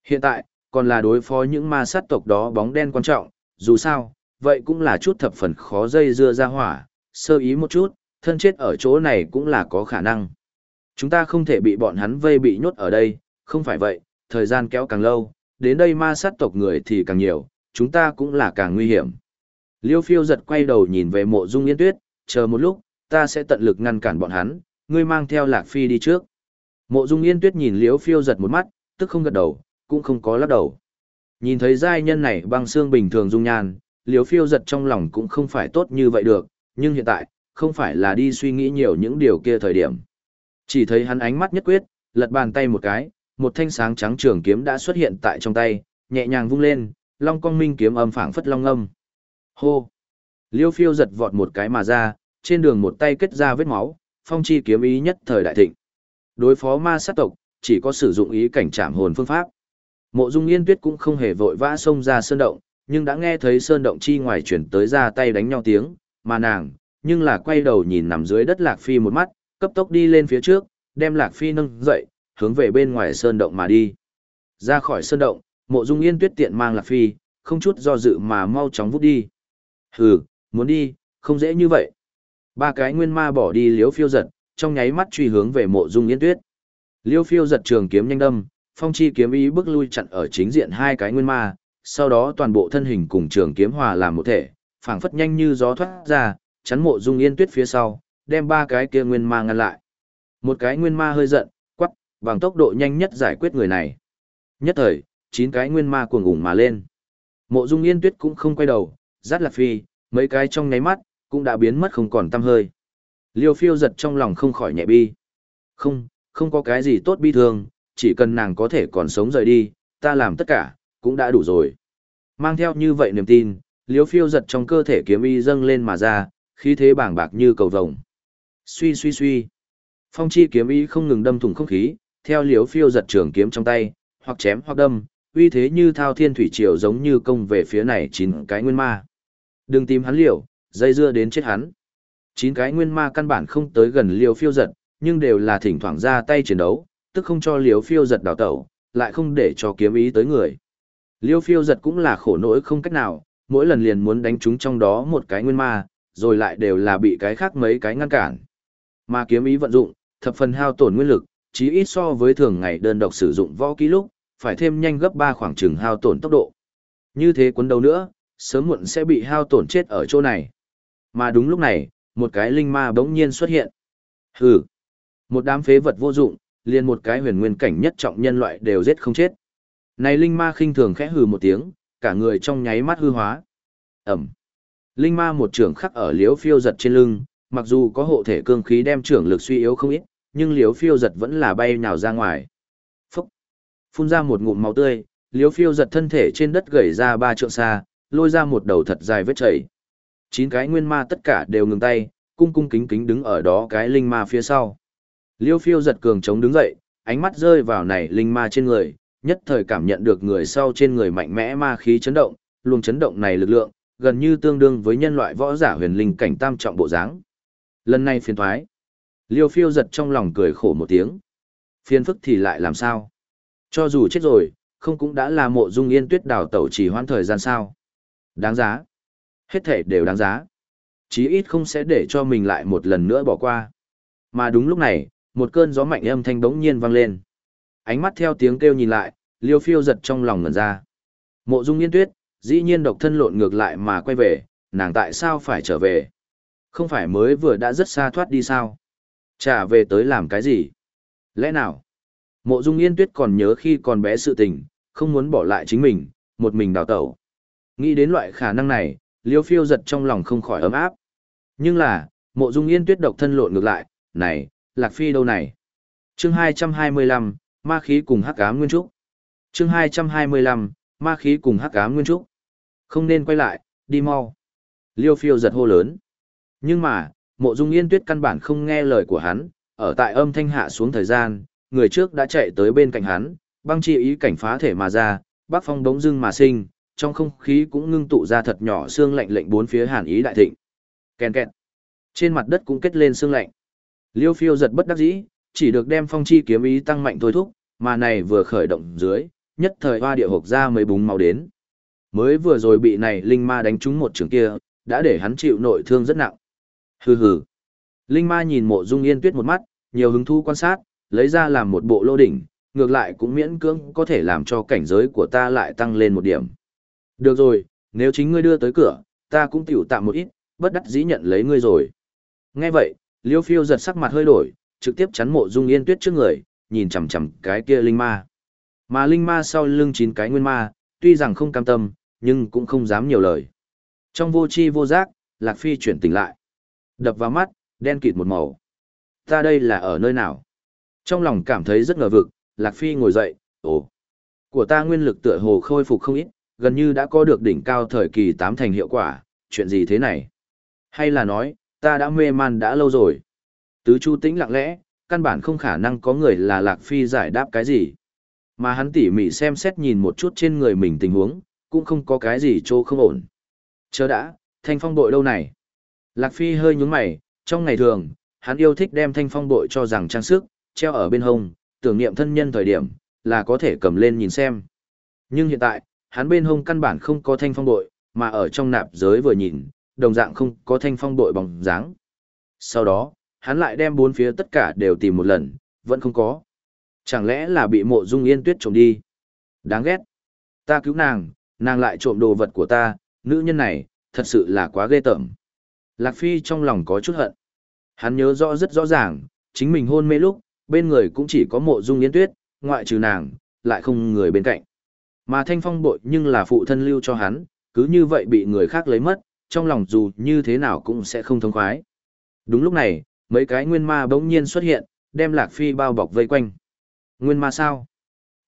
Hiện tại, còn là đối phó những ma sát tộc đó bóng đen quan trọng, dù sao, vậy cũng là chút thập phần khó dây dưa ra hỏa, sơ ý một chút, thân chết ở chỗ này cũng là có khả năng. Chúng ta không thể bị bọn hắn vây bị nhốt ở đây, không phải vậy, thời gian kéo càng lâu, đến đây ma sát tộc người thì càng nhiều, chúng ta cũng là càng nguy hiểm. Liêu phiêu giật quay đầu nhìn về mộ dung yên tuyết, chờ một lúc, ta sẽ tận lực ngăn cản bọn hắn, ngươi mang theo lạc phi đi trước. Mộ dung yên tuyết nhìn liêu phiêu giật một mắt, tức không gật đầu, cũng không có lắc đầu. Nhìn thấy giai nhân này băng xương bình thường dung nhan, liêu phiêu giật trong lòng cũng không phải tốt như vậy được, nhưng hiện tại, không phải là đi suy nghĩ nhiều những điều kia thời điểm. Chỉ thấy hắn ánh mắt nhất quyết, lật bàn tay một cái, một thanh sáng trắng trường kiếm đã xuất hiện tại trong tay, nhẹ nhàng vung lên, long cong minh kiếm âm phảng phất long âm. Hô! Liêu phiêu giật vọt một cái mà ra, trên đường một tay kết ra vết máu, phong chi kiếm ý nhất thời đại thịnh. Đối phó ma sát tộc, chỉ có sử dụng ý cảnh trảm hồn phương pháp. Mộ Dung Yên Tuyết cũng không hề vội vã xông ra sơn động, nhưng đã nghe thấy sơn động chi ngoài chuyển tới ra tay đánh nhau tiếng, mà nàng, nhưng là quay đầu nhìn nằm dưới đất Lạc Phi một mắt, cấp tốc đi lên phía trước, đem Lạc Phi nâng dậy, hướng về bên ngoài sơn động mà đi. Ra khỏi sơn động, Mộ Dung Yên Tuyết tiện mang Lạc Phi, không chút do dự mà mau chóng vút đi. Hừ, muốn đi, không dễ như vậy. Ba cái nguyên ma bỏ đi liếu phiêu giật, trong nháy mắt truy hướng về mộ dung yên tuyết. Liêu phiêu giật trường kiếm nhanh đâm, phong chi kiếm ý bước lui chặn ở chính diện hai cái nguyên ma, sau đó toàn bộ thân hình cùng trường kiếm hòa làm một thể, phảng phất nhanh như gió thoát ra, chắn mộ dung yên tuyết phía sau, đem ba cái kia nguyên ma ngăn lại. Một cái nguyên ma hơi giận, quắc, bằng tốc độ nhanh nhất giải quyết người này. Nhất thời, chín cái nguyên ma cuồng ủng mà lên. Mộ dung yên tuyết cũng không quay đầu, rát lạc phi, mấy cái trong nháy mắt, cũng đã biến mất không còn tăm hơi. Liêu phiêu giật trong lòng không khỏi nhẹ bi. Không, không có cái gì tốt bi thương, chỉ cần nàng có thể còn sống rời đi, ta làm tất cả, cũng đã đủ rồi. Mang theo như vậy niềm tin, liêu phiêu giật trong cơ thể kiếm y dâng lên mà ra, khí thế bàng bạc như cầu vồng. Suy suy suy. Phong chi kiếm ý không ngừng đâm thủng không khí, theo liếu phiêu giật trường kiếm trong tay, hoặc chém hoặc đâm, uy thế như thao thiên thủy triều giống như công về phía này chín cái nguyên ma. Đừng tìm hắn liều, dây dưa đến chết hắn. Chín cái nguyên ma căn bản không tới gần liều phiêu giật, nhưng đều là thỉnh thoảng ra tay chiến đấu, tức không cho liều phiêu giật đào tẩu, lại không để cho kiếm ý tới người. Liêu phiêu giật cũng là khổ nỗi không cách nào, mỗi lần liền muốn đánh chúng trong đó một cái nguyên ma, rồi lại đều là bị cái khác mấy cái ngăn cản. Mà kiếm ý vận dụng, thập phần hao tổn nguyên lực, chí ít so với thường ngày đơn độc sử dụng võ kỹ lúc, phải thêm nhanh gấp 3 khoảng chừng hao tổn tốc độ. Như thế cuốn đầu nữa, sớm muộn sẽ bị hao tổn chết ở chỗ này. Mà đúng lúc này, một cái linh ma bỗng nhiên xuất hiện. Hừ, một đám phế vật vô dụng, liền một cái huyền nguyên cảnh nhất trọng nhân loại đều giết không chết. Này linh ma khinh thường khẽ hừ một tiếng, cả người trong nháy mắt hư hóa. Ẩm. Linh ma một trưởng khắc ở liếu phiêu giật trên lưng, mặc dù có hộ thể cương khí đem trưởng lực suy yếu không ít, nhưng liếu phiêu giật vẫn là bay nhào ra ngoài. Phúc. Phun ra một ngụm máu tươi, liếu phiêu giật thân thể trên đất gầy ra ba trượng xa, lôi ra một đầu thật dài vết chảy. Chín cái nguyên ma tất cả đều ngừng tay, cung cung kính kính đứng ở đó cái linh ma phía sau. Liêu phiêu giật cường chống đứng dậy, ánh mắt rơi vào này linh ma trên người, nhất thời cảm nhận được người sau trên người mạnh mẽ ma khí chấn động, luồng chấn động này lực lượng, gần như tương đương với nhân loại võ giả huyền linh cảnh tam trọng bộ dáng. Lần này phiền thoái. Liêu phiêu giật trong lòng cười khổ một tiếng. Phiền phức thì lại làm sao? Cho dù chết rồi, không cũng đã là mộ dung yên tuyết đào tẩu chỉ hoãn thời gian sao? Đáng giá. Hết thể đều đáng giá. Chí ít không sẽ để cho mình lại một lần nữa bỏ qua. Mà đúng lúc này, một cơn gió mạnh âm thanh bỗng nhiên vang lên. Ánh mắt theo tiếng kêu nhìn lại, liêu phiêu giật trong lòng ngẩn ra. Mộ dung yên tuyết, dĩ nhiên độc thân lộn ngược lại mà quay về, nàng tại sao phải trở về? Không phải mới vừa đã rất xa thoát đi sao? Trả về tới làm cái gì? Lẽ nào? Mộ dung yên tuyết còn nhớ khi còn bé sự tình, không muốn bỏ lại chính mình, một mình đào tẩu. Nghĩ đến loại khả năng này, liêu phiêu giật trong lòng không khỏi ấm áp. Nhưng là, mộ dung yên tuyết độc thân lộn ngược lại, này, lạc phi đâu này? chương 225, ma khí cùng hắc ám nguyên trúc. chương 225, ma khí cùng hắc ám nguyên trúc. Không nên quay lại, đi mau. Liêu phiêu giật hô lớn. Nhưng mà, mộ dung yên tuyết căn bản không nghe lời của hắn, ở tại âm thanh hạ xuống thời gian, người trước đã chạy tới bên cạnh hắn, băng chi ý cảnh phá thể mà ra, bác phong đống dưng mà sinh, trong không khí cũng ngưng tụ ra thật nhỏ xương lạnh lệnh bốn phía hàn ý đại thịnh. Kèn kẹt. Trên mặt đất cũng kết lên xương lạnh. Liêu phiêu giật bất đắc dĩ, chỉ được đem phong chi kiếm ý tăng mạnh thôi thúc, mà này vừa khởi động dưới, nhất thời hoa địa hộp ra mấy búng máu đến. Mới vừa rồi bị này linh ma đánh trúng một trường kia, đã để hắn chịu nội thương rất nặng. Hừ hừ. Linh ma nhìn mộ dung yên tuyết một mắt, nhiều hứng thú quan sát, lấy ra làm một bộ lô đỉnh, ngược lại cũng miễn cưỡng có thể làm cho cảnh giới của ta lại tăng lên một điểm. Được rồi, nếu chính ngươi đưa tới cửa, ta cũng tiểu tạm một ít, bất đắc dĩ nhận lấy ngươi rồi. Nghe vậy, Liêu Phiêu giật sắc mặt hơi đổi, trực tiếp chắn mộ dung yên tuyết trước người, nhìn chằm chằm cái kia linh ma. Mà linh ma sau lưng chín cái nguyên ma, tuy rằng không cam tâm, nhưng cũng không dám nhiều lời. Trong vô chi vô giác, Lạc Phi chuyển tỉnh lại. Đập vào mắt, đen kịt một màu. Ta đây là ở nơi nào? Trong lòng cảm thấy rất ngờ vực, Lạc Phi ngồi dậy, ồ. Của ta nguyên lực tựa hồ khôi phục không ít, gần như đã có được đỉnh cao thời kỳ tám thành hiệu quả, chuyện gì thế này? Hay là nói, ta đã mê man đã lâu rồi? Tứ Chu tĩnh lặng lẽ, căn bản không khả năng có người là Lạc Phi giải đáp cái gì. Mà hắn tỉ mỉ xem xét nhìn một chút trên người mình tình huống, cũng không có cái gì chỗ không ổn. Chớ đã, thanh phong bội đâu này? Lạc Phi hơi nhúng mày, trong ngày thường, hắn yêu thích đem thanh phong bội cho rằng trang sức, treo ở bên hông, tưởng niệm thân nhân thời điểm, là có thể cầm lên nhìn xem. Nhưng hiện tại, hắn bên hông căn bản không có thanh phong bội, mà ở trong nạp giới vừa nhìn, đồng dạng không có thanh phong bội bóng dáng. Sau đó, hắn lại đem bốn phía tất cả đều tìm một lần, vẫn không có. Chẳng lẽ là bị mộ dung yên tuyết trộm đi? Đáng ghét. Ta cứu nàng, nàng lại trộm đồ vật của ta, nữ nhân này, thật sự là quá ghê tởm. Lạc Phi trong lòng có chút hận. Hắn nhớ rõ rất rõ ràng, chính mình hôn mê lúc, bên người cũng chỉ có mộ dung yến tuyết, ngoại trừ nàng, lại không người bên cạnh. Mà thanh phong bội nhưng là phụ thân lưu cho hắn, cứ như vậy bị người khác lấy mất, trong lòng dù như thế nào cũng sẽ không thông khoái. Đúng lúc này, mấy cái nguyên ma bỗng nhiên xuất hiện, đem Lạc Phi bao bọc vây quanh. Nguyên ma sao?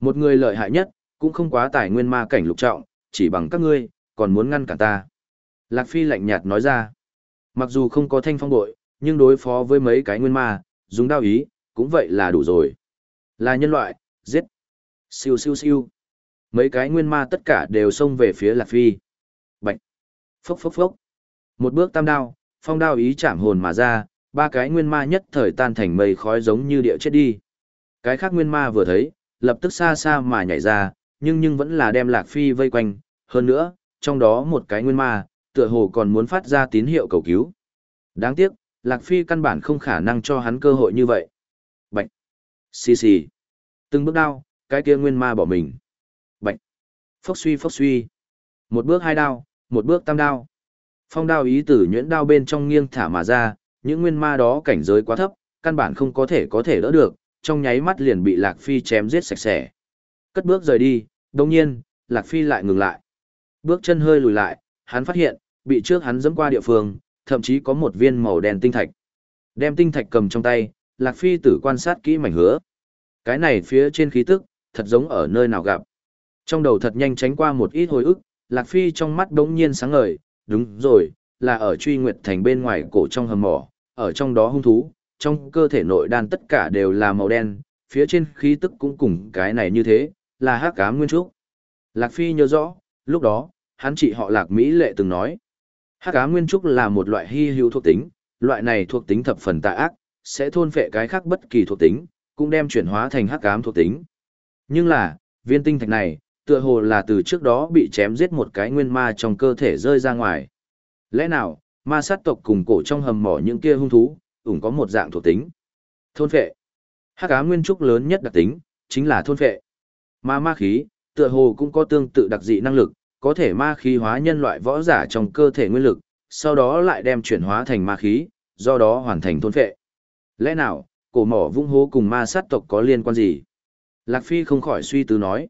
Một người lợi hại nhất, cũng không quá tải nguyên ma cảnh lục trọng, chỉ bằng các ngươi, còn muốn ngăn cản ta. Lạc Phi lạnh nhạt nói ra. Mặc dù không có thanh phong bội, nhưng đối phó với mấy cái nguyên ma, dùng đao ý, cũng vậy là đủ rồi. Là nhân loại, giết. Siêu siêu siêu. Mấy cái nguyên ma tất cả đều xông về phía Lạc Phi. Bạch. Phốc phốc phốc. Một bước tam đao, phong đao ý chạm hồn mà ra, ba cái nguyên ma nhất thời tan thành mây khói giống như địa chết đi. Cái khác nguyên ma vừa thấy, lập tức xa xa mà nhảy ra, nhưng nhưng vẫn là đem Lạc Phi vây quanh, hơn nữa, trong đó một cái nguyên ma, tựa hồ còn muốn phát ra tín hiệu cầu cứu. Đáng tiếc, Lạc Phi căn bản không khả năng cho hắn cơ hội như vậy. Bạch! Xì xì! Từng bước đao, cái kia nguyên ma bỏ mình. Bạch! Phốc suy phốc suy! Một bước hai đao, một bước tam đao. Phong đao ý tử nhuyễn đao bên trong nghiêng thả mà ra, những nguyên ma đó cảnh giới quá thấp, căn bản không có thể có thể đỡ được, trong nháy mắt liền bị Lạc Phi chém giết sạch sẽ. Cất bước rời đi, đồng nhiên, Lạc Phi lại ngừng lại. Bước chân hơi lùi lại, hắn phát hiện, bị trước hắn dẫm qua địa phương, thậm chí có một viên màu đen tinh thạch. Đem tinh thạch cầm trong tay, Lạc Phi tử quan sát kỹ mảnh hứa. Cái này phía trên khí tức, thật giống ở nơi nào gặp. Trong đầu thật nhanh tránh qua một ít hồi ức, Lạc Phi trong mắt đống nhiên sáng ngời, đúng rồi, là ở truy nguyệt thành bên ngoài cổ trong hầm mỏ, ở trong đó hung thú, trong cơ thể nội đan tất cả đều là màu đen, phía trên khí tức cũng cùng cái này như thế, là hắc ám nguyên trúc. Lạc Phi nhớ rõ, lúc đó, hắn chị họ Lạc Mỹ lệ từng nói, hắc ám nguyên trúc là một loại hy hữu thuộc tính, loại này thuộc tính thập phần tà ác, sẽ thôn phệ cái khác bất kỳ thuộc tính, cũng đem chuyển hóa thành hắc ám thuộc tính. Nhưng là, viên tinh thạch này, tựa hồ là từ trước đó bị chém giết một cái nguyên ma trong cơ thể rơi ra ngoài. Lẽ nào, ma sát tộc cùng cổ trong hầm mỏ những kia hung thú, ủng có một dạng thuộc tính. Thôn phệ. Hắc ám nguyên trúc lớn nhất đặc tính, chính là thôn phệ. Ma ma khí, tựa hồ cũng có tương tự đặc dị năng lực, có thể ma khí hóa nhân loại võ giả trong cơ thể nguyên lực, sau đó lại đem chuyển hóa thành ma khí, do đó hoàn thành thôn phệ. Lẽ nào, cổ mỏ vung hố cùng ma sát tộc có liên quan gì? Lạc Phi không khỏi suy tư nói.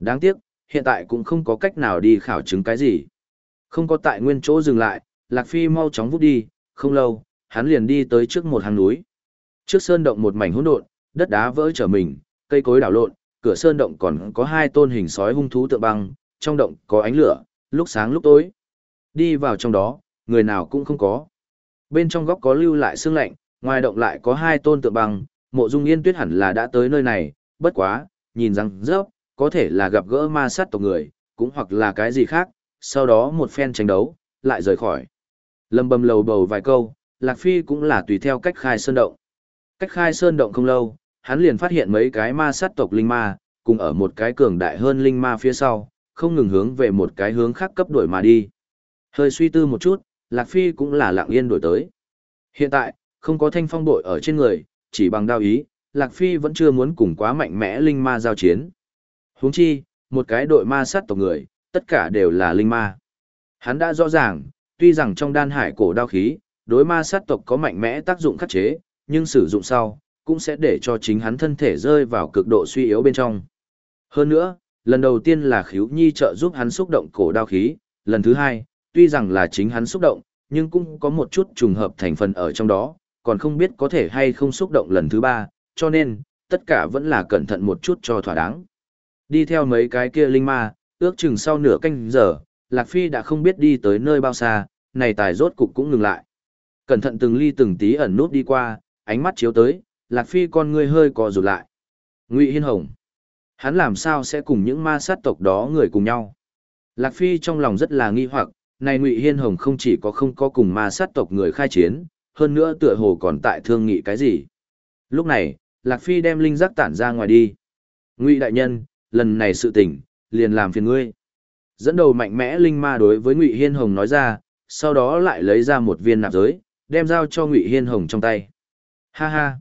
Đáng tiếc, hiện tại cũng không có cách nào đi khảo chứng cái gì. Không có tại nguyên chỗ dừng lại, Lạc Phi mau chóng vút đi, không lâu, hắn liền đi tới trước một hang núi. Trước sơn động một mảnh hỗn độn, đất đá vỡ trở mình, cây cối đảo lộn, cửa sơn động còn có hai tôn hình sói hung thú tượng băng, trong động có ánh lửa, lúc sáng lúc tối. Đi vào trong đó, người nào cũng không có. Bên trong góc có lưu lại xương lạnh, ngoài động lại có hai tôn tượng bằng, mộ dung yên tuyết hẳn là đã tới nơi này, bất quá, nhìn rằng rớp, có thể là gặp gỡ ma sát tộc người, cũng hoặc là cái gì khác, sau đó một phen tranh đấu, lại rời khỏi. Lâm bầm lầu bầu vài câu, Lạc Phi cũng là tùy theo cách khai sơn động. Cách khai sơn động không lâu, hắn liền phát hiện mấy cái ma sát tộc linh ma, cùng ở một cái cường đại hơn linh ma phía sau, không ngừng hướng về một cái hướng khác cấp đổi mà đi. Hơi suy tư một chút, Lạc Phi cũng là lặng yên đổi tới. Hiện tại, không có thanh phong bội ở trên người, chỉ bằng đao ý, Lạc Phi vẫn chưa muốn cùng quá mạnh mẽ linh ma giao chiến. Huống chi, một cái đội ma sát tộc người, tất cả đều là linh ma. Hắn đã rõ ràng, tuy rằng trong đan hải cổ đao khí, đối ma sát tộc có mạnh mẽ tác dụng khắc chế, nhưng sử dụng sau, cũng sẽ để cho chính hắn thân thể rơi vào cực độ suy yếu bên trong. Hơn nữa, lần đầu tiên là khiếu nhi trợ giúp hắn xúc động cổ đao khí, lần thứ hai, tuy rằng là chính hắn xúc động, nhưng cũng có một chút trùng hợp thành phần ở trong đó, còn không biết có thể hay không xúc động lần thứ ba, cho nên, tất cả vẫn là cẩn thận một chút cho thỏa đáng. Đi theo mấy cái kia linh ma, ước chừng sau nửa canh giờ, Lạc Phi đã không biết đi tới nơi bao xa, này tài rốt cục cũng ngừng lại. Cẩn thận từng ly từng tí ẩn nút đi qua, ánh mắt chiếu tới, Lạc Phi con ngươi hơi co rụt lại. Ngụy Hiên Hồng. Hắn làm sao sẽ cùng những ma sát tộc đó người cùng nhau? Lạc Phi trong lòng rất là nghi hoặc, này Ngụy Hiên Hồng không chỉ có không có cùng ma sát tộc người khai chiến, hơn nữa tựa hồ còn tại thương nghị cái gì. Lúc này, Lạc Phi đem linh giác tản ra ngoài đi. Ngụy đại nhân, lần này sự tình, liền làm phiền ngươi. Dẫn đầu mạnh mẽ linh ma đối với Ngụy Hiên Hồng nói ra, sau đó lại lấy ra một viên nạp giới, đem giao cho Ngụy Hiên Hồng trong tay. Ha ha.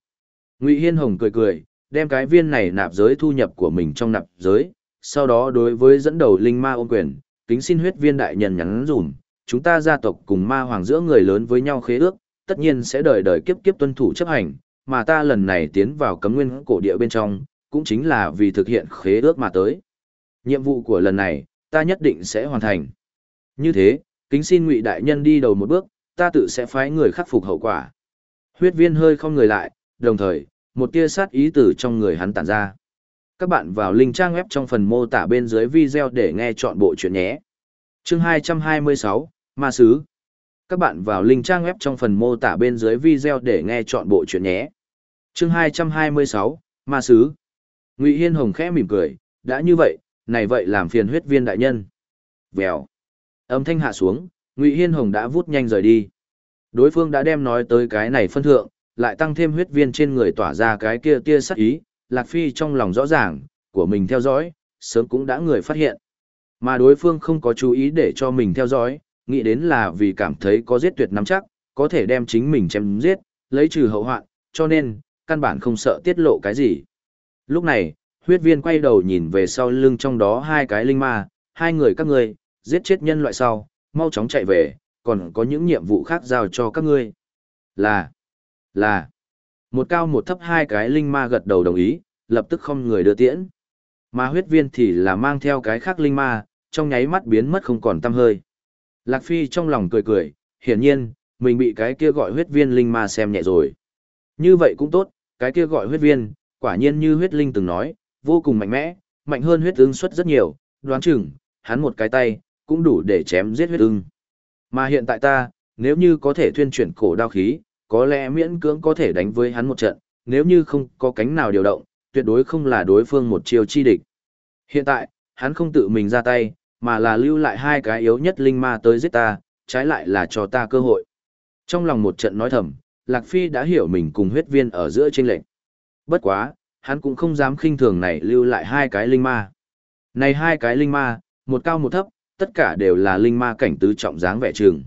Ngụy Hiên Hồng cười cười, đem cái viên này nạp giới thu nhập của mình trong nạp giới, sau đó đối với dẫn đầu linh ma ôn quyền, kính xin huyết viên đại nhân nhắn dùm, chúng ta gia tộc cùng ma hoàng giữa người lớn với nhau khế ước, tất nhiên sẽ đời đời kiếp kiếp tuân thủ chấp hành, mà ta lần này tiến vào cấm nguyên cổ địa bên trong, cũng chính là vì thực hiện khế ước mà tới. Nhiệm vụ của lần này, ta nhất định sẽ hoàn thành. Như thế, kính xin ngụy đại nhân đi đầu một bước, ta tự sẽ phái người khắc phục hậu quả. Huyết viên hơi không người lại, đồng thời, một tia sát ý tử trong người hắn tản ra. Các bạn vào link trang web trong phần mô tả bên dưới video để nghe chọn bộ chuyện nhé. Chương 226, Ma Sứ. Các bạn vào link trang web trong phần mô tả bên dưới video để nghe chọn bộ chuyện nhé. Chương 226, Ma Sứ. Ngụy Hiên Hồng khẽ mỉm cười, đã như vậy, này vậy làm phiền huyết viên đại nhân. Vèo. Âm thanh hạ xuống, Ngụy Hiên Hồng đã vút nhanh rời đi. Đối phương đã đem nói tới cái này phân thượng, lại tăng thêm huyết viên trên người tỏa ra cái kia tia sắc ý, Lạc Phi trong lòng rõ ràng, của mình theo dõi, sớm cũng đã người phát hiện. Mà đối phương không có chú ý để cho mình theo dõi, nghĩ đến là vì cảm thấy có giết tuyệt nắm chắc, có thể đem chính mình chém giết, lấy trừ hậu hoạn, cho nên, căn bản không sợ tiết lộ cái gì. Lúc này, huyết viên quay đầu nhìn về sau lưng trong đó hai cái linh ma, hai người các ngươi, giết chết nhân loại sau, mau chóng chạy về, còn có những nhiệm vụ khác giao cho các ngươi. Là, là, một cao một thấp hai cái linh ma gật đầu đồng ý, lập tức không người đưa tiễn. Mà huyết viên thì là mang theo cái khác linh ma, trong nháy mắt biến mất không còn tăm hơi. Lạc Phi trong lòng cười cười, hiển nhiên, mình bị cái kia gọi huyết viên linh ma xem nhẹ rồi. Như vậy cũng tốt, cái kia gọi huyết viên, quả nhiên như huyết linh từng nói, vô cùng mạnh mẽ, mạnh hơn huyết ưng suất rất nhiều, đoán chừng, hắn một cái tay, cũng đủ để chém giết huyết ưng. Mà hiện tại ta, nếu như có thể thuyên chuyển cổ đao khí, có lẽ miễn cưỡng có thể đánh với hắn một trận, nếu như không có cánh nào điều động, tuyệt đối không là đối phương một chiều chi địch. Hiện tại, hắn không tự mình ra tay, mà là lưu lại hai cái yếu nhất linh ma tới giết ta, trái lại là cho ta cơ hội. Trong lòng một trận nói thầm, Lạc Phi đã hiểu mình cùng huyết viên ở giữa trên lệnh. Bất quá, hắn cũng không dám khinh thường này lưu lại hai cái linh ma. Này hai cái linh ma, một cao một thấp, tất cả đều là linh ma cảnh tứ trọng dáng vẻ trường.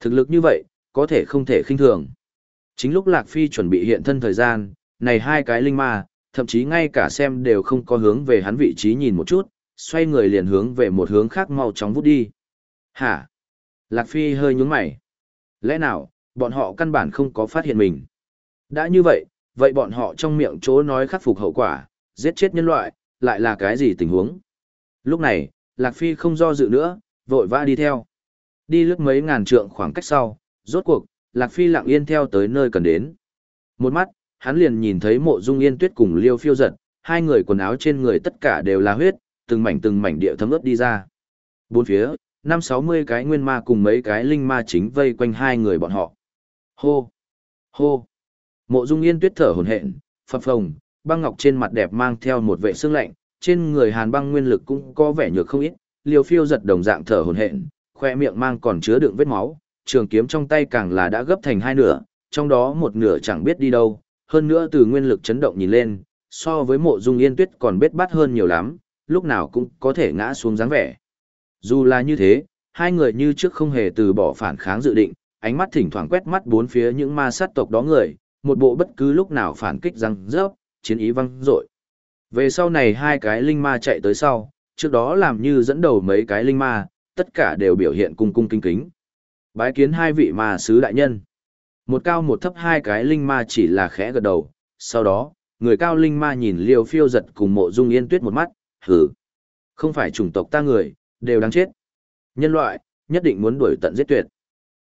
Thực lực như vậy, có thể không thể khinh thường. Chính lúc Lạc Phi chuẩn bị hiện thân thời gian, này hai cái linh ma, thậm chí ngay cả xem đều không có hướng về hắn vị trí nhìn một chút, xoay người liền hướng về một hướng khác mau chóng vút đi. Hả? Lạc Phi hơi nhúng mày. Lẽ nào, bọn họ căn bản không có phát hiện mình. Đã như vậy, vậy bọn họ trong miệng chỗ nói khắc phục hậu quả, giết chết nhân loại, lại là cái gì tình huống? Lúc này, Lạc Phi không do dự nữa, vội vã đi theo. Đi lướt mấy ngàn trượng khoảng cách sau, rốt cuộc, Lạc Phi lặng yên theo tới nơi cần đến. Một mắt, hắn liền nhìn thấy mộ dung yên tuyết cùng liêu phiêu giật, hai người quần áo trên người tất cả đều là huyết, từng mảnh từng mảnh địa thấm ướt đi ra. Bốn phía, năm sáu mươi cái nguyên ma cùng mấy cái linh ma chính vây quanh hai người bọn họ. Hô! Hô! Mộ Dung Yên Tuyết thở hổn hển, phập phồng, băng ngọc trên mặt đẹp mang theo một vệ sương lạnh, trên người Hàn Băng nguyên lực cũng có vẻ nhược không ít, Liêu Phiêu giật đồng dạng thở hổn hển, khoe miệng mang còn chứa đựng vết máu, trường kiếm trong tay càng là đã gấp thành hai nửa, trong đó một nửa chẳng biết đi đâu, hơn nữa từ nguyên lực chấn động nhìn lên, so với Mộ Dung Yên Tuyết còn bết bát hơn nhiều lắm, lúc nào cũng có thể ngã xuống dáng vẻ. Dù là như thế, hai người như trước không hề từ bỏ phản kháng dự định, ánh mắt thỉnh thoảng quét mắt bốn phía những ma sát tộc đó người, một bộ bất cứ lúc nào phản kích răng rớp, chiến ý văng rội. Về sau này hai cái linh ma chạy tới sau, trước đó làm như dẫn đầu mấy cái linh ma, tất cả đều biểu hiện cung cung kính kính. Bái kiến hai vị ma sứ đại nhân. Một cao một thấp hai cái linh ma chỉ là khẽ gật đầu, sau đó, người cao linh ma nhìn liêu phiêu giật cùng mộ dung yên tuyết một mắt, hử. Không phải chủng tộc ta người, đều đáng chết. Nhân loại, nhất định muốn đuổi tận giết tuyệt.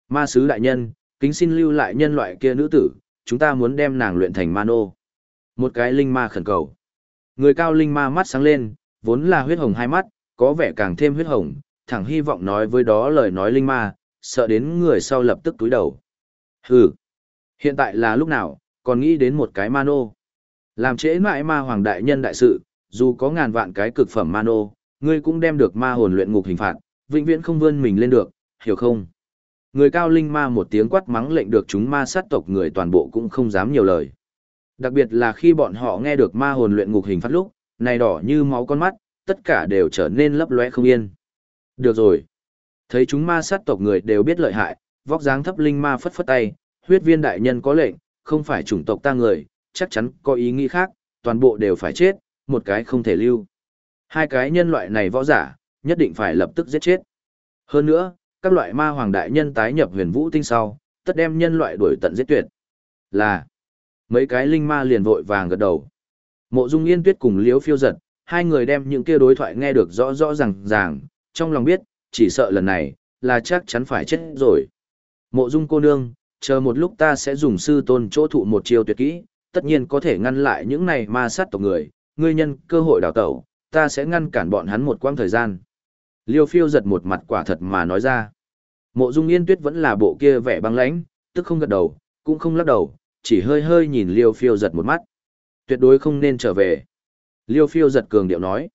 Ma sứ đại nhân, kính xin lưu lại nhân loại kia nữ tử, chúng ta muốn đem nàng luyện thành ma nô. Một cái linh ma khẩn cầu. Người cao linh ma mắt sáng lên, vốn là huyết hồng hai mắt, có vẻ càng thêm huyết hồng, thẳng hy vọng nói với đó lời nói linh ma, sợ đến người sau lập tức túi đầu. Hừ, hiện tại là lúc nào, còn nghĩ đến một cái mano. Làm trễ mãi ma hoàng đại nhân đại sự, dù có ngàn vạn cái cực phẩm mano, ngươi cũng đem được ma hồn luyện ngục hình phạt, vĩnh viễn không vươn mình lên được, hiểu không? Người cao linh ma một tiếng quát mắng lệnh được chúng ma sát tộc người toàn bộ cũng không dám nhiều lời. Đặc biệt là khi bọn họ nghe được ma hồn luyện ngục hình phát lúc, này đỏ như máu con mắt, tất cả đều trở nên lấp lóe không yên. Được rồi. Thấy chúng ma sát tộc người đều biết lợi hại, vóc dáng thấp linh ma phất phất tay, huyết viên đại nhân có lệnh, không phải chủng tộc ta người, chắc chắn có ý nghĩ khác, toàn bộ đều phải chết, một cái không thể lưu. Hai cái nhân loại này võ giả, nhất định phải lập tức giết chết. Hơn nữa, các loại ma hoàng đại nhân tái nhập huyền vũ tinh sau, tất đem nhân loại đuổi tận giết tuyệt. Là, mấy cái linh ma liền vội vàng gật đầu. Mộ Dung Yên Tuyết cùng Liễu Phiêu giật, hai người đem những kia đối thoại nghe được rõ rõ ràng ràng, trong lòng biết, chỉ sợ lần này, là chắc chắn phải chết rồi. Mộ Dung cô nương, chờ một lúc ta sẽ dùng sư tôn chỗ thụ một chiêu tuyệt kỹ, tất nhiên có thể ngăn lại những này ma sát tộc người, ngươi nhân cơ hội đào tẩu, ta sẽ ngăn cản bọn hắn một quãng thời gian. Liêu phiêu giật một mặt quả thật mà nói ra. Mộ dung yên tuyết vẫn là bộ kia vẻ băng lãnh, tức không gật đầu, cũng không lắc đầu, chỉ hơi hơi nhìn liêu phiêu giật một mắt. Tuyệt đối không nên trở về. Liêu phiêu giật cường điệu nói.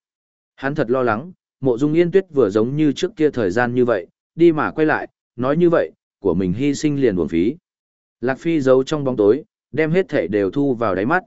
Hắn thật lo lắng, mộ dung yên tuyết vừa giống như trước kia thời gian như vậy, đi mà quay lại, nói như vậy, của mình hy sinh liền buồn phí. Lạc Phi giấu trong bóng tối, đem hết thể đều thu vào đáy mắt,